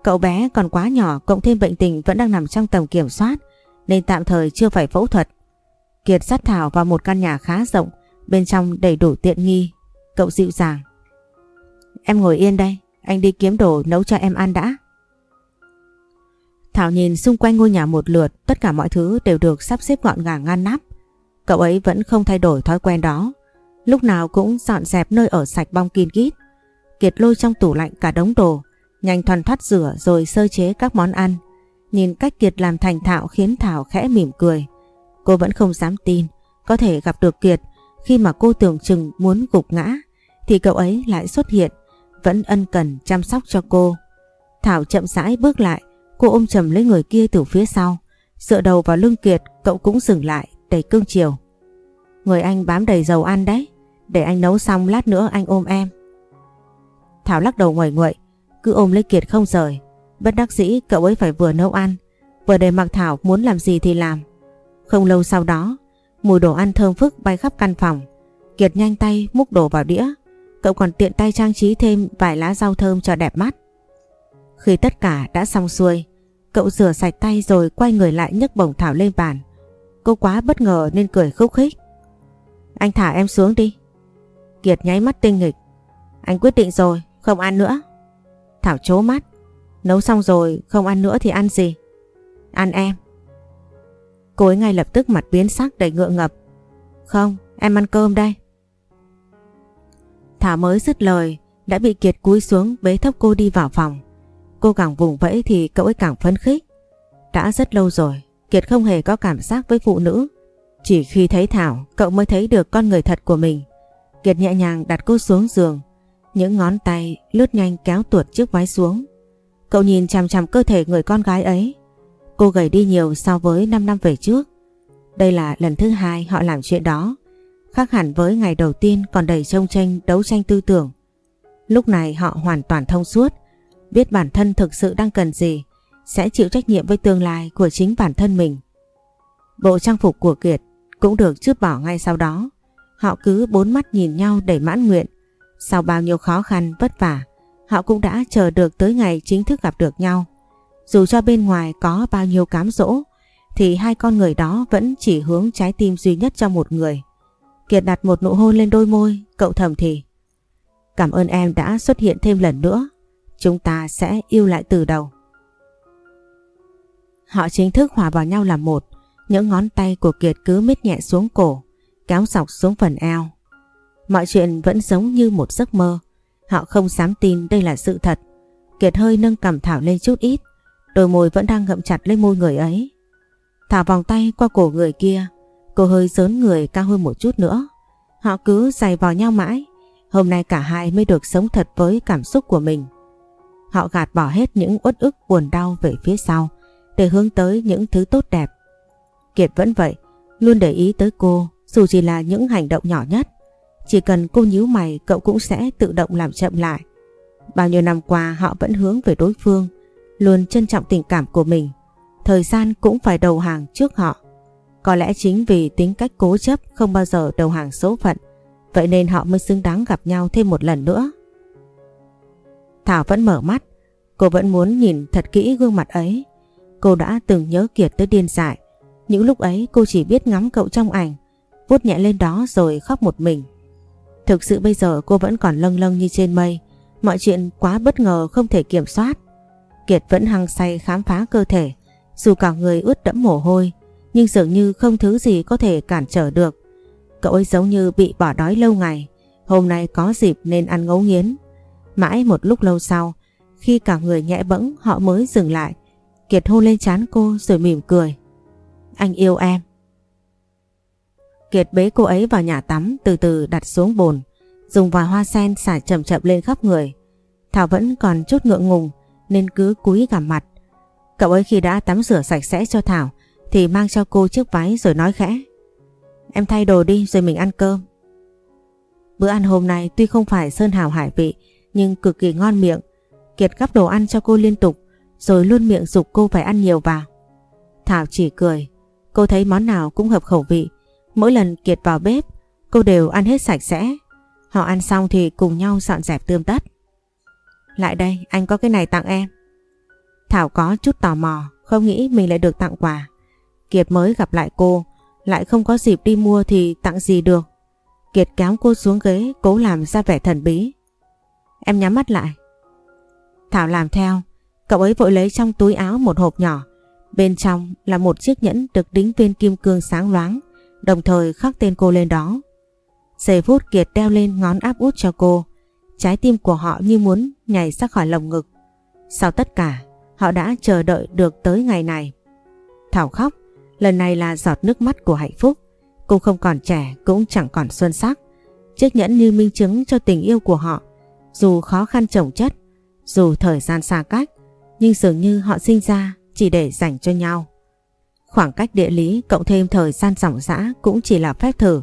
Cậu bé còn quá nhỏ cộng thêm bệnh tình vẫn đang nằm trong tầm kiểm soát nên tạm thời chưa phải phẫu thuật. Kiệt dắt Thảo vào một căn nhà khá rộng, bên trong đầy đủ tiện nghi. Cậu dịu dàng. Em ngồi yên đây, anh đi kiếm đồ nấu cho em ăn đã. Thảo nhìn xung quanh ngôi nhà một lượt, tất cả mọi thứ đều được sắp xếp gọn gàng ngăn nắp. Cậu ấy vẫn không thay đổi thói quen đó. Lúc nào cũng dọn dẹp nơi ở sạch bong kín kít. Kiệt lôi trong tủ lạnh cả đống đồ, nhanh thoăn thoát rửa rồi sơ chế các món ăn. Nhìn cách Kiệt làm thành thạo khiến Thảo khẽ mỉm cười. Cô vẫn không dám tin có thể gặp được Kiệt khi mà cô tưởng chừng muốn gục ngã thì cậu ấy lại xuất hiện vẫn ân cần chăm sóc cho cô. Thảo chậm rãi bước lại cô ôm chầm lấy người kia từ phía sau dựa đầu vào lưng Kiệt cậu cũng dừng lại đầy cương chiều. Người anh bám đầy dầu ăn đấy để anh nấu xong lát nữa anh ôm em. Thảo lắc đầu ngoài nguậy cứ ôm lấy Kiệt không rời. Bất đắc dĩ cậu ấy phải vừa nấu ăn vừa để mặc Thảo muốn làm gì thì làm. Không lâu sau đó, mùi đồ ăn thơm phức bay khắp căn phòng. Kiệt nhanh tay múc đồ vào đĩa. Cậu còn tiện tay trang trí thêm vài lá rau thơm cho đẹp mắt. Khi tất cả đã xong xuôi, cậu rửa sạch tay rồi quay người lại nhấc bổng Thảo lên bàn. Cô quá bất ngờ nên cười khúc khích. Anh thả em xuống đi. Kiệt nháy mắt tinh nghịch. Anh quyết định rồi, không ăn nữa. Thảo chố mắt. Nấu xong rồi, không ăn nữa thì ăn gì? Ăn em. Cô ấy ngay lập tức mặt biến sắc đầy ngượng ngập. Không, em ăn cơm đây. Thảo mới dứt lời, đã bị Kiệt cúi xuống bế thấp cô đi vào phòng. Cô càng vùng vẫy thì cậu ấy càng phấn khích. Đã rất lâu rồi, Kiệt không hề có cảm giác với phụ nữ. Chỉ khi thấy Thảo, cậu mới thấy được con người thật của mình. Kiệt nhẹ nhàng đặt cô xuống giường, những ngón tay lướt nhanh kéo tuột chiếc váy xuống. Cậu nhìn chằm chằm cơ thể người con gái ấy, Cô gầy đi nhiều so với 5 năm về trước. Đây là lần thứ hai họ làm chuyện đó. Khác hẳn với ngày đầu tiên còn đầy trông tranh đấu tranh tư tưởng. Lúc này họ hoàn toàn thông suốt, biết bản thân thực sự đang cần gì, sẽ chịu trách nhiệm với tương lai của chính bản thân mình. Bộ trang phục của Kiệt cũng được chút bỏ ngay sau đó. Họ cứ bốn mắt nhìn nhau đầy mãn nguyện. Sau bao nhiêu khó khăn vất vả, họ cũng đã chờ được tới ngày chính thức gặp được nhau. Dù cho bên ngoài có bao nhiêu cám dỗ thì hai con người đó vẫn chỉ hướng trái tim duy nhất cho một người. Kiệt đặt một nụ hôn lên đôi môi, cậu thầm thì. Cảm ơn em đã xuất hiện thêm lần nữa. Chúng ta sẽ yêu lại từ đầu. Họ chính thức hòa vào nhau làm một. Những ngón tay của Kiệt cứ mít nhẹ xuống cổ, kéo dọc xuống phần eo. Mọi chuyện vẫn giống như một giấc mơ. Họ không dám tin đây là sự thật. Kiệt hơi nâng cầm Thảo lên chút ít. Đôi môi vẫn đang ngậm chặt lấy môi người ấy. Thả vòng tay qua cổ người kia, cô hơi dớn người cao hơn một chút nữa. Họ cứ giày vào nhau mãi, hôm nay cả hai mới được sống thật với cảm xúc của mình. Họ gạt bỏ hết những uất ức buồn đau về phía sau để hướng tới những thứ tốt đẹp. Kiệt vẫn vậy, luôn để ý tới cô dù chỉ là những hành động nhỏ nhất. Chỉ cần cô nhíu mày cậu cũng sẽ tự động làm chậm lại. Bao nhiêu năm qua họ vẫn hướng về đối phương luôn trân trọng tình cảm của mình, thời gian cũng phải đầu hàng trước họ. Có lẽ chính vì tính cách cố chấp không bao giờ đầu hàng số phận, vậy nên họ mới xứng đáng gặp nhau thêm một lần nữa. Thảo vẫn mở mắt, cô vẫn muốn nhìn thật kỹ gương mặt ấy. Cô đã từng nhớ Kiệt tới điên dại, những lúc ấy cô chỉ biết ngắm cậu trong ảnh, vuốt nhẹ lên đó rồi khóc một mình. Thực sự bây giờ cô vẫn còn lâng lâng như trên mây, mọi chuyện quá bất ngờ không thể kiểm soát. Kiệt vẫn hăng say khám phá cơ thể, dù cả người ướt đẫm mồ hôi, nhưng dường như không thứ gì có thể cản trở được. Cậu ấy giống như bị bỏ đói lâu ngày, hôm nay có dịp nên ăn ngấu nghiến. Mãi một lúc lâu sau, khi cả người nhẹ bẫng họ mới dừng lại. Kiệt hôn lên trán cô rồi mỉm cười. Anh yêu em. Kiệt bế cô ấy vào nhà tắm từ từ đặt xuống bồn, dùng vòi hoa sen xả chậm chậm lên khắp người. Thảo vẫn còn chút ngượng ngùng nên cứ cúi gằm mặt. Cậu ấy khi đã tắm rửa sạch sẽ cho Thảo, thì mang cho cô chiếc váy rồi nói khẽ. Em thay đồ đi rồi mình ăn cơm. Bữa ăn hôm nay tuy không phải sơn hào hải vị, nhưng cực kỳ ngon miệng. Kiệt gắp đồ ăn cho cô liên tục, rồi luôn miệng dục cô phải ăn nhiều vào. Thảo chỉ cười. Cô thấy món nào cũng hợp khẩu vị. Mỗi lần Kiệt vào bếp, cô đều ăn hết sạch sẽ. Họ ăn xong thì cùng nhau dọn dẹp tươm tất. Lại đây, anh có cái này tặng em. Thảo có chút tò mò, không nghĩ mình lại được tặng quà. Kiệt mới gặp lại cô, lại không có dịp đi mua thì tặng gì được. Kiệt kéo cô xuống ghế, cố làm ra vẻ thần bí. Em nhắm mắt lại. Thảo làm theo, cậu ấy vội lấy trong túi áo một hộp nhỏ. Bên trong là một chiếc nhẫn được đính viên kim cương sáng loáng, đồng thời khắc tên cô lên đó. Giây phút Kiệt đeo lên ngón áp út cho cô, trái tim của họ như muốn nhảy ra khỏi lồng ngực. Sau tất cả, họ đã chờ đợi được tới ngày này. Thảo khóc, lần này là giọt nước mắt của hạnh phúc. Cô không còn trẻ cũng chẳng còn xuân sắc. Chiếc nhẫn như minh chứng cho tình yêu của họ. Dù khó khăn chồng chất, dù thời gian xa cách, nhưng dường như họ sinh ra chỉ để dành cho nhau. Khoảng cách địa lý cộng thêm thời gian dòng rã cũng chỉ là phép thử.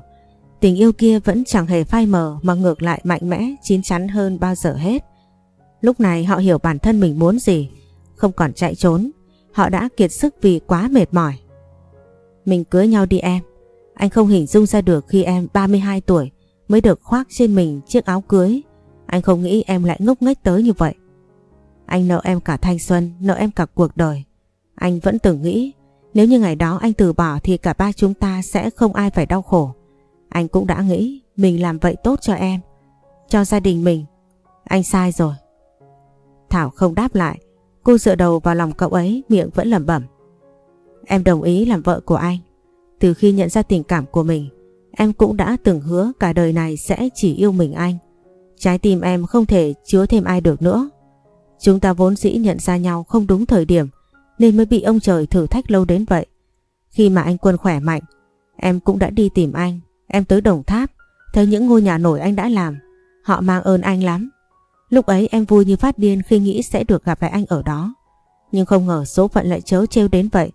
Tình yêu kia vẫn chẳng hề phai mờ mà ngược lại mạnh mẽ, chín chắn hơn bao giờ hết. Lúc này họ hiểu bản thân mình muốn gì, không còn chạy trốn. Họ đã kiệt sức vì quá mệt mỏi. Mình cưới nhau đi em. Anh không hình dung ra được khi em 32 tuổi mới được khoác trên mình chiếc áo cưới. Anh không nghĩ em lại ngốc nghếch tới như vậy. Anh nợ em cả thanh xuân, nợ em cả cuộc đời. Anh vẫn từng nghĩ nếu như ngày đó anh từ bỏ thì cả ba chúng ta sẽ không ai phải đau khổ. Anh cũng đã nghĩ mình làm vậy tốt cho em, cho gia đình mình. Anh sai rồi. Thảo không đáp lại, cô dựa đầu vào lòng cậu ấy miệng vẫn lẩm bẩm. Em đồng ý làm vợ của anh. Từ khi nhận ra tình cảm của mình, em cũng đã từng hứa cả đời này sẽ chỉ yêu mình anh. Trái tim em không thể chứa thêm ai được nữa. Chúng ta vốn dĩ nhận ra nhau không đúng thời điểm nên mới bị ông trời thử thách lâu đến vậy. Khi mà anh Quân khỏe mạnh, em cũng đã đi tìm anh. Em tới Đồng Tháp, thấy những ngôi nhà nổi anh đã làm. Họ mang ơn anh lắm. Lúc ấy em vui như phát điên khi nghĩ sẽ được gặp lại anh ở đó. Nhưng không ngờ số phận lại chớ trêu đến vậy.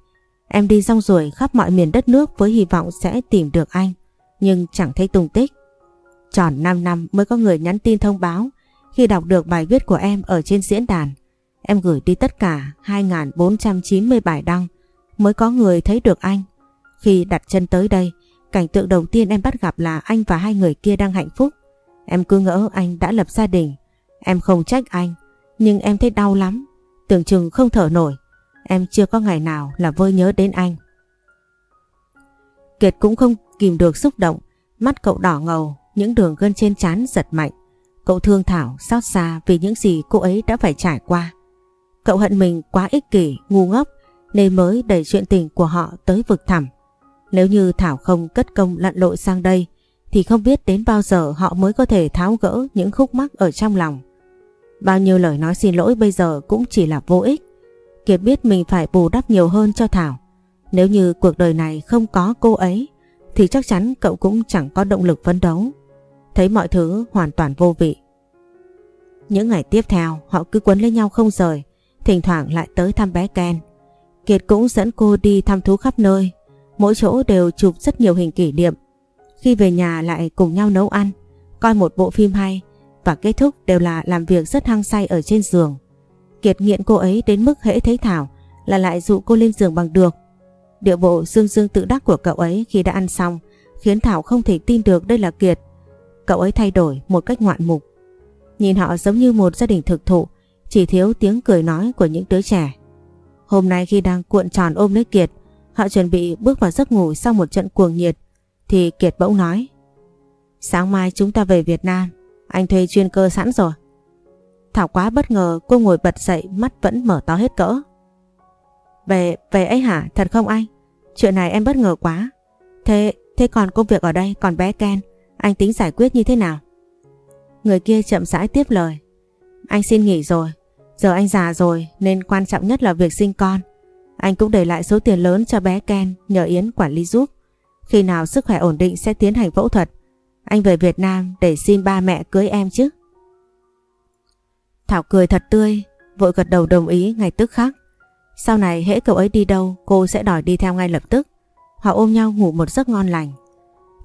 Em đi rong ruổi khắp mọi miền đất nước với hy vọng sẽ tìm được anh. Nhưng chẳng thấy tung tích. Tròn 5 năm mới có người nhắn tin thông báo khi đọc được bài viết của em ở trên diễn đàn. Em gửi đi tất cả 2.490 bài đăng mới có người thấy được anh. Khi đặt chân tới đây, cảnh tượng đầu tiên em bắt gặp là anh và hai người kia đang hạnh phúc. Em cứ ngỡ anh đã lập gia đình. Em không trách anh, nhưng em thấy đau lắm. Tưởng chừng không thở nổi. Em chưa có ngày nào là vơi nhớ đến anh. Kiệt cũng không kìm được xúc động. Mắt cậu đỏ ngầu, những đường gân trên trán giật mạnh. Cậu thương Thảo xót xa vì những gì cô ấy đã phải trải qua. Cậu hận mình quá ích kỷ, ngu ngốc nên mới đẩy chuyện tình của họ tới vực thẳm. Nếu như Thảo không cất công lặn lội sang đây thì không biết đến bao giờ họ mới có thể tháo gỡ những khúc mắc ở trong lòng. Bao nhiêu lời nói xin lỗi bây giờ cũng chỉ là vô ích. Kiệt biết mình phải bù đắp nhiều hơn cho Thảo. Nếu như cuộc đời này không có cô ấy thì chắc chắn cậu cũng chẳng có động lực phấn đấu. Thấy mọi thứ hoàn toàn vô vị. Những ngày tiếp theo họ cứ quấn lấy nhau không rời, thỉnh thoảng lại tới thăm bé Ken. Kiệt cũng dẫn cô đi thăm thú khắp nơi, mỗi chỗ đều chụp rất nhiều hình kỷ niệm. Khi về nhà lại cùng nhau nấu ăn, coi một bộ phim hay và kết thúc đều là làm việc rất hăng say ở trên giường. Kiệt nghiện cô ấy đến mức hễ thấy Thảo là lại dụ cô lên giường bằng được. Điệu bộ dương dương tự đắc của cậu ấy khi đã ăn xong khiến Thảo không thể tin được đây là Kiệt. Cậu ấy thay đổi một cách ngoạn mục. Nhìn họ giống như một gia đình thực thụ, chỉ thiếu tiếng cười nói của những đứa trẻ. Hôm nay khi đang cuộn tròn ôm lấy Kiệt, họ chuẩn bị bước vào giấc ngủ sau một trận cuồng nhiệt, thì Kiệt bỗng nói. Sáng mai chúng ta về Việt Nam, anh thuê chuyên cơ sẵn rồi. Thảo quá bất ngờ cô ngồi bật dậy mắt vẫn mở to hết cỡ. Về, về ấy hả? Thật không anh? Chuyện này em bất ngờ quá. Thế, thế còn công việc ở đây, còn bé Ken, anh tính giải quyết như thế nào? Người kia chậm rãi tiếp lời. Anh xin nghỉ rồi. Giờ anh già rồi nên quan trọng nhất là việc sinh con. Anh cũng để lại số tiền lớn cho bé Ken nhờ Yến quản lý giúp. Khi nào sức khỏe ổn định sẽ tiến hành phẫu thuật. Anh về Việt Nam để xin ba mẹ cưới em chứ. Thảo cười thật tươi, vội gật đầu đồng ý ngay tức khắc. Sau này hễ cậu ấy đi đâu cô sẽ đòi đi theo ngay lập tức. Họ ôm nhau ngủ một giấc ngon lành.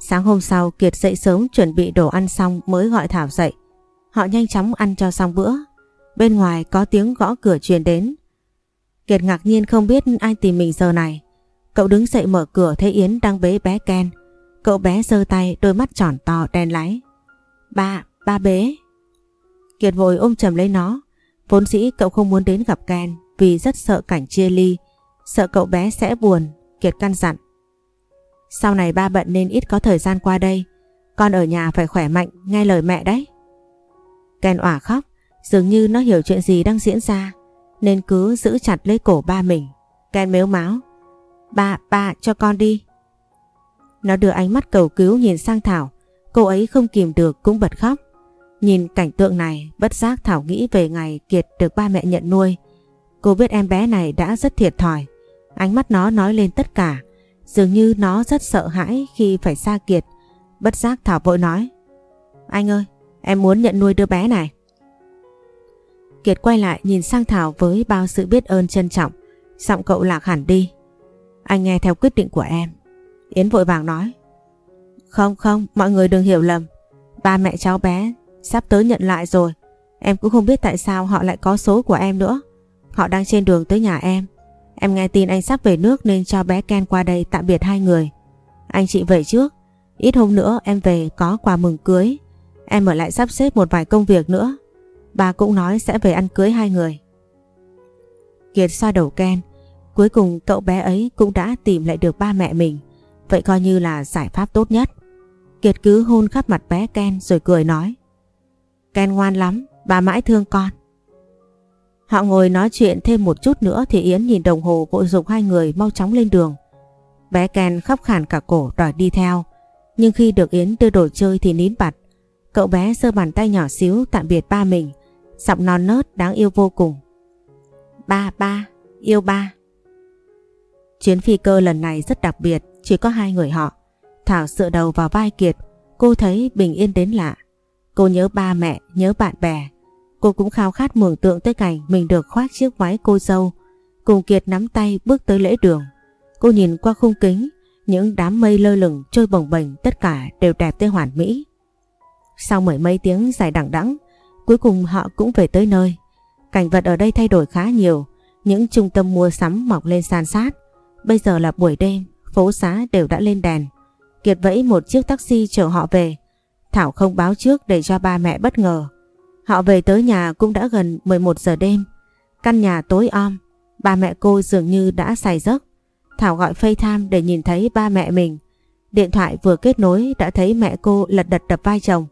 Sáng hôm sau Kiệt dậy sớm chuẩn bị đồ ăn xong mới gọi Thảo dậy. Họ nhanh chóng ăn cho xong bữa. Bên ngoài có tiếng gõ cửa truyền đến. Kiệt ngạc nhiên không biết ai tìm mình giờ này. Cậu đứng dậy mở cửa thấy Yến đang bế bé Ken. Cậu bé giơ tay đôi mắt tròn to đen láy. Ba, ba bế. Kiệt vội ôm chầm lấy nó. Vốn dĩ cậu không muốn đến gặp Ken vì rất sợ cảnh chia ly, sợ cậu bé sẽ buồn, Kiệt căn dặn. Sau này ba bận nên ít có thời gian qua đây, con ở nhà phải khỏe mạnh, nghe lời mẹ đấy. Ken òa khóc, dường như nó hiểu chuyện gì đang diễn ra, nên cứ giữ chặt lấy cổ ba mình. Ken mếu máu. Ba, ba, cho con đi. Nó đưa ánh mắt cầu cứu nhìn sang Thảo, cô ấy không kìm được cũng bật khóc. Nhìn cảnh tượng này, bất giác Thảo nghĩ về ngày Kiệt được ba mẹ nhận nuôi. Cô biết em bé này đã rất thiệt thòi. Ánh mắt nó nói lên tất cả. Dường như nó rất sợ hãi khi phải xa Kiệt. Bất giác Thảo vội nói. Anh ơi, em muốn nhận nuôi đứa bé này. Kiệt quay lại nhìn sang Thảo với bao sự biết ơn trân trọng. Giọng cậu lạc hẳn đi. Anh nghe theo quyết định của em. Yến vội vàng nói. Không không, mọi người đừng hiểu lầm. Ba mẹ cháu bé sắp tới nhận lại rồi. Em cũng không biết tại sao họ lại có số của em nữa. Họ đang trên đường tới nhà em. Em nghe tin anh sắp về nước nên cho bé Ken qua đây tạm biệt hai người. Anh chị về trước. Ít hôm nữa em về có quà mừng cưới. Em ở lại sắp xếp một vài công việc nữa. Bà cũng nói sẽ về ăn cưới hai người. Kiệt xoa đầu Ken. Cuối cùng cậu bé ấy cũng đã tìm lại được ba mẹ mình. Vậy coi như là giải pháp tốt nhất. Kiệt cứ hôn khắp mặt bé Ken rồi cười nói. Ken ngoan lắm, bà mãi thương con. Họ ngồi nói chuyện thêm một chút nữa thì Yến nhìn đồng hồ vội dục hai người mau chóng lên đường. Bé Ken khóc khàn cả cổ đòi đi theo. Nhưng khi được Yến đưa đồ chơi thì nín bặt. Cậu bé sơ bàn tay nhỏ xíu tạm biệt ba mình. Giọng non nớt đáng yêu vô cùng. Ba, ba, yêu ba. Chuyến phi cơ lần này rất đặc biệt, chỉ có hai người họ. Thảo dựa đầu vào vai Kiệt, cô thấy bình yên đến lạ. Cô nhớ ba mẹ, nhớ bạn bè. Cô cũng khao khát mường tượng tới cảnh mình được khoác chiếc váy cô dâu. Cùng Kiệt nắm tay bước tới lễ đường. Cô nhìn qua khung kính, những đám mây lơ lửng trôi bồng bềnh tất cả đều đẹp tới hoàn mỹ. Sau mười mấy tiếng dài đẳng đẵng, cuối cùng họ cũng về tới nơi. Cảnh vật ở đây thay đổi khá nhiều, những trung tâm mua sắm mọc lên san sát. Bây giờ là buổi đêm, phố xá đều đã lên đèn. Kiệt vẫy một chiếc taxi chở họ về. Thảo không báo trước để cho ba mẹ bất ngờ. Họ về tới nhà cũng đã gần 11 giờ đêm. Căn nhà tối om, ba mẹ cô dường như đã say giấc. Thảo gọi FaceTime để nhìn thấy ba mẹ mình. Điện thoại vừa kết nối đã thấy mẹ cô lật đật đập vai chồng.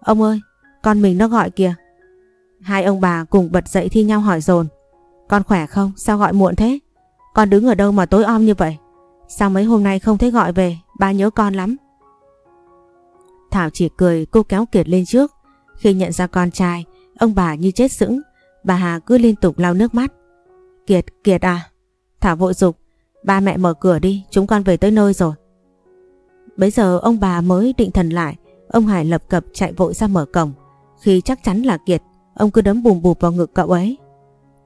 Ông ơi, con mình nó gọi kìa. Hai ông bà cùng bật dậy thi nhau hỏi dồn Con khỏe không? Sao gọi muộn thế? Con đứng ở đâu mà tối om như vậy? Sao mấy hôm nay không thấy gọi về? Ba nhớ con lắm. Thảo chỉ cười cô kéo Kiệt lên trước. Khi nhận ra con trai, ông bà như chết sững. Bà Hà cứ liên tục lau nước mắt. Kiệt, Kiệt à? Thảo vội dục Ba mẹ mở cửa đi, chúng con về tới nơi rồi. Bây giờ ông bà mới định thần lại, ông Hải lập cập chạy vội ra mở cổng. Khi chắc chắn là Kiệt, ông cứ đấm bùm bụp vào ngực cậu ấy.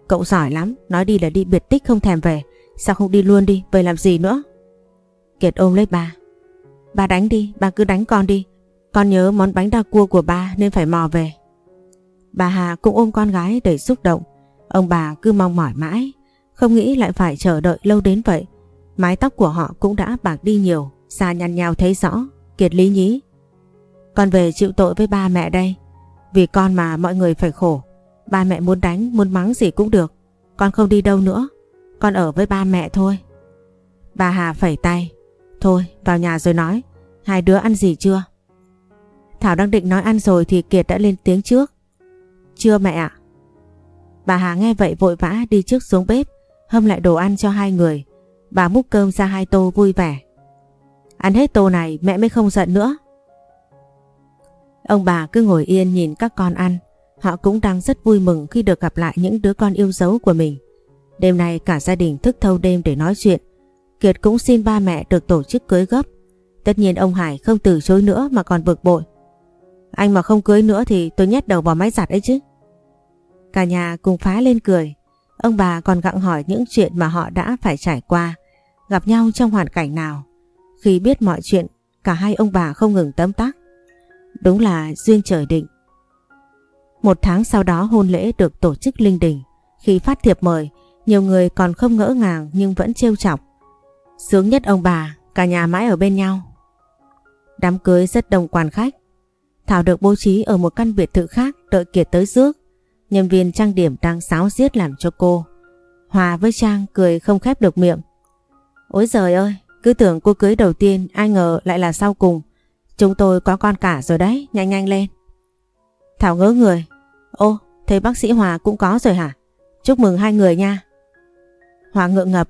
Cậu giỏi lắm, nói đi là đi biệt tích không thèm về. Sao không đi luôn đi, về làm gì nữa? Kiệt ôm lấy ba. Ba đánh đi, ba cứ đánh con đi. Con nhớ món bánh đa cua của ba nên phải mò về. Bà Hà cũng ôm con gái đầy xúc động. Ông bà cứ mong mỏi mãi, không nghĩ lại phải chờ đợi lâu đến vậy. Mái tóc của họ cũng đã bạc đi nhiều, xa nhăn nhau thấy rõ. Kiệt lý nhí. Con về chịu tội với ba mẹ đây. Vì con mà mọi người phải khổ. Ba mẹ muốn đánh, muốn mắng gì cũng được. Con không đi đâu nữa. Con ở với ba mẹ thôi. Bà Hà phẩy tay. Thôi, vào nhà rồi nói. Hai đứa ăn gì chưa? Thảo đang định nói ăn rồi thì Kiệt đã lên tiếng trước. Chưa mẹ ạ. Bà Hà nghe vậy vội vã đi trước xuống bếp, hâm lại đồ ăn cho hai người. Bà múc cơm ra hai tô vui vẻ. Ăn hết tô này mẹ mới không giận nữa. Ông bà cứ ngồi yên nhìn các con ăn. Họ cũng đang rất vui mừng khi được gặp lại những đứa con yêu dấu của mình. Đêm nay cả gia đình thức thâu đêm để nói chuyện. Kiệt cũng xin ba mẹ được tổ chức cưới gấp. Tất nhiên ông Hải không từ chối nữa mà còn bực bội. Anh mà không cưới nữa thì tôi nhét đầu vào máy giặt ấy chứ. Cả nhà cùng phá lên cười. Ông bà còn gặng hỏi những chuyện mà họ đã phải trải qua. Gặp nhau trong hoàn cảnh nào. Khi biết mọi chuyện, cả hai ông bà không ngừng tấm tắc. Đúng là duyên trời định. Một tháng sau đó hôn lễ được tổ chức linh đình. Khi phát thiệp mời, nhiều người còn không ngỡ ngàng nhưng vẫn trêu chọc. Sướng nhất ông bà, cả nhà mãi ở bên nhau. Đám cưới rất đông quan khách. Thảo được bố trí ở một căn biệt thự khác đợi Kiệt tới rước. Nhân viên trang điểm đang sáo giết làm cho cô. Hòa với Trang cười không khép được miệng. Ôi giời ơi, cứ tưởng cô cưới đầu tiên ai ngờ lại là sau cùng. Chúng tôi có con cả rồi đấy, nhanh nhanh lên. Thảo ngỡ người. Ô, thế bác sĩ Hòa cũng có rồi hả? Chúc mừng hai người nha. Hòa ngượng ngập.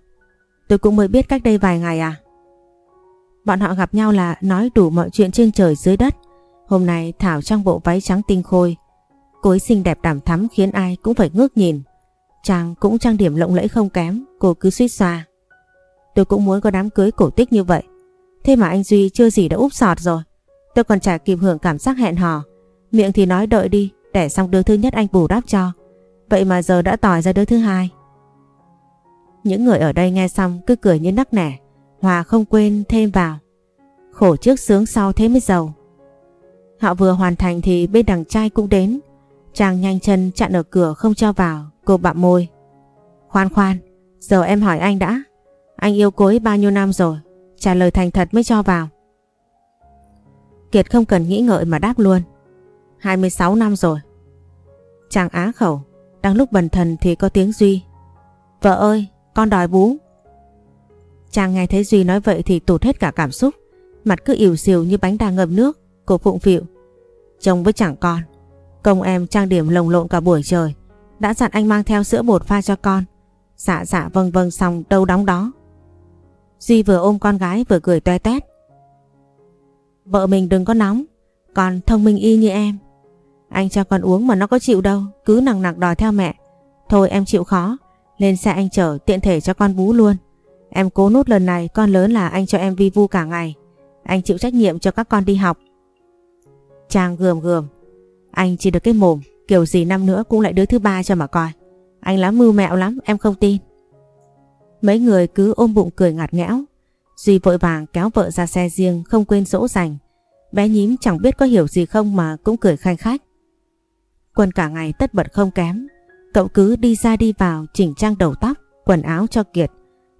Tôi cũng mới biết cách đây vài ngày à? Bọn họ gặp nhau là nói đủ mọi chuyện trên trời dưới đất. Hôm nay Thảo trong bộ váy trắng tinh khôi. Cô ấy xinh đẹp đảm thắm khiến ai cũng phải ngước nhìn. Chàng cũng trang điểm lộng lẫy không kém, cô cứ suýt xoa. Tôi cũng muốn có đám cưới cổ tích như vậy. Thế mà anh Duy chưa gì đã úp sọt rồi. Tôi còn chả kịp hưởng cảm giác hẹn hò. Miệng thì nói đợi đi, để xong đứa thứ nhất anh bù đắp cho. Vậy mà giờ đã tỏi ra đứa thứ hai. Những người ở đây nghe xong cứ cười như nắc nẻ. Hòa không quên thêm vào. Khổ trước sướng sau thế mới giàu. Họ vừa hoàn thành thì bên đằng trai cũng đến. Chàng nhanh chân chặn ở cửa không cho vào. Cô bặm môi. Khoan khoan, giờ em hỏi anh đã. Anh yêu cô ấy bao nhiêu năm rồi? Trả lời thành thật mới cho vào. Kiệt không cần nghĩ ngợi mà đáp luôn. 26 năm rồi. Chàng á khẩu, đang lúc bần thần thì có tiếng Duy. Vợ ơi, con đòi bú. Chàng nghe thấy Duy nói vậy thì tụt hết cả cảm xúc. Mặt cứ ỉu xìu như bánh đa ngập nước. Cô phụng phịu. Chồng với chẳng con. Công em trang điểm lồng lộn cả buổi trời. Đã dặn anh mang theo sữa bột pha cho con. Dạ dạ vâng vâng xong đâu đóng đó. Duy vừa ôm con gái vừa cười toe tét. Vợ mình đừng có nóng. còn thông minh y như em. Anh cho con uống mà nó có chịu đâu. Cứ nặng nặc đòi theo mẹ. Thôi em chịu khó. Lên xe anh chở tiện thể cho con bú luôn. Em cố nút lần này, con lớn là anh cho em vi vu cả ngày. Anh chịu trách nhiệm cho các con đi học. Trang gườm gườm. Anh chỉ được cái mồm. Kiểu gì năm nữa cũng lại đứa thứ ba cho mà coi. Anh lắm mưu mẹo lắm, em không tin. Mấy người cứ ôm bụng cười ngặt nghẽo. Duy vội vàng kéo vợ ra xe riêng không quên dỗ dành. Bé nhím chẳng biết có hiểu gì không mà cũng cười khai khách. Quân cả ngày tất bật không kém. Cậu cứ đi ra đi vào chỉnh trang đầu tóc, quần áo cho Kiệt.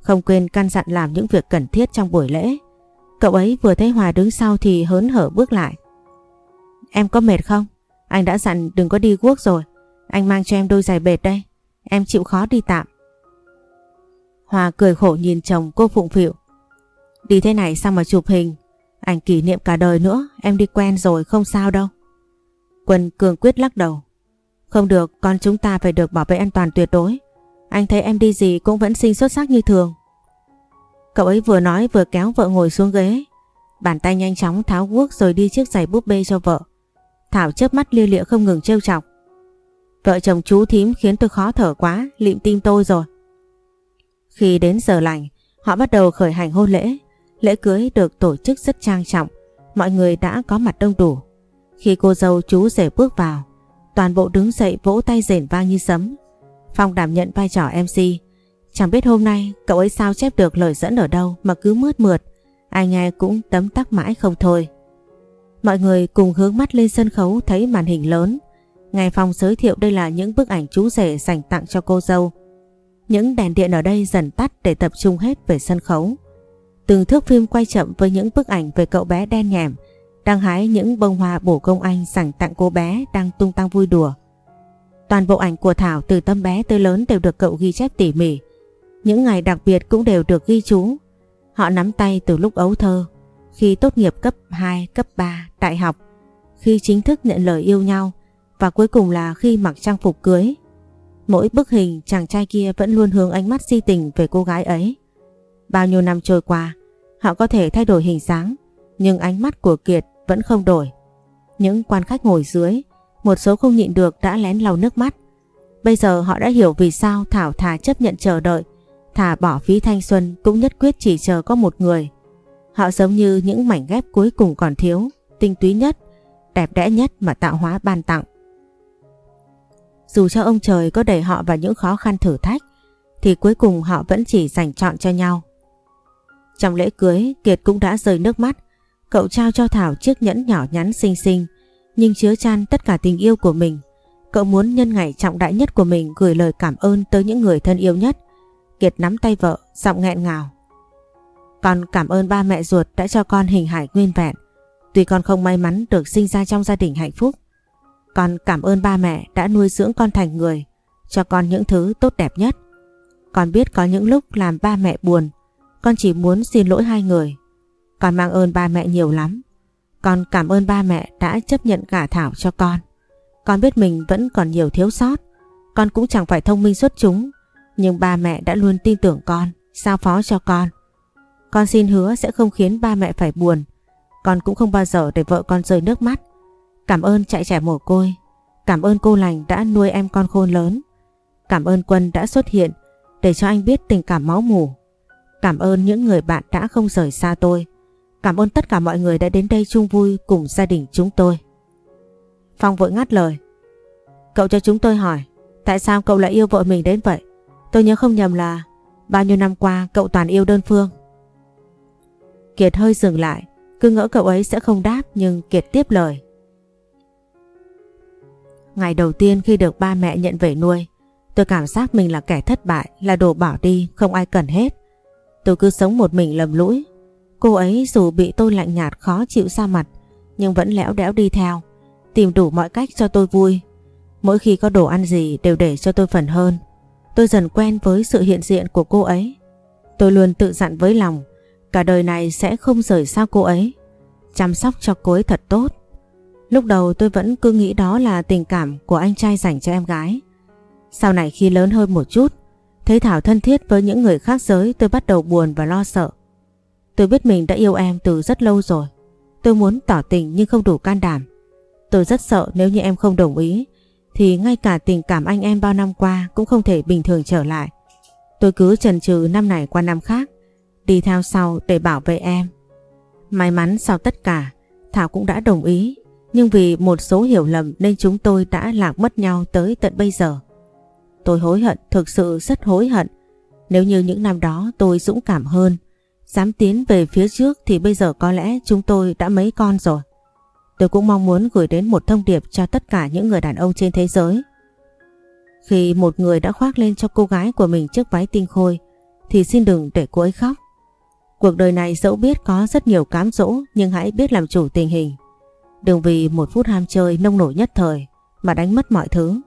Không quên căn dặn làm những việc cần thiết trong buổi lễ. Cậu ấy vừa thấy Hòa đứng sau thì hớn hở bước lại. Em có mệt không? Anh đã dặn đừng có đi guốc rồi. Anh mang cho em đôi giày bệt đây. Em chịu khó đi tạm. Hòa cười khổ nhìn chồng cô phụng phịu. Đi thế này sao mà chụp hình? Ảnh kỷ niệm cả đời nữa, em đi quen rồi không sao đâu. Quân cường quyết lắc đầu. Không được, con chúng ta phải được bảo vệ an toàn tuyệt đối. Anh thấy em đi gì cũng vẫn xinh xuất sắc như thường. Cậu ấy vừa nói vừa kéo vợ ngồi xuống ghế. Bàn tay nhanh chóng tháo guốc rồi đi chiếc giày búp bê cho vợ. Thảo chớp mắt lia lịa không ngừng trêu chọc. Vợ chồng chú thím khiến tôi khó thở quá, lịm tim tôi rồi. Khi đến giờ lành, họ bắt đầu khởi hành hôn lễ. Lễ cưới được tổ chức rất trang trọng, mọi người đã có mặt đông đủ. Khi cô dâu chú rể bước vào, toàn bộ đứng dậy vỗ tay rền vang như sấm. Phong đảm nhận vai trò MC. Chẳng biết hôm nay cậu ấy sao chép được lời dẫn ở đâu mà cứ mướt mượt, ai nghe cũng tấm tắc mãi không thôi. Mọi người cùng hướng mắt lên sân khấu thấy màn hình lớn. Ngài Phong giới thiệu đây là những bức ảnh chú rể dành tặng cho cô dâu. Những đèn điện ở đây dần tắt để tập trung hết về sân khấu. Từng thước phim quay chậm với những bức ảnh về cậu bé đen nhèm đang hái những bông hoa bổ công anh sẵn tặng cô bé đang tung tăng vui đùa. Toàn bộ ảnh của Thảo từ tâm bé tới lớn đều được cậu ghi chép tỉ mỉ. Những ngày đặc biệt cũng đều được ghi chú. Họ nắm tay từ lúc ấu thơ, khi tốt nghiệp cấp 2, cấp 3, đại học, khi chính thức nhận lời yêu nhau và cuối cùng là khi mặc trang phục cưới. Mỗi bức hình chàng trai kia vẫn luôn hướng ánh mắt si tình về cô gái ấy. Bao nhiêu năm trôi qua, họ có thể thay đổi hình dáng, nhưng ánh mắt của Kiệt vẫn không đổi. Những quan khách ngồi dưới, một số không nhịn được đã lén lau nước mắt. Bây giờ họ đã hiểu vì sao Thảo thà chấp nhận chờ đợi, thà bỏ phí thanh xuân cũng nhất quyết chỉ chờ có một người. Họ giống như những mảnh ghép cuối cùng còn thiếu, tinh túy nhất, đẹp đẽ nhất mà tạo hóa ban tặng. Dù cho ông trời có đẩy họ vào những khó khăn thử thách, thì cuối cùng họ vẫn chỉ dành chọn cho nhau. Trong lễ cưới, Kiệt cũng đã rơi nước mắt. Cậu trao cho Thảo chiếc nhẫn nhỏ nhắn xinh xinh, nhưng chứa chan tất cả tình yêu của mình. Cậu muốn nhân ngày trọng đại nhất của mình gửi lời cảm ơn tới những người thân yêu nhất. Kiệt nắm tay vợ, giọng nghẹn ngào. Con cảm ơn ba mẹ ruột đã cho con hình hài nguyên vẹn. Tuy con không may mắn được sinh ra trong gia đình hạnh phúc, con cảm ơn ba mẹ đã nuôi dưỡng con thành người, cho con những thứ tốt đẹp nhất. Con biết có những lúc làm ba mẹ buồn. Con chỉ muốn xin lỗi hai người. Con mang ơn ba mẹ nhiều lắm. Con cảm ơn ba mẹ đã chấp nhận gả Thảo cho con. Con biết mình vẫn còn nhiều thiếu sót. Con cũng chẳng phải thông minh xuất chúng. Nhưng ba mẹ đã luôn tin tưởng con, sao phó cho con. Con xin hứa sẽ không khiến ba mẹ phải buồn. Con cũng không bao giờ để vợ con rơi nước mắt. Cảm ơn chạy trẻ mồ côi. Cảm ơn cô lành đã nuôi em con khôn lớn. Cảm ơn Quân đã xuất hiện để cho anh biết tình cảm máu mủ. Cảm ơn những người bạn đã không rời xa tôi. Cảm ơn tất cả mọi người đã đến đây chung vui cùng gia đình chúng tôi. Phong vội ngắt lời. Cậu cho chúng tôi hỏi, tại sao cậu lại yêu vợ mình đến vậy? Tôi nhớ không nhầm là bao nhiêu năm qua cậu toàn yêu đơn phương. Kiệt hơi dừng lại, cứ ngỡ cậu ấy sẽ không đáp nhưng Kiệt tiếp lời. Ngày đầu tiên khi được ba mẹ nhận về nuôi, tôi cảm giác mình là kẻ thất bại, là đồ bỏ đi, không ai cần hết. Tôi cứ sống một mình lầm lũi. Cô ấy dù bị tôi lạnh nhạt khó chịu ra mặt, nhưng vẫn lẽo đẽo đi theo, tìm đủ mọi cách cho tôi vui. Mỗi khi có đồ ăn gì đều để cho tôi phần hơn. Tôi dần quen với sự hiện diện của cô ấy. Tôi luôn tự dặn với lòng, cả đời này sẽ không rời xa cô ấy. Chăm sóc cho cô ấy thật tốt. Lúc đầu tôi vẫn cứ nghĩ đó là tình cảm của anh trai dành cho em gái. Sau này khi lớn hơn một chút, thấy Thảo thân thiết với những người khác giới tôi bắt đầu buồn và lo sợ. Tôi biết mình đã yêu em từ rất lâu rồi. Tôi muốn tỏ tình nhưng không đủ can đảm. Tôi rất sợ nếu như em không đồng ý thì ngay cả tình cảm anh em bao năm qua cũng không thể bình thường trở lại. Tôi cứ chần chừ năm này qua năm khác, đi theo sau để bảo vệ em. May mắn sau tất cả, Thảo cũng đã đồng ý, nhưng vì một số hiểu lầm nên chúng tôi đã lạc mất nhau tới tận bây giờ. Tôi hối hận, thực sự rất hối hận. Nếu như những năm đó tôi dũng cảm hơn, dám tiến về phía trước thì bây giờ có lẽ chúng tôi đã mấy con rồi. Tôi cũng mong muốn gửi đến một thông điệp cho tất cả những người đàn ông trên thế giới. Khi một người đã khoác lên cho cô gái của mình chiếc váy tinh khôi thì xin đừng để cô ấy khóc. Cuộc đời này dẫu biết có rất nhiều cám dỗ nhưng hãy biết làm chủ tình hình. Đừng vì một phút ham chơi nông nổi nhất thời mà đánh mất mọi thứ.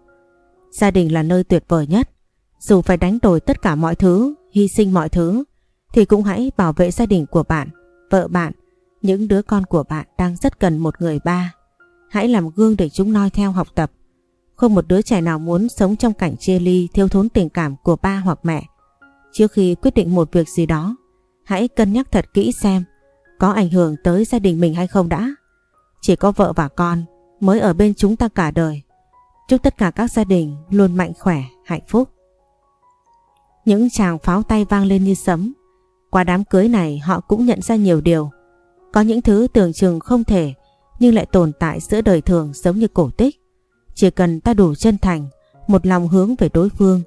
Gia đình là nơi tuyệt vời nhất. Dù phải đánh đổi tất cả mọi thứ, hy sinh mọi thứ thì cũng hãy bảo vệ gia đình của bạn, vợ bạn những đứa con của bạn đang rất cần một người ba. Hãy làm gương để chúng noi theo học tập. Không một đứa trẻ nào muốn sống trong cảnh chia ly thiếu thốn tình cảm của ba hoặc mẹ. Trước khi quyết định một việc gì đó, hãy cân nhắc thật kỹ xem có ảnh hưởng tới gia đình mình hay không đã. Chỉ có vợ và con mới ở bên chúng ta cả đời. Chúc tất cả các gia đình luôn mạnh khỏe, hạnh phúc. Những chàng pháo tay vang lên như sấm. Qua đám cưới này họ cũng nhận ra nhiều điều. Có những thứ tưởng chừng không thể nhưng lại tồn tại giữa đời thường giống như cổ tích. Chỉ cần ta đủ chân thành, một lòng hướng về đối phương,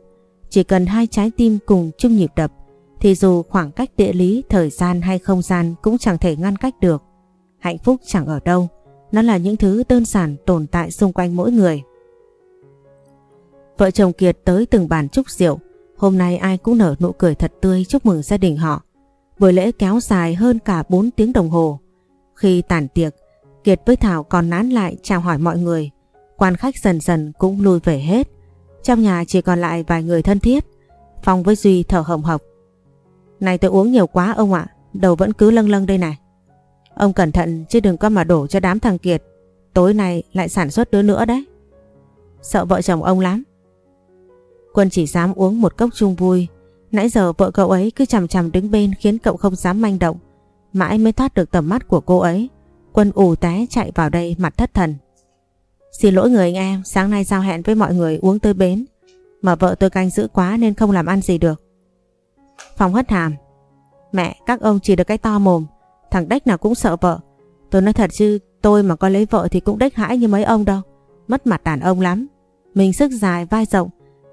chỉ cần hai trái tim cùng chung nhịp đập thì dù khoảng cách địa lý, thời gian hay không gian cũng chẳng thể ngăn cách được. Hạnh phúc chẳng ở đâu, nó là những thứ đơn giản tồn tại xung quanh mỗi người. Vợ chồng Kiệt tới từng bàn chúc rượu, hôm nay ai cũng nở nụ cười thật tươi chúc mừng gia đình họ. Buổi lễ kéo dài hơn cả 4 tiếng đồng hồ. Khi tàn tiệc, Kiệt với Thảo còn nán lại chào hỏi mọi người. Quan khách dần dần cũng lui về hết. Trong nhà chỉ còn lại vài người thân thiết. Phong với Duy thở hồng hộc. Này tôi uống nhiều quá ông ạ, đầu vẫn cứ lâng lâng đây này. Ông cẩn thận chứ đừng có mà đổ cho đám thằng Kiệt. Tối nay lại sản xuất đứa nữa đấy. Sợ vợ chồng ông lắm. Quân chỉ dám uống một cốc chung vui Nãy giờ vợ cậu ấy cứ chằm chằm đứng bên khiến cậu không dám manh động. Mãi mới thoát được tầm mắt của cô ấy. Quân ù té chạy vào đây mặt thất thần. Xin lỗi người anh em, sáng nay giao hẹn với mọi người uống tới bến. Mà vợ tôi canh giữ quá nên không làm ăn gì được. Phòng hất hàm. Mẹ, các ông chỉ được cái to mồm. Thằng đách nào cũng sợ vợ. Tôi nói thật chứ, tôi mà có lấy vợ thì cũng đếch hãi như mấy ông đâu. Mất mặt đàn ông lắm. Mình sức dài, vai rộng.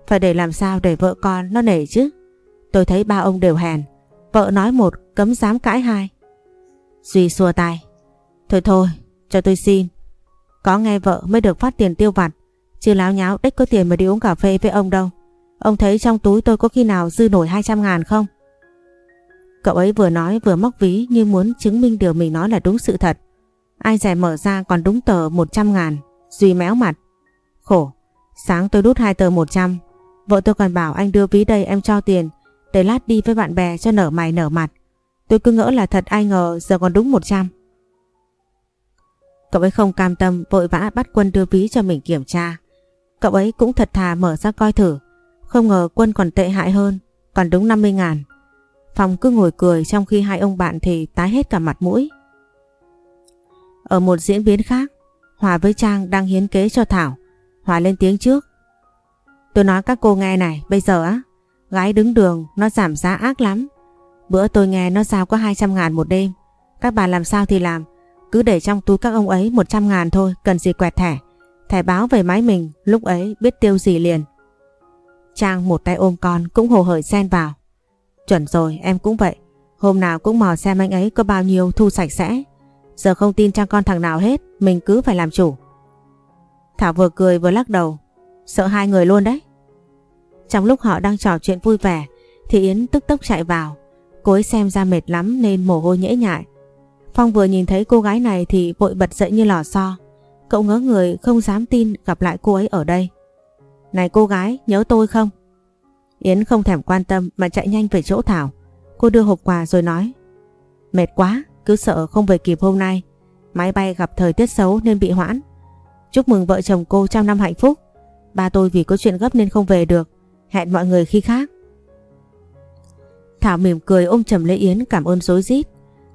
Phải để làm sao để vợ con nó nể chứ. Tôi thấy ba ông đều hèn. Vợ nói một, cấm dám cãi hai. Duy xua tay. Thôi thôi, cho tôi xin. Có nghe vợ mới được phát tiền tiêu vặt. Chứ láo nháo đích có tiền mà đi uống cà phê với ông đâu. Ông thấy trong túi tôi có khi nào dư nổi 200 ngàn không? Cậu ấy vừa nói vừa móc ví như muốn chứng minh điều mình nói là đúng sự thật. Ai rẻ mở ra còn đúng tờ 100 ngàn. Duy méo mặt. Khổ, sáng tôi đút hai tờ 100. Vợ tôi còn bảo anh đưa ví đây em cho tiền Để lát đi với bạn bè cho nở mày nở mặt. Tôi cứ ngỡ là thật ai ngờ giờ còn đúng 100. Cậu ấy không cam tâm vội vã bắt quân đưa ví cho mình kiểm tra. Cậu ấy cũng thật thà mở ra coi thử. Không ngờ quân còn tệ hại hơn, còn đúng 50 ngàn. Phong cứ ngồi cười trong khi hai ông bạn thì tái hết cả mặt mũi. Ở một diễn biến khác, Hòa với Trang đang hiến kế cho Thảo. Hòa lên tiếng trước. Tôi nói các cô nghe này, bây giờ á, gái đứng đường nó giảm giá ác lắm. Bữa tôi nghe nó giao có 200 ngàn một đêm. Các bà làm sao thì làm, cứ để trong túi các ông ấy 100 ngàn thôi, cần gì quẹt thẻ. Thẻ báo về máy mình, lúc ấy biết tiêu gì liền. Trang một tay ôm con cũng hồ hởi xen vào. Chuẩn rồi, em cũng vậy. Hôm nào cũng mò xem anh ấy có bao nhiêu thu sạch sẽ. Giờ không tin Trang con thằng nào hết, mình cứ phải làm chủ. Thảo vừa cười vừa lắc đầu. Sợ hai người luôn đấy. Trong lúc họ đang trò chuyện vui vẻ thì Yến tức tốc chạy vào. Cô ấy xem ra mệt lắm nên mồ hôi nhễ nhại. Phong vừa nhìn thấy cô gái này thì vội bật dậy như lò xo. Cậu ngỡ người không dám tin gặp lại cô ấy ở đây. Này cô gái, nhớ tôi không? Yến không thèm quan tâm mà chạy nhanh về chỗ Thảo. Cô đưa hộp quà rồi nói. Mệt quá, cứ sợ không về kịp hôm nay. Máy bay gặp thời tiết xấu nên bị hoãn. Chúc mừng vợ chồng cô trăm năm hạnh phúc. Ba tôi vì có chuyện gấp nên không về được. Hẹn mọi người khi khác. Thảo mỉm cười ôm chầm lấy Yến, cảm ơn dối rít.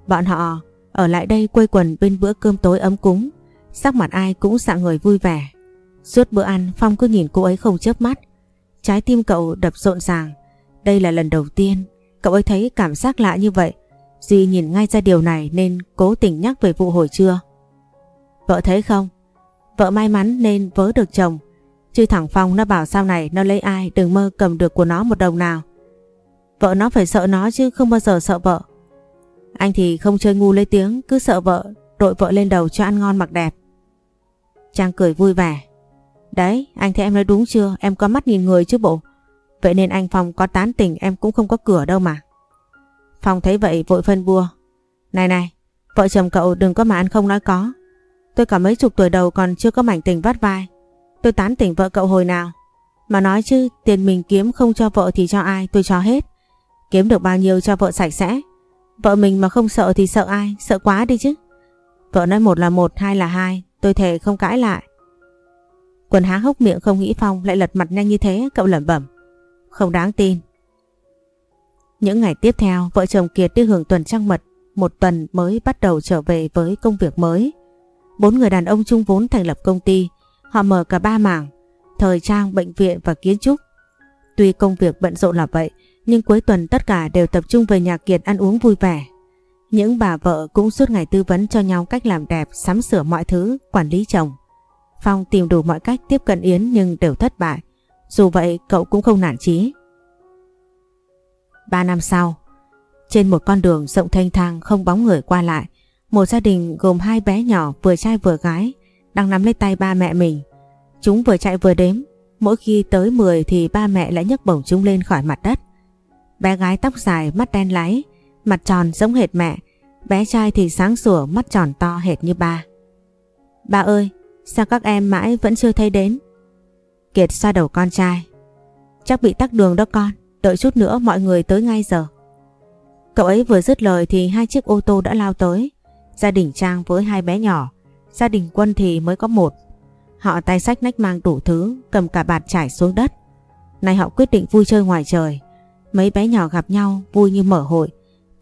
Bọn họ ở lại đây quây quần bên bữa cơm tối ấm cúng. Sắc mặt ai cũng dạng người vui vẻ. Suốt bữa ăn, Phong cứ nhìn cô ấy không chớp mắt. Trái tim cậu đập rộn ràng. Đây là lần đầu tiên cậu ấy thấy cảm giác lạ như vậy. Duy nhìn ngay ra điều này nên cố tình nhắc về vụ hồi trưa. Vợ thấy không? Vợ may mắn nên vớ được chồng. Chứ thằng Phong nó bảo sau này nó lấy ai đừng mơ cầm được của nó một đồng nào. Vợ nó phải sợ nó chứ không bao giờ sợ vợ. Anh thì không chơi ngu lấy tiếng cứ sợ vợ đội vợ lên đầu cho ăn ngon mặc đẹp. Trang cười vui vẻ. Đấy, anh thấy em nói đúng chưa? Em có mắt nhìn người chứ bộ. Vậy nên anh Phong có tán tỉnh em cũng không có cửa đâu mà. Phong thấy vậy vội phân bua. Này này, vợ chồng cậu đừng có mà ăn không nói có. Tôi cả mấy chục tuổi đầu còn chưa có mảnh tình vắt vai. Tôi tán tỉnh vợ cậu hồi nào. Mà nói chứ tiền mình kiếm không cho vợ thì cho ai tôi cho hết. Kiếm được bao nhiêu cho vợ sạch sẽ. Vợ mình mà không sợ thì sợ ai, sợ quá đi chứ. Vợ nói một là một, hai là hai, tôi thề không cãi lại. Quần há hốc miệng không nghĩ Phong lại lật mặt nhanh như thế, cậu lẩm bẩm. Không đáng tin. Những ngày tiếp theo, vợ chồng Kiệt đi hưởng tuần trăng mật, một tuần mới bắt đầu trở về với công việc mới. Bốn người đàn ông chung vốn thành lập công ty, họ mở cả ba mảng, thời trang, bệnh viện và kiến trúc. Tuy công việc bận rộn là vậy, nhưng cuối tuần tất cả đều tập trung về nhà Kiệt ăn uống vui vẻ. Những bà vợ cũng suốt ngày tư vấn cho nhau cách làm đẹp, sắm sửa mọi thứ, quản lý chồng. Phong tìm đủ mọi cách tiếp cận Yến nhưng đều thất bại. Dù vậy cậu cũng không nản chí. Ba năm sau, trên một con đường rộng thanh thang không bóng người qua lại, một gia đình gồm hai bé nhỏ vừa trai vừa gái đang nắm lấy tay ba mẹ mình. Chúng vừa chạy vừa đếm, mỗi khi tới 10 thì ba mẹ lại nhấc bổng chúng lên khỏi mặt đất. Bé gái tóc dài, mắt đen láy, mặt tròn giống hệt mẹ, bé trai thì sáng sủa, mắt tròn to hệt như ba. Ba ơi, sao các em mãi vẫn chưa thấy đến? Kiệt xoa đầu con trai. Chắc bị tắc đường đó con, đợi chút nữa mọi người tới ngay giờ. Cậu ấy vừa dứt lời thì hai chiếc ô tô đã lao tới. Gia đình Trang với hai bé nhỏ, gia đình Quân thì mới có một. Họ tay sách nách mang đủ thứ, cầm cả bạt trải xuống đất. Này họ quyết định vui chơi ngoài trời. Mấy bé nhỏ gặp nhau vui như mở hội,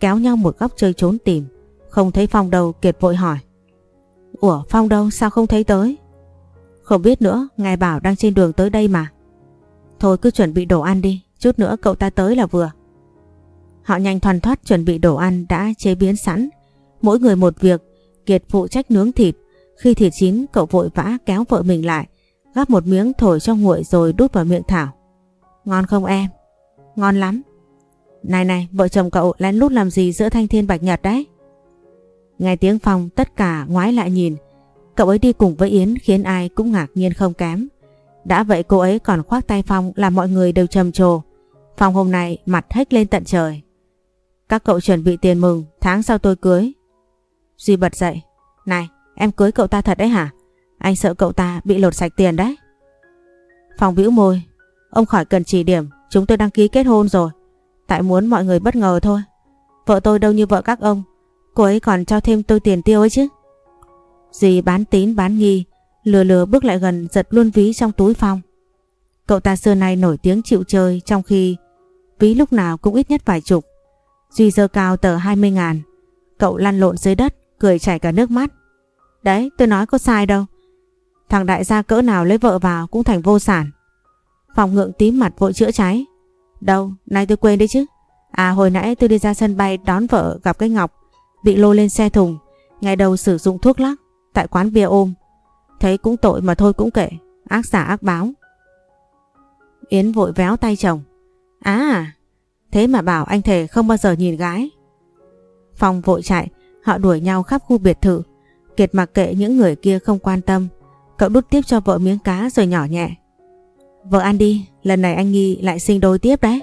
kéo nhau một góc chơi trốn tìm. Không thấy Phong đâu Kiệt vội hỏi. Ủa Phong đâu sao không thấy tới? Không biết nữa, ngài bảo đang trên đường tới đây mà. Thôi cứ chuẩn bị đồ ăn đi, chút nữa cậu ta tới là vừa. Họ nhanh thoăn thoát chuẩn bị đồ ăn đã chế biến sẵn. Mỗi người một việc, Kiệt phụ trách nướng thịt. Khi thịt chín cậu vội vã kéo vợ mình lại, gắp một miếng thổi cho nguội rồi đút vào miệng Thảo. Ngon không em? Ngon lắm. Này này, vợ chồng cậu lén lút làm gì giữa thanh thiên bạch nhật đấy? Nghe tiếng Phong tất cả ngoái lại nhìn. Cậu ấy đi cùng với Yến khiến ai cũng ngạc nhiên không kém. Đã vậy cô ấy còn khoác tay Phong làm mọi người đều trầm trồ. Phong hôm nay mặt hết lên tận trời. Các cậu chuẩn bị tiền mừng, tháng sau tôi cưới. Duy bật dậy. Này, em cưới cậu ta thật đấy hả? Anh sợ cậu ta bị lột sạch tiền đấy. phòng bĩu môi. Ông khỏi cần chỉ điểm, chúng tôi đăng ký kết hôn rồi. Tại muốn mọi người bất ngờ thôi. Vợ tôi đâu như vợ các ông. Cô ấy còn cho thêm tôi tiền tiêu ấy chứ. Dì bán tín bán nghi, lừa lừa bước lại gần giật luôn ví trong túi Phong. Cậu ta xưa nay nổi tiếng chịu chơi trong khi ví lúc nào cũng ít nhất vài chục. Duy dơ cao tờ 20 ngàn. Cậu lăn lộn dưới đất, cười chảy cả nước mắt. Đấy, tôi nói có sai đâu. Thằng đại gia cỡ nào lấy vợ vào cũng thành vô sản. Phòng ngượng tím mặt vội chữa cháy. Đâu, nay tôi quên đấy chứ. À hồi nãy tôi đi ra sân bay đón vợ gặp cái Ngọc. Bị lôi lên xe thùng. Ngày đầu sử dụng thuốc lắc. Tại quán bia ôm. Thấy cũng tội mà thôi cũng kệ. Ác giả ác báo. Yến vội véo tay chồng. À, thế mà bảo anh thề không bao giờ nhìn gái. Phong vội chạy, họ đuổi nhau khắp khu biệt thự. Kiệt mặc kệ những người kia không quan tâm. Cậu đút tiếp cho vợ miếng cá rồi nhỏ nhẹ. Vợ ăn đi, lần này anh Nghi lại sinh đôi tiếp đấy.